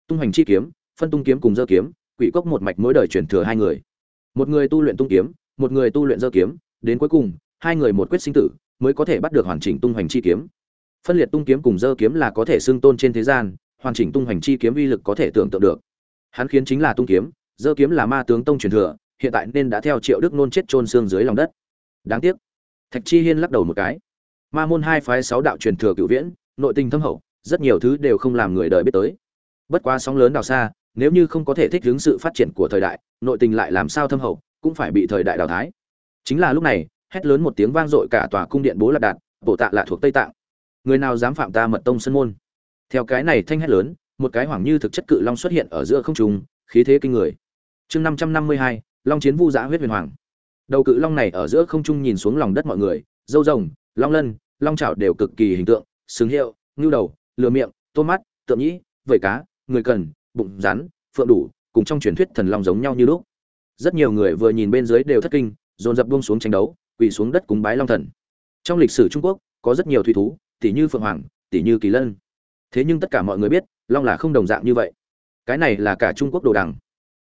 tung hành chi kiếm, phân tung kiếm cùng dơ kiếm quỷ cốc một mạch mỗi đời truyền thừa hai người. Một người tu luyện tung kiếm, một người tu luyện dơ kiếm, đến cuối cùng, hai người một quyết sinh tử, mới có thể bắt được hoàn chỉnh tung hoành chi kiếm. Phân liệt tung kiếm cùng dơ kiếm là có thể xưng tôn trên thế gian, hoàn chỉnh tung hoành chi kiếm uy lực có thể tưởng tượng được. Hắn khiến chính là tung kiếm, dơ kiếm là ma tướng tông truyền thừa, hiện tại nên đã theo triệu đức nôn chết trôn xương dưới lòng đất. Đáng tiếc. Thạch chi hiên lắc đầu một cái. Ma môn hai phái sáu đạo truyền thừa cựu viễn, nội tình thâm hậu, rất nhiều thứ đều không làm người đời biết tới. Bất quá sóng lớn đào xa nếu như không có thể thích ứng sự phát triển của thời đại, nội tình lại làm sao thâm hậu, cũng phải bị thời đại đào thái chính là lúc này, hét lớn một tiếng vang dội cả tòa cung điện bố lạc đạt bộ tạ lạ thuộc tây tạng. Người nào dám phạm ta mật tông sân môn? Theo cái này thanh hét lớn, một cái hoàng như thực chất cự long xuất hiện ở giữa không trung, khí thế kinh người. Chương năm trăm năm mươi hai, long chiến vu giã huyết huyền hoàng. Đầu cự long này ở giữa không trung nhìn xuống lòng đất mọi người, dâu rồng, long lân, long chảo đều cực kỳ hình tượng xứng hiệu, ngưu đầu, lừa miệng, tô mắt, tượng nhĩ, vẩy cá, người cần bụng rắn, phượng đủ, cùng trong truyền thuyết thần long giống nhau như lúc. Rất nhiều người vừa nhìn bên dưới đều thất kinh, dồn dập buông xuống tranh đấu, quỳ xuống đất cúng bái long thần. Trong lịch sử trung quốc, có rất nhiều thủy thú, tỷ như phượng hoàng, tỷ như kỳ lân. Thế nhưng tất cả mọi người biết, long là không đồng dạng như vậy. Cái này là cả trung quốc đồ đằng.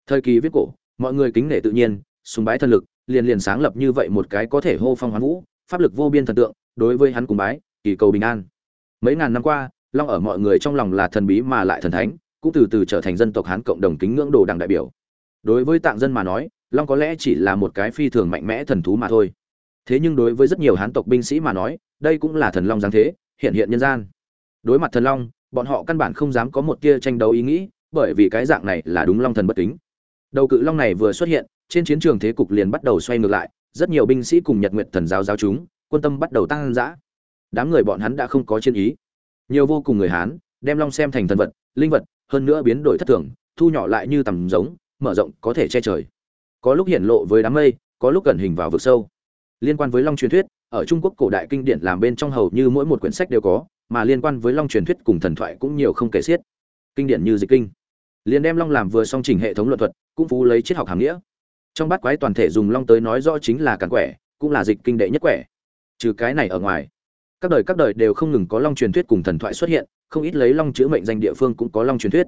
Thời kỳ viết cổ, mọi người kính nể tự nhiên, sùng bái thần lực, liền liền sáng lập như vậy một cái có thể hô phong hoán vũ, pháp lực vô biên thần tượng, đối với hắn cùng bái, kỳ cầu bình an. Mấy ngàn năm qua, long ở mọi người trong lòng là thần bí mà lại thần thánh cũng từ từ trở thành dân tộc hán cộng đồng kính ngưỡng đồ đằng đại biểu. Đối với tạng dân mà nói, long có lẽ chỉ là một cái phi thường mạnh mẽ thần thú mà thôi. Thế nhưng đối với rất nhiều hán tộc binh sĩ mà nói, đây cũng là thần long giáng thế, hiện hiện nhân gian. Đối mặt thần long, bọn họ căn bản không dám có một tia tranh đấu ý nghĩ, bởi vì cái dạng này là đúng long thần bất kính. Đầu cự long này vừa xuất hiện, trên chiến trường thế cục liền bắt đầu xoay ngược lại, rất nhiều binh sĩ cùng nhật nguyện thần giáo giáo chúng, quân tâm bắt đầu tăng dã. Đám người bọn hắn đã không có chiến ý. Nhiều vô cùng người hán, đem long xem thành thần vật, linh vật hơn nữa biến đổi thất thường, thu nhỏ lại như tầm giống, mở rộng có thể che trời. Có lúc hiển lộ với đám mây, có lúc gần hình vào vực sâu. Liên quan với long truyền thuyết, ở trung quốc cổ đại kinh điển làm bên trong hầu như mỗi một quyển sách đều có, mà liên quan với long truyền thuyết cùng thần thoại cũng nhiều không kể xiết. Kinh điển như dịch kinh. Liền đem long làm vừa song trình hệ thống luận thuật, cũng phú lấy triết học hàm nghĩa. Trong bát quái toàn thể dùng long tới nói rõ chính là càn quẻ, cũng là dịch kinh đệ nhất quẻ. Trừ cái này ở ngoài, các đời các đời đều không ngừng có long truyền thuyết cùng thần thoại xuất hiện không ít lấy long chữ mệnh danh địa phương cũng có long truyền thuyết.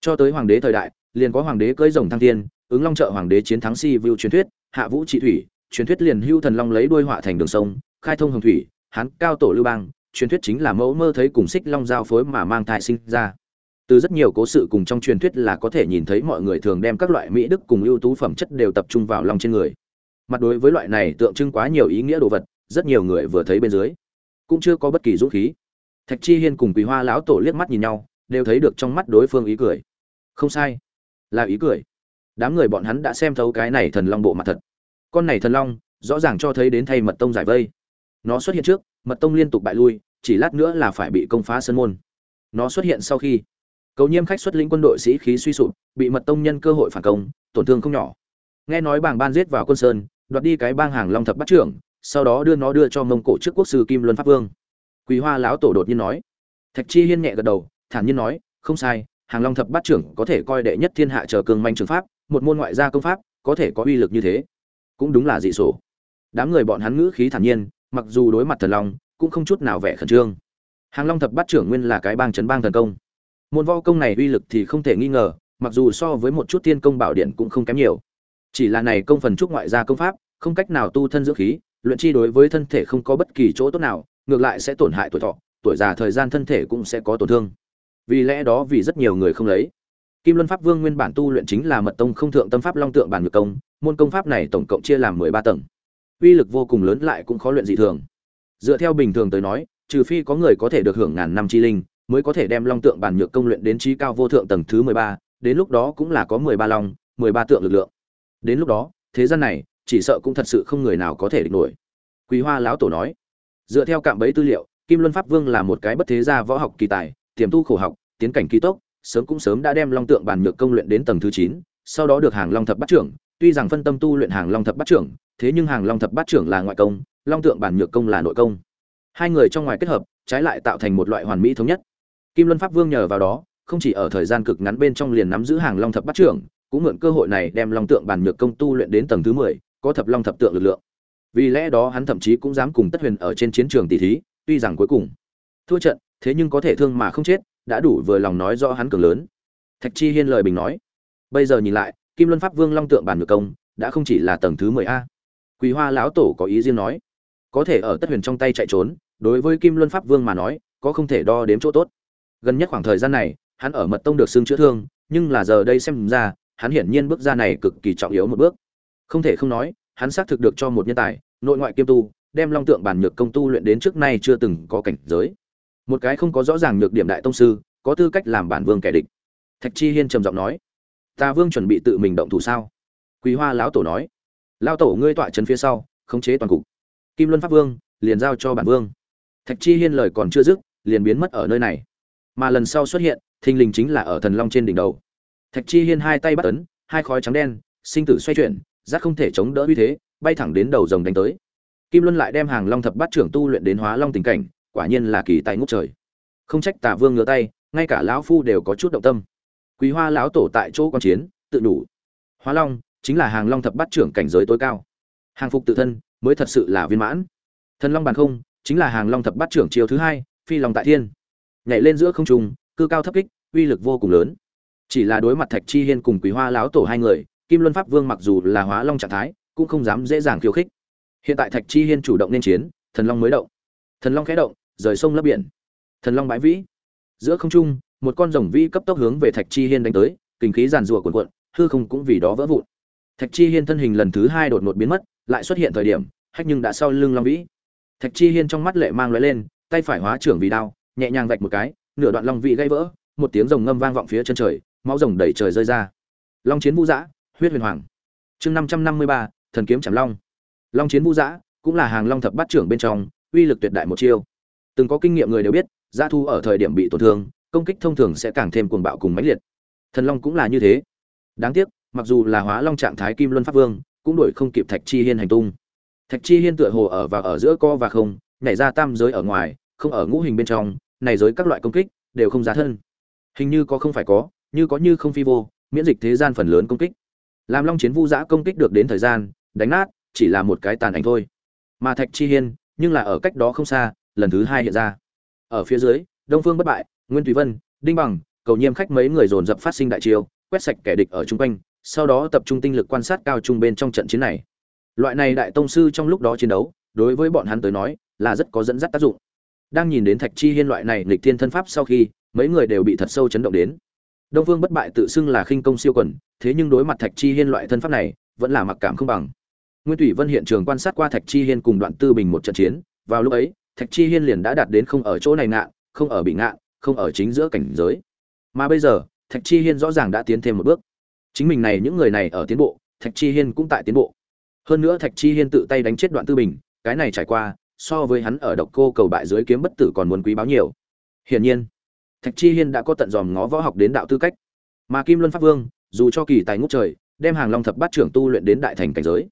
Cho tới hoàng đế thời đại, liền có hoàng đế cưỡi rồng thăng thiên, ứng long trợ hoàng đế chiến thắng si vưu truyền thuyết, hạ vũ trị thủy, truyền thuyết liền hưu thần long lấy đuôi họa thành đường sông, khai thông hồng thủy, hán cao tổ lưu bang, truyền thuyết chính là mẫu mơ thấy cùng xích long giao phối mà mang thai sinh ra. Từ rất nhiều cố sự cùng trong truyền thuyết là có thể nhìn thấy mọi người thường đem các loại mỹ đức cùng ưu tú phẩm chất đều tập trung vào long trên người. Mặt đối với loại này tượng trưng quá nhiều ý nghĩa đồ vật, rất nhiều người vừa thấy bên dưới cũng chưa có bất kỳ dũng khí thạch chi hiên cùng quý hoa lão tổ liếc mắt nhìn nhau, đều thấy được trong mắt đối phương ý cười. Không sai, là ý cười. Đám người bọn hắn đã xem thấu cái này thần long bộ mặt thật. Con này thần long, rõ ràng cho thấy đến thay mật tông giải vây. Nó xuất hiện trước, mật tông liên tục bại lui, chỉ lát nữa là phải bị công phá sân môn. Nó xuất hiện sau khi, cầu nhiêm khách xuất lĩnh quân đội sĩ khí suy sụp, bị mật tông nhân cơ hội phản công, tổn thương không nhỏ. Nghe nói bảng ban giết vào quân sơn, đoạt đi cái bang hàng long thập bắt trưởng, sau đó đưa nó đưa cho mông cổ trước quốc sư kim luân pháp vương quý hoa lão tổ đột nhiên nói. Thạch chi hiên nhẹ gật đầu, thản nhiên nói, không sai, hàng long thập bát trưởng có thể coi đệ nhất thiên hạ chờ cường manh trường pháp, một môn ngoại gia công pháp, có thể có uy lực như thế. Cũng đúng là dị sổ. Đám người bọn hắn ngữ khí thản nhiên, mặc dù đối mặt thần long, cũng không chút nào vẻ khẩn trương. Hàng long thập bát trưởng nguyên là cái bang chấn bang thần công. Môn võ công này uy lực thì không thể nghi ngờ, mặc dù so với một chút tiên công bảo điện cũng không kém nhiều. Chỉ là này công phần trúc ngoại gia công pháp, không cách nào tu thân dưỡng khí, luyện chi đối với thân thể không có bất kỳ chỗ tốt nào ngược lại sẽ tổn hại tuổi thọ, tuổi già thời gian thân thể cũng sẽ có tổn thương. Vì lẽ đó vì rất nhiều người không lấy. Kim luân pháp vương nguyên bản tu luyện chính là mật tông không thượng tâm pháp long tượng bản ngược công, môn công pháp này tổng cộng chia làm mười ba tầng. Uy lực vô cùng lớn lại cũng khó luyện dị thường. Dựa theo bình thường tới nói, trừ phi có người có thể được hưởng ngàn năm chi linh, mới có thể đem long tượng bản nhược công luyện đến trí cao vô thượng tầng thứ mười ba, đến lúc đó cũng là có mười ba long, mười ba tượng lực lượng. Đến lúc đó, thế gian này, chỉ sợ cũng thật sự không người nào có thể địch nổi. Quý hoa lão tổ nói dựa theo cạm bẫy tư liệu, kim luân pháp vương là một cái bất thế gia võ học kỳ tài, tiềm tu khổ học, tiến cảnh kỳ tốc, sớm cũng sớm đã đem long tượng Bàn nhược công luyện đến tầng thứ chín, sau đó được hàng long thập bát trưởng. Tuy rằng phân tâm tu luyện hàng long thập bát trưởng, thế nhưng hàng long thập bát trưởng là ngoại công, long tượng bản nhược công là nội công. Hai người trong ngoài kết hợp, trái lại tạo thành một loại hoàn mỹ thống nhất. Kim luân pháp vương nhờ vào đó, không chỉ ở thời gian cực ngắn bên trong liền nắm giữ hàng long thập bát trưởng, cũng mượn cơ hội này đem long tượng bản nhược công tu luyện đến tầng thứ mười, có thập long thập tượng lực lượng vì lẽ đó hắn thậm chí cũng dám cùng tất huyền ở trên chiến trường tỷ thí, tuy rằng cuối cùng thua trận, thế nhưng có thể thương mà không chết, đã đủ vừa lòng nói rõ hắn cường lớn. Thạch chi hiên lời bình nói, bây giờ nhìn lại, kim luân pháp vương long tượng bản ngược công đã không chỉ là tầng thứ mười a. Quý hoa lão tổ có ý riêng nói, có thể ở tất huyền trong tay chạy trốn, đối với kim luân pháp vương mà nói, có không thể đo đếm chỗ tốt. Gần nhất khoảng thời gian này, hắn ở mật tông được xương chữa thương, nhưng là giờ đây xem ra, hắn hiển nhiên bước ra này cực kỳ trọng yếu một bước. Không thể không nói hắn xác thực được cho một nhân tài, nội ngoại kiêm tu, đem long tượng bản nhược công tu luyện đến trước nay chưa từng có cảnh giới. Một cái không có rõ ràng nhược điểm đại tông sư, có tư cách làm bản vương kẻ địch. Thạch chi hiên trầm giọng nói, ta vương chuẩn bị tự mình động thủ sao? Quý hoa lão tổ nói, lão tổ ngươi tọa trấn phía sau, khống chế toàn cục. Kim luân pháp vương, liền giao cho bản vương. Thạch chi hiên lời còn chưa dứt, liền biến mất ở nơi này. Mà lần sau xuất hiện, thình lình chính là ở thần long trên đỉnh đầu. Thạch chi hiên hai tay bắt ấn, hai khói trắng đen, sinh tử xoay chuyển giác không thể chống đỡ uy thế, bay thẳng đến đầu rồng đánh tới. Kim luân lại đem hàng long thập bát trưởng tu luyện đến hóa long tình cảnh, quả nhiên là kỳ tài ngút trời. Không trách tả vương ngửa tay, ngay cả lão phu đều có chút động tâm. Quý hoa lão tổ tại chỗ quan chiến, tự đủ. Hóa long, chính là hàng long thập bát trưởng cảnh giới tối cao. Hàng phục tự thân, mới thật sự là viên mãn. Thần long bàn không, chính là hàng long thập bát trưởng chiều thứ hai, phi long tại thiên. Nhảy lên giữa không trung, cư cao thấp kích, uy lực vô cùng lớn. Chỉ là đối mặt thạch chi hiên cùng quý hoa lão tổ hai người kim luân pháp vương mặc dù là hóa long trạng thái, cũng không dám dễ dàng khiêu khích. Hiện tại thạch chi hiên chủ động nên chiến, thần long mới động. Thần long khẽ động, rời sông lấp biển. Thần long bãi vĩ. Giữa không trung, một con rồng vĩ cấp tốc hướng về thạch chi hiên đánh tới, kinh khí giàn rùa cuộn cuộn, hư không cũng vì đó vỡ vụn. Thạch chi hiên thân hình lần thứ hai đột ngột biến mất, lại xuất hiện thời điểm, hách nhưng đã sau lưng long vĩ. Thạch chi hiên trong mắt lệ mang lóe lên, tay phải hóa trưởng vì đao, nhẹ nhàng vạch một cái, nửa đoạn long vĩ gãy vỡ, một tiếng rồng ngâm vang vọng phía chân trời, máu rồng đẩy trời rơi ra. Long chiến vũ dã huyết huyền hoàng. Chương năm trăm năm mươi ba, thần kiếm chảm long. Long chiến vũ dã cũng là hàng long thập bát trưởng bên trong, uy lực tuyệt đại một chiêu. Từng có kinh nghiệm người đều biết, giã thu ở thời điểm bị tổn thương, công kích thông thường sẽ càng thêm cuồng bạo cùng mãnh liệt. Thần long cũng là như thế. Đáng tiếc, mặc dù là hóa long trạng thái kim luân pháp vương, cũng đuổi không kịp thạch chi hiên hành tung. Thạch chi hiên tựa hồ ở và ở giữa co và không, nhảy ra tam giới ở ngoài, không ở ngũ hình bên trong, này giới các loại công kích, đều không giá thân. Hình như có không phải có, như có như không phi vô, miễn dịch thế gian phần lớn công kích làm long chiến vu giã công kích được đến thời gian, đánh nát, chỉ là một cái tàn ảnh thôi. Mà thạch chi hiên, nhưng là ở cách đó không xa, lần thứ hai hiện ra. Ở phía dưới, đông phương bất bại, nguyên tùy vân, đinh bằng, cầu nhiêm khách mấy người dồn dập phát sinh đại chiêu, quét sạch kẻ địch ở chung quanh, sau đó tập trung tinh lực quan sát cao trung bên trong trận chiến này. Loại này đại tông sư trong lúc đó chiến đấu, đối với bọn hắn tới nói, là rất có dẫn dắt tác dụng. Đang nhìn đến thạch chi hiên loại này lịch thiên thân pháp sau khi, mấy người đều bị thật sâu chấn động đến đông phương bất bại tự xưng là khinh công siêu quần, thế nhưng đối mặt thạch chi hiên loại thân pháp này, vẫn là mặc cảm không bằng. Nguyên thủy vân hiện trường quan sát qua thạch chi hiên cùng đoạn tư bình một trận chiến, vào lúc ấy, thạch chi hiên liền đã đạt đến không ở chỗ này ngạn không ở bị ngạn không ở chính giữa cảnh giới. Mà bây giờ, thạch chi hiên rõ ràng đã tiến thêm một bước. Chính mình này những người này ở tiến bộ, thạch chi hiên cũng tại tiến bộ. Hơn nữa thạch chi hiên tự tay đánh chết đoạn tư bình, cái này trải qua, so với hắn ở độc cô cầu bại dưới kiếm bất tử còn muốn quý báo nhiều. Hiển nhiên thạch chi hiên đã có tận dòm ngó võ học đến đạo tư cách. Mà kim luân pháp vương, dù cho kỳ tài ngút trời, đem hàng long thập bát trưởng tu luyện đến đại thành cảnh giới.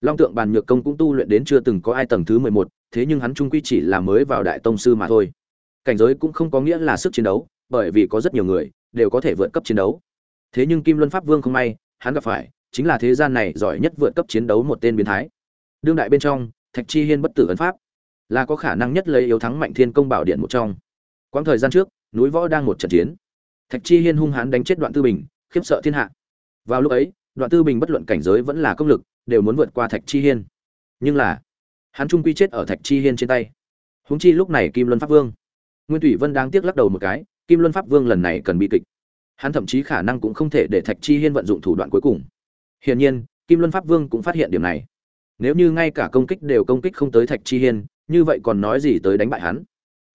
Long tượng bàn nhược công cũng tu luyện đến chưa từng có ai tầng thứ mười một, thế nhưng hắn trung quy chỉ là mới vào đại tông sư mà thôi. Cảnh giới cũng không có nghĩa là sức chiến đấu, bởi vì có rất nhiều người đều có thể vượt cấp chiến đấu. Thế nhưng kim luân pháp vương không may, hắn gặp phải chính là thế gian này giỏi nhất vượt cấp chiến đấu một tên biến thái. Đương đại bên trong, thạch chi hiên bất tử ấn pháp, là có khả năng nhất lấy yếu thắng mạnh thiên công bảo điện một trong. Quãng thời gian trước núi võ đang một trận chiến. Thạch chi hiên hung hãn đánh chết đoạn tư bình, khiếp sợ thiên hạ. Vào lúc ấy, đoạn tư bình bất luận cảnh giới vẫn là công lực, đều muốn vượt qua thạch chi hiên. Nhưng là, hắn trung quy chết ở thạch chi hiên trên tay. Húng chi lúc này kim luân pháp vương. Nguyên thủy vân đang tiếc lắc đầu một cái, kim luân pháp vương lần này cần bị kịch. Hắn thậm chí khả năng cũng không thể để thạch chi hiên vận dụng thủ đoạn cuối cùng. Hiển nhiên, kim luân pháp vương cũng phát hiện điểm này. Nếu như ngay cả công kích đều công kích không tới thạch chi hiên, như vậy còn nói gì tới đánh bại hắn?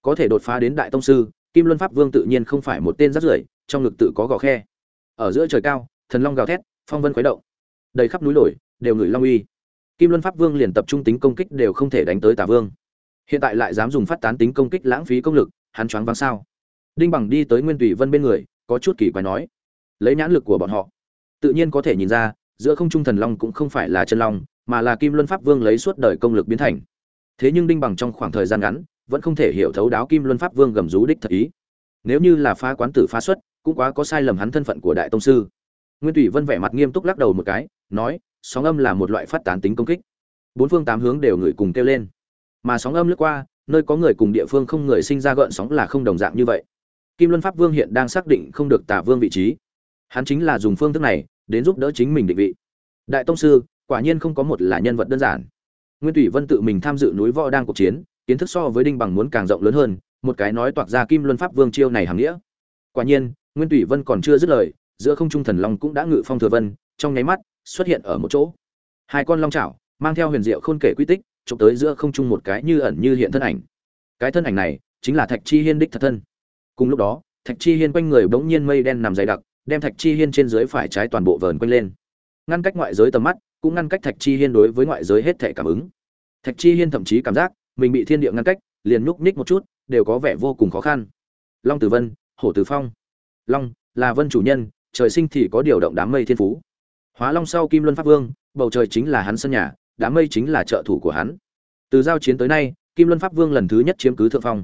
Có thể đột phá đến đại tông sư kim luân pháp vương tự nhiên không phải một tên rắt rưởi, trong ngực tự có gò khe. Ở giữa trời cao, thần long gào thét, phong vân khuấy động. Đầy khắp núi đồi đều ngửi long uy. Kim luân pháp vương liền tập trung tính công kích đều không thể đánh tới tà vương. Hiện tại lại dám dùng phát tán tính công kích lãng phí công lực, hắn choáng váng sao? Đinh bằng đi tới nguyên tùy vân bên người, có chút kỳ quái nói. Lấy nhãn lực của bọn họ, tự nhiên có thể nhìn ra, giữa không trung thần long cũng không phải là chân long, mà là kim luân pháp vương lấy suốt đời công lực biến thành. Thế nhưng đinh bằng trong khoảng thời gian ngắn vẫn không thể hiểu thấu đáo kim luân pháp vương gầm rú đích thật ý. Nếu như là phá quán tử phá xuất, cũng quá có sai lầm hắn thân phận của đại tông sư. Nguyên thủy vân vẻ mặt nghiêm túc lắc đầu một cái, nói, sóng âm là một loại phát tán tính công kích. Bốn phương tám hướng đều người cùng kêu lên. Mà sóng âm lướt qua, nơi có người cùng địa phương không người sinh ra gợn sóng là không đồng dạng như vậy. Kim luân pháp vương hiện đang xác định không được tả vương vị trí. Hắn chính là dùng phương thức này, đến giúp đỡ chính mình định vị. Đại tông sư, quả nhiên không có một là nhân vật đơn giản. Nguyên thủy vân tự mình tham dự núi võ đang cuộc chiến kiến thức so với đinh bằng muốn càng rộng lớn hơn, một cái nói toạc ra kim luân pháp vương chiêu này hàm nghĩa. Quả nhiên, nguyên tùy vân còn chưa dứt lời, giữa không trung thần long cũng đã ngự phong thừa vân, trong nháy mắt, xuất hiện ở một chỗ. Hai con long chảo, mang theo huyền diệu khôn kể quy tích, chụp tới giữa không trung một cái như ẩn như hiện thân ảnh. Cái thân ảnh này, chính là thạch chi hiên đích thật thân. Cùng lúc đó, thạch chi hiên quanh người bỗng nhiên mây đen nằm dày đặc, đem thạch chi hiên trên dưới phải trái toàn bộ vờn quanh lên. Ngăn cách ngoại giới tầm mắt, cũng ngăn cách thạch chi hiên đối với ngoại giới hết thể cảm ứng. Thạch chi hiên thậm chí cảm giác mình bị thiên địa ngăn cách, liền nhúc ních một chút, đều có vẻ vô cùng khó khăn. Long tử vân, hổ tử phong. Long, là vân chủ nhân, trời sinh thì có điều động đám mây thiên phú. Hóa long sau kim luân pháp vương, bầu trời chính là hắn sân nhà, đám mây chính là trợ thủ của hắn. Từ giao chiến tới nay, kim luân pháp vương lần thứ nhất chiếm cứ thượng phong.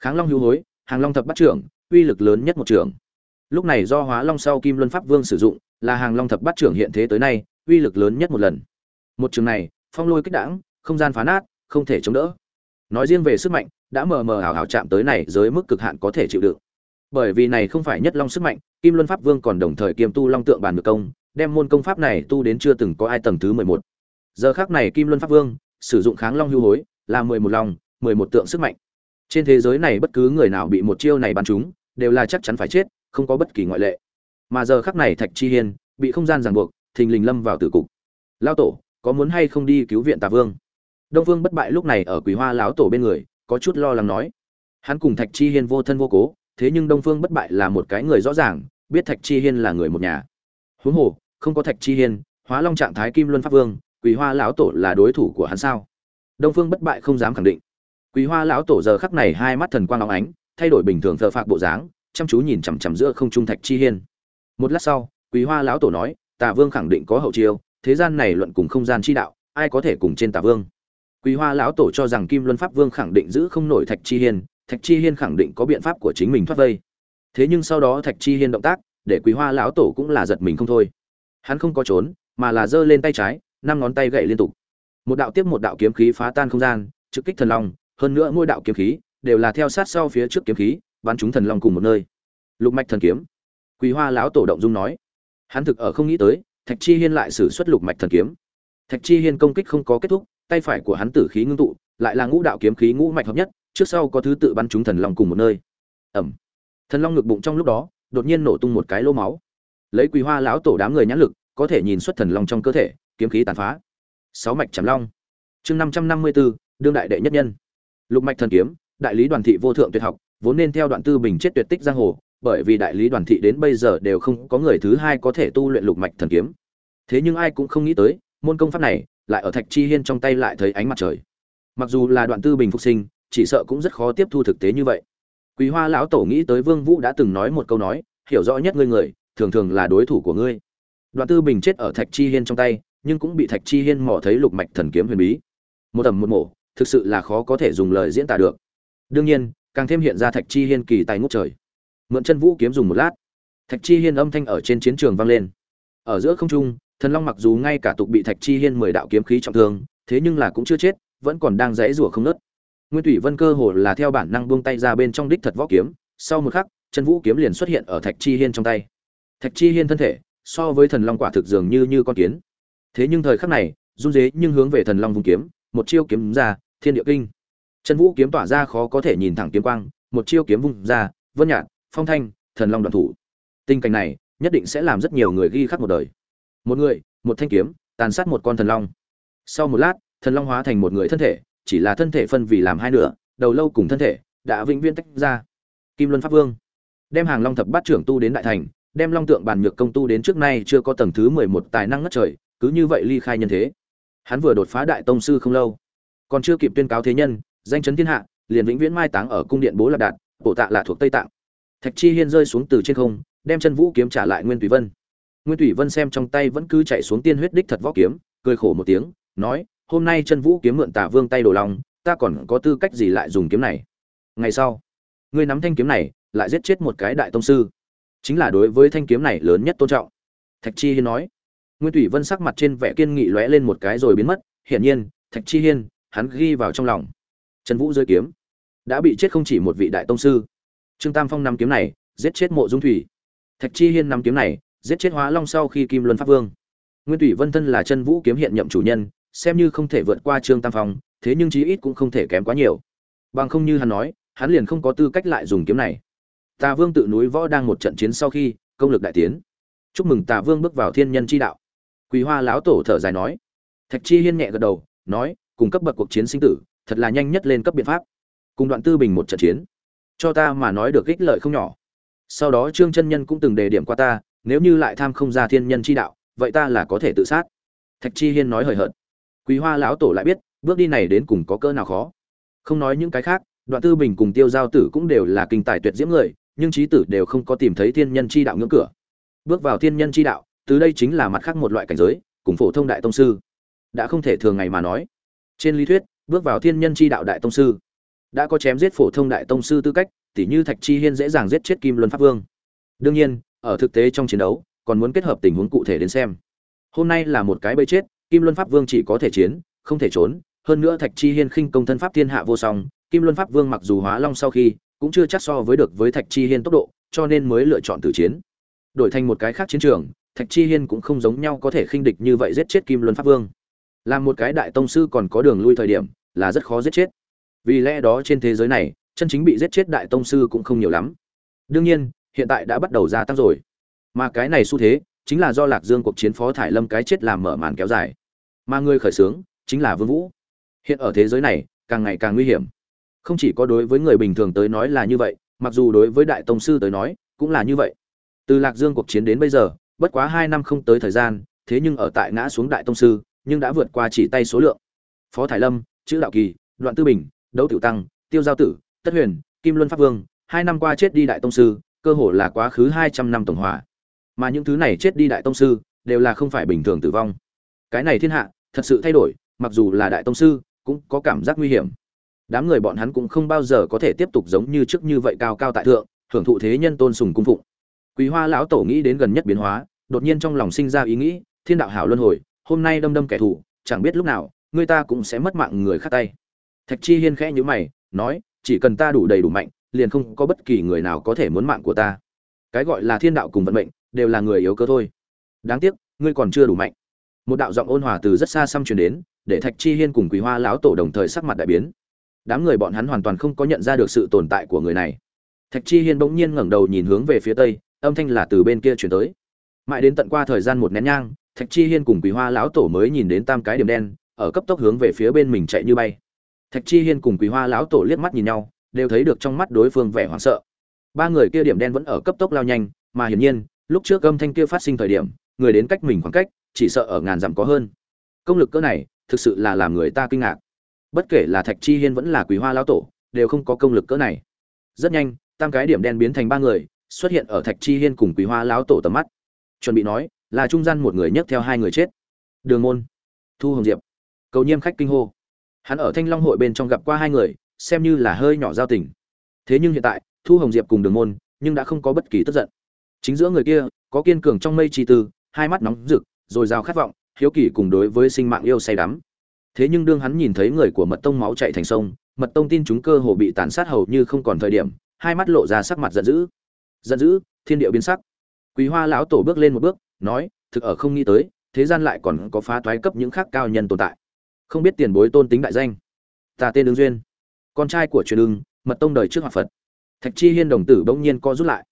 Kháng long hữu hối, hàng long thập bắt trưởng, uy lực lớn nhất một trưởng. Lúc này do hóa long sau kim luân pháp vương sử dụng, là hàng long thập bắt trưởng hiện thế tới nay, uy lực lớn nhất một lần. Một trường này, phong lôi kích đảng không gian phá nát, không thể chống đỡ nói riêng về sức mạnh, đã mờ mờ ảo ảo chạm tới này dưới mức cực hạn có thể chịu đựng. Bởi vì này không phải nhất long sức mạnh, kim luân pháp vương còn đồng thời kiêm tu long tượng bàn được công, đem môn công pháp này tu đến chưa từng có ai tầng thứ mười một. Giờ khác này kim luân pháp vương sử dụng kháng long hưu hối, là mười một long mười một tượng sức mạnh. Trên thế giới này bất cứ người nào bị một chiêu này bắn trúng, đều là chắc chắn phải chết, không có bất kỳ ngoại lệ. Mà giờ khắc này thạch chi hiên bị không gian ràng buộc, thình lình lâm vào tử cục. Lao tổ, có muốn hay không đi cứu viện tà vương? Đông vương bất bại lúc này ở quý hoa lão tổ bên người, có chút lo lắng nói. Hắn cùng thạch chi hiên vô thân vô cố, thế nhưng đông phương bất bại là một cái người rõ ràng, biết thạch chi hiên là người một nhà. Huống hồ, không có thạch chi hiên, hóa long trạng thái kim luân pháp vương quý hoa lão tổ là đối thủ của hắn sao? Đông phương bất bại không dám khẳng định. Quý hoa lão tổ giờ khắc này hai mắt thần quang óng ánh, thay đổi bình thường thờ phạc bộ dáng, chăm chú nhìn chằm chằm giữa không trung thạch chi hiên. Một lát sau quý hoa lão tổ nói, tà vương khẳng định có hậu chiêu, thế gian này luận cùng không gian chi đạo, ai có thể cùng trên tà vương? Quý hoa lão tổ cho rằng kim luân pháp vương khẳng định giữ không nổi thạch chi hiên, thạch chi hiên khẳng định có biện pháp của chính mình thoát vây. Thế nhưng sau đó thạch chi hiên động tác, để quý hoa lão tổ cũng là giật mình không thôi. Hắn không có trốn, mà là giơ lên tay trái, năm ngón tay gậy liên tục. Một đạo tiếp một đạo kiếm khí phá tan không gian, trực kích thần long, hơn nữa mỗi đạo kiếm khí đều là theo sát sau phía trước kiếm khí, bắn chúng thần long cùng một nơi. Lục mạch thần kiếm. Quý hoa lão tổ động dung nói. Hắn thực ở không nghĩ tới, thạch chi hiên lại sử xuất lục mạch thần kiếm. Thạch chi hiên công kích không có kết thúc tay phải của hắn tử khí ngưng tụ, lại là ngũ đạo kiếm khí ngũ mạch hợp nhất, trước sau có thứ tự bắn chúng thần long cùng một nơi. Ẩm. Thần long ngực bụng trong lúc đó, đột nhiên nổ tung một cái lỗ máu. Lấy Quỳ hoa lão tổ đám người nhãn lực, có thể nhìn xuất thần long trong cơ thể, kiếm khí tàn phá. Sáu mạch chằm long. Chương năm trăm năm mươi bốn đương đại đệ nhất nhân. Lục mạch thần kiếm, đại lý đoàn thị vô thượng tuyệt học, vốn nên theo đoạn tư bình chết tuyệt tích giang hồ, bởi vì đại lý đoàn thị đến bây giờ đều không có người thứ hai có thể tu luyện lục mạch thần kiếm. Thế nhưng ai cũng không nghĩ tới, môn công pháp này lại ở thạch chi hiên trong tay lại thấy ánh mặt trời. Mặc dù là đoạn tư bình phục sinh, chỉ sợ cũng rất khó tiếp thu thực tế như vậy. Quý hoa lão tổ nghĩ tới vương vũ đã từng nói một câu nói, hiểu rõ nhất ngươi người, thường thường là đối thủ của ngươi. Đoạn tư bình chết ở thạch chi hiên trong tay, nhưng cũng bị thạch chi hiên mò thấy lục mạch thần kiếm huyền bí. Một tầm một mổ thực sự là khó có thể dùng lời diễn tả được. Đương nhiên, càng thêm hiện ra thạch chi hiên kỳ tài ngút trời. Mượn chân vũ kiếm dùng một lát. Thạch chi hiên âm thanh ở trên chiến trường vang lên. Ở giữa không trung thần long mặc dù ngay cả tục bị thạch chi hiên mười đạo kiếm khí trọng thương, thế nhưng là cũng chưa chết, vẫn còn đang dãy rủa không nớt. Nguyên thủy vân cơ hồ là theo bản năng buông tay ra bên trong đích thật võ kiếm, sau một khắc, chân vũ kiếm liền xuất hiện ở thạch chi hiên trong tay. Thạch chi hiên thân thể, so với thần long quả thực dường như như con kiến. Thế nhưng thời khắc này, run dế nhưng hướng về thần long vùng kiếm, một chiêu kiếm ra, thiên địa kinh. Chân vũ kiếm tỏa ra khó có thể nhìn thẳng kiếm quang, một chiêu kiếm vung ra, vân nhạt, phong thanh, thần long đoàn thủ. Tình cảnh này, nhất định sẽ làm rất nhiều người ghi khắc một đời một người, một thanh kiếm, tàn sát một con thần long. Sau một lát, thần long hóa thành một người thân thể, chỉ là thân thể phân vì làm hai nửa, đầu lâu cùng thân thể đã vĩnh viễn tách ra. Kim luân pháp vương đem hàng long thập bát trưởng tu đến đại thành, đem long tượng bàn nhược công tu đến trước nay chưa có tầng thứ mười một tài năng ngất trời, cứ như vậy ly khai nhân thế. Hắn vừa đột phá đại tông sư không lâu, còn chưa kịp tuyên cáo thế nhân, danh chấn thiên hạ, liền vĩnh viễn mai táng ở cung điện bố lạc đạt bộ tạ là thuộc tây tạng. Thạch chi hiên rơi xuống từ trên không, đem chân vũ kiếm trả lại nguyên tùy vân nguyên Thủy vân xem trong tay vẫn cứ chạy xuống tiên huyết đích thật võ kiếm, cười khổ một tiếng, nói, hôm nay chân vũ kiếm mượn tả vương tay đồ lòng, ta còn có tư cách gì lại dùng kiếm này? Ngày sau ngươi nắm thanh kiếm này lại giết chết một cái đại tông sư. Chính là đối với thanh kiếm này lớn nhất tôn trọng. Thạch chi hiên nói. Nguyên thủy vân sắc mặt trên vẻ kiên nghị lóe lên một cái rồi biến mất. Hiển nhiên, thạch chi hiên, hắn ghi vào trong lòng. Trần vũ rơi kiếm. Đã bị chết không chỉ một vị đại tông sư. Trương tam phong năm kiếm này, giết chết mộ dung thủy. Thạch chi hiên năm kiếm này giết chết hóa long sau khi kim luân pháp vương. Nguyên thủy vân thân là chân vũ kiếm hiện nhậm chủ nhân, xem như không thể vượt qua trương tam phong, thế nhưng chí ít cũng không thể kém quá nhiều. Bằng không như hắn nói, hắn liền không có tư cách lại dùng kiếm này. Tà vương tự núi võ đang một trận chiến sau khi, công lực đại tiến. Chúc mừng tà vương bước vào thiên nhân chi đạo. Quý hoa lão tổ thở dài nói. Thạch chi hiên nhẹ gật đầu, nói, cùng cấp bậc cuộc chiến sinh tử, thật là nhanh nhất lên cấp biện pháp. Cùng đoạn tư bình một trận chiến. Cho ta mà nói được ích lợi không nhỏ. Sau đó trương chân nhân cũng từng đề điểm qua ta nếu như lại tham không ra thiên nhân chi đạo, vậy ta là có thể tự sát. Thạch chi hiên nói hời hợt. Quý hoa lão tổ lại biết, bước đi này đến cùng có cỡ nào khó. Không nói những cái khác, đoạn tư bình cùng tiêu giao tử cũng đều là kinh tài tuyệt diễm người, nhưng trí tử đều không có tìm thấy thiên nhân chi đạo ngưỡng cửa. Bước vào thiên nhân chi đạo, từ đây chính là mặt khác một loại cảnh giới, cùng phổ thông đại tông sư. Đã không thể thường ngày mà nói. Trên lý thuyết, bước vào thiên nhân chi đạo đại tông sư, đã có chém giết phổ thông đại tông sư tư cách, tỉ như thạch chi hiên dễ dàng giết chết kim luân pháp vương. Đương nhiên ở thực tế trong chiến đấu, còn muốn kết hợp tình huống cụ thể đến xem. Hôm nay là một cái bẫy chết, kim luân pháp vương chỉ có thể chiến, không thể trốn, hơn nữa thạch chi hiên khinh công thân pháp thiên hạ vô song, kim luân pháp vương mặc dù hóa long sau khi, cũng chưa chắc so với được với thạch chi hiên tốc độ, cho nên mới lựa chọn tử chiến. Đổi thành một cái khác chiến trường, thạch chi hiên cũng không giống nhau có thể khinh địch như vậy giết chết kim luân pháp vương. Là một cái đại tông sư còn có đường lui thời điểm, là rất khó giết chết. Vì lẽ đó trên thế giới này, chân chính bị giết chết đại tông sư cũng không nhiều lắm. Đương nhiên hiện tại đã bắt đầu gia tăng rồi. Mà cái này xu thế chính là do lạc dương cuộc chiến phó thải lâm cái chết làm mở màn kéo dài. Mà người khởi xướng chính là vương vũ. Hiện ở thế giới này, càng ngày càng nguy hiểm. Không chỉ có đối với người bình thường tới nói là như vậy, mặc dù đối với đại tông sư tới nói cũng là như vậy. Từ lạc dương cuộc chiến đến bây giờ, bất quá hai năm không tới thời gian, thế nhưng ở tại ngã xuống đại tông sư, nhưng đã vượt qua chỉ tay số lượng. Phó thải lâm, chữ đạo kỳ, đoạn tư bình, đấu tiểu tăng, tiêu giao tử, tất huyền, kim luân pháp vương, hai năm qua chết đi đại tông sư cơ hồ là quá khứ hai trăm năm tổng hòa. Mà những thứ này chết đi đại tông sư, đều là không phải bình thường tử vong. Cái này thiên hạ, thật sự thay đổi, mặc dù là đại tông sư, cũng có cảm giác nguy hiểm. Đám người bọn hắn cũng không bao giờ có thể tiếp tục giống như trước như vậy cao cao tại thượng, hưởng thụ thế nhân tôn sùng cung phụng. Quý hoa lão tổ nghĩ đến gần nhất biến hóa, đột nhiên trong lòng sinh ra ý nghĩ, thiên đạo hảo luân hồi, hôm nay đâm đâm kẻ thù, chẳng biết lúc nào, người ta cũng sẽ mất mạng người khác tay. Thạch chi hiên khẽ nhíu mày, nói, chỉ cần ta đủ đầy đủ mạnh liền không có bất kỳ người nào có thể muốn mạng của ta. Cái gọi là thiên đạo cùng vận mệnh, đều là người yếu cơ thôi. Đáng tiếc, ngươi còn chưa đủ mạnh. Một đạo giọng ôn hòa từ rất xa xăm truyền đến, để thạch chi hiên cùng quý hoa lão tổ đồng thời sắc mặt đại biến. Đám người bọn hắn hoàn toàn không có nhận ra được sự tồn tại của người này. Thạch chi hiên bỗng nhiên ngẩng đầu nhìn hướng về phía tây, âm thanh là từ bên kia chuyển tới. Mãi đến tận qua thời gian một nén nhang, thạch chi hiên cùng quý hoa lão tổ mới nhìn đến tam cái điểm đen, ở cấp tốc hướng về phía bên mình chạy như bay. Thạch chi hiên cùng quý hoa lão tổ liếc mắt nhìn nhau đều thấy được trong mắt đối phương vẻ hoảng sợ. Ba người kia điểm đen vẫn ở cấp tốc lao nhanh, mà hiển nhiên, lúc trước âm thanh kia phát sinh thời điểm, người đến cách mình khoảng cách, chỉ sợ ở ngàn dặm có hơn. Công lực cỡ này, thực sự là làm người ta kinh ngạc. Bất kể là thạch chi hiên vẫn là quý hoa lão tổ, đều không có công lực cỡ này. Rất nhanh, tam cái điểm đen biến thành ba người, xuất hiện ở thạch chi hiên cùng quý hoa lão tổ tầm mắt. Chuẩn bị nói, là trung gian một người nhấc theo hai người chết. Đường môn, thu hồng diệp, cầu nhiêm khách kinh hô. Hắn ở thanh long hội bên trong gặp qua hai người xem như là hơi nhỏ giao tình. Thế nhưng hiện tại, thu hồng diệp cùng đường môn, nhưng đã không có bất kỳ tức giận. Chính giữa người kia, có kiên cường trong mây chi tư, hai mắt nóng rực, rồi rào khát vọng, hiếu kỳ cùng đối với sinh mạng yêu say đắm. Thế nhưng đương hắn nhìn thấy người của mật tông máu chạy thành sông, mật tông tin chúng cơ hồ bị tàn sát hầu như không còn thời điểm, hai mắt lộ ra sắc mặt giận dữ. Giận dữ, thiên địa biến sắc. Quý hoa lão tổ bước lên một bước, nói, thực ở không nghĩ tới, thế gian lại còn có phá toái cấp những khác cao nhân tồn tại. Không biết tiền bối tôn tính đại danh. Ta tên đường duyên con trai của truyền ưng, mật tông đời trước hòa phật. Thạch chi hiên đồng tử bỗng nhiên co rút lại.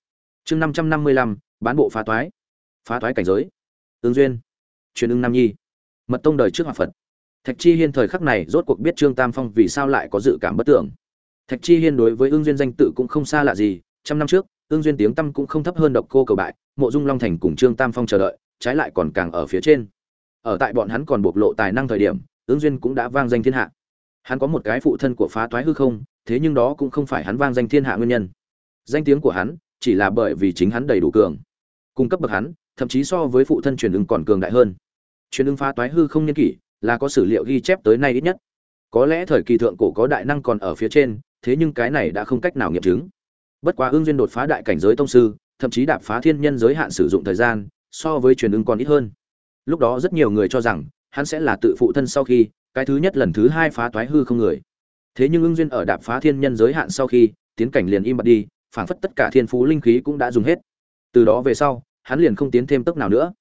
Chương năm trăm năm mươi lăm, bán bộ phá toái. Phá toái cảnh giới. Tương duyên. Truyền ưng nam nhi. Mật tông đời trước hòa phật. Thạch chi hiên thời khắc này rốt cuộc biết trương tam phong vì sao lại có dự cảm bất tưởng. Thạch chi hiên đối với ương duyên danh tự cũng không xa lạ gì. Trăm năm trước ương duyên tiếng tăm cũng không thấp hơn độc cô cầu bại, mộ dung long thành cùng trương tam phong chờ đợi, trái lại còn càng ở phía trên. Ở tại bọn hắn còn bộc lộ tài năng thời điểm ương duyên cũng đã vang danh thiên hạ hắn có một cái phụ thân của phá toái hư không, thế nhưng đó cũng không phải hắn vang danh thiên hạ nguyên nhân. Danh tiếng của hắn chỉ là bởi vì chính hắn đầy đủ cường, cung cấp bậc hắn, thậm chí so với phụ thân truyền ứng còn cường đại hơn. Truyền ứng phá toái hư không niên kỷ là có sử liệu ghi chép tới nay ít nhất. Có lẽ thời kỳ thượng cổ có đại năng còn ở phía trên, thế nhưng cái này đã không cách nào nghiệm chứng. Bất quá ương duyên đột phá đại cảnh giới tông sư, thậm chí đạp phá thiên nhân giới hạn sử dụng thời gian, so với truyền ứng còn ít hơn. Lúc đó rất nhiều người cho rằng, hắn sẽ là tự phụ thân sau khi cái thứ nhất lần thứ hai phá toái hư không người. Thế nhưng ưng duyên ở đạp phá thiên nhân giới hạn sau khi, tiến cảnh liền im bặt đi, phảng phất tất cả thiên phú linh khí cũng đã dùng hết. Từ đó về sau, hắn liền không tiến thêm tốc nào nữa.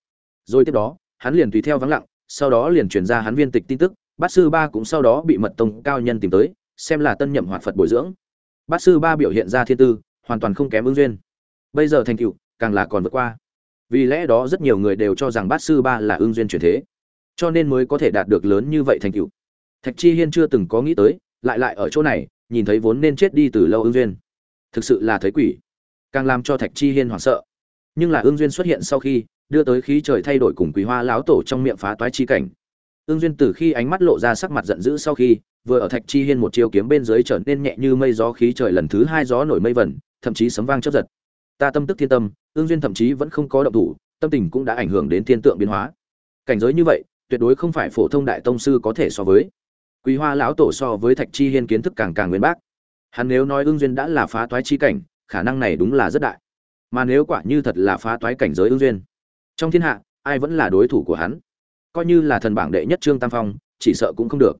Rồi tiếp đó, hắn liền tùy theo vắng lặng, sau đó liền truyền ra hắn viên tịch tin tức, bát sư ba cũng sau đó bị mật tông cao nhân tìm tới, xem là tân nhậm hoạt phật bồi dưỡng. Bát sư ba biểu hiện ra thiên tư, hoàn toàn không kém ứng duyên. Bây giờ thành cựu càng là còn vượt qua. Vì lẽ đó rất nhiều người đều cho rằng bát sư ba là ương duyên chuyển thế cho nên mới có thể đạt được lớn như vậy thành tựu. thạch chi hiên chưa từng có nghĩ tới, lại lại ở chỗ này, nhìn thấy vốn nên chết đi từ lâu ương duyên. Thực sự là thấy quỷ. Càng làm cho thạch chi hiên hoảng sợ. Nhưng là ương duyên xuất hiện sau khi, đưa tới khí trời thay đổi cùng quý hoa láo tổ trong miệng phá toái chi cảnh. Ương duyên từ khi ánh mắt lộ ra sắc mặt giận dữ sau khi, vừa ở thạch chi hiên một chiêu kiếm bên dưới trở nên nhẹ như mây gió khí trời lần thứ hai gió nổi mây vẩn, thậm chí sấm vang chớp giật. Ta tâm tức thiên tâm ương duyên thậm chí vẫn không có động thủ, tâm tình cũng đã ảnh hưởng đến thiên tượng biến hóa. Cảnh giới như vậy tuyệt đối không phải phổ thông đại tông sư có thể so với. Quý hoa lão tổ so với thạch chi hiên kiến thức càng càng nguyên bác. Hắn nếu nói ương duyên đã là phá toái chi cảnh, khả năng này đúng là rất đại. Mà nếu quả như thật là phá toái cảnh giới ương duyên, trong thiên hạ, ai vẫn là đối thủ của hắn? Coi như là thần bảng đệ nhất trương tam phong, chỉ sợ cũng không được.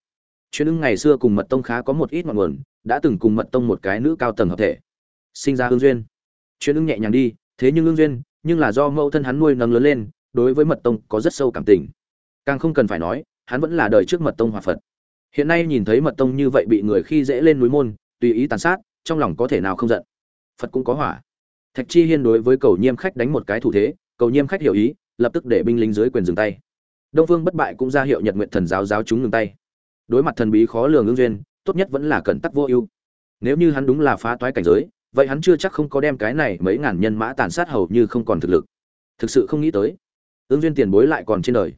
Chuyên ưng ngày xưa cùng mật tông khá có một ít ngọn nguồn, đã từng cùng mật tông một cái nữ cao tầng hợp thể. Sinh ra ương duyên. Chuyên ưng nhẹ nhàng đi, thế nhưng ương duyên, nhưng là do mẫu thân hắn nuôi nấng lớn lên, đối với mật tông có rất sâu cảm tình càng không cần phải nói, hắn vẫn là đời trước mật tông hòa phật. Hiện nay nhìn thấy mật tông như vậy bị người khi dễ lên núi môn, tùy ý tàn sát, trong lòng có thể nào không giận? Phật cũng có hỏa. Thạch chi hiên đối với cầu nhiêm khách đánh một cái thủ thế, cầu nhiêm khách hiểu ý, lập tức để binh lính dưới quyền dừng tay. Đông phương bất bại cũng ra hiệu nhật nguyện thần giáo giáo chúng ngừng tay. Đối mặt thần bí khó lường ứng duyên, tốt nhất vẫn là cẩn tắc vô ưu. Nếu như hắn đúng là phá toái cảnh giới, vậy hắn chưa chắc không có đem cái này mấy ngàn nhân mã tàn sát hầu như không còn thực lực. Thực sự không nghĩ tới. Ứng duyên tiền bối lại còn trên đời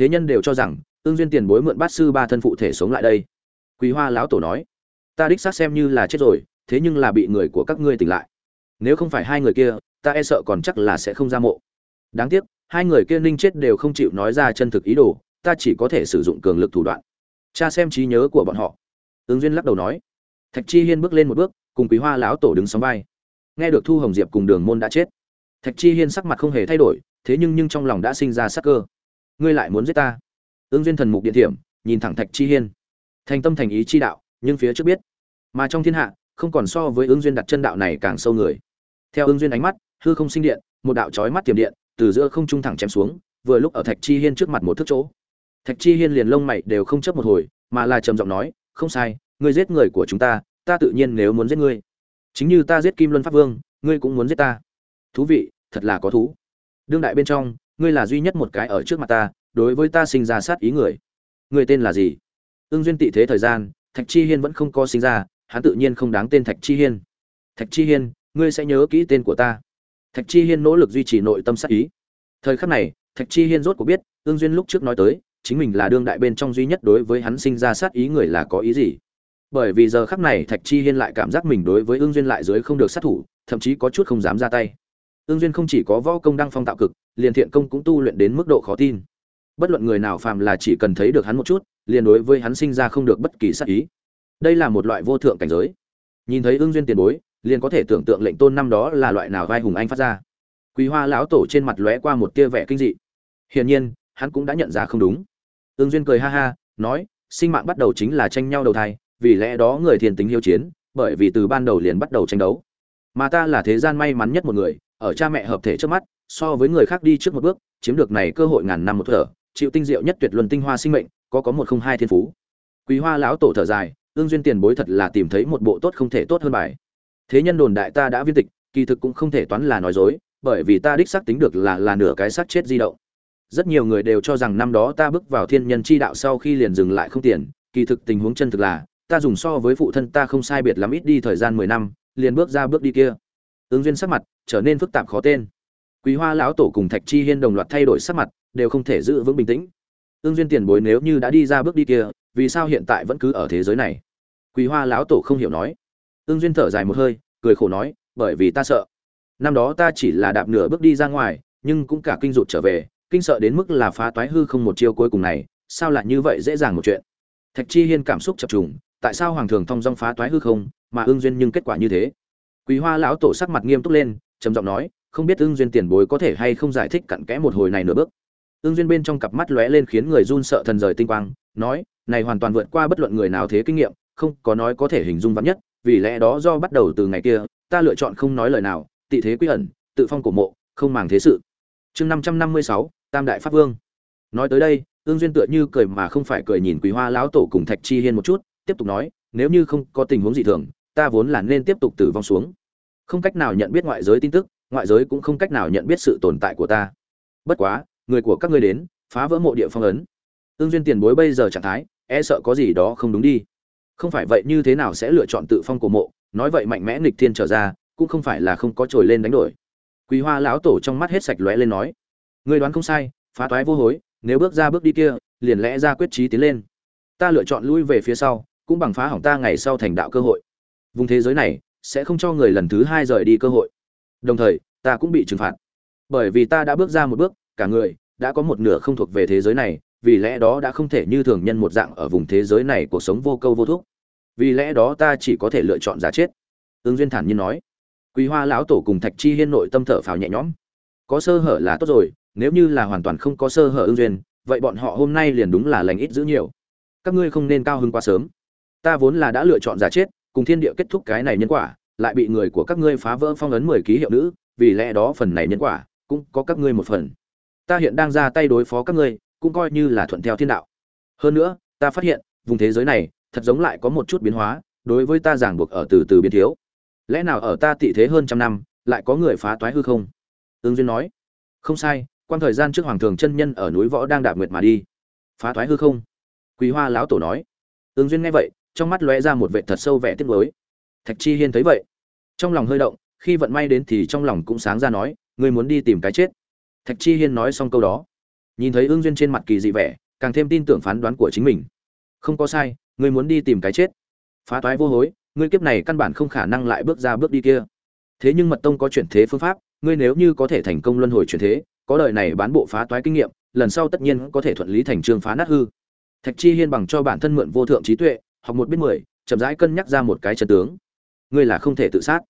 thế nhân đều cho rằng ương duyên tiền bối mượn bát sư ba thân phụ thể sống lại đây. Quý hoa lão tổ nói, ta đích xác xem như là chết rồi, thế nhưng là bị người của các ngươi tỉnh lại. Nếu không phải hai người kia, ta e sợ còn chắc là sẽ không ra mộ. Đáng tiếc, hai người kia ninh chết đều không chịu nói ra chân thực ý đồ, ta chỉ có thể sử dụng cường lực thủ đoạn. Cha xem trí nhớ của bọn họ. Ứng duyên lắc đầu nói. Thạch chi hiên bước lên một bước, cùng quý hoa lão tổ đứng sóng vai. Nghe được thu hồng diệp cùng đường môn đã chết, thạch chi hiên sắc mặt không hề thay đổi, thế nhưng nhưng trong lòng đã sinh ra sắc cơ ngươi lại muốn giết ta? Ương duyên thần mục điện thiểm, nhìn thẳng thạch chi hiên. Thành tâm thành ý chi đạo, nhưng phía trước biết. Mà trong thiên hạ, không còn so với ương duyên đặt chân đạo này càng sâu người. Theo ương duyên ánh mắt, hư không sinh điện, một đạo chói mắt tiềm điện, từ giữa không trung thẳng chém xuống, vừa lúc ở thạch chi hiên trước mặt một thước chỗ. Thạch chi hiên liền lông mày đều không chấp một hồi, mà là trầm giọng nói, không sai, ngươi giết người của chúng ta ta tự nhiên nếu muốn giết ngươi. Chính như ta giết kim luân pháp vương, ngươi cũng muốn giết ta. Thú vị, thật là có thú. Đương đại bên trong ngươi là duy nhất một cái ở trước mặt ta, đối với ta sinh ra sát ý người. Ngươi tên là gì? Ương duyên tị thế thời gian, thạch chi hiên vẫn không có sinh ra, hắn tự nhiên không đáng tên thạch chi hiên. Thạch chi hiên, ngươi sẽ nhớ kỹ tên của ta. Thạch chi hiên nỗ lực duy trì nội tâm sát ý. Thời khắc này, thạch chi hiên rốt cuộc biết ương duyên lúc trước nói tới, chính mình là đương đại bên trong duy nhất đối với hắn sinh ra sát ý người là có ý gì? Bởi vì giờ khắc này thạch chi hiên lại cảm giác mình đối với ương duyên lại dưới không được sát thủ, thậm chí có chút không dám ra tay. Ương duyên không chỉ có võ công đăng phong tạo cực liền thiện công cũng tu luyện đến mức độ khó tin. Bất luận người nào phàm là chỉ cần thấy được hắn một chút, liền đối với hắn sinh ra không được bất kỳ sát ý. Đây là một loại vô thượng cảnh giới. Nhìn thấy ương duyên tiền bối, liền có thể tưởng tượng lệnh tôn năm đó là loại nào vai hùng anh phát ra. Quý hoa lão tổ trên mặt lóe qua một tia vẻ kinh dị. Hiển nhiên, hắn cũng đã nhận ra không đúng. Ương duyên cười ha ha, nói, sinh mạng bắt đầu chính là tranh nhau đầu thai, vì lẽ đó người thiền tính hiếu chiến, bởi vì từ ban đầu liền bắt đầu tranh đấu. Mà ta là thế gian may mắn nhất một người, ở cha mẹ hợp thể trước mắt so với người khác đi trước một bước, chiếm được này cơ hội ngàn năm một thở, chịu tinh diệu nhất tuyệt luân tinh hoa sinh mệnh, có có một không hai thiên phú. Quý hoa lão tổ thở dài, ương duyên tiền bối thật là tìm thấy một bộ tốt không thể tốt hơn bài. Thế nhân đồn đại ta đã viên tịch, kỳ thực cũng không thể toán là nói dối, bởi vì ta đích xác tính được là là nửa cái xác chết di động. Rất nhiều người đều cho rằng năm đó ta bước vào thiên nhân chi đạo sau khi liền dừng lại không tiền, kỳ thực tình huống chân thực là, ta dùng so với phụ thân ta không sai biệt lắm ít đi thời gian mười năm, liền bước ra bước đi kia. Ứng duyên sắc mặt, trở nên phức tạp khó tên quý hoa lão tổ cùng thạch chi hiên đồng loạt thay đổi sắc mặt, đều không thể giữ vững bình tĩnh. Ương duyên tiền bối nếu như đã đi ra bước đi kia, vì sao hiện tại vẫn cứ ở thế giới này? Quý hoa lão tổ không hiểu nói. Ương duyên thở dài một hơi, cười khổ nói, bởi vì ta sợ. Năm đó ta chỉ là đạp nửa bước đi ra ngoài, nhưng cũng cả kinh rụt trở về, kinh sợ đến mức là phá toái hư không một chiêu cuối cùng này, sao lại như vậy dễ dàng một chuyện? Thạch chi hiên cảm xúc chập trùng, tại sao hoàng thường thong dong phá toái hư không, mà ương duyên nhưng kết quả như thế? Quý hoa lão tổ sắc mặt nghiêm túc lên, trầm giọng nói không biết ưng duyên tiền bối có thể hay không giải thích cặn kẽ một hồi này nửa bước. Ưng duyên bên trong cặp mắt lóe lên khiến người run sợ thần rời tinh quang, nói, này hoàn toàn vượt qua bất luận người nào thế kinh nghiệm, không có nói có thể hình dung vắn nhất, vì lẽ đó do bắt đầu từ ngày kia, ta lựa chọn không nói lời nào, tị thế quy ẩn, tự phong cổ mộ, không màng thế sự. Chương năm trăm năm mươi sáu, tam đại pháp vương. Nói tới đây ương duyên tựa như cười mà không phải cười nhìn quý hoa lão tổ cùng thạch chi hiên một chút, tiếp tục nói, nếu như không có tình huống gì thường, ta vốn là nên tiếp tục tử vong xuống. Không cách nào nhận biết ngoại giới tin tức ngoại giới cũng không cách nào nhận biết sự tồn tại của ta. Bất quá, người của các ngươi đến, phá vỡ mộ địa phong ấn. Ương duyên tiền bối bây giờ trạng thái e sợ có gì đó không đúng đi. Không phải vậy như thế nào sẽ lựa chọn tự phong cổ mộ, nói vậy mạnh mẽ nghịch thiên trở ra, cũng không phải là không có trồi lên đánh đổi. Quý hoa lão tổ trong mắt hết sạch lóe lên nói người đoán không sai, phá toái vô hối, nếu bước ra bước đi kia, liền lẽ ra quyết trí tiến lên. Ta lựa chọn lui về phía sau, cũng bằng phá hỏng ta ngày sau thành đạo cơ hội. Vùng thế giới này, sẽ không cho người lần thứ hai rời đi cơ hội đồng thời, ta cũng bị trừng phạt. Bởi vì ta đã bước ra một bước, cả người đã có một nửa không thuộc về thế giới này, vì lẽ đó đã không thể như thường nhân một dạng ở vùng thế giới này cuộc sống vô câu vô thuốc. vì lẽ đó ta chỉ có thể lựa chọn giả chết. Ứng duyên thản nhiên nói. Quý hoa lão tổ cùng thạch chi hiên nội tâm thở phào nhẹ nhõm. Có sơ hở là tốt rồi, nếu như là hoàn toàn không có sơ hở ưng duyên, vậy bọn họ hôm nay liền đúng là lành ít giữ nhiều. Các ngươi không nên cao hứng quá sớm. Ta vốn là đã lựa chọn giả chết, cùng thiên địa kết thúc cái này nhân quả lại bị người của các ngươi phá vỡ phong ấn mười ký hiệu nữ, vì lẽ đó phần này nhân quả cũng có các ngươi một phần. Ta hiện đang ra tay đối phó các ngươi, cũng coi như là thuận theo thiên đạo. Hơn nữa, ta phát hiện, vùng thế giới này, thật giống lại có một chút biến hóa, đối với ta giảng buộc ở từ từ biến thiếu. Lẽ nào ở ta tị thế hơn trăm năm, lại có người phá toái hư không? Ương duyên nói. Không sai quan thời gian trước hoàng thường chân nhân ở núi võ đang đạp nguyệt mà đi. Phá thoái hư không? Quý hoa lão tổ nói. Ứng duyên nghe vậy, trong mắt lóe ra một vệ thật sâu vẻ tiếc nuối. Thạch chi hiên thấy vậy trong lòng hơi động, khi vận may đến thì trong lòng cũng sáng ra nói, ngươi muốn đi tìm cái chết. Thạch chi hiên nói xong câu đó. Nhìn thấy ương duyên trên mặt kỳ dị vẻ, càng thêm tin tưởng phán đoán của chính mình. Không có sai, ngươi muốn đi tìm cái chết. Phá toái vô hối, ngươi kiếp này căn bản không khả năng lại bước ra bước đi kia. Thế nhưng mật tông có chuyển thế phương pháp, ngươi nếu như có thể thành công luân hồi chuyển thế, có đời này bán bộ phá toái kinh nghiệm, lần sau tất nhiên có thể thuận lý thành trường phá nát hư. Thạch chi hiên bằng cho bản thân mượn vô thượng trí tuệ, học một biết mười, chậm rãi cân nhắc ra một cái chân tướng. Ngươi là không thể tự sát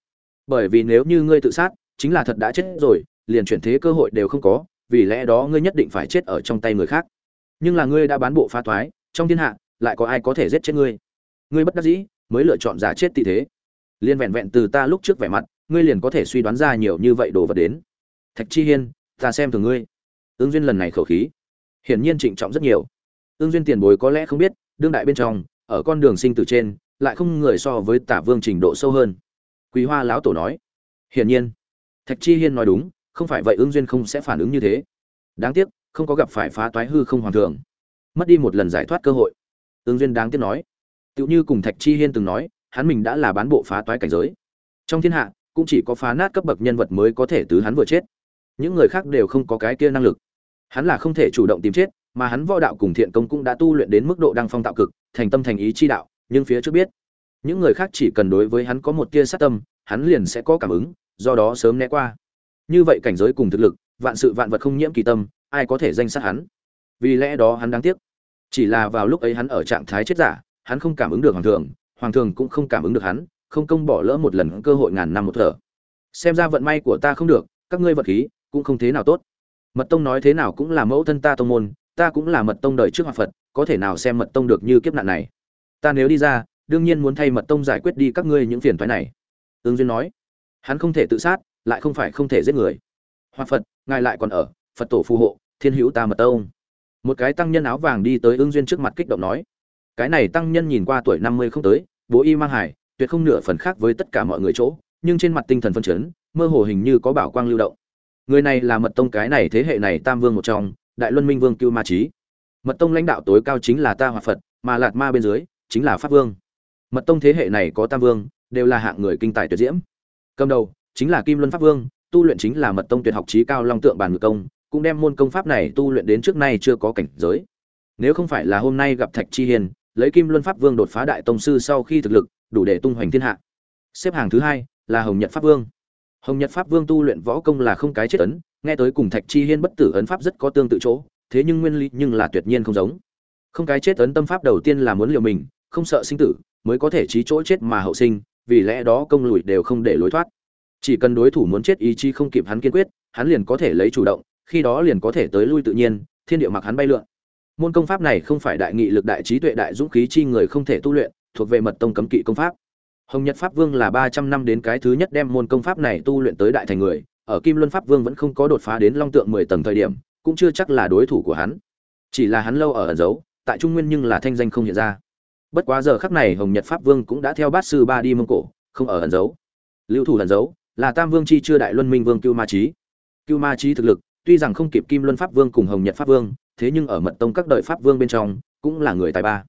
bởi vì nếu như ngươi tự sát chính là thật đã chết rồi liền chuyển thế cơ hội đều không có vì lẽ đó ngươi nhất định phải chết ở trong tay người khác. Nhưng là ngươi đã bán bộ phá thoái, trong thiên hạ lại có ai có thể giết chết ngươi? Ngươi bất đắc dĩ mới lựa chọn giả chết tị thế. Liên vẹn vẹn từ ta lúc trước vẻ mặt ngươi liền có thể suy đoán ra nhiều như vậy đồ vật đến. Thạch chi hiên ta xem thường ngươi. Ứng duyên lần này khẩu khí hiển nhiên trịnh trọng rất nhiều. Ứng duyên tiền bối có lẽ không biết đương đại bên trong ở con đường sinh tử trên lại không người so với tả vương trình độ sâu hơn quý hoa lão tổ nói. Hiển nhiên, thạch chi hiên nói đúng, không phải vậy ứng duyên không sẽ phản ứng như thế. Đáng tiếc, không có gặp phải phá toái hư không hoàn thường mất đi một lần giải thoát cơ hội. Ứng duyên đáng tiếc nói. Tựu như cùng thạch chi hiên từng nói, hắn mình đã là bán bộ phá toái cảnh giới. Trong thiên hạ, cũng chỉ có phá nát cấp bậc nhân vật mới có thể tứ hắn vừa chết. Những người khác đều không có cái kia năng lực. Hắn là không thể chủ động tìm chết, mà hắn võ đạo cùng thiện công cũng đã tu luyện đến mức độ đăng phong tạo cực, thành tâm thành ý chi đạo, nhưng phía trước biết những người khác chỉ cần đối với hắn có một tia sát tâm, hắn liền sẽ có cảm ứng, do đó sớm né qua. Như vậy cảnh giới cùng thực lực, vạn sự vạn vật không nhiễm kỳ tâm, ai có thể danh sát hắn? Vì lẽ đó hắn đáng tiếc. Chỉ là vào lúc ấy hắn ở trạng thái chết giả, hắn không cảm ứng được hoàng thường hoàng thường cũng không cảm ứng được hắn, không công bỏ lỡ một lần cơ hội ngàn năm một thở. Xem ra vận may của ta không được, các ngươi vật khí cũng không thế nào tốt. Mật tông nói thế nào cũng là mẫu thân ta tông môn, ta cũng là mật tông đời trước hòa phật, có thể nào xem mật tông được như kiếp nạn này? Ta nếu đi ra đương nhiên muốn thay mật tông giải quyết đi các ngươi những phiền toái này. Ương duyên nói, hắn không thể tự sát, lại không phải không thể giết người. Hoặc phật, ngài lại còn ở, phật tổ phù hộ, thiên hữu ta mật tông. Một cái tăng nhân áo vàng đi tới ương duyên trước mặt kích động nói, cái này tăng nhân nhìn qua tuổi năm mươi không tới, bố y mang hải, tuyệt không nửa phần khác với tất cả mọi người chỗ, nhưng trên mặt tinh thần phân chấn, mơ hồ hình như có bảo quang lưu động. Người này là mật tông cái này thế hệ này tam vương một trong, đại luân minh vương cưu ma trí mật tông lãnh đạo tối cao chính là ta hòa phật, mà lạt ma bên dưới chính là pháp vương mật tông thế hệ này có tam vương, đều là hạng người kinh tài tuyệt diễm. Cầm đầu chính là kim luân pháp vương, tu luyện chính là mật tông tuyệt học trí cao long tượng bàn ngự công, cũng đem môn công pháp này tu luyện đến trước nay chưa có cảnh giới. Nếu không phải là hôm nay gặp thạch chi hiền, lấy kim luân pháp vương đột phá đại tông sư sau khi thực lực, đủ để tung hoành thiên hạ. Xếp hàng thứ hai là hồng nhật pháp vương. Hồng nhật pháp vương tu luyện võ công là không cái chết ấn, nghe tới cùng thạch chi hiên bất tử ấn pháp rất có tương tự chỗ, thế nhưng nguyên lý nhưng là tuyệt nhiên không giống. Không cái chết ấn tâm pháp đầu tiên là muốn liều mình, không sợ sinh tử mới có thể trí chỗ chết mà hậu sinh, vì lẽ đó công lùi đều không để lối thoát. Chỉ cần đối thủ muốn chết ý chí không kịp hắn kiên quyết, hắn liền có thể lấy chủ động, khi đó liền có thể tới lui tự nhiên, thiên địa mặc hắn bay lượn. Môn công pháp này không phải đại nghị lực đại trí tuệ đại dũng khí chi người không thể tu luyện, thuộc về mật tông cấm kỵ công pháp. Hồng nhật pháp vương là ba trăm năm đến cái thứ nhất đem môn công pháp này tu luyện tới đại thành người, ở kim luân pháp vương vẫn không có đột phá đến long tượng mười tầng thời điểm, cũng chưa chắc là đối thủ của hắn. Chỉ là hắn lâu ở ẩn giấu, tại trung nguyên nhưng là thanh danh không hiện ra bất quá giờ khắc này hồng nhật pháp vương cũng đã theo bát sư ba đi mông cổ, không ở ẩn giấu. Lưu thủ ẩn giấu, là tam vương chi chưa đại luân minh vương cưu ma trí cưu ma trí thực lực, tuy rằng không kịp kim luân pháp vương cùng hồng nhật pháp vương, thế nhưng ở mật tông các đợi pháp vương bên trong, cũng là người tài ba.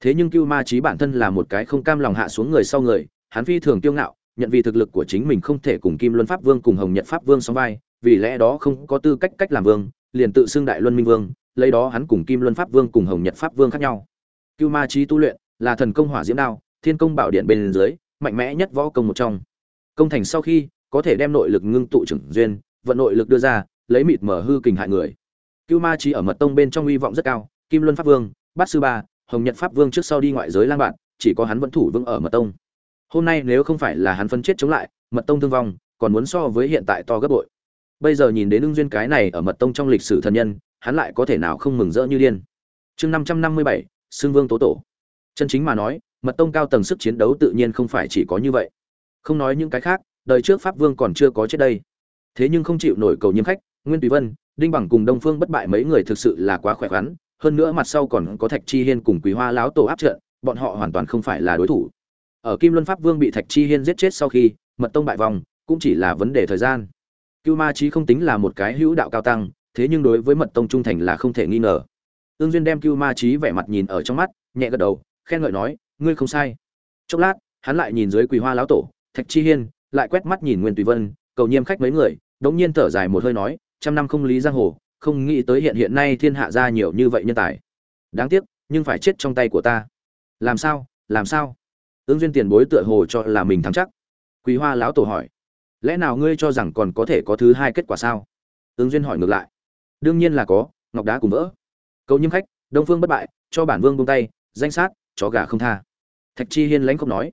Thế nhưng cưu ma trí bản thân là một cái không cam lòng hạ xuống người sau người, hắn phi thường kiêu ngạo, nhận vì thực lực của chính mình không thể cùng kim luân pháp vương cùng hồng nhật pháp vương song vai, vì lẽ đó không có tư cách cách làm vương, liền tự xưng đại luân minh vương, lấy đó hắn cùng kim luân pháp vương cùng hồng nhật pháp vương khác nhau cưu ma trí tu luyện, là thần công hỏa diễm đao, thiên công bảo điện bên dưới, mạnh mẽ nhất võ công một trong. Công thành sau khi, có thể đem nội lực ngưng tụ trưởng duyên, vận nội lực đưa ra, lấy mịt mở hư kình hại người. Cưu ma trí ở mật tông bên trong uy vọng rất cao, kim luân pháp vương, bát sư ba, hồng nhật pháp vương trước sau đi ngoại giới lang bạn, chỉ có hắn vẫn thủ vững ở mật tông. Hôm nay nếu không phải là hắn phân chết chống lại, mật tông thương vong, còn muốn so với hiện tại to gấp bội. Bây giờ nhìn đến ưng duyên cái này ở mật tông trong lịch sử thần nhân, hắn lại có thể nào không mừng rỡ như điên. Chương năm trăm năm mươi bảy xương vương tố tổ. Chân chính mà nói, mật tông cao tầng sức chiến đấu tự nhiên không phải chỉ có như vậy. Không nói những cái khác, đời trước pháp vương còn chưa có chết đây. Thế nhưng không chịu nổi cầu nhiễm khách, nguyên tùy vân, đinh bằng cùng đông phương bất bại mấy người thực sự là quá khỏe khoắn, hơn nữa mặt sau còn có thạch chi hiên cùng quý hoa láo tổ áp trận, bọn họ hoàn toàn không phải là đối thủ. Ở kim luân pháp vương bị thạch chi hiên giết chết sau khi, mật tông bại vòng, cũng chỉ là vấn đề thời gian. Cưu ma trí không tính là một cái hữu đạo cao tăng, thế nhưng đối với mật tông trung thành là không thể nghi ngờ ương duyên đem cưu ma trí vẻ mặt nhìn ở trong mắt, nhẹ gật đầu, khen ngợi nói, ngươi không sai. Chốc lát, hắn lại nhìn dưới quỳ hoa lão tổ, thạch chi hiên, lại quét mắt nhìn nguyên tùy vân, cầu nhiêm khách mấy người, đống nhiên thở dài một hơi nói, trăm năm không lý giang hồ, không nghĩ tới hiện hiện nay thiên hạ ra nhiều như vậy nhân tài. Đáng tiếc, nhưng phải chết trong tay của ta. Làm sao làm sao? Ương duyên tiền bối tựa hồ cho là mình thắng chắc. Quỳ hoa lão tổ hỏi, lẽ nào ngươi cho rằng còn có thể có thứ hai kết quả sao? Ương duyên hỏi ngược lại, đương nhiên là có, ngọc đá cùng vỡ cầu nhiêm khách, đông phương bất bại, cho bản vương buông tay, danh sát, chó gà không tha. Thạch chi hiên lãnh không nói.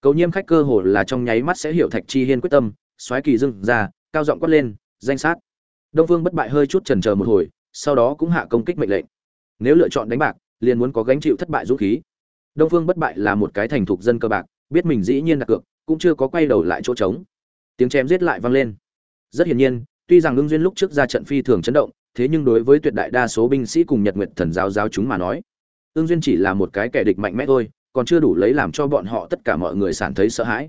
Cầu nhiêm khách cơ hồ là trong nháy mắt sẽ hiểu thạch chi hiên quyết tâm, xoáy kỳ dưng ra, cao giọng quát lên, danh sát. Đông phương bất bại hơi chút chần chờ một hồi, sau đó cũng hạ công kích mệnh lệnh. Nếu lựa chọn đánh bạc, liền muốn có gánh chịu thất bại dũng khí. Đông phương bất bại là một cái thành thục dân cơ bạc, biết mình dĩ nhiên đặt cược, cũng chưa có quay đầu lại chỗ trống. Tiếng chém giết lại vang lên. Rất hiển nhiên, tuy rằng Lương duyên lúc trước ra trận phi thường chấn động thế nhưng đối với tuyệt đại đa số binh sĩ cùng nhật nguyện thần giáo giáo chúng mà nói, ưng duyên chỉ là một cái kẻ địch mạnh mẽ thôi, còn chưa đủ lấy làm cho bọn họ tất cả mọi người sản thấy sợ hãi.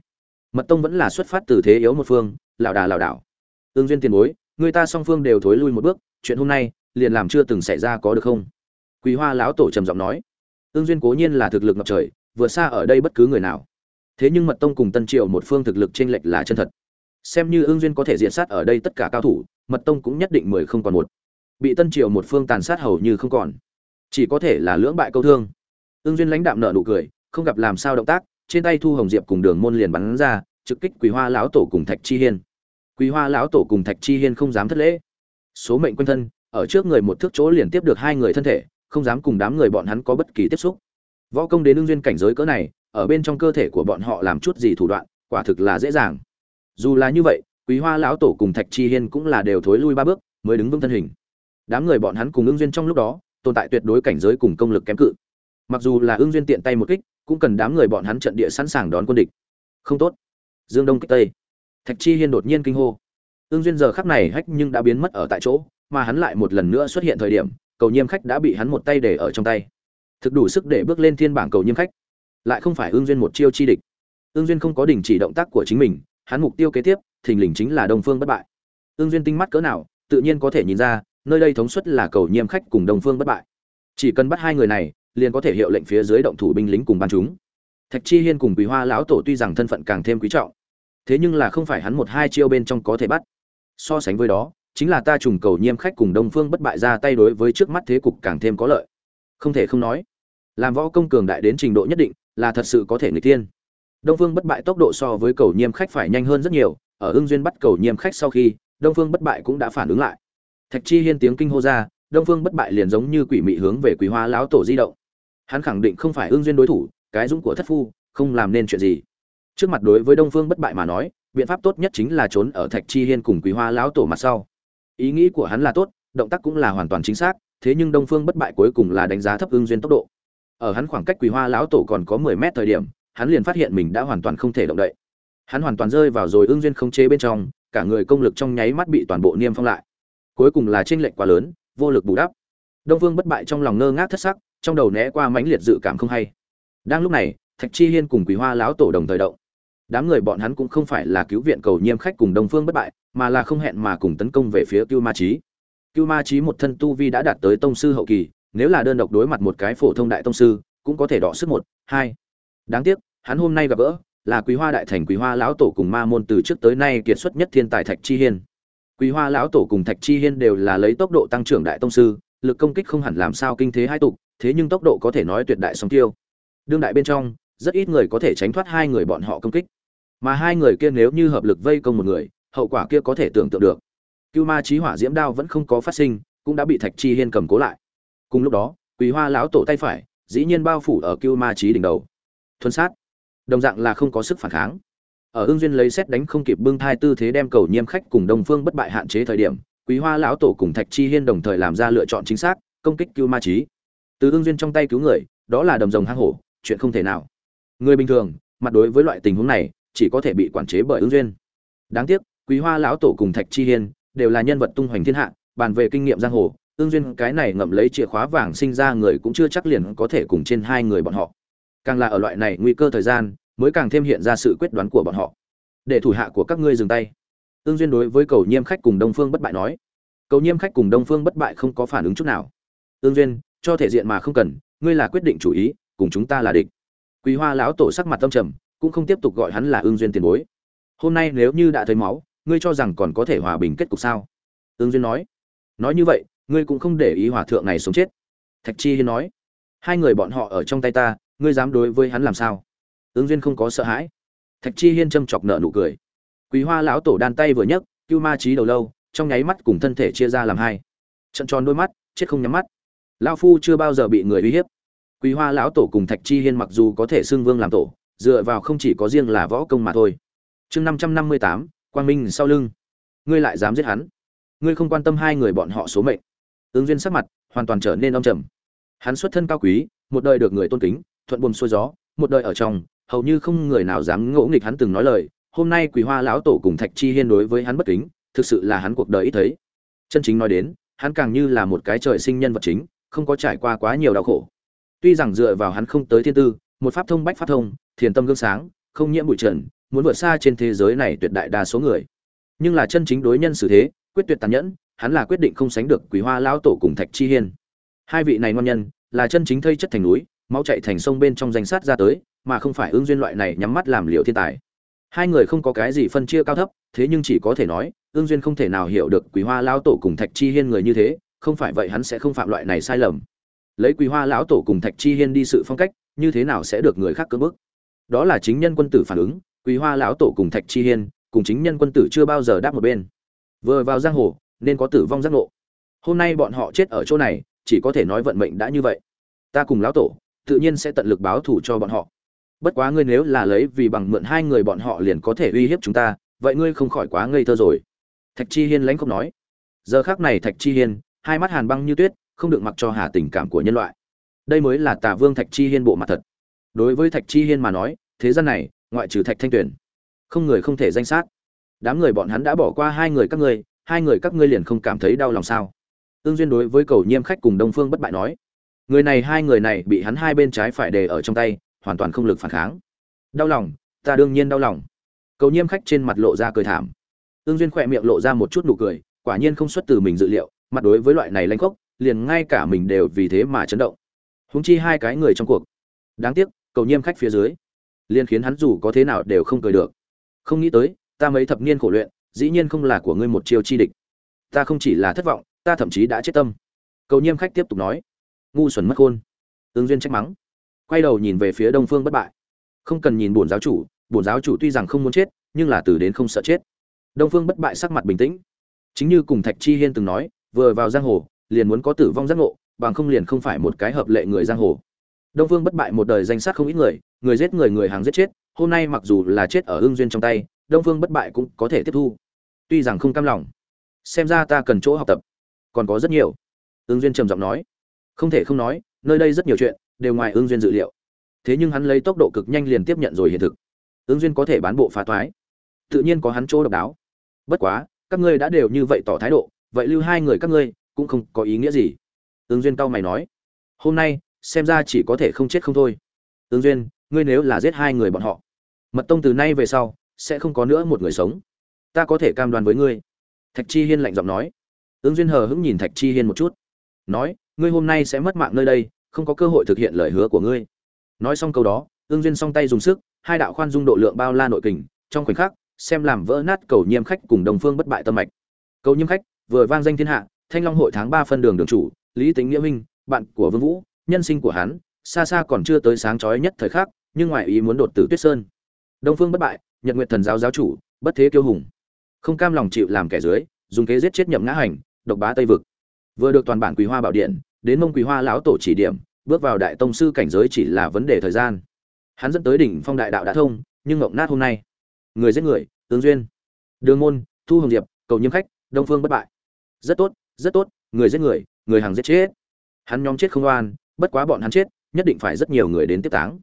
Mật tông vẫn là xuất phát từ thế yếu một phương lão đà lão đảo. Ưng duyên tiền bối, người ta song phương đều thối lui một bước, chuyện hôm nay, liền làm chưa từng xảy ra có được không? Quý hoa lão tổ trầm giọng nói. Ưng duyên cố nhiên là thực lực ngập trời, vừa xa ở đây bất cứ người nào. Thế nhưng mật tông cùng tân triều một phương thực lực chênh lệch là chân thật. Xem như ưng duyên có thể diện sát ở đây tất cả cao thủ, mật tông cũng nhất định mười không còn một bị tân triều một phương tàn sát hầu như không còn. Chỉ có thể là lưỡng bại câu thương. Ương duyên lãnh đạm nợ nụ cười, không gặp làm sao động tác, trên tay thu hồng diệp cùng đường môn liền bắn ra, trực kích quý hoa lão tổ cùng thạch chi hiên. Quý hoa lão tổ cùng thạch chi hiên không dám thất lễ. Số mệnh quanh thân, ở trước người một thước chỗ liền tiếp được hai người thân thể, không dám cùng đám người bọn hắn có bất kỳ tiếp xúc. Võ công đến ương duyên cảnh giới cỡ này, ở bên trong cơ thể của bọn họ làm chút gì thủ đoạn, quả thực là dễ dàng. Dù là như vậy quý hoa lão tổ cùng thạch chi hiên cũng là đều thối lui ba bước, mới đứng vững thân hình đám người bọn hắn cùng ưng duyên trong lúc đó, tồn tại tuyệt đối cảnh giới cùng công lực kém cự. Mặc dù là ưng duyên tiện tay một kích, cũng cần đám người bọn hắn trận địa sẵn sàng đón quân địch. Không tốt. Dương đông kích tây. Thạch chi hiên đột nhiên kinh hô. Ưng duyên giờ khắc này hách nhưng đã biến mất ở tại chỗ, mà hắn lại một lần nữa xuất hiện thời điểm, cầu nhiêm khách đã bị hắn một tay để ở trong tay. Thực đủ sức để bước lên thiên bảng cầu nhiêm khách. Lại không phải ưng duyên một chiêu chi địch. Ưng duyên không có đình chỉ động tác của chính mình, hắn mục tiêu kế tiếp, thình lình chính là đông phương bất bại. Ưng duyên tinh mắt cỡ nào, tự nhiên có thể nhìn ra nơi đây thống suất là cầu nhiêm khách cùng đông phương bất bại. Chỉ cần bắt hai người này, liền có thể hiệu lệnh phía dưới động thủ binh lính cùng ban chúng. Thạch chi hiên cùng quý hoa lão tổ tuy rằng thân phận càng thêm quý trọng, thế nhưng là không phải hắn một hai chiêu bên trong có thể bắt. So sánh với đó, chính là ta trùng cầu nhiêm khách cùng đông phương bất bại ra tay đối với trước mắt thế cục càng thêm có lợi. Không thể không nói, làm võ công cường đại đến trình độ nhất định là thật sự có thể người tiên đông phương bất bại tốc độ so với cầu nhiêm khách phải nhanh hơn rất nhiều, ở hưng duyên bắt cầu nhiêm khách sau khi, đông phương bất bại cũng đã phản ứng lại thạch chi hiên tiếng kinh hô ra, đông phương bất bại liền giống như quỷ mị hướng về quý hoa lão tổ di động. Hắn khẳng định không phải ương duyên đối thủ, cái dũng của thất phu, không làm nên chuyện gì. Trước mặt đối với đông phương bất bại mà nói, biện pháp tốt nhất chính là trốn ở thạch chi hiên cùng quý hoa lão tổ mặt sau. Ý nghĩ của hắn là tốt, động tác cũng là hoàn toàn chính xác, thế nhưng đông phương bất bại cuối cùng là đánh giá thấp ương duyên tốc độ. Ở hắn khoảng cách quý hoa lão tổ còn có mười mét thời điểm, hắn liền phát hiện mình đã hoàn toàn không thể động đậy. Hắn hoàn toàn rơi vào rồi ương duyên không chế bên trong, cả người công lực trong nháy mắt bị toàn bộ niêm phong lại cuối cùng là chênh lệch quá lớn, vô lực bù đắp. Đông Vương bất bại trong lòng ngơ ngác thất sắc, trong đầu né qua mãnh liệt dự cảm không hay. Đang lúc này, thạch chi hiên cùng quý hoa lão tổ đồng thời động. Đám người bọn hắn cũng không phải là cứu viện cầu nhiêm khách cùng đông phương bất bại, mà là không hẹn mà cùng tấn công về phía cưu ma trí cưu ma trí một thân tu vi đã đạt tới tông sư hậu kỳ, nếu là đơn độc đối mặt một cái phổ thông đại tông sư, cũng có thể đọ sức một, hai. Đáng tiếc, hắn hôm nay gặp gỡ là quý hoa đại thành quý hoa lão tổ cùng ma môn từ trước tới nay kiệt xuất nhất thiên tài thạch chi hiên quý hoa lão tổ cùng thạch chi hiên đều là lấy tốc độ tăng trưởng đại tông sư, lực công kích không hẳn làm sao kinh thế hai tục, thế nhưng tốc độ có thể nói tuyệt đại song tiêu. Đương đại bên trong, rất ít người có thể tránh thoát hai người bọn họ công kích. Mà hai người kia nếu như hợp lực vây công một người, hậu quả kia có thể tưởng tượng được. Cưu ma trí hỏa diễm đao vẫn không có phát sinh, cũng đã bị thạch chi hiên cầm cố lại. Cùng lúc đó, quý hoa lão tổ tay phải, dĩ nhiên bao phủ ở cưu ma trí đỉnh đầu. Thuần sát. Đồng dạng là không có sức phản kháng ở hương duyên lấy xét đánh không kịp bưng thai tư thế đem cầu nhiêm khách cùng đông phương bất bại hạn chế thời điểm, quý hoa lão tổ cùng thạch chi hiên đồng thời làm ra lựa chọn chính xác, công kích cứu ma trí. Từ hương duyên trong tay cứu người, đó là đầm rồng hang hổ, chuyện không thể nào. Người bình thường, mặt đối với loại tình huống này, chỉ có thể bị quản chế bởi ương duyên. Đáng tiếc, quý hoa lão tổ cùng thạch chi hiên đều là nhân vật tung hoành thiên hạ, bàn về kinh nghiệm giang hồ ương duyên cái này ngậm lấy chìa khóa vàng sinh ra người cũng chưa chắc liền có thể cùng trên hai người bọn họ. Càng là ở loại này nguy cơ thời gian mới càng thêm hiện ra sự quyết đoán của bọn họ. Để thủ hạ của các ngươi dừng tay. Ương duyên đối với cầu nhiêm khách cùng đông phương bất bại nói. Cầu nhiêm khách cùng đông phương bất bại không có phản ứng chút nào. Ương duyên, cho thể diện mà không cần, ngươi là quyết định chủ ý, cùng chúng ta là địch. Quý hoa lão tổ sắc mặt tâm trầm, cũng không tiếp tục gọi hắn là ương duyên tiền bối. Hôm nay nếu như đã thấy máu, ngươi cho rằng còn có thể hòa bình kết cục sao? Ương duyên nói. Nói như vậy, ngươi cũng không để ý hòa thượng này sống chết. Thạch chi hiên nói. Hai người bọn họ ở trong tay ta, ngươi dám đối với hắn làm sao? Ứng duyên không có sợ hãi. Thạch chi hiên châm chọc nợ nụ cười. Quý hoa lão tổ đan tay vừa nhấc, cưu ma trí đầu lâu, trong nháy mắt cùng thân thể chia ra làm hai. Trận tròn đôi mắt, chết không nhắm mắt. Lao phu chưa bao giờ bị người uy hiếp. Quý hoa lão tổ cùng thạch chi hiên mặc dù có thể xưng vương làm tổ, dựa vào không chỉ có riêng là võ công mà thôi. Chương năm trăm năm mươi tám, quang minh sau lưng. Ngươi lại dám giết hắn? Ngươi không quan tâm hai người bọn họ số mệnh. Ứng duyên sắc mặt hoàn toàn trở nên âm trầm. Hắn xuất thân cao quý, một đời được người tôn kính, thuận buồm xuôi gió, một đời ở trong hầu như không người nào dám ngỗ nghịch hắn từng nói lời, hôm nay quỳ hoa lão tổ cùng thạch chi hiên đối với hắn bất kính, thực sự là hắn cuộc đời ít thấy. Chân chính nói đến, hắn càng như là một cái trời sinh nhân vật chính, không có trải qua quá nhiều đau khổ. Tuy rằng dựa vào hắn không tới thiên tư, một pháp thông bách pháp thông, thiền tâm gương sáng, không nhiễm bụi trần, muốn vượt xa trên thế giới này tuyệt đại đa số người. Nhưng là chân chính đối nhân xử thế, quyết tuyệt tàn nhẫn, hắn là quyết định không sánh được quý hoa lão tổ cùng thạch chi hiên. Hai vị này ngon nhân, là chân chính thây chất thành núi, máu chạy thành sông bên trong danh sát ra tới mà không phải ương duyên loại này nhắm mắt làm liệu thiên tài. Hai người không có cái gì phân chia cao thấp, thế nhưng chỉ có thể nói ương duyên không thể nào hiểu được quý hoa lão tổ cùng thạch chi hiên người như thế, không phải vậy hắn sẽ không phạm loại này sai lầm. Lấy quý hoa lão tổ cùng thạch chi hiên đi sự phong cách, như thế nào sẽ được người khác cưỡng bức? Đó là chính nhân quân tử phản ứng quý hoa lão tổ cùng thạch chi hiên, cùng chính nhân quân tử chưa bao giờ đáp một bên. Vừa vào giang hồ, nên có tử vong giác ngộ. Hôm nay bọn họ chết ở chỗ này, chỉ có thể nói vận mệnh đã như vậy. Ta cùng lão tổ, tự nhiên sẽ tận lực báo thù cho bọn họ bất quá ngươi nếu là lấy vì bằng mượn hai người bọn họ liền có thể uy hiếp chúng ta, vậy ngươi không khỏi quá ngây thơ rồi. Thạch chi hiên lãnh không nói. Giờ khác này thạch chi hiên, hai mắt hàn băng như tuyết, không được mặc cho hà tình cảm của nhân loại. Đây mới là Tả vương thạch chi hiên bộ mặt thật. Đối với thạch chi hiên mà nói, thế gian này, ngoại trừ thạch thanh tuyền, không người không thể danh sát. Đám người bọn hắn đã bỏ qua hai người các ngươi, hai người các ngươi liền không cảm thấy đau lòng sao? Tương duyên đối với cầu nhiêm khách cùng đông phương bất bại nói. Người này hai người này bị hắn hai bên trái phải để ở trong tay hoàn toàn không lực phản kháng. Đau lòng, ta đương nhiên đau lòng. Cầu nhiêm khách trên mặt lộ ra cười thảm. Tương duyên khỏe miệng lộ ra một chút nụ cười, quả nhiên không xuất từ mình dự liệu, mặt đối với loại này lanh khốc, liền ngay cả mình đều vì thế mà chấn động. Húng chi hai cái người trong cuộc. Đáng tiếc, cầu nhiêm khách phía dưới, liền khiến hắn dù có thế nào đều không cười được. Không nghĩ tới, ta mấy thập niên khổ luyện, dĩ nhiên không là của ngươi một chiêu chi địch. Ta không chỉ là thất vọng, ta thậm chí đã chết tâm. Cầu nhiêm khách tiếp tục nói. Ngu xuẩn mất khôn ứng duyên trách mắng quay đầu nhìn về phía đông phương bất bại. Không cần nhìn bổn giáo chủ, bổn giáo chủ tuy rằng không muốn chết, nhưng là từ đến không sợ chết. Đông phương bất bại sắc mặt bình tĩnh. Chính như cùng thạch chi hiên từng nói, vừa vào giang hồ, liền muốn có tử vong giác ngộ, bằng không liền không phải một cái hợp lệ người giang hồ. Đông phương bất bại một đời danh sát không ít người người giết người người hàng giết chết, hôm nay mặc dù là chết ở hương duyên trong tay, đông phương bất bại cũng có thể tiếp thu. Tuy rằng không cam lòng, xem ra ta cần chỗ học tập, còn có rất nhiều. Ương duyên trầm giọng nói. Không thể không nói, nơi đây rất nhiều chuyện đều ngoài ương duyên dự liệu. Thế nhưng hắn lấy tốc độ cực nhanh liền tiếp nhận rồi hiện thực. Ứng duyên có thể bán bộ phá toái. Tự nhiên có hắn chỗ độc đáo. Bất quá, các ngươi đã đều như vậy tỏ thái độ, vậy lưu hai người các ngươi cũng không có ý nghĩa gì. Ứng duyên cau mày nói, hôm nay, xem ra chỉ có thể không chết không thôi. Ứng duyên, ngươi nếu là giết hai người bọn họ, mật tông từ nay về sau sẽ không có nữa một người sống. Ta có thể cam đoan với ngươi. Thạch chi hiên lạnh giọng nói. Ứng duyên hờ hững nhìn thạch chi hiên một chút, nói, ngươi hôm nay sẽ mất mạng nơi đây không có cơ hội thực hiện lời hứa của ngươi. Nói xong câu đó ương duyên song tay dùng sức, hai đạo khoan dung độ lượng bao la nội kình, trong khoảnh khắc, xem làm vỡ nát cầu nhiêm khách cùng đồng phương bất bại tâm mạch. Cầu nhiêm khách, vừa vang danh thiên hạ, thanh long hội tháng ba phân đường đường chủ, lý tính nghĩa minh bạn của vương vũ, nhân sinh của hắn, xa xa còn chưa tới sáng chói nhất thời khắc, nhưng ngoại ý muốn đột tử tuyết sơn. Đông phương bất bại, nhật nguyệt thần giáo giáo chủ, bất thế kiêu hùng. Không cam lòng chịu làm kẻ dưới, dùng kế giết chết nhậm ngã hành, độc bá tây vực. Vừa được toàn bản quý hoa bảo điện đến mông Quỳ hoa lão tổ chỉ điểm, bước vào đại tông sư cảnh giới chỉ là vấn đề thời gian. Hắn dẫn tới đỉnh phong đại đạo đã thông, nhưng ngộng nát hôm nay. Người giết người tướng duyên. Đường môn, thu hồng diệp, cầu nhiêm khách, đông phương bất bại. Rất tốt rất tốt, người giết người người hàng giết chết. Hắn nhóm chết không oan, bất quá bọn hắn chết, nhất định phải rất nhiều người đến tiếp táng.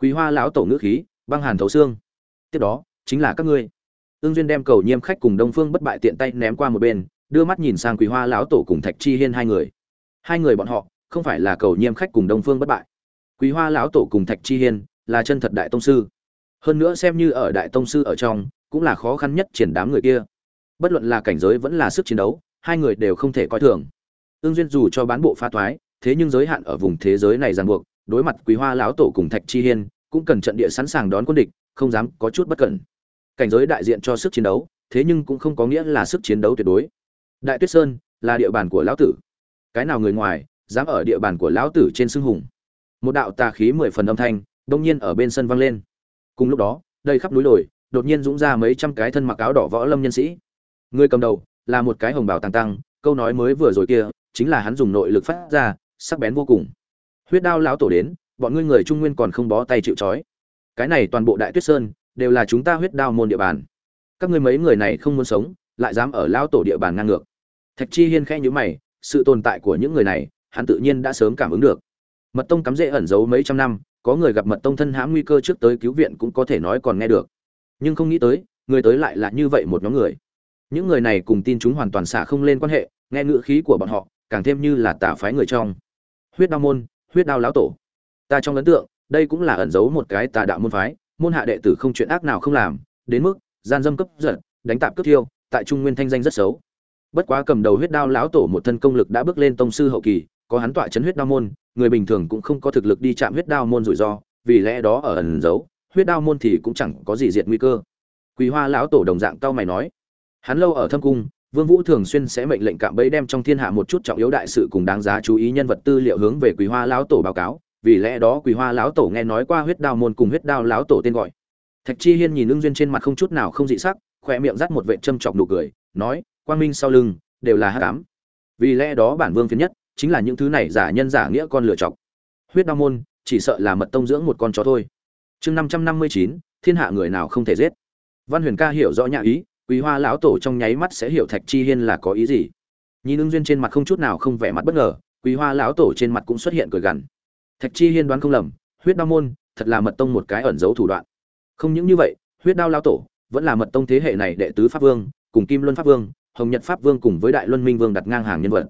Quý hoa lão tổ ngữ khí, băng hàn thấu xương. Tiếp đó, chính là các ngươi. Ương duyên đem cầu nhiêm khách cùng đông phương bất bại tiện tay ném qua một bên, đưa mắt nhìn sang quý hoa lão tổ cùng thạch chi hiên hai người hai người bọn họ, không phải là cầu nhiêm khách cùng đông phương bất bại. Quý hoa lão tổ cùng thạch chi hiên là chân thật đại tông sư. Hơn nữa xem như ở đại tông sư ở trong, cũng là khó khăn nhất triển đám người kia. Bất luận là cảnh giới vẫn là sức chiến đấu, hai người đều không thể coi thường. Ương duyên dù cho bán bộ pha thoái thế nhưng giới hạn ở vùng thế giới này ràng buộc, đối mặt quý hoa lão tổ cùng thạch chi hiên, cũng cần trận địa sẵn sàng đón quân địch, không dám có chút bất cẩn. Cảnh giới đại diện cho sức chiến đấu, thế nhưng cũng không có nghĩa là sức chiến đấu tuyệt đối. Đại tuyết sơn là địa bàn của lão tử cái nào người ngoài, dám ở địa bàn của lão tử trên xưng hùng. Một đạo tà khí mười phần âm thanh, đông nhiên ở bên sân vang lên. Cùng lúc đó đây khắp núi đồi, đột nhiên dũng ra mấy trăm cái thân mặc áo đỏ võ lâm nhân sĩ. Người cầm đầu, là một cái hồng bào tàng tăng, câu nói mới vừa rồi kia, chính là hắn dùng nội lực phát ra, sắc bén vô cùng. Huyết đao lão tổ đến, bọn ngươi người trung nguyên còn không bó tay chịu trói. Cái này toàn bộ đại tuyết sơn, đều là chúng ta huyết đao môn địa bàn. Các ngươi mấy người này không muốn sống, lại dám ở lão tổ địa bàn ngang ngược. Thạch chi hiên khẽ nhíu mày sự tồn tại của những người này, hắn tự nhiên đã sớm cảm ứng được. Mật tông cắm rễ ẩn giấu mấy trăm năm, có người gặp mật tông thân hãm nguy cơ trước tới cứu viện cũng có thể nói còn nghe được. Nhưng không nghĩ tới, người tới lại là như vậy một nhóm người. Những người này cùng tin chúng hoàn toàn xả không lên quan hệ, nghe ngữ khí của bọn họ, càng thêm như là tả phái người trong. Huyết đao môn, huyết đao lão tổ. Ta trong ấn tượng, đây cũng là ẩn giấu một cái tà đạo môn phái, môn hạ đệ tử không chuyện ác nào không làm, đến mức gian dâm cấp giật đánh tạp cướp thiêu, tại trung nguyên thanh danh rất xấu bất quá cầm đầu huyết đao lão tổ một thân công lực đã bước lên tông sư hậu kỳ, có hắn tọa chấn huyết đao môn, người bình thường cũng không có thực lực đi chạm huyết đao môn rủi ro, vì lẽ đó ở ẩn giấu, huyết đao môn thì cũng chẳng có gì diệt nguy cơ. Quý hoa lão tổ đồng dạng cao mày nói, hắn lâu ở thâm cung, vương vũ thường xuyên sẽ mệnh lệnh cạm bẫy đem trong thiên hạ một chút trọng yếu đại sự cùng đáng giá chú ý nhân vật tư liệu hướng về quý hoa lão tổ báo cáo, vì lẽ đó quý hoa lão tổ nghe nói qua huyết đao môn cùng huyết đao lão tổ tên gọi. Thạch chi hiên nhìn lương duyên trên mặt không chút nào không dị sắc khoe miệng dắt một vệ châm chọc nụ cười, nói quang minh sau lưng, đều là hắc ám. Vì lẽ đó bản vương phiền nhất chính là những thứ này giả nhân giả nghĩa con lựa chọc. Huyết đao môn, chỉ sợ là mật tông dưỡng một con chó thôi. Chương năm trăm năm mươi chín, thiên hạ người nào không thể giết? Văn huyền ca hiểu rõ nhã ý, quý hoa lão tổ trong nháy mắt sẽ hiểu thạch chi hiên là có ý gì. Nhìn ứng duyên trên mặt không chút nào không vẻ mặt bất ngờ, quý hoa lão tổ trên mặt cũng xuất hiện cười gằn. Thạch chi hiên đoán không lầm, huyết đao môn thật là mật tông một cái ẩn giấu thủ đoạn. Không những như vậy, huyết đao lão tổ vẫn là mật tông thế hệ này đệ tứ pháp vương, cùng kim luân pháp vương hồng nhật pháp vương cùng với đại luân minh vương đặt ngang hàng nhân vật.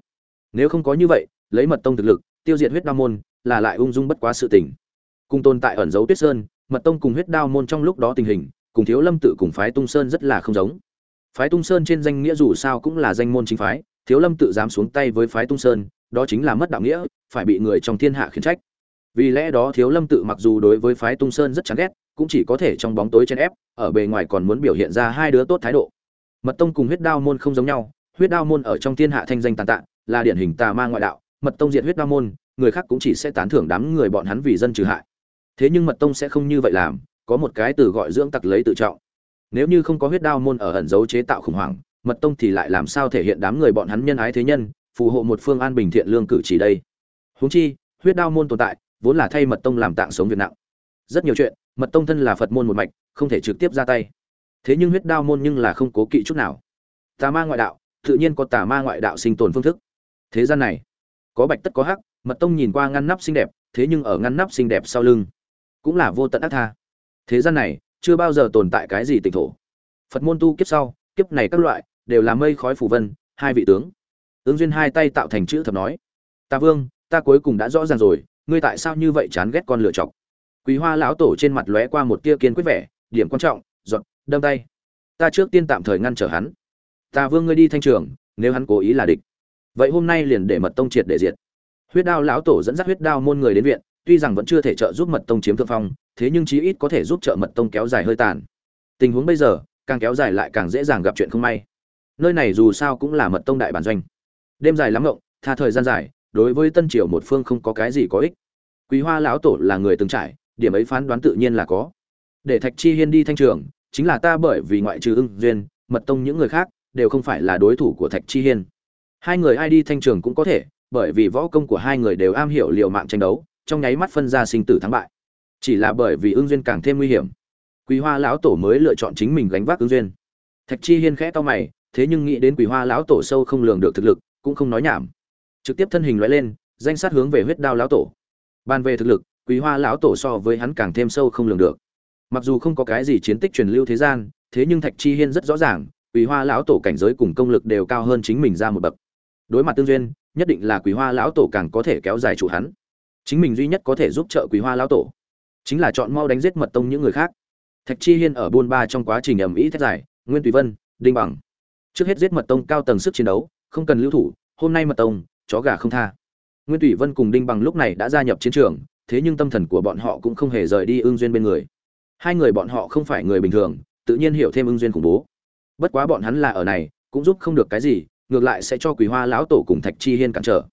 Nếu không có như vậy, lấy mật tông thực lực, tiêu diệt huyết đao môn, là lại ung dung bất quá sự tình. Cùng tồn tại ẩn dấu tuyết sơn, mật tông cùng huyết đao môn trong lúc đó tình hình, cùng thiếu lâm tự cùng phái tung sơn rất là không giống. Phái tung sơn trên danh nghĩa dù sao cũng là danh môn chính phái, thiếu lâm tự dám xuống tay với phái tung sơn, đó chính là mất đạo nghĩa, phải bị người trong thiên hạ khiển trách. Vì lẽ đó thiếu lâm tự mặc dù đối với phái tung sơn rất chán ghét, cũng chỉ có thể trong bóng tối chen ép, ở bề ngoài còn muốn biểu hiện ra hai đứa tốt thái độ mật tông cùng huyết đao môn không giống nhau, huyết đao môn ở trong thiên hạ thanh danh tàn tạ, là điển hình tà ma ngoại đạo, mật tông diệt huyết đao môn, người khác cũng chỉ sẽ tán thưởng đám người bọn hắn vì dân trừ hại. Thế nhưng mật tông sẽ không như vậy làm, có một cái từ gọi dưỡng tặc lấy tự trọng. Nếu như không có huyết đao môn ở ẩn dấu chế tạo khủng hoảng, mật tông thì lại làm sao thể hiện đám người bọn hắn nhân ái thế nhân, phù hộ một phương an bình thiện lương cử chỉ đây. Huống chi, huyết đao môn tồn tại, vốn là thay mật tông làm tạng sống việc nặng. Rất nhiều chuyện, mật tông thân là phật môn một mạch, không thể trực tiếp ra tay thế nhưng huyết đao môn nhưng là không cố kỵ chút nào. Tà ma ngoại đạo, tự nhiên có tà ma ngoại đạo sinh tồn phương thức. Thế gian này, có bạch tất có hắc, mật tông nhìn qua ngăn nắp xinh đẹp, thế nhưng ở ngăn nắp xinh đẹp sau lưng, cũng là vô tận ác tha. Thế gian này, chưa bao giờ tồn tại cái gì tịch thổ. Phật môn tu kiếp sau, kiếp này các loại, đều là mây khói phủ vân, hai vị tướng. Ứng duyên hai tay tạo thành chữ thập nói, ta vương, ta cuối cùng đã rõ ràng rồi, ngươi tại sao như vậy chán ghét con lựa chọc quý hoa lão tổ trên mặt lóe qua một tia kiên quyết vẻ, điểm quan trọng dọn đâm tay. Ta trước tiên tạm thời ngăn trở hắn. Ta vương ngươi đi thanh trường, nếu hắn cố ý là địch. Vậy hôm nay liền để mật tông triệt để diệt. Huyết đao lão tổ dẫn dắt huyết đao môn người đến viện, tuy rằng vẫn chưa thể trợ giúp mật tông chiếm thượng phong, thế nhưng chí ít có thể giúp trợ mật tông kéo dài hơi tàn. Tình huống bây giờ, càng kéo dài lại càng dễ dàng gặp chuyện không may. Nơi này dù sao cũng là mật tông đại bản doanh. Đêm dài lắm ngộng, tha thời gian dài, đối với tân triều một phương không có cái gì có ích. Quý hoa lão tổ là người từng trải, điểm ấy phán đoán tự nhiên là có. Để thạch chi hiên đi thanh trường chính là ta bởi vì ngoại trừ ưng duyên, mật tông những người khác đều không phải là đối thủ của thạch chi hiên. Hai người ai đi thanh trường cũng có thể, bởi vì võ công của hai người đều am hiểu liều mạng tranh đấu, trong nháy mắt phân ra sinh tử thắng bại. Chỉ là bởi vì ưng duyên càng thêm nguy hiểm, quý hoa lão tổ mới lựa chọn chính mình gánh vác ưng duyên. Thạch chi hiên khẽ to mày, thế nhưng nghĩ đến quý hoa lão tổ sâu không lường được thực lực, cũng không nói nhảm. Trực tiếp thân hình loại lên, danh sát hướng về huyết đao lão tổ. Ban về thực lực, quý hoa lão tổ so với hắn càng thêm sâu không lường được mặc dù không có cái gì chiến tích truyền lưu thế gian, thế nhưng thạch chi hiên rất rõ ràng quý hoa lão tổ cảnh giới cùng công lực đều cao hơn chính mình ra một bậc. Đối mặt tương duyên, nhất định là quý hoa lão tổ càng có thể kéo dài chủ hắn. Chính mình duy nhất có thể giúp trợ quý hoa lão tổ, chính là chọn mau đánh giết mật tông những người khác. Thạch chi hiên ở buôn ba trong quá trình ầm ĩ thét dài, nguyên tùy vân, đinh bằng. Trước hết giết mật tông cao tầng sức chiến đấu, không cần lưu thủ, hôm nay mật tông, chó gà không tha. Nguyên Tùy vân cùng đinh bằng lúc này đã gia nhập chiến trường, thế nhưng tâm thần của bọn họ cũng không hề rời đi ương duyên bên người hai người bọn họ không phải người bình thường, tự nhiên hiểu thêm ưng duyên khủng bố. Bất quá bọn hắn là ở này, cũng giúp không được cái gì, ngược lại sẽ cho Quỳ hoa lão tổ cùng thạch chi hiên cản trở.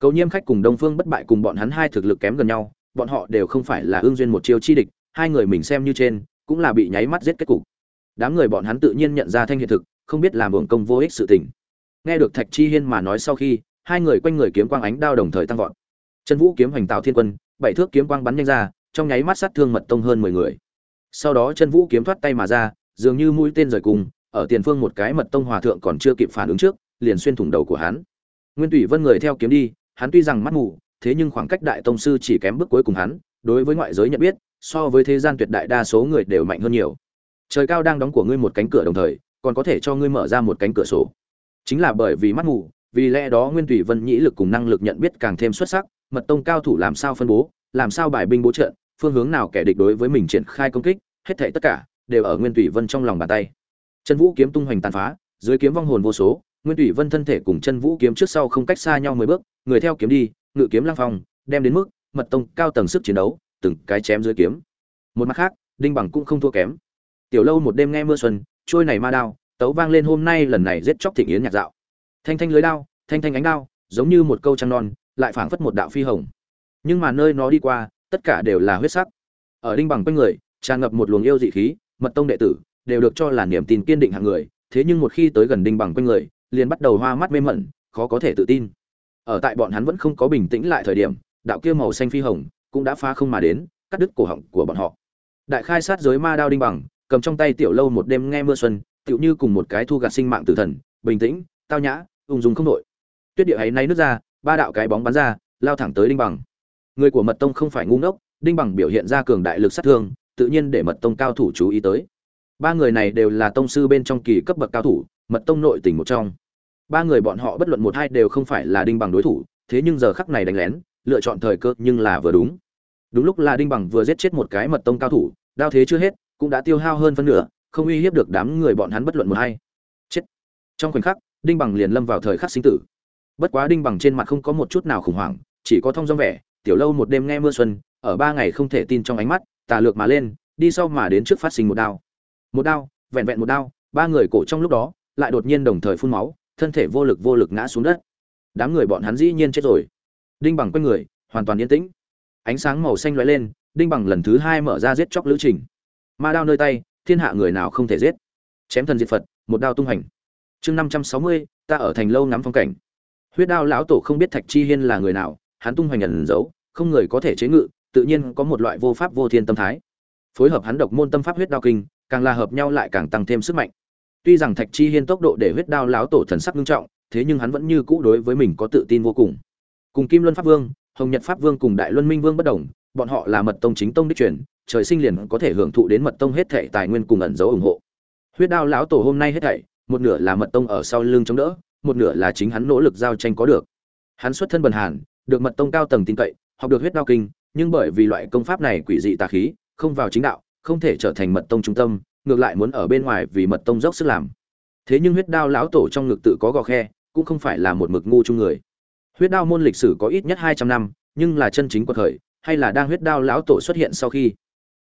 Cầu nhiêm khách cùng đông phương bất bại cùng bọn hắn hai thực lực kém gần nhau, bọn họ đều không phải là ương duyên một chiêu chi địch, hai người mình xem như trên, cũng là bị nháy mắt giết kết cục. Đám người bọn hắn tự nhiên nhận ra thanh hiện thực, không biết làm hưởng công vô ích sự tình. Nghe được thạch chi hiên mà nói sau khi, hai người quanh người kiếm quang ánh đao đồng thời tăng vọt. Chân vũ kiếm hoành tạo thiên quân, bảy thước kiếm quang bắn nhanh ra, trong nháy mắt sát thương mật tông hơn mười người sau đó chân vũ kiếm thoát tay mà ra, dường như mũi tên rời cùng, ở tiền phương một cái mật tông hòa thượng còn chưa kịp phản ứng trước, liền xuyên thủng đầu của hắn. Nguyên tùy vân người theo kiếm đi, hắn tuy rằng mắt mù, thế nhưng khoảng cách đại tông sư chỉ kém bước cuối cùng hắn, đối với ngoại giới nhận biết, so với thế gian tuyệt đại đa số người đều mạnh hơn nhiều. Trời cao đang đóng của ngươi một cánh cửa đồng thời, còn có thể cho ngươi mở ra một cánh cửa sổ. Chính là bởi vì mắt mù, vì lẽ đó nguyên tùy vân nhĩ lực cùng năng lực nhận biết càng thêm xuất sắc, mật tông cao thủ làm sao phân bố, làm sao bài binh bố trận, phương hướng nào kẻ địch đối với mình triển khai công kích hết thảy tất cả đều ở nguyên Tủy vân trong lòng bàn tay. Chân vũ kiếm tung hoành tàn phá, dưới kiếm vong hồn vô số, nguyên Tủy vân thân thể cùng chân vũ kiếm trước sau không cách xa nhau mười bước, người theo kiếm đi, ngự kiếm lang phong, đem đến mức mật tông cao tầng sức chiến đấu, từng cái chém dưới kiếm. Một mặt khác, đinh bằng cũng không thua kém. Tiểu lâu một đêm nghe mưa xuân, trôi này ma đao, tấu vang lên hôm nay lần này giết chóc thịnh yến nhạc dạo. Thanh thanh lưới đao, thanh thanh ánh đao, giống như một câu trăng non, lại phảng phất một đạo phi hồng. Nhưng mà nơi nó đi qua, tất cả đều là huyết sắc. Ở đinh bằng quanh người tràn ngập một luồng yêu dị khí, mật tông đệ tử đều được cho là niềm tin kiên định hạng người, thế nhưng một khi tới gần đinh bằng quanh người, liền bắt đầu hoa mắt mê mẩn, khó có thể tự tin. Ở tại bọn hắn vẫn không có bình tĩnh lại thời điểm, đạo kia màu xanh phi hồng cũng đã phá không mà đến, cắt đứt cổ họng của bọn họ. Đại khai sát giới ma đao đinh bằng, cầm trong tay tiểu lâu một đêm nghe mưa xuân, tựu như cùng một cái thu gạt sinh mạng tử thần, bình tĩnh, tao nhã, ung dung không đội tuyết địa ấy nay nước ra, ba đạo cái bóng bắn ra, lao thẳng tới đinh bằng. Người của mật tông không phải ngu ngốc, đinh bằng biểu hiện ra cường đại lực sát thương tự nhiên để mật tông cao thủ chú ý tới. Ba người này đều là tông sư bên trong kỳ cấp bậc cao thủ, mật tông nội tỉnh một trong. Ba người bọn họ bất luận một hai đều không phải là đinh bằng đối thủ, thế nhưng giờ khắc này đánh lén, lựa chọn thời cơ nhưng là vừa đúng. Đúng lúc là đinh bằng vừa giết chết một cái mật tông cao thủ, đao thế chưa hết, cũng đã tiêu hao hơn phân nửa, không uy hiếp được đám người bọn hắn bất luận một hai. Chết. Trong khoảnh khắc, đinh bằng liền lâm vào thời khắc sinh tử. Bất quá đinh bằng trên mặt không có một chút nào khủng hoảng, chỉ có thông dong vẻ, tiểu lâu một đêm nghe mưa xuân, ở ba ngày không thể tin trong ánh mắt tà lược mà lên, đi sau mà đến trước phát sinh một đao. Một đao, vẹn vẹn một đao, ba người cổ trong lúc đó, lại đột nhiên đồng thời phun máu, thân thể vô lực vô lực ngã xuống đất. Đám người bọn hắn dĩ nhiên chết rồi. Đinh bằng quanh người, hoàn toàn yên tĩnh. Ánh sáng màu xanh lóe lên, đinh bằng lần thứ hai mở ra giết chóc lữ trình. Ma đao nơi tay, thiên hạ người nào không thể giết? Chém thần diệt phật, một đao tung hành. Chương năm trăm sáu mươi, ta ở thành lâu ngắm phong cảnh. Huyết đao lão tổ không biết thạch chi hiên là người nào, hắn tung hoành ẩn giấu, không người có thể chế ngự tự nhiên có một loại vô pháp vô thiên tâm thái. Phối hợp hắn độc môn tâm pháp huyết đao kinh, càng là hợp nhau lại càng tăng thêm sức mạnh. Tuy rằng thạch chi hiên tốc độ để huyết đao lão tổ thần sắc nghiêm trọng, thế nhưng hắn vẫn như cũ đối với mình có tự tin vô cùng. Cùng kim luân pháp vương, hồng nhật pháp vương cùng đại luân minh vương bất đồng, bọn họ là mật tông chính tông đích truyền, trời sinh liền có thể hưởng thụ đến mật tông hết thảy tài nguyên cùng ẩn dấu ủng hộ. Huyết đao lão tổ hôm nay hết thảy, một nửa là mật tông ở sau lưng chống đỡ, một nửa là chính hắn nỗ lực giao tranh có được. Hắn xuất thân bần hàn, được mật tông cao tầng tin cậy, học được huyết đao kinh nhưng bởi vì loại công pháp này quỷ dị tà khí, không vào chính đạo, không thể trở thành mật tông trung tâm, ngược lại muốn ở bên ngoài vì mật tông dốc sức làm. Thế nhưng huyết đao lão tổ trong ngực tự có gò khe, cũng không phải là một mực ngu chung người. Huyết đao môn lịch sử có ít nhất hai trăm năm, nhưng là chân chính của thời hay là đang huyết đao lão tổ xuất hiện sau khi?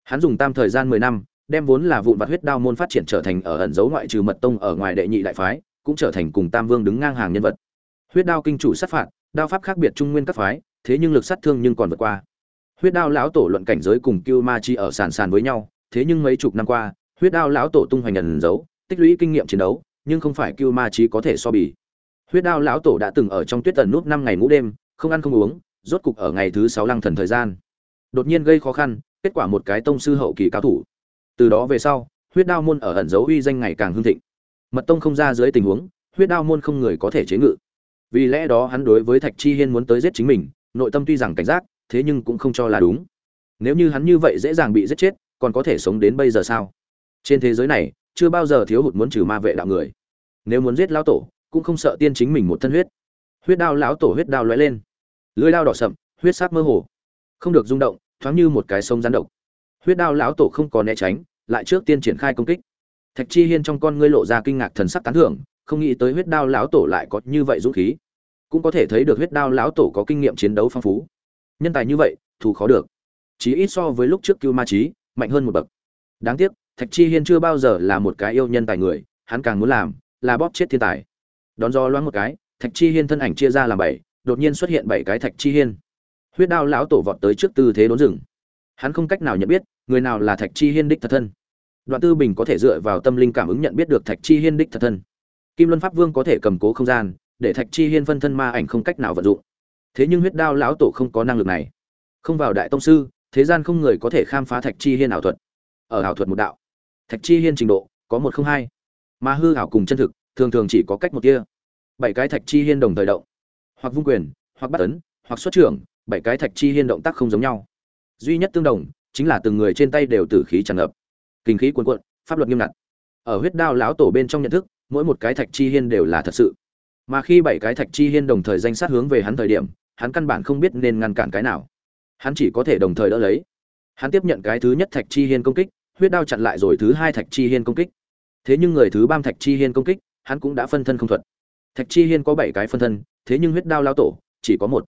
Hắn dùng tam thời gian mười năm, đem vốn là vụn vặt huyết đao môn phát triển trở thành ở ẩn dấu ngoại trừ mật tông ở ngoài đệ nhị đại phái, cũng trở thành cùng tam vương đứng ngang hàng nhân vật. Huyết đao kinh chủ sát phạt, đao pháp khác biệt trung nguyên các phái, thế nhưng lực sát thương nhưng còn vượt qua huyết đao lão tổ luận cảnh giới cùng cưu ma chi ở sàn sàn với nhau, thế nhưng mấy chục năm qua, huyết đao lão tổ tung hoành ẩn giấu, tích lũy kinh nghiệm chiến đấu, nhưng không phải cưu ma chi có thể so bì. Huyết đao lão tổ đã từng ở trong tuyết tần nút năm ngày ngũ đêm, không ăn không uống, rốt cục ở ngày thứ sáu lăng thần thời gian. Đột nhiên gây khó khăn, kết quả một cái tông sư hậu kỳ cao thủ. Từ đó về sau, huyết đao môn ở ẩn dấu uy danh ngày càng hưng thịnh. Mật tông không ra dưới tình huống, huyết đao môn không người có thể chế ngự. Vì lẽ đó hắn đối với thạch chi hiên muốn tới giết chính mình, nội tâm tuy rằng cảnh giác thế nhưng cũng không cho là đúng. Nếu như hắn như vậy dễ dàng bị giết chết, còn có thể sống đến bây giờ sao? Trên thế giới này, chưa bao giờ thiếu hụt muốn trừ ma vệ đạo người. Nếu muốn giết lão tổ, cũng không sợ tiên chính mình một thân huyết. Huyết đao lão tổ huyết đao lóe lên. Lưỡi đao đỏ sậm, huyết sắc mơ hồ. Không được rung động, thoáng như một cái sông rắn độc. Huyết đao lão tổ không còn né tránh, lại trước tiên triển khai công kích. Thạch chi hiên trong con ngươi lộ ra kinh ngạc thần sắc tán thưởng, không nghĩ tới huyết đao lão tổ lại có như vậy dũng khí. Cũng có thể thấy được huyết đao lão tổ có kinh nghiệm chiến đấu phong phú nhân tài như vậy, thù khó được. Chí ít so với lúc trước cưu ma trí mạnh hơn một bậc. Đáng tiếc, thạch chi hiên chưa bao giờ là một cái yêu nhân tài người, hắn càng muốn làm là bóp chết thiên tài. Đón do loáng một cái, thạch chi hiên thân ảnh chia ra làm bảy, đột nhiên xuất hiện bảy cái thạch chi hiên. Huyết đao lão tổ vọt tới trước tư thế đốn rừng. Hắn không cách nào nhận biết, người nào là thạch chi hiên đích thật thân. Đoạn tư bình có thể dựa vào tâm linh cảm ứng nhận biết được thạch chi hiên đích thật thân. Kim luân pháp vương có thể cầm cố không gian, để thạch chi hiên phân thân ma ảnh không cách nào vận dụng thế nhưng huyết đao lão tổ không có năng lực này. Không vào đại tông sư, thế gian không người có thể khám phá thạch chi hiên ảo thuật. Ở ảo thuật một đạo, thạch chi hiên trình độ có một không hai. Mà hư ảo cùng chân thực, thường thường chỉ có cách một kia bảy cái thạch chi hiên đồng thời động. Hoặc vung quyền, hoặc bắt ấn, hoặc xuất trưởng, bảy cái thạch chi hiên động tác không giống nhau. Duy nhất tương đồng, chính là từng người trên tay đều tử khí tràn ngập. Kinh khí cuồn cuộn, pháp luật nghiêm ngặt. Ở huyết đao lão tổ bên trong nhận thức, mỗi một cái thạch chi hiên đều là thật sự. Mà khi bảy cái thạch chi hiên đồng thời danh sát hướng về hắn thời điểm hắn căn bản không biết nên ngăn cản cái nào. Hắn chỉ có thể đồng thời đỡ lấy. Hắn tiếp nhận cái thứ nhất thạch chi hiên công kích, huyết đao chặn lại rồi thứ hai thạch chi hiên công kích. Thế nhưng người thứ ba thạch chi hiên công kích, hắn cũng đã phân thân không thuật. Thạch chi hiên có bảy cái phân thân, thế nhưng huyết đao lão tổ chỉ có một.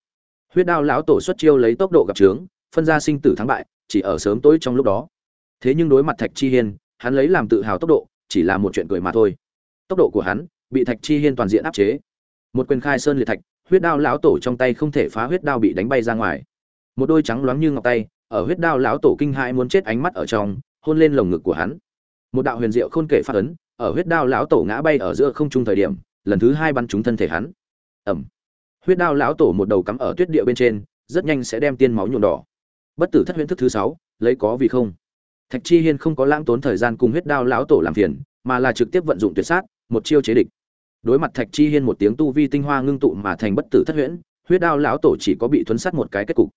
Huyết đao lão tổ xuất chiêu lấy tốc độ gặp trướng phân ra sinh tử thắng bại, chỉ ở sớm tối trong lúc đó. Thế nhưng đối mặt thạch chi hiên, hắn lấy làm tự hào tốc độ, chỉ là một chuyện cười mà thôi. Tốc độ của hắn bị thạch chi hiên toàn diện áp chế. Một quyền khai sơn liệt thạch huyết đao lão tổ trong tay không thể phá huyết đao bị đánh bay ra ngoài. Một đôi trắng loáng như ngọc tay, ở huyết đao lão tổ kinh hãi muốn chết ánh mắt ở trong, hôn lên lồng ngực của hắn. Một đạo huyền diệu khôn kể phát ấn, ở huyết đao lão tổ ngã bay ở giữa không trung thời điểm, lần thứ hai bắn trúng thân thể hắn. Ẩm. Huyết đao lão tổ một đầu cắm ở tuyết địa bên trên, rất nhanh sẽ đem tiên máu nhuộm đỏ. Bất tử thất huyễn thức thứ sáu, lấy có vì không. Thạch chi hiên không có lãng tốn thời gian cùng huyết đao lão tổ làm phiền, mà là trực tiếp vận dụng tuyệt sát, một chiêu chế địch đối mặt thạch chi hiên một tiếng tu vi tinh hoa ngưng tụ mà thành bất tử thất huyễn, huyết đao lão tổ chỉ có bị thuấn sát một cái kết cục.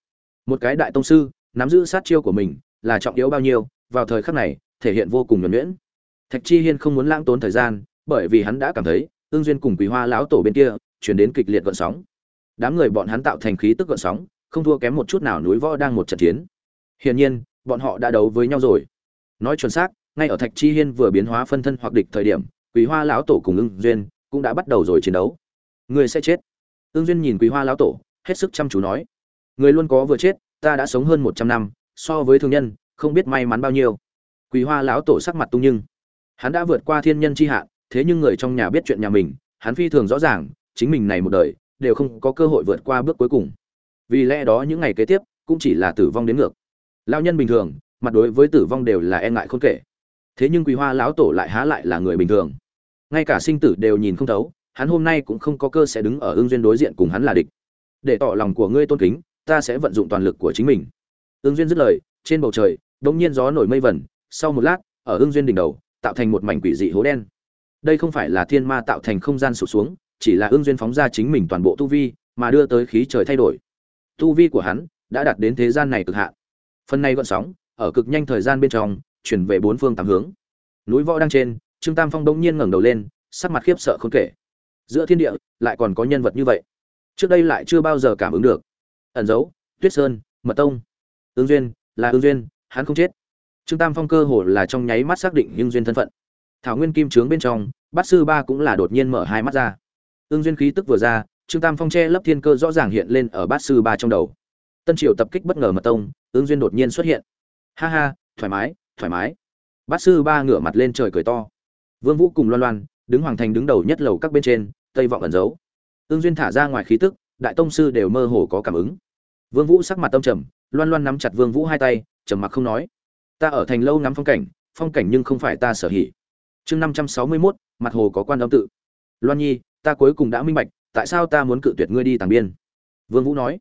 Một cái đại tông sư, nắm giữ sát chiêu của mình, là trọng yếu bao nhiêu, vào thời khắc này, thể hiện vô cùng nhuẩn nhuyễn. Thạch chi hiên không muốn lãng tốn thời gian, bởi vì hắn đã cảm thấy ương duyên cùng quý hoa lão tổ bên kia, chuyển đến kịch liệt gợn sóng. Đám người bọn hắn tạo thành khí tức gợn sóng, không thua kém một chút nào núi võ đang một trận chiến. Hiển nhiên, bọn họ đã đấu với nhau rồi. Nói chuẩn xác, ngay ở thạch chi hiên vừa biến hóa phân thân hoặc địch thời điểm quý hoa lão tổ cùng ưng duyên cũng đã bắt đầu rồi chiến đấu. Người sẽ chết. Ưng duyên nhìn quý hoa lão tổ, hết sức chăm chú nói. Người luôn có vừa chết, ta đã sống hơn một trăm năm, so với thương nhân, không biết may mắn bao nhiêu. Quý hoa lão tổ sắc mặt tung nhưng. Hắn đã vượt qua thiên nhân chi hạ thế nhưng người trong nhà biết chuyện nhà mình, hắn phi thường rõ ràng, chính mình này một đời, đều không có cơ hội vượt qua bước cuối cùng. Vì lẽ đó những ngày kế tiếp, cũng chỉ là tử vong đến ngược. Lao nhân bình thường, mặt đối với tử vong đều là e ngại khôn kể. Thế nhưng quý hoa lão tổ lại há lại là người bình thường ngay cả sinh tử đều nhìn không thấu, hắn hôm nay cũng không có cơ sẽ đứng ở ương duyên đối diện cùng hắn là địch. Để tỏ lòng của ngươi tôn kính, ta sẽ vận dụng toàn lực của chính mình. Ương duyên dứt lời, trên bầu trời, đột nhiên gió nổi mây vẩn sau một lát, ở ương duyên đỉnh đầu, tạo thành một mảnh quỷ dị hố đen. Đây không phải là thiên ma tạo thành không gian sụp xuống, chỉ là ương duyên phóng ra chính mình toàn bộ tu vi, mà đưa tới khí trời thay đổi. Tu vi của hắn đã đạt đến thế gian này cực hạn. Phần này gọn sóng, ở cực nhanh thời gian bên trong, chuyển về bốn phương tám hướng. Núi võ đang trên trương tam phong đông nhiên ngẩng đầu lên, sắc mặt khiếp sợ không kể. Giữa thiên địa, lại còn có nhân vật như vậy. Trước đây lại chưa bao giờ cảm ứng được. Ẩn dấu, tuyết sơn, mật tông. Ứng duyên, là ứng duyên, hắn không chết. Trương tam phong cơ hồ là trong nháy mắt xác định nhưng duyên thân phận. Thảo nguyên kim trướng bên trong, bát sư ba cũng là đột nhiên mở hai mắt ra. Ương duyên khí tức vừa ra, trương tam phong che lấp thiên cơ rõ ràng hiện lên ở bát sư ba trong đầu. Tân triều tập kích bất ngờ mật tông ương duyên đột nhiên xuất hiện. Ha ha, thoải mái thoải mái. Bát sư ba ngửa mặt lên trời cười to vương vũ cùng loan loan đứng hoàng thành đứng đầu nhất lầu các bên trên tây vọng ẩn giấu. Tương duyên thả ra ngoài khí tức đại tông sư đều mơ hồ có cảm ứng. Vương vũ sắc mặt tâm trầm loan loan nắm chặt vương vũ hai tay trầm mặc không nói. Ta ở thành lâu ngắm phong cảnh phong cảnh nhưng không phải ta sở hỉ. Chương năm trăm sáu mươi 561, mặt hồ có quan âm tự. Loan nhi ta cuối cùng đã minh bạch tại sao ta muốn cự tuyệt ngươi đi tàng biên? Vương vũ nói.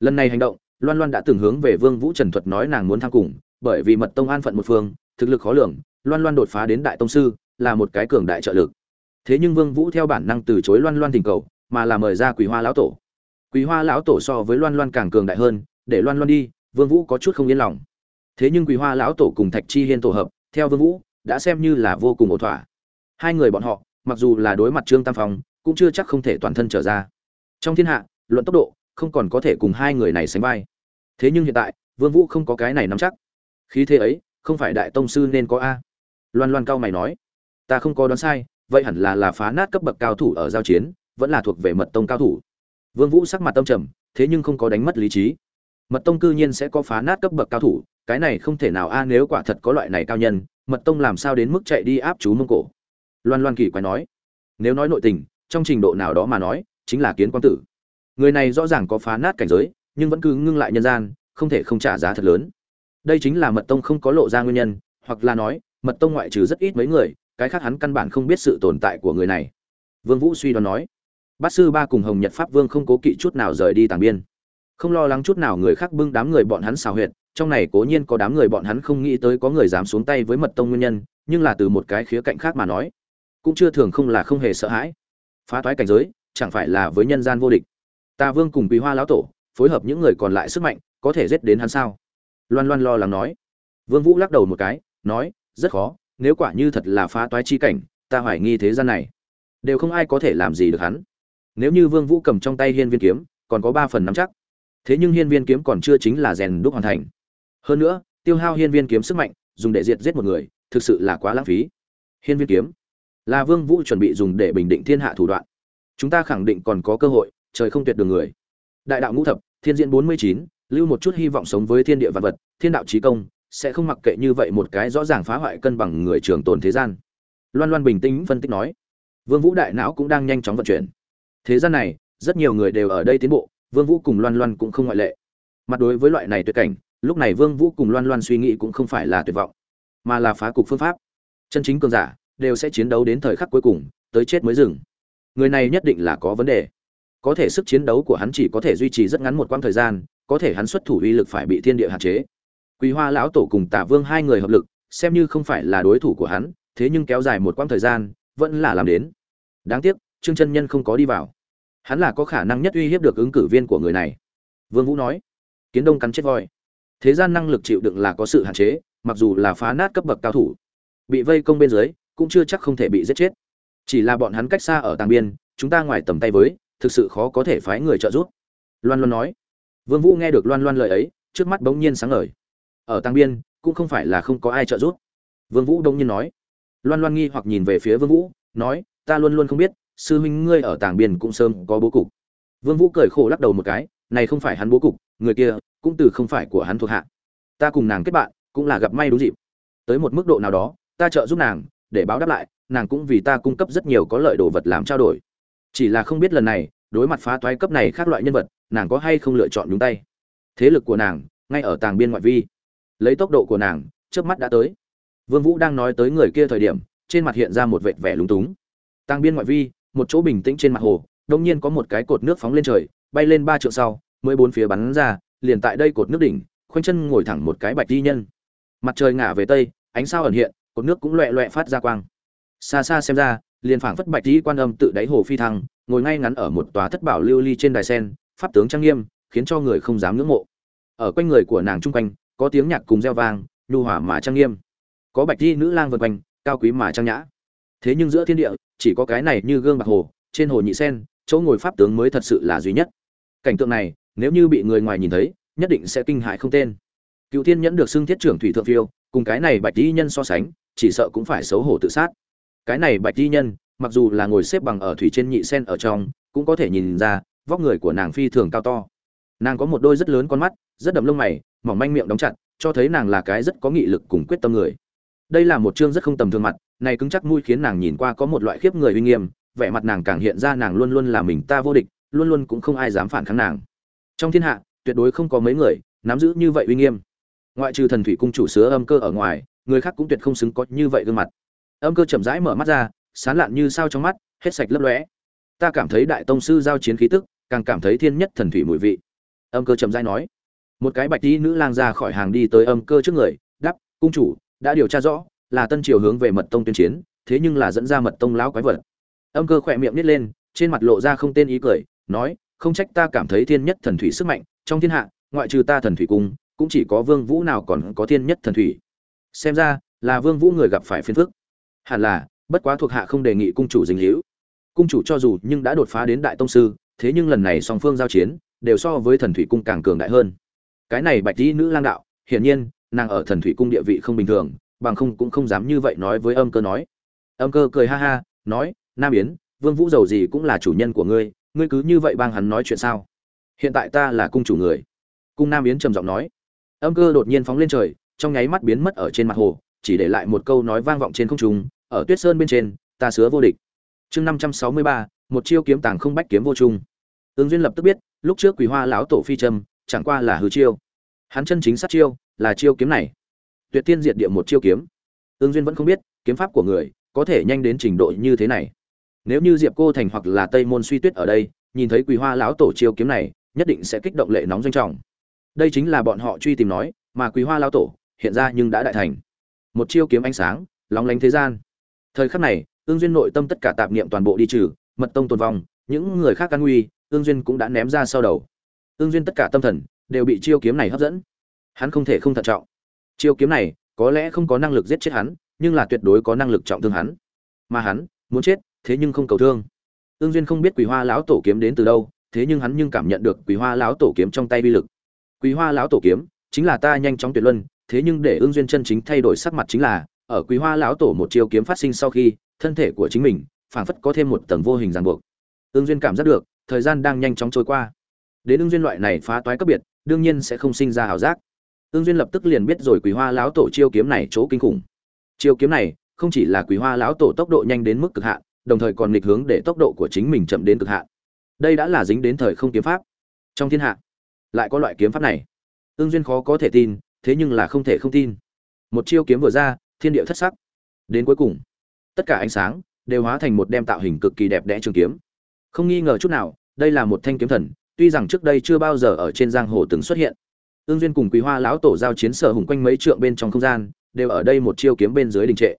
Lần này hành động loan loan đã từng hướng về vương vũ trần thuật nói nàng muốn tham cùng bởi vì mật tông an phận một phương thực lực khó lường loan loan đột phá đến đại tông sư là một cái cường đại trợ lực. Thế nhưng vương vũ theo bản năng từ chối loan loan thỉnh cầu, mà là mời ra Quỳ hoa lão tổ. Quỳ hoa lão tổ so với loan loan càng cường đại hơn, để loan loan đi, vương vũ có chút không yên lòng. Thế nhưng Quỳ hoa lão tổ cùng thạch chi hiên tổ hợp, theo vương vũ, đã xem như là vô cùng ổn thỏa. Hai người bọn họ, mặc dù là đối mặt trương tam phong, cũng chưa chắc không thể toàn thân trở ra. Trong thiên hạ, luận tốc độ, không còn có thể cùng hai người này sánh vai. Thế nhưng hiện tại, vương vũ không có cái này nắm chắc. Khí thế ấy, không phải đại tông sư nên có a. Loan loan cao mày nói ta không có đoán sai, vậy hẳn là là phá nát cấp bậc cao thủ ở giao chiến, vẫn là thuộc về mật tông cao thủ. Vương vũ sắc mặt tâm trầm, thế nhưng không có đánh mất lý trí. Mật tông cư nhiên sẽ có phá nát cấp bậc cao thủ, cái này không thể nào a, nếu quả thật có loại này cao nhân, mật tông làm sao đến mức chạy đi áp chú mông cổ? Loan loan kỳ quái nói. Nếu nói nội tình, trong trình độ nào đó mà nói, chính là kiến quang tử. Người này rõ ràng có phá nát cảnh giới, nhưng vẫn cứ ngưng lại nhân gian, không thể không trả giá thật lớn. Đây chính là mật tông không có lộ ra nguyên nhân, hoặc là nói, mật tông ngoại trừ rất ít mấy người cái khác hắn căn bản không biết sự tồn tại của người này. Vương vũ suy đoán nói, bát sư ba cùng hồng nhật pháp vương không cố kỵ chút nào rời đi tàng biên. Không lo lắng chút nào người khác bưng đám người bọn hắn xào huyệt, trong này cố nhiên có đám người bọn hắn không nghĩ tới có người dám xuống tay với mật tông nguyên nhân, nhưng là từ một cái khía cạnh khác mà nói, cũng chưa thường không là không hề sợ hãi. Phá toái cảnh giới, chẳng phải là với nhân gian vô địch. Ta vương cùng quý hoa lão tổ, phối hợp những người còn lại sức mạnh, có thể giết đến hắn sao? Loan loan lo lắng nói. Vương vũ lắc đầu một cái, nói, rất khó nếu quả như thật là phá toái chi cảnh, ta hoài nghi thế gian này. Đều không ai có thể làm gì được hắn. Nếu như vương vũ cầm trong tay hiên viên kiếm, còn có ba phần nắm chắc. Thế nhưng hiên viên kiếm còn chưa chính là rèn đúc hoàn thành. Hơn nữa, tiêu hao hiên viên kiếm sức mạnh, dùng để diệt giết một người, thực sự là quá lãng phí. Hiên viên kiếm là vương vũ chuẩn bị dùng để bình định thiên hạ thủ đoạn. Chúng ta khẳng định còn có cơ hội, trời không tuyệt đường người. Đại đạo ngũ thập, thiên diễn bốn mươi chín, lưu một chút hy vọng sống với thiên địa vật vật, thiên đạo chí công sẽ không mặc kệ như vậy một cái rõ ràng phá hoại cân bằng người trường tồn thế gian. Loan loan bình tĩnh phân tích nói, vương vũ đại não cũng đang nhanh chóng vận chuyển. Thế gian này, rất nhiều người đều ở đây tiến bộ, vương vũ cùng loan loan cũng không ngoại lệ. Mặt đối với loại này tuyệt cảnh, lúc này vương vũ cùng loan loan suy nghĩ cũng không phải là tuyệt vọng, mà là phá cục phương pháp. Chân chính cường giả đều sẽ chiến đấu đến thời khắc cuối cùng, tới chết mới dừng. Người này nhất định là có vấn đề. Có thể sức chiến đấu của hắn chỉ có thể duy trì rất ngắn một quãng thời gian, có thể hắn xuất thủ uy lực phải bị thiên địa hạn chế quý hoa lão tổ cùng tả vương hai người hợp lực, xem như không phải là đối thủ của hắn, thế nhưng kéo dài một quãng thời gian, vẫn là làm đến. Đáng tiếc, trương chân nhân không có đi vào. Hắn là có khả năng nhất uy hiếp được ứng cử viên của người này. Vương vũ nói, kiến đông cắn chết voi. Thế gian năng lực chịu đựng là có sự hạn chế, mặc dù là phá nát cấp bậc cao thủ, bị vây công bên dưới, cũng chưa chắc không thể bị giết chết. Chỉ là bọn hắn cách xa ở tàng biên, chúng ta ngoài tầm tay với, thực sự khó có thể phái người trợ giúp. Loan loan nói. Vương vũ nghe được loan loan lời ấy, trước mắt bỗng nhiên sáng ngời ở tăng biên, cũng không phải là không có ai trợ giúp. Vương vũ đông nhiên nói. Loan loan nghi hoặc nhìn về phía vương vũ, nói, ta luôn luôn không biết, sư huynh ngươi ở tàng biên cũng sớm có bố cục. Vương vũ cười khổ lắc đầu một cái, này không phải hắn bố cục, người kia cũng từ không phải của hắn thuộc hạ. Ta cùng nàng kết bạn, cũng là gặp may đúng dịp. Tới một mức độ nào đó, ta trợ giúp nàng, để báo đáp lại, nàng cũng vì ta cung cấp rất nhiều có lợi đồ vật làm trao đổi. Chỉ là không biết lần này, đối mặt phá toái cấp này khác loại nhân vật, nàng có hay không lựa chọn nhúng tay. Thế lực của nàng, ngay ở tàng biên ngoại vi lấy tốc độ của nàng trước mắt đã tới. Vương vũ đang nói tới người kia thời điểm, trên mặt hiện ra một vệt vẻ lúng túng. Tăng biên ngoại vi, một chỗ bình tĩnh trên mặt hồ đông nhiên có một cái cột nước phóng lên trời, bay lên ba trượng sau, mới bốn phía bắn ra, liền tại đây cột nước đỉnh, khoanh chân ngồi thẳng một cái bạch di nhân. Mặt trời ngả về tây, ánh sao ẩn hiện, cột nước cũng loẹ loẹ phát ra quang. Xa xa xem ra, liền phảng phất bạch di quan âm tự đáy hồ phi thăng, ngồi ngay ngắn ở một tòa thất bảo lưu ly trên đài sen, pháp tướng trang nghiêm, khiến cho người không dám ngưỡng mộ. Ở quanh người của nàng trung quanh có tiếng nhạc cùng reo vang, nhu hòa mà trang nghiêm. Có bạch di nữ lang vần quanh, cao quý mà trang nhã. Thế nhưng giữa thiên địa, chỉ có cái này như gương bạc hồ, trên hồ nhị sen, chỗ ngồi pháp tướng mới thật sự là duy nhất. Cảnh tượng này, nếu như bị người ngoài nhìn thấy, nhất định sẽ kinh hại không tên. Cựu thiên nhẫn được xưng thiết trưởng thủy thượng phiêu, cùng cái này bạch di nhân so sánh, chỉ sợ cũng phải xấu hổ tự sát. Cái này bạch di nhân, mặc dù là ngồi xếp bằng ở thủy trên nhị sen ở trong, cũng có thể nhìn ra, vóc người của nàng phi thường cao to nàng có một đôi rất lớn con mắt, rất đậm lông mày, mỏng manh miệng đóng chặt, cho thấy nàng là cái rất có nghị lực cùng quyết tâm người. Đây là một chương rất không tầm thường mặt, này cứng chắc mũi khiến nàng nhìn qua có một loại khiếp người uy nghiêm, vẻ mặt nàng càng hiện ra nàng luôn luôn là mình ta vô địch, luôn luôn cũng không ai dám phản kháng nàng. Trong thiên hạ, tuyệt đối không có mấy người nắm giữ như vậy uy nghiêm. Ngoại trừ thần thủy cung chủ sứa âm cơ ở ngoài, người khác cũng tuyệt không xứng có như vậy gương mặt. Âm cơ chậm rãi mở mắt ra, sán lạn như sao trong mắt, hết sạch lấp lóe. Ta cảm thấy đại tông sư giao chiến khí tức, càng cảm thấy thiên nhất thần thủy mùi vị âm cơ chậm dai nói. Một cái bạch tí nữ lang ra khỏi hàng đi tới âm cơ trước người đắp cung chủ, đã điều tra rõ, là tân triều hướng về mật tông tuyên chiến, thế nhưng là dẫn ra mật tông lão quái vật. Âm cơ khỏe miệng nít lên, trên mặt lộ ra không tên ý cười, nói, không trách ta cảm thấy thiên nhất thần thủy sức mạnh, trong thiên hạ, ngoại trừ ta thần thủy cung cũng chỉ có vương vũ nào còn có thiên nhất thần thủy. Xem ra, là vương vũ người gặp phải phiền phức. Hẳn là, bất quá thuộc hạ không đề nghị cung chủ dính hữu cung chủ cho dù nhưng đã đột phá đến đại tông sư, thế nhưng lần này song phương giao chiến đều so với thần thủy cung càng cường đại hơn. Cái này bạch tỷ nữ lang đạo, hiển nhiên, nàng ở thần thủy cung địa vị không bình thường, bằng không cũng không dám như vậy nói với âm cơ nói. Âm cơ cười ha ha, nói, nam yến, vương vũ giàu gì cũng là chủ nhân của ngươi ngươi cứ như vậy bang hắn nói chuyện sao? Hiện tại ta là cung chủ người. Cung nam yến trầm giọng nói. Âm cơ đột nhiên phóng lên trời, trong nháy mắt biến mất ở trên mặt hồ, chỉ để lại một câu nói vang vọng trên không trung, ở tuyết sơn bên trên, ta sứa vô địch. Chương năm trăm sáu mươi ba, một chiêu kiếm tàng không bách kiếm vô trung. Ứng duyên lập tức biết lúc trước quỳ hoa lão tổ phi trâm chẳng qua là hư chiêu. Hắn chân chính sát chiêu là chiêu kiếm này. Tuyệt tiên diệt địa một chiêu kiếm. Ương duyên vẫn không biết, kiếm pháp của người có thể nhanh đến trình độ như thế này. Nếu như diệp cô thành hoặc là tây môn suy tuyết ở đây, nhìn thấy quỳ hoa lão tổ chiêu kiếm này, nhất định sẽ kích động lệ nóng doanh trọng. Đây chính là bọn họ truy tìm nói, mà quỳ hoa lão tổ hiện ra nhưng đã đại thành. Một chiêu kiếm ánh sáng, lóng lánh thế gian. Thời khắc này ương duyên nội tâm tất cả tạp niệm toàn bộ đi trừ, mật tông tồn vong, những người khác căn nguy ương duyên cũng đã ném ra sau đầu. Ương duyên tất cả tâm thần đều bị chiêu kiếm này hấp dẫn. Hắn không thể không thận trọng. Chiêu kiếm này có lẽ không có năng lực giết chết hắn, nhưng là tuyệt đối có năng lực trọng thương hắn. Mà hắn muốn chết, thế nhưng không cầu thương. Ương duyên không biết quỳ hoa lão tổ kiếm đến từ đâu, thế nhưng hắn nhưng cảm nhận được quỳ hoa lão tổ kiếm trong tay vi lực. Quỳ hoa lão tổ kiếm chính là ta nhanh chóng tuyệt luân, thế nhưng để ương duyên chân chính thay đổi sắc mặt chính là, ở quý hoa lão tổ một chiêu kiếm phát sinh sau khi, thân thể của chính mình phảng phất có thêm một tầng vô hình ràng buộc. Ương duyên cảm giác được thời gian đang nhanh chóng trôi qua. Đến ương duyên loại này phá toái cấp biệt, đương nhiên sẽ không sinh ra hào giác. Ương duyên lập tức liền biết rồi quý hoa lão tổ chiêu kiếm này chỗ kinh khủng. Chiêu kiếm này, không chỉ là quý hoa lão tổ tốc độ nhanh đến mức cực hạn, đồng thời còn nghịch hướng để tốc độ của chính mình chậm đến cực hạn. Đây đã là dính đến thời không kiếm pháp. Trong thiên hạ, lại có loại kiếm pháp này. Ương duyên khó có thể tin, thế nhưng là không thể không tin. Một chiêu kiếm vừa ra, thiên địa thất sắc. Đến cuối cùng, tất cả ánh sáng đều hóa thành một đem tạo hình cực kỳ đẹp đẽ trường kiếm. Không nghi ngờ chút nào đây là một thanh kiếm thần, tuy rằng trước đây chưa bao giờ ở trên giang hồ từng xuất hiện. Ương duyên cùng quý hoa lão tổ giao chiến sở hùng quanh mấy trượng bên trong không gian, đều ở đây một chiêu kiếm bên dưới đình trệ.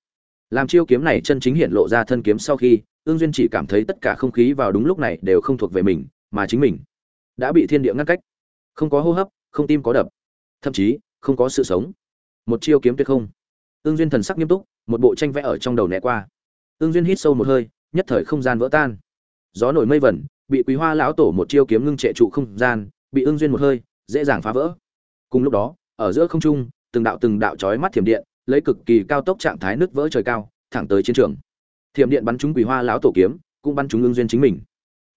Làm chiêu kiếm này chân chính hiện lộ ra thân kiếm sau khi ương duyên chỉ cảm thấy tất cả không khí vào đúng lúc này đều không thuộc về mình, mà chính mình đã bị thiên địa ngăn cách. Không có hô hấp, không tim có đập, thậm chí không có sự sống. Một chiêu kiếm tuyệt không. Ương duyên thần sắc nghiêm túc, một bộ tranh vẽ ở trong đầu né qua. Ương duyên hít sâu một hơi, nhất thời không gian vỡ tan. Gió nổi mây vẩn bị quý hoa lão tổ một chiêu kiếm ngưng trệ trụ không gian, bị ương duyên một hơi, dễ dàng phá vỡ. Cùng lúc đó, ở giữa không trung, từng đạo từng đạo chói mắt thiểm điện, lấy cực kỳ cao tốc trạng thái nứt vỡ trời cao, thẳng tới chiến trường. Thiểm điện bắn trúng quý hoa lão tổ kiếm, cũng bắn trúng ương duyên chính mình.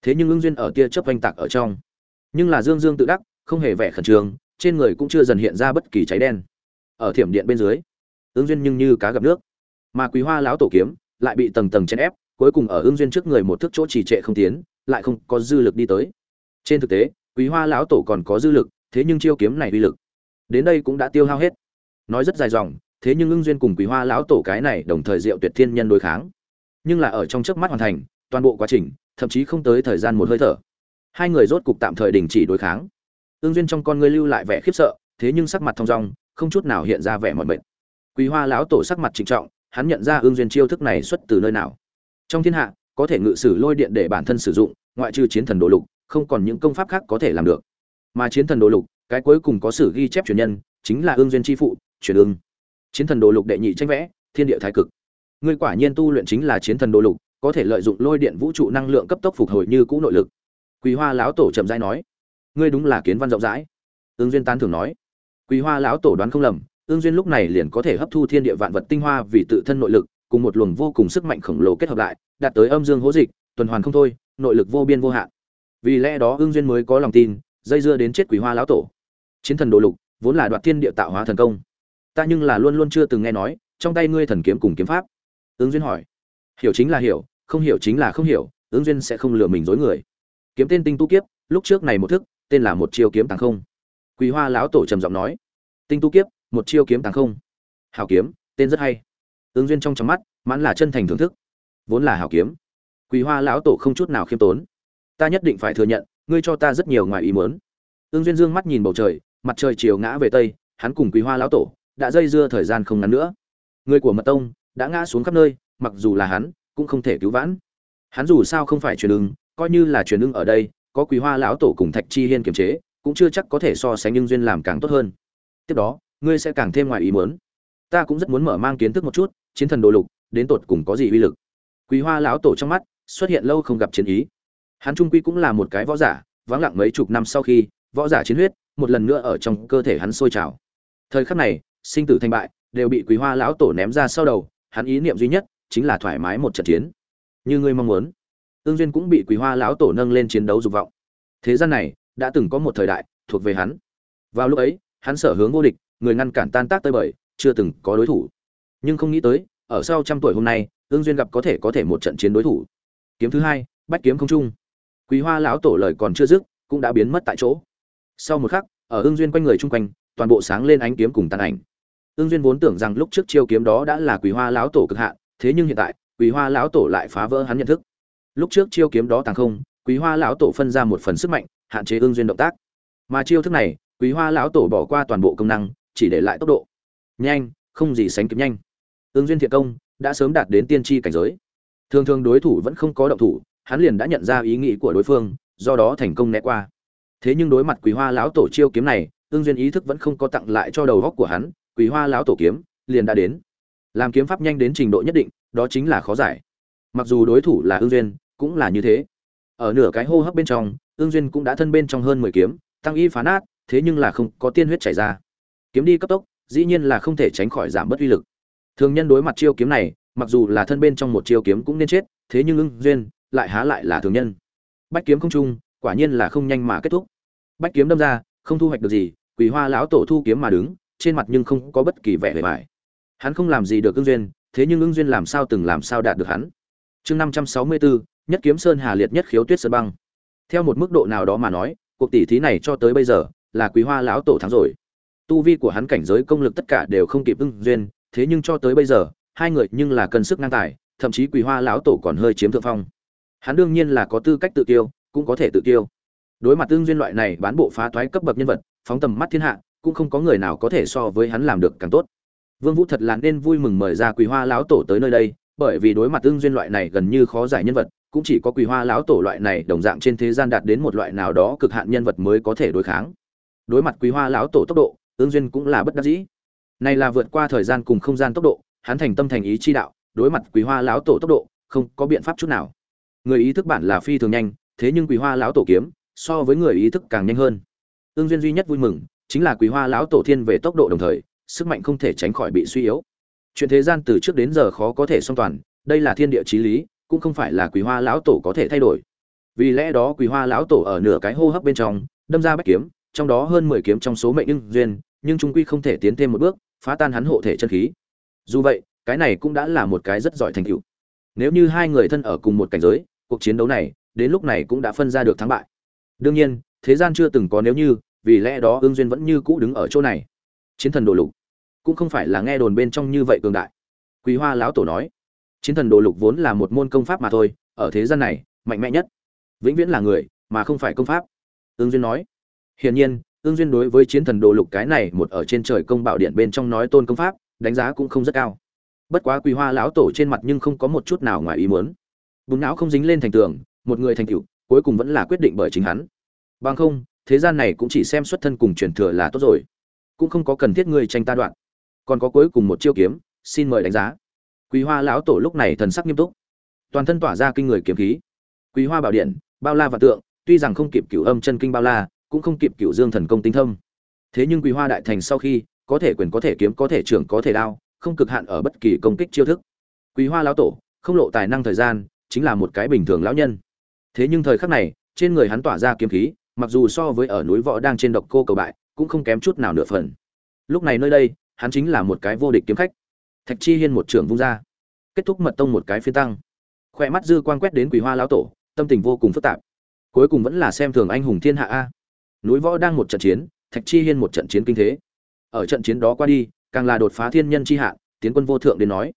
Thế nhưng ương duyên ở tia chớp oanh tạc ở trong. Nhưng là dương dương tự đắc, không hề vẻ khẩn trương, trên người cũng chưa dần hiện ra bất kỳ cháy đen. Ở thiểm điện bên dưới ương duyên nhưng như cá gặp nước. Mà quý hoa lão tổ kiếm lại bị tầng tầng chèn ép, cuối cùng ở ương duyên trước người một thước chỗ trì trệ không tiến lại không có dư lực đi tới. Trên thực tế, quý hoa lão tổ còn có dư lực, thế nhưng chiêu kiếm này uy lực, đến đây cũng đã tiêu hao hết. Nói rất dài dòng, thế nhưng ưng duyên cùng quý hoa lão tổ cái này đồng thời diệu tuyệt thiên nhân đối kháng. Nhưng là ở trong chớp mắt hoàn thành, toàn bộ quá trình, thậm chí không tới thời gian một hơi thở. Hai người rốt cục tạm thời đình chỉ đối kháng. Ương duyên trong con ngươi lưu lại vẻ khiếp sợ, thế nhưng sắc mặt thong dong, không chút nào hiện ra vẻ mỏi mệt. Quý hoa lão tổ sắc mặt trịnh trọng, hắn nhận ra ương duyên chiêu thức này xuất từ nơi nào. Trong thiên hạ có thể ngự sử lôi điện để bản thân sử dụng, ngoại trừ chiến thần đồ lục, không còn những công pháp khác có thể làm được. Mà chiến thần đồ lục, cái cuối cùng có sử ghi chép truyền nhân, chính là ương duyên chi phụ, truyền ương chiến thần đồ lục đệ nhị tranh vẽ, thiên địa thái cực. Ngươi quả nhiên tu luyện chính là chiến thần đồ lục, có thể lợi dụng lôi điện vũ trụ năng lượng cấp tốc phục hồi như cũ nội lực. Quý hoa lão tổ chậm rãi nói, ngươi đúng là kiến văn rộng rãi. Ương duyên tán thường nói quý hoa lão tổ đoán không lầm, ương duyên lúc này liền có thể hấp thu thiên địa vạn vật tinh hoa vì tự thân nội lực cùng một luồng vô cùng sức mạnh khổng lồ kết hợp lại, đạt tới âm dương hỗ dịch, tuần hoàn không thôi, nội lực vô biên vô hạn. Vì lẽ đó, Ưng duyên mới có lòng tin, dây dưa đến chết quý hoa lão tổ. Chiến thần đồ lục, vốn là đoạt thiên địa tạo hóa thần công. Ta nhưng là luôn luôn chưa từng nghe nói, trong tay ngươi thần kiếm cùng kiếm pháp. Ưng duyên hỏi. Hiểu chính là hiểu, không hiểu chính là không hiểu, Ưng duyên sẽ không lừa mình dối người. Kiếm tên tinh tu kiếp, lúc trước này một thức, tên là một chiêu kiếm tàng không. Quý hoa lão tổ trầm giọng nói. Tinh tu kiếp, một chiêu kiếm tàng không. Hào kiếm, tên rất hay ứng duyên trong trong mắt, mãn là chân thành thưởng thức. Vốn là hảo kiếm. Quý hoa lão tổ không chút nào khiêm tốn. Ta nhất định phải thừa nhận, ngươi cho ta rất nhiều ngoài ý muốn. Ứng duyên dương mắt nhìn bầu trời, mặt trời chiều ngã về tây, hắn cùng quý hoa lão tổ đã dây dưa thời gian không ngắn nữa. Người của mật tông đã ngã xuống khắp nơi, mặc dù là hắn, cũng không thể cứu vãn. Hắn dù sao không phải truyền ưng, coi như là truyền ưng ở đây, có quý hoa lão tổ cùng thạch chi hiên kiềm chế, cũng chưa chắc có thể so sánh nhưng duyên làm càng tốt hơn. Tiếp đó, ngươi sẽ càng thêm ngoài ý muốn ta cũng rất muốn mở mang kiến thức một chút, chiến thần đồ lục, đến tột cùng có gì uy lực. Quý hoa lão tổ trong mắt xuất hiện lâu không gặp chiến ý. Hắn trung quy cũng là một cái võ giả, vắng lặng mấy chục năm sau khi, võ giả chiến huyết một lần nữa ở trong cơ thể hắn sôi trào. Thời khắc này, sinh tử thành bại, đều bị quý hoa lão tổ ném ra sau đầu, hắn ý niệm duy nhất chính là thoải mái một trận chiến. Như ngươi mong muốn. Ương duyên cũng bị quý hoa lão tổ nâng lên chiến đấu dục vọng. Thế gian này đã từng có một thời đại thuộc về hắn. Vào lúc ấy, hắn sở hướng vô địch, người ngăn cản tan tác tơi bời chưa từng có đối thủ. Nhưng không nghĩ tới, ở sau trăm tuổi hôm nay ương duyên gặp có thể có thể một trận chiến đối thủ. Kiếm thứ hai, bách kiếm không trung. Quý hoa lão tổ lời còn chưa dứt, cũng đã biến mất tại chỗ. Sau một khắc, ở ương duyên quanh người chung quanh, toàn bộ sáng lên ánh kiếm cùng tàn ảnh. Ương duyên vốn tưởng rằng lúc trước chiêu kiếm đó đã là quý hoa lão tổ cực hạn, thế nhưng hiện tại, quý hoa lão tổ lại phá vỡ hắn nhận thức. Lúc trước chiêu kiếm đó tàng không, quý hoa lão tổ phân ra một phần sức mạnh, hạn chế ương duyên động tác. Mà chiêu thức này, quý hoa lão tổ bỏ qua toàn bộ công năng, chỉ để lại tốc độ nhanh, không gì sánh kịp nhanh. Ương duyên thiện công đã sớm đạt đến tiên tri cảnh giới. Thường thường đối thủ vẫn không có động thủ, hắn liền đã nhận ra ý nghĩ của đối phương, do đó thành công né qua. Thế nhưng đối mặt quý hoa lão tổ chiêu kiếm này ương duyên ý thức vẫn không có tặng lại cho đầu góc của hắn quý hoa lão tổ kiếm liền đã đến. Làm kiếm pháp nhanh đến trình độ nhất định, đó chính là khó giải. Mặc dù đối thủ là ương duyên, cũng là như thế. Ở nửa cái hô hấp bên trong ương duyên cũng đã thân bên trong hơn mười kiếm, tăng y phá nát, thế nhưng là không có tiên huyết chảy ra. Kiếm đi cấp tốc dĩ nhiên là không thể tránh khỏi giảm bớt uy lực. Thường nhân đối mặt chiêu kiếm này, mặc dù là thân bên trong một chiêu kiếm cũng nên chết, thế nhưng ưng duyên lại há lại là thường nhân. Bách kiếm không trung, quả nhiên là không nhanh mà kết thúc. Bách kiếm đâm ra, không thu hoạch được gì, quỳ hoa lão tổ thu kiếm mà đứng, trên mặt nhưng không có bất kỳ vẻ vẻ vải hắn không làm gì được ưng duyên, thế nhưng ưng duyên làm sao từng làm sao đạt được hắn. Chương năm trăm sáu mươi bốn nhất kiếm sơn hà liệt nhất khiếu tuyết sơn băng. Theo một mức độ nào đó mà nói, cuộc tỷ thí này cho tới bây giờ là quý hoa lão tổ thắng rồi tu vi của hắn cảnh giới công lực tất cả đều không kịp ưng duyên, thế nhưng cho tới bây giờ, hai người nhưng là cân sức ngang tài, thậm chí quỳ hoa lão tổ còn hơi chiếm thượng phong. Hắn đương nhiên là có tư cách tự tiêu cũng có thể tự tiêu đối mặt tương duyên loại này bán bộ phá thoái cấp bậc nhân vật, phóng tầm mắt thiên hạ, cũng không có người nào có thể so với hắn làm được càng tốt. Vương vũ thật là nên vui mừng mời ra quỳ hoa lão tổ tới nơi đây, bởi vì đối mặt tương duyên loại này gần như khó giải nhân vật, cũng chỉ có quỳ hoa lão tổ loại này đồng dạng trên thế gian đạt đến một loại nào đó cực hạn nhân vật mới có thể đối kháng. Đối mặt quỳ hoa lão tổ tốc độ ương duyên cũng là bất đắc dĩ. Này là vượt qua thời gian cùng không gian tốc độ, hắn thành tâm thành ý chi đạo, đối mặt quý hoa lão tổ tốc độ, không có biện pháp chút nào. Người ý thức bản là phi thường nhanh, thế nhưng quý hoa lão tổ kiếm, so với người ý thức càng nhanh hơn. Ương duyên duy nhất vui mừng, chính là quý hoa lão tổ thiên về tốc độ đồng thời, sức mạnh không thể tránh khỏi bị suy yếu. Chuyện thế gian từ trước đến giờ khó có thể song toàn, đây là thiên địa chí lý, cũng không phải là quý hoa lão tổ có thể thay đổi. Vì lẽ đó quý hoa lão tổ ở nửa cái hô hấp bên trong, đâm ra bách kiếm trong đó hơn mười kiếm trong số mệnh nhưng duyên, nhưng trung quy không thể tiến thêm một bước, phá tan hắn hộ thể chân khí. Dù vậy, cái này cũng đã là một cái rất giỏi thành tựu. Nếu như hai người thân ở cùng một cảnh giới, cuộc chiến đấu này, đến lúc này cũng đã phân ra được thắng bại. Đương nhiên, thế gian chưa từng có nếu như, vì lẽ đó ương duyên vẫn như cũ đứng ở chỗ này. Chiến thần đồ lục. Cũng không phải là nghe đồn bên trong như vậy cường đại. Quý hoa lão tổ nói. Chiến thần đồ lục vốn là một môn công pháp mà thôi, ở thế gian này, mạnh mẽ nhất. Vĩnh viễn là người, mà không phải công pháp. Ương duyên nói hiển nhiên ương duyên đối với chiến thần đồ lục cái này một ở trên trời công bảo điện bên trong nói tôn công pháp, đánh giá cũng không rất cao. Bất quá quý hoa lão tổ trên mặt nhưng không có một chút nào ngoài ý muốn. Bùn não không dính lên thành tường, một người thành tựu, cuối cùng vẫn là quyết định bởi chính hắn. Bằng không, thế gian này cũng chỉ xem xuất thân cùng truyền thừa là tốt rồi. Cũng không có cần thiết người tranh ta đoạn. Còn có cuối cùng một chiêu kiếm, xin mời đánh giá. Quý hoa lão tổ lúc này thần sắc nghiêm túc. Toàn thân tỏa ra kinh người kiếm khí. Quý hoa bảo điện, bao la và tượng, tuy rằng không kịp cửu âm chân kinh bao la cũng không kịp cựu dương thần công tinh thâm. Thế nhưng quý hoa đại thành sau khi, có thể quyền, có thể kiếm, có thể trưởng, có thể đao, không cực hạn ở bất kỳ công kích chiêu thức. Quý hoa lão tổ, không lộ tài năng thời gian, chính là một cái bình thường lão nhân. Thế nhưng thời khắc này, trên người hắn tỏa ra kiếm khí, mặc dù so với ở núi võ đang trên độc cô cầu bại, cũng không kém chút nào nửa phần. Lúc này nơi đây, hắn chính là một cái vô địch kiếm khách. Thạch chi hiên một trưởng vung ra. Kết thúc mật tông một cái phiên tăng. Khoe mắt dư quan quét đến quỷ hoa lão tổ, tâm tình vô cùng phức tạp. Cuối cùng vẫn là xem thường anh hùng thiên hạ a núi võ đang một trận chiến, thạch chi hiên một trận chiến kinh thế. Ở trận chiến đó qua đi, càng là đột phá thiên nhân chi hạ tiến quân vô thượng đến nói.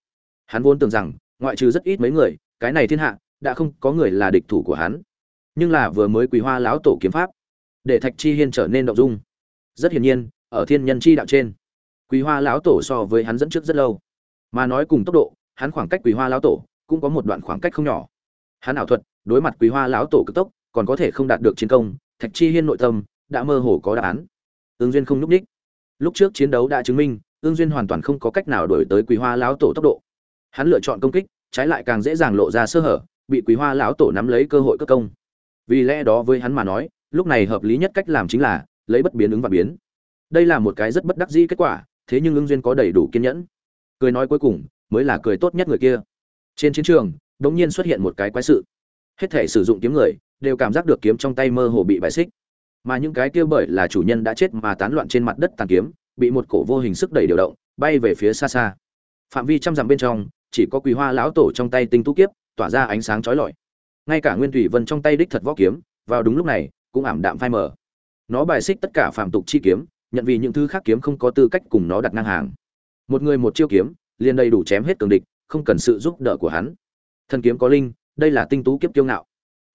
Hắn vốn tưởng rằng, ngoại trừ rất ít mấy người, cái này thiên hạ, đã không có người là địch thủ của hắn. Nhưng là vừa mới quỳ hoa lão tổ kiếm pháp, để thạch chi hiên trở nên động dung. Rất hiển nhiên, ở thiên nhân chi đạo trên, quỳ hoa lão tổ so với hắn dẫn trước rất lâu. Mà nói cùng tốc độ, hắn khoảng cách quỳ hoa lão tổ cũng có một đoạn khoảng cách không nhỏ. Hắn ảo thuật, đối mặt quỳ hoa lão tổ cực tốc, còn có thể không đạt được chiến công, thạch chi hiên nội tâm đã mơ hồ có đáp án. Ương duyên không nhúc ních lúc trước chiến đấu đã chứng minh ương duyên hoàn toàn không có cách nào đổi tới quỳ hoa lão tổ tốc độ. Hắn lựa chọn công kích, trái lại càng dễ dàng lộ ra sơ hở, bị quý hoa lão tổ nắm lấy cơ hội cất công. Vì lẽ đó với hắn mà nói, lúc này hợp lý nhất cách làm chính là lấy bất biến ứng và biến. Đây là một cái rất bất đắc dĩ kết quả, thế nhưng ưng duyên có đầy đủ kiên nhẫn. Cười nói cuối cùng, mới là cười tốt nhất người kia. Trên chiến trường, đống nhiên xuất hiện một cái quái sự. Hết thể sử dụng kiếm người, đều cảm giác được kiếm trong tay mơ hồ bị bài xích mà những cái kia bởi là chủ nhân đã chết mà tán loạn trên mặt đất tàn kiếm, bị một cổ vô hình sức đẩy điều động, bay về phía xa xa. Phạm vi trăm dặm bên trong, chỉ có quý hoa lão tổ trong tay tinh tú kiếp, tỏa ra ánh sáng chói lọi. Ngay cả nguyên thủy vân trong tay đích thật võ kiếm, vào đúng lúc này, cũng ảm đạm phai mờ. Nó bài xích tất cả phạm tục chi kiếm, nhận vì những thứ khác kiếm không có tư cách cùng nó đặt ngang hàng. Một người một chiêu kiếm, liền đầy đủ chém hết cường địch, không cần sự giúp đỡ của hắn. Thân kiếm có linh, đây là tinh tú kiếp kiêu ngạo.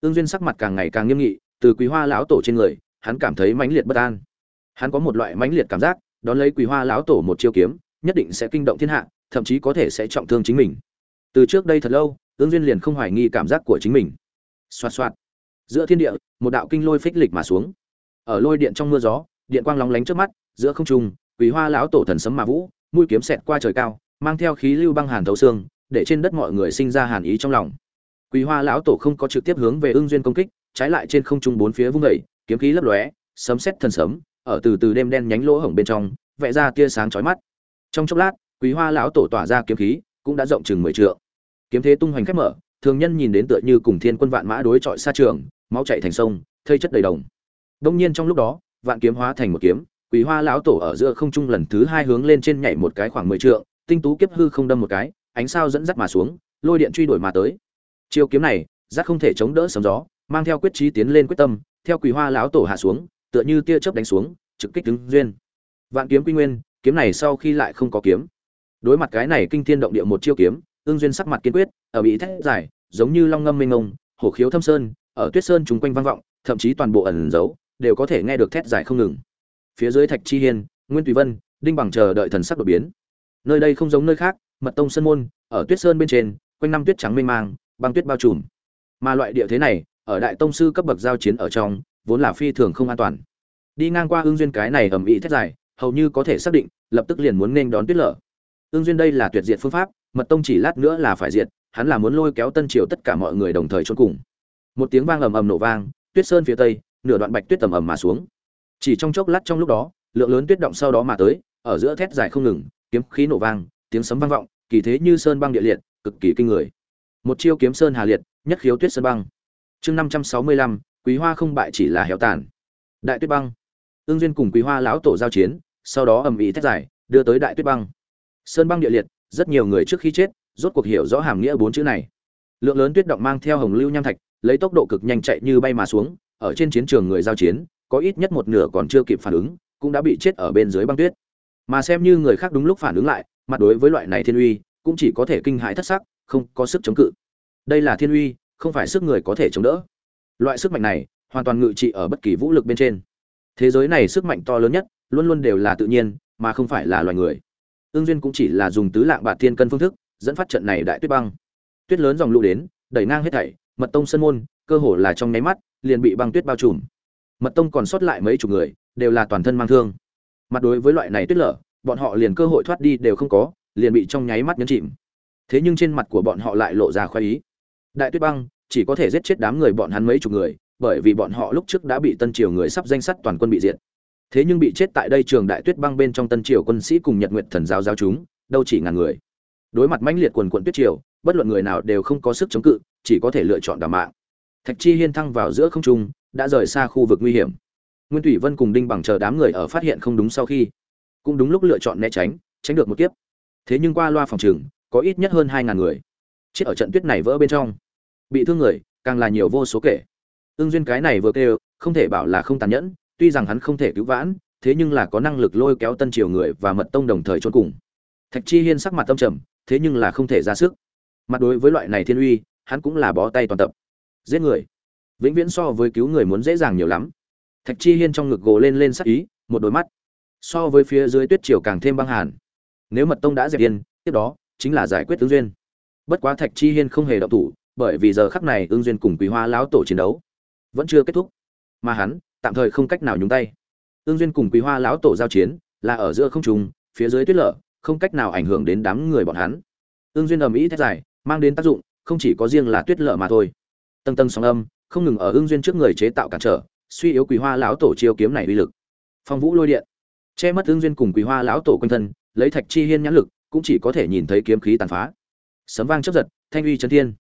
Ương duyên sắc mặt càng ngày càng nghiêm nghị, từ quý hoa lão tổ trên người hắn cảm thấy mãnh liệt bất an. Hắn có một loại mãnh liệt cảm giác, đón lấy Quỳ hoa lão tổ một chiêu kiếm, nhất định sẽ kinh động thiên hạ, thậm chí có thể sẽ trọng thương chính mình. Từ trước đây thật lâu, ương duyên liền không hoài nghi cảm giác của chính mình. Xoạt xoạt. Giữa thiên địa, một đạo kinh lôi phích lịch mà xuống. Ở lôi điện trong mưa gió, điện quang lóng lánh trước mắt, giữa không trung, Quỳ hoa lão tổ thần sấm mà vũ, mũi kiếm xẹt qua trời cao, mang theo khí lưu băng hàn thấu xương, để trên đất mọi người sinh ra hàn ý trong lòng. Quỳ hoa lão tổ không có trực tiếp hướng về ương duyên công kích, trái lại trên không trung bốn phía vung vẩy kiếm khí lấp lóe, sấm sét thần sấm, ở từ từ đêm đen nhánh lỗ hổng bên trong, vẽ ra tia sáng chói mắt. Trong chốc lát, quý hoa lão tổ tỏa ra kiếm khí, cũng đã rộng chừng mười trượng. Kiếm thế tung hoành khép mở, thường nhân nhìn đến tựa như cùng thiên quân vạn mã đối chọi xa trường, máu chảy thành sông, thây chất đầy đồng. Đông nhiên trong lúc đó, vạn kiếm hóa thành một kiếm, quý hoa lão tổ ở giữa không trung lần thứ hai hướng lên trên nhảy một cái khoảng mười trượng, tinh tú kiếp hư không đâm một cái, ánh sao dẫn dắt mà xuống, lôi điện truy đuổi mà tới. Chiêu kiếm này giác không thể chống đỡ sấm gió, mang theo quyết trí tiến lên quyết tâm theo quỳ hoa lão tổ hạ xuống, tựa như tia chớp đánh xuống, trực kích đứng duyên. Vạn kiếm quy nguyên, kiếm này sau khi lại không có kiếm. Đối mặt cái này kinh thiên động địa một chiêu kiếm ương duyên sắc mặt kiên quyết, ở bị thét dài, giống như long ngâm mênh ngông hổ khiếu thâm sơn, ở tuyết sơn chúng quanh vang vọng, thậm chí toàn bộ ẩn giấu, đều có thể nghe được thét dài không ngừng. Phía dưới thạch chi hiên, nguyên tùy vân, đinh bằng chờ đợi thần sắc đột biến. Nơi đây không giống nơi khác, mật tông sơn môn, ở tuyết sơn bên trên, quanh năm tuyết trắng mênh mang, băng tuyết bao trùm. Mà loại địa thế này ở đại tông sư cấp bậc giao chiến ở trong, vốn là phi thường không an toàn. Đi ngang qua ương duyên cái này ầm ĩ thét dài, hầu như có thể xác định, lập tức liền muốn nên đón tuyết lở. Ương duyên đây là tuyệt diệt phương pháp, mật tông chỉ lát nữa là phải diệt, hắn là muốn lôi kéo tân triều tất cả mọi người đồng thời trốn cùng. Một tiếng vang ầm ầm nổ vang, tuyết sơn phía tây, nửa đoạn bạch tuyết tầm ầm mà xuống. Chỉ trong chốc lát trong lúc đó, lượng lớn tuyết động sau đó mà tới, ở giữa thét dài không ngừng, kiếm khí nổ vang, tiếng sấm vang vọng, kỳ thế như sơn băng địa liệt, cực kỳ kinh người. Một chiêu kiếm sơn hà liệt, nhất khiếu tuyết sơn băng chương năm trăm sáu mươi lăm, quý hoa không bại chỉ là héo tàn. Đại tuyết băng. Ương duyên cùng quý hoa lão tổ giao chiến, sau đó ầm ĩ thét giải đưa tới đại tuyết băng. Sơn băng địa liệt, rất nhiều người trước khi chết, rốt cuộc hiểu rõ hàm nghĩa bốn chữ này. Lượng lớn tuyết động mang theo hồng lưu nham thạch, lấy tốc độ cực nhanh chạy như bay mà xuống, ở trên chiến trường người giao chiến, có ít nhất một nửa còn chưa kịp phản ứng, cũng đã bị chết ở bên dưới băng tuyết. Mà xem như người khác đúng lúc phản ứng lại, mặt đối với loại này thiên uy, cũng chỉ có thể kinh hãi thất sắc, không có sức chống cự. Đây là thiên uy không phải sức người có thể chống đỡ. Loại sức mạnh này hoàn toàn ngự trị ở bất kỳ vũ lực bên trên. Thế giới này sức mạnh to lớn nhất, luôn luôn đều là tự nhiên, mà không phải là loài người. Ương duyên cũng chỉ là dùng tứ lạng bạc thiên cân phương thức, dẫn phát trận này đại tuyết băng. Tuyết lớn dòng lũ đến, đẩy ngang hết thảy, mật tông sân môn, cơ hồ là trong nháy mắt, liền bị băng tuyết bao trùm. Mật tông còn sót lại mấy chục người, đều là toàn thân mang thương. Mặt đối với loại này tuyết lở, bọn họ liền cơ hội thoát đi đều không có, liền bị trong nháy mắt nhấn chìm. Thế nhưng trên mặt của bọn họ lại lộ ra khoái ý đại tuyết băng, chỉ có thể giết chết đám người bọn hắn mấy chục người, bởi vì bọn họ lúc trước đã bị tân triều người sắp danh sắt toàn quân bị diệt. Thế nhưng bị chết tại đây trường đại tuyết băng bên trong tân triều quân sĩ cùng nhật nguyện thần giáo giáo chúng, đâu chỉ ngàn người. Đối mặt mãnh liệt quần quận tuyết triều, bất luận người nào đều không có sức chống cự, chỉ có thể lựa chọn đảm mạng. Thạch chi hiên thăng vào giữa không trung, đã rời xa khu vực nguy hiểm. Nguyên thủy vân cùng đinh bằng chờ đám người ở phát hiện không đúng sau khi, cũng đúng lúc lựa chọn né tránh tránh được một kiếp. Thế nhưng qua loa phòng trường, có ít nhất hơn hai ngàn người chết ở trận tuyết này vỡ bên trong. Bị thương người, càng là nhiều vô số kể. Ương duyên cái này vừa kêu, không thể bảo là không tàn nhẫn, tuy rằng hắn không thể cứu vãn, thế nhưng là có năng lực lôi kéo tân triều người và mật tông đồng thời trốn cùng. Thạch chi hiên sắc mặt tâm trầm, thế nhưng là không thể ra sức. Mặt đối với loại này thiên uy, hắn cũng là bó tay toàn tập. Giết người. Vĩnh viễn so với cứu người muốn dễ dàng nhiều lắm. Thạch chi hiên trong ngực gồ lên lên sắc ý, một đôi mắt. So với phía dưới tuyết triều càng thêm băng hàn. Nếu mật tông đã dẹp yên, tiếp đó chính là giải quyết tướng duyên bất quá thạch chi hiên không hề động thủ, bởi vì giờ khắc này ương duyên cùng quý hoa lão tổ chiến đấu vẫn chưa kết thúc. Mà hắn tạm thời không cách nào nhúng tay. Ương duyên cùng quý hoa lão tổ giao chiến là ở giữa không trùng phía dưới tuyết lở, không cách nào ảnh hưởng đến đám người bọn hắn. Ương duyên ầm ĩ thét dài, mang đến tác dụng, không chỉ có riêng là tuyết lở mà thôi. Tầng tầng sóng âm, không ngừng ở ương duyên trước người chế tạo cản trở, suy yếu quý hoa lão tổ chiêu kiếm này uy lực. Phong vũ lôi điện. Che mất ương duyên cùng quý hoa lão tổ quanh thân, lấy thạch chi hiên nhãn lực, cũng chỉ có thể nhìn thấy kiếm khí tàn phá sấm vang chớp giật thanh uy chấn thiên.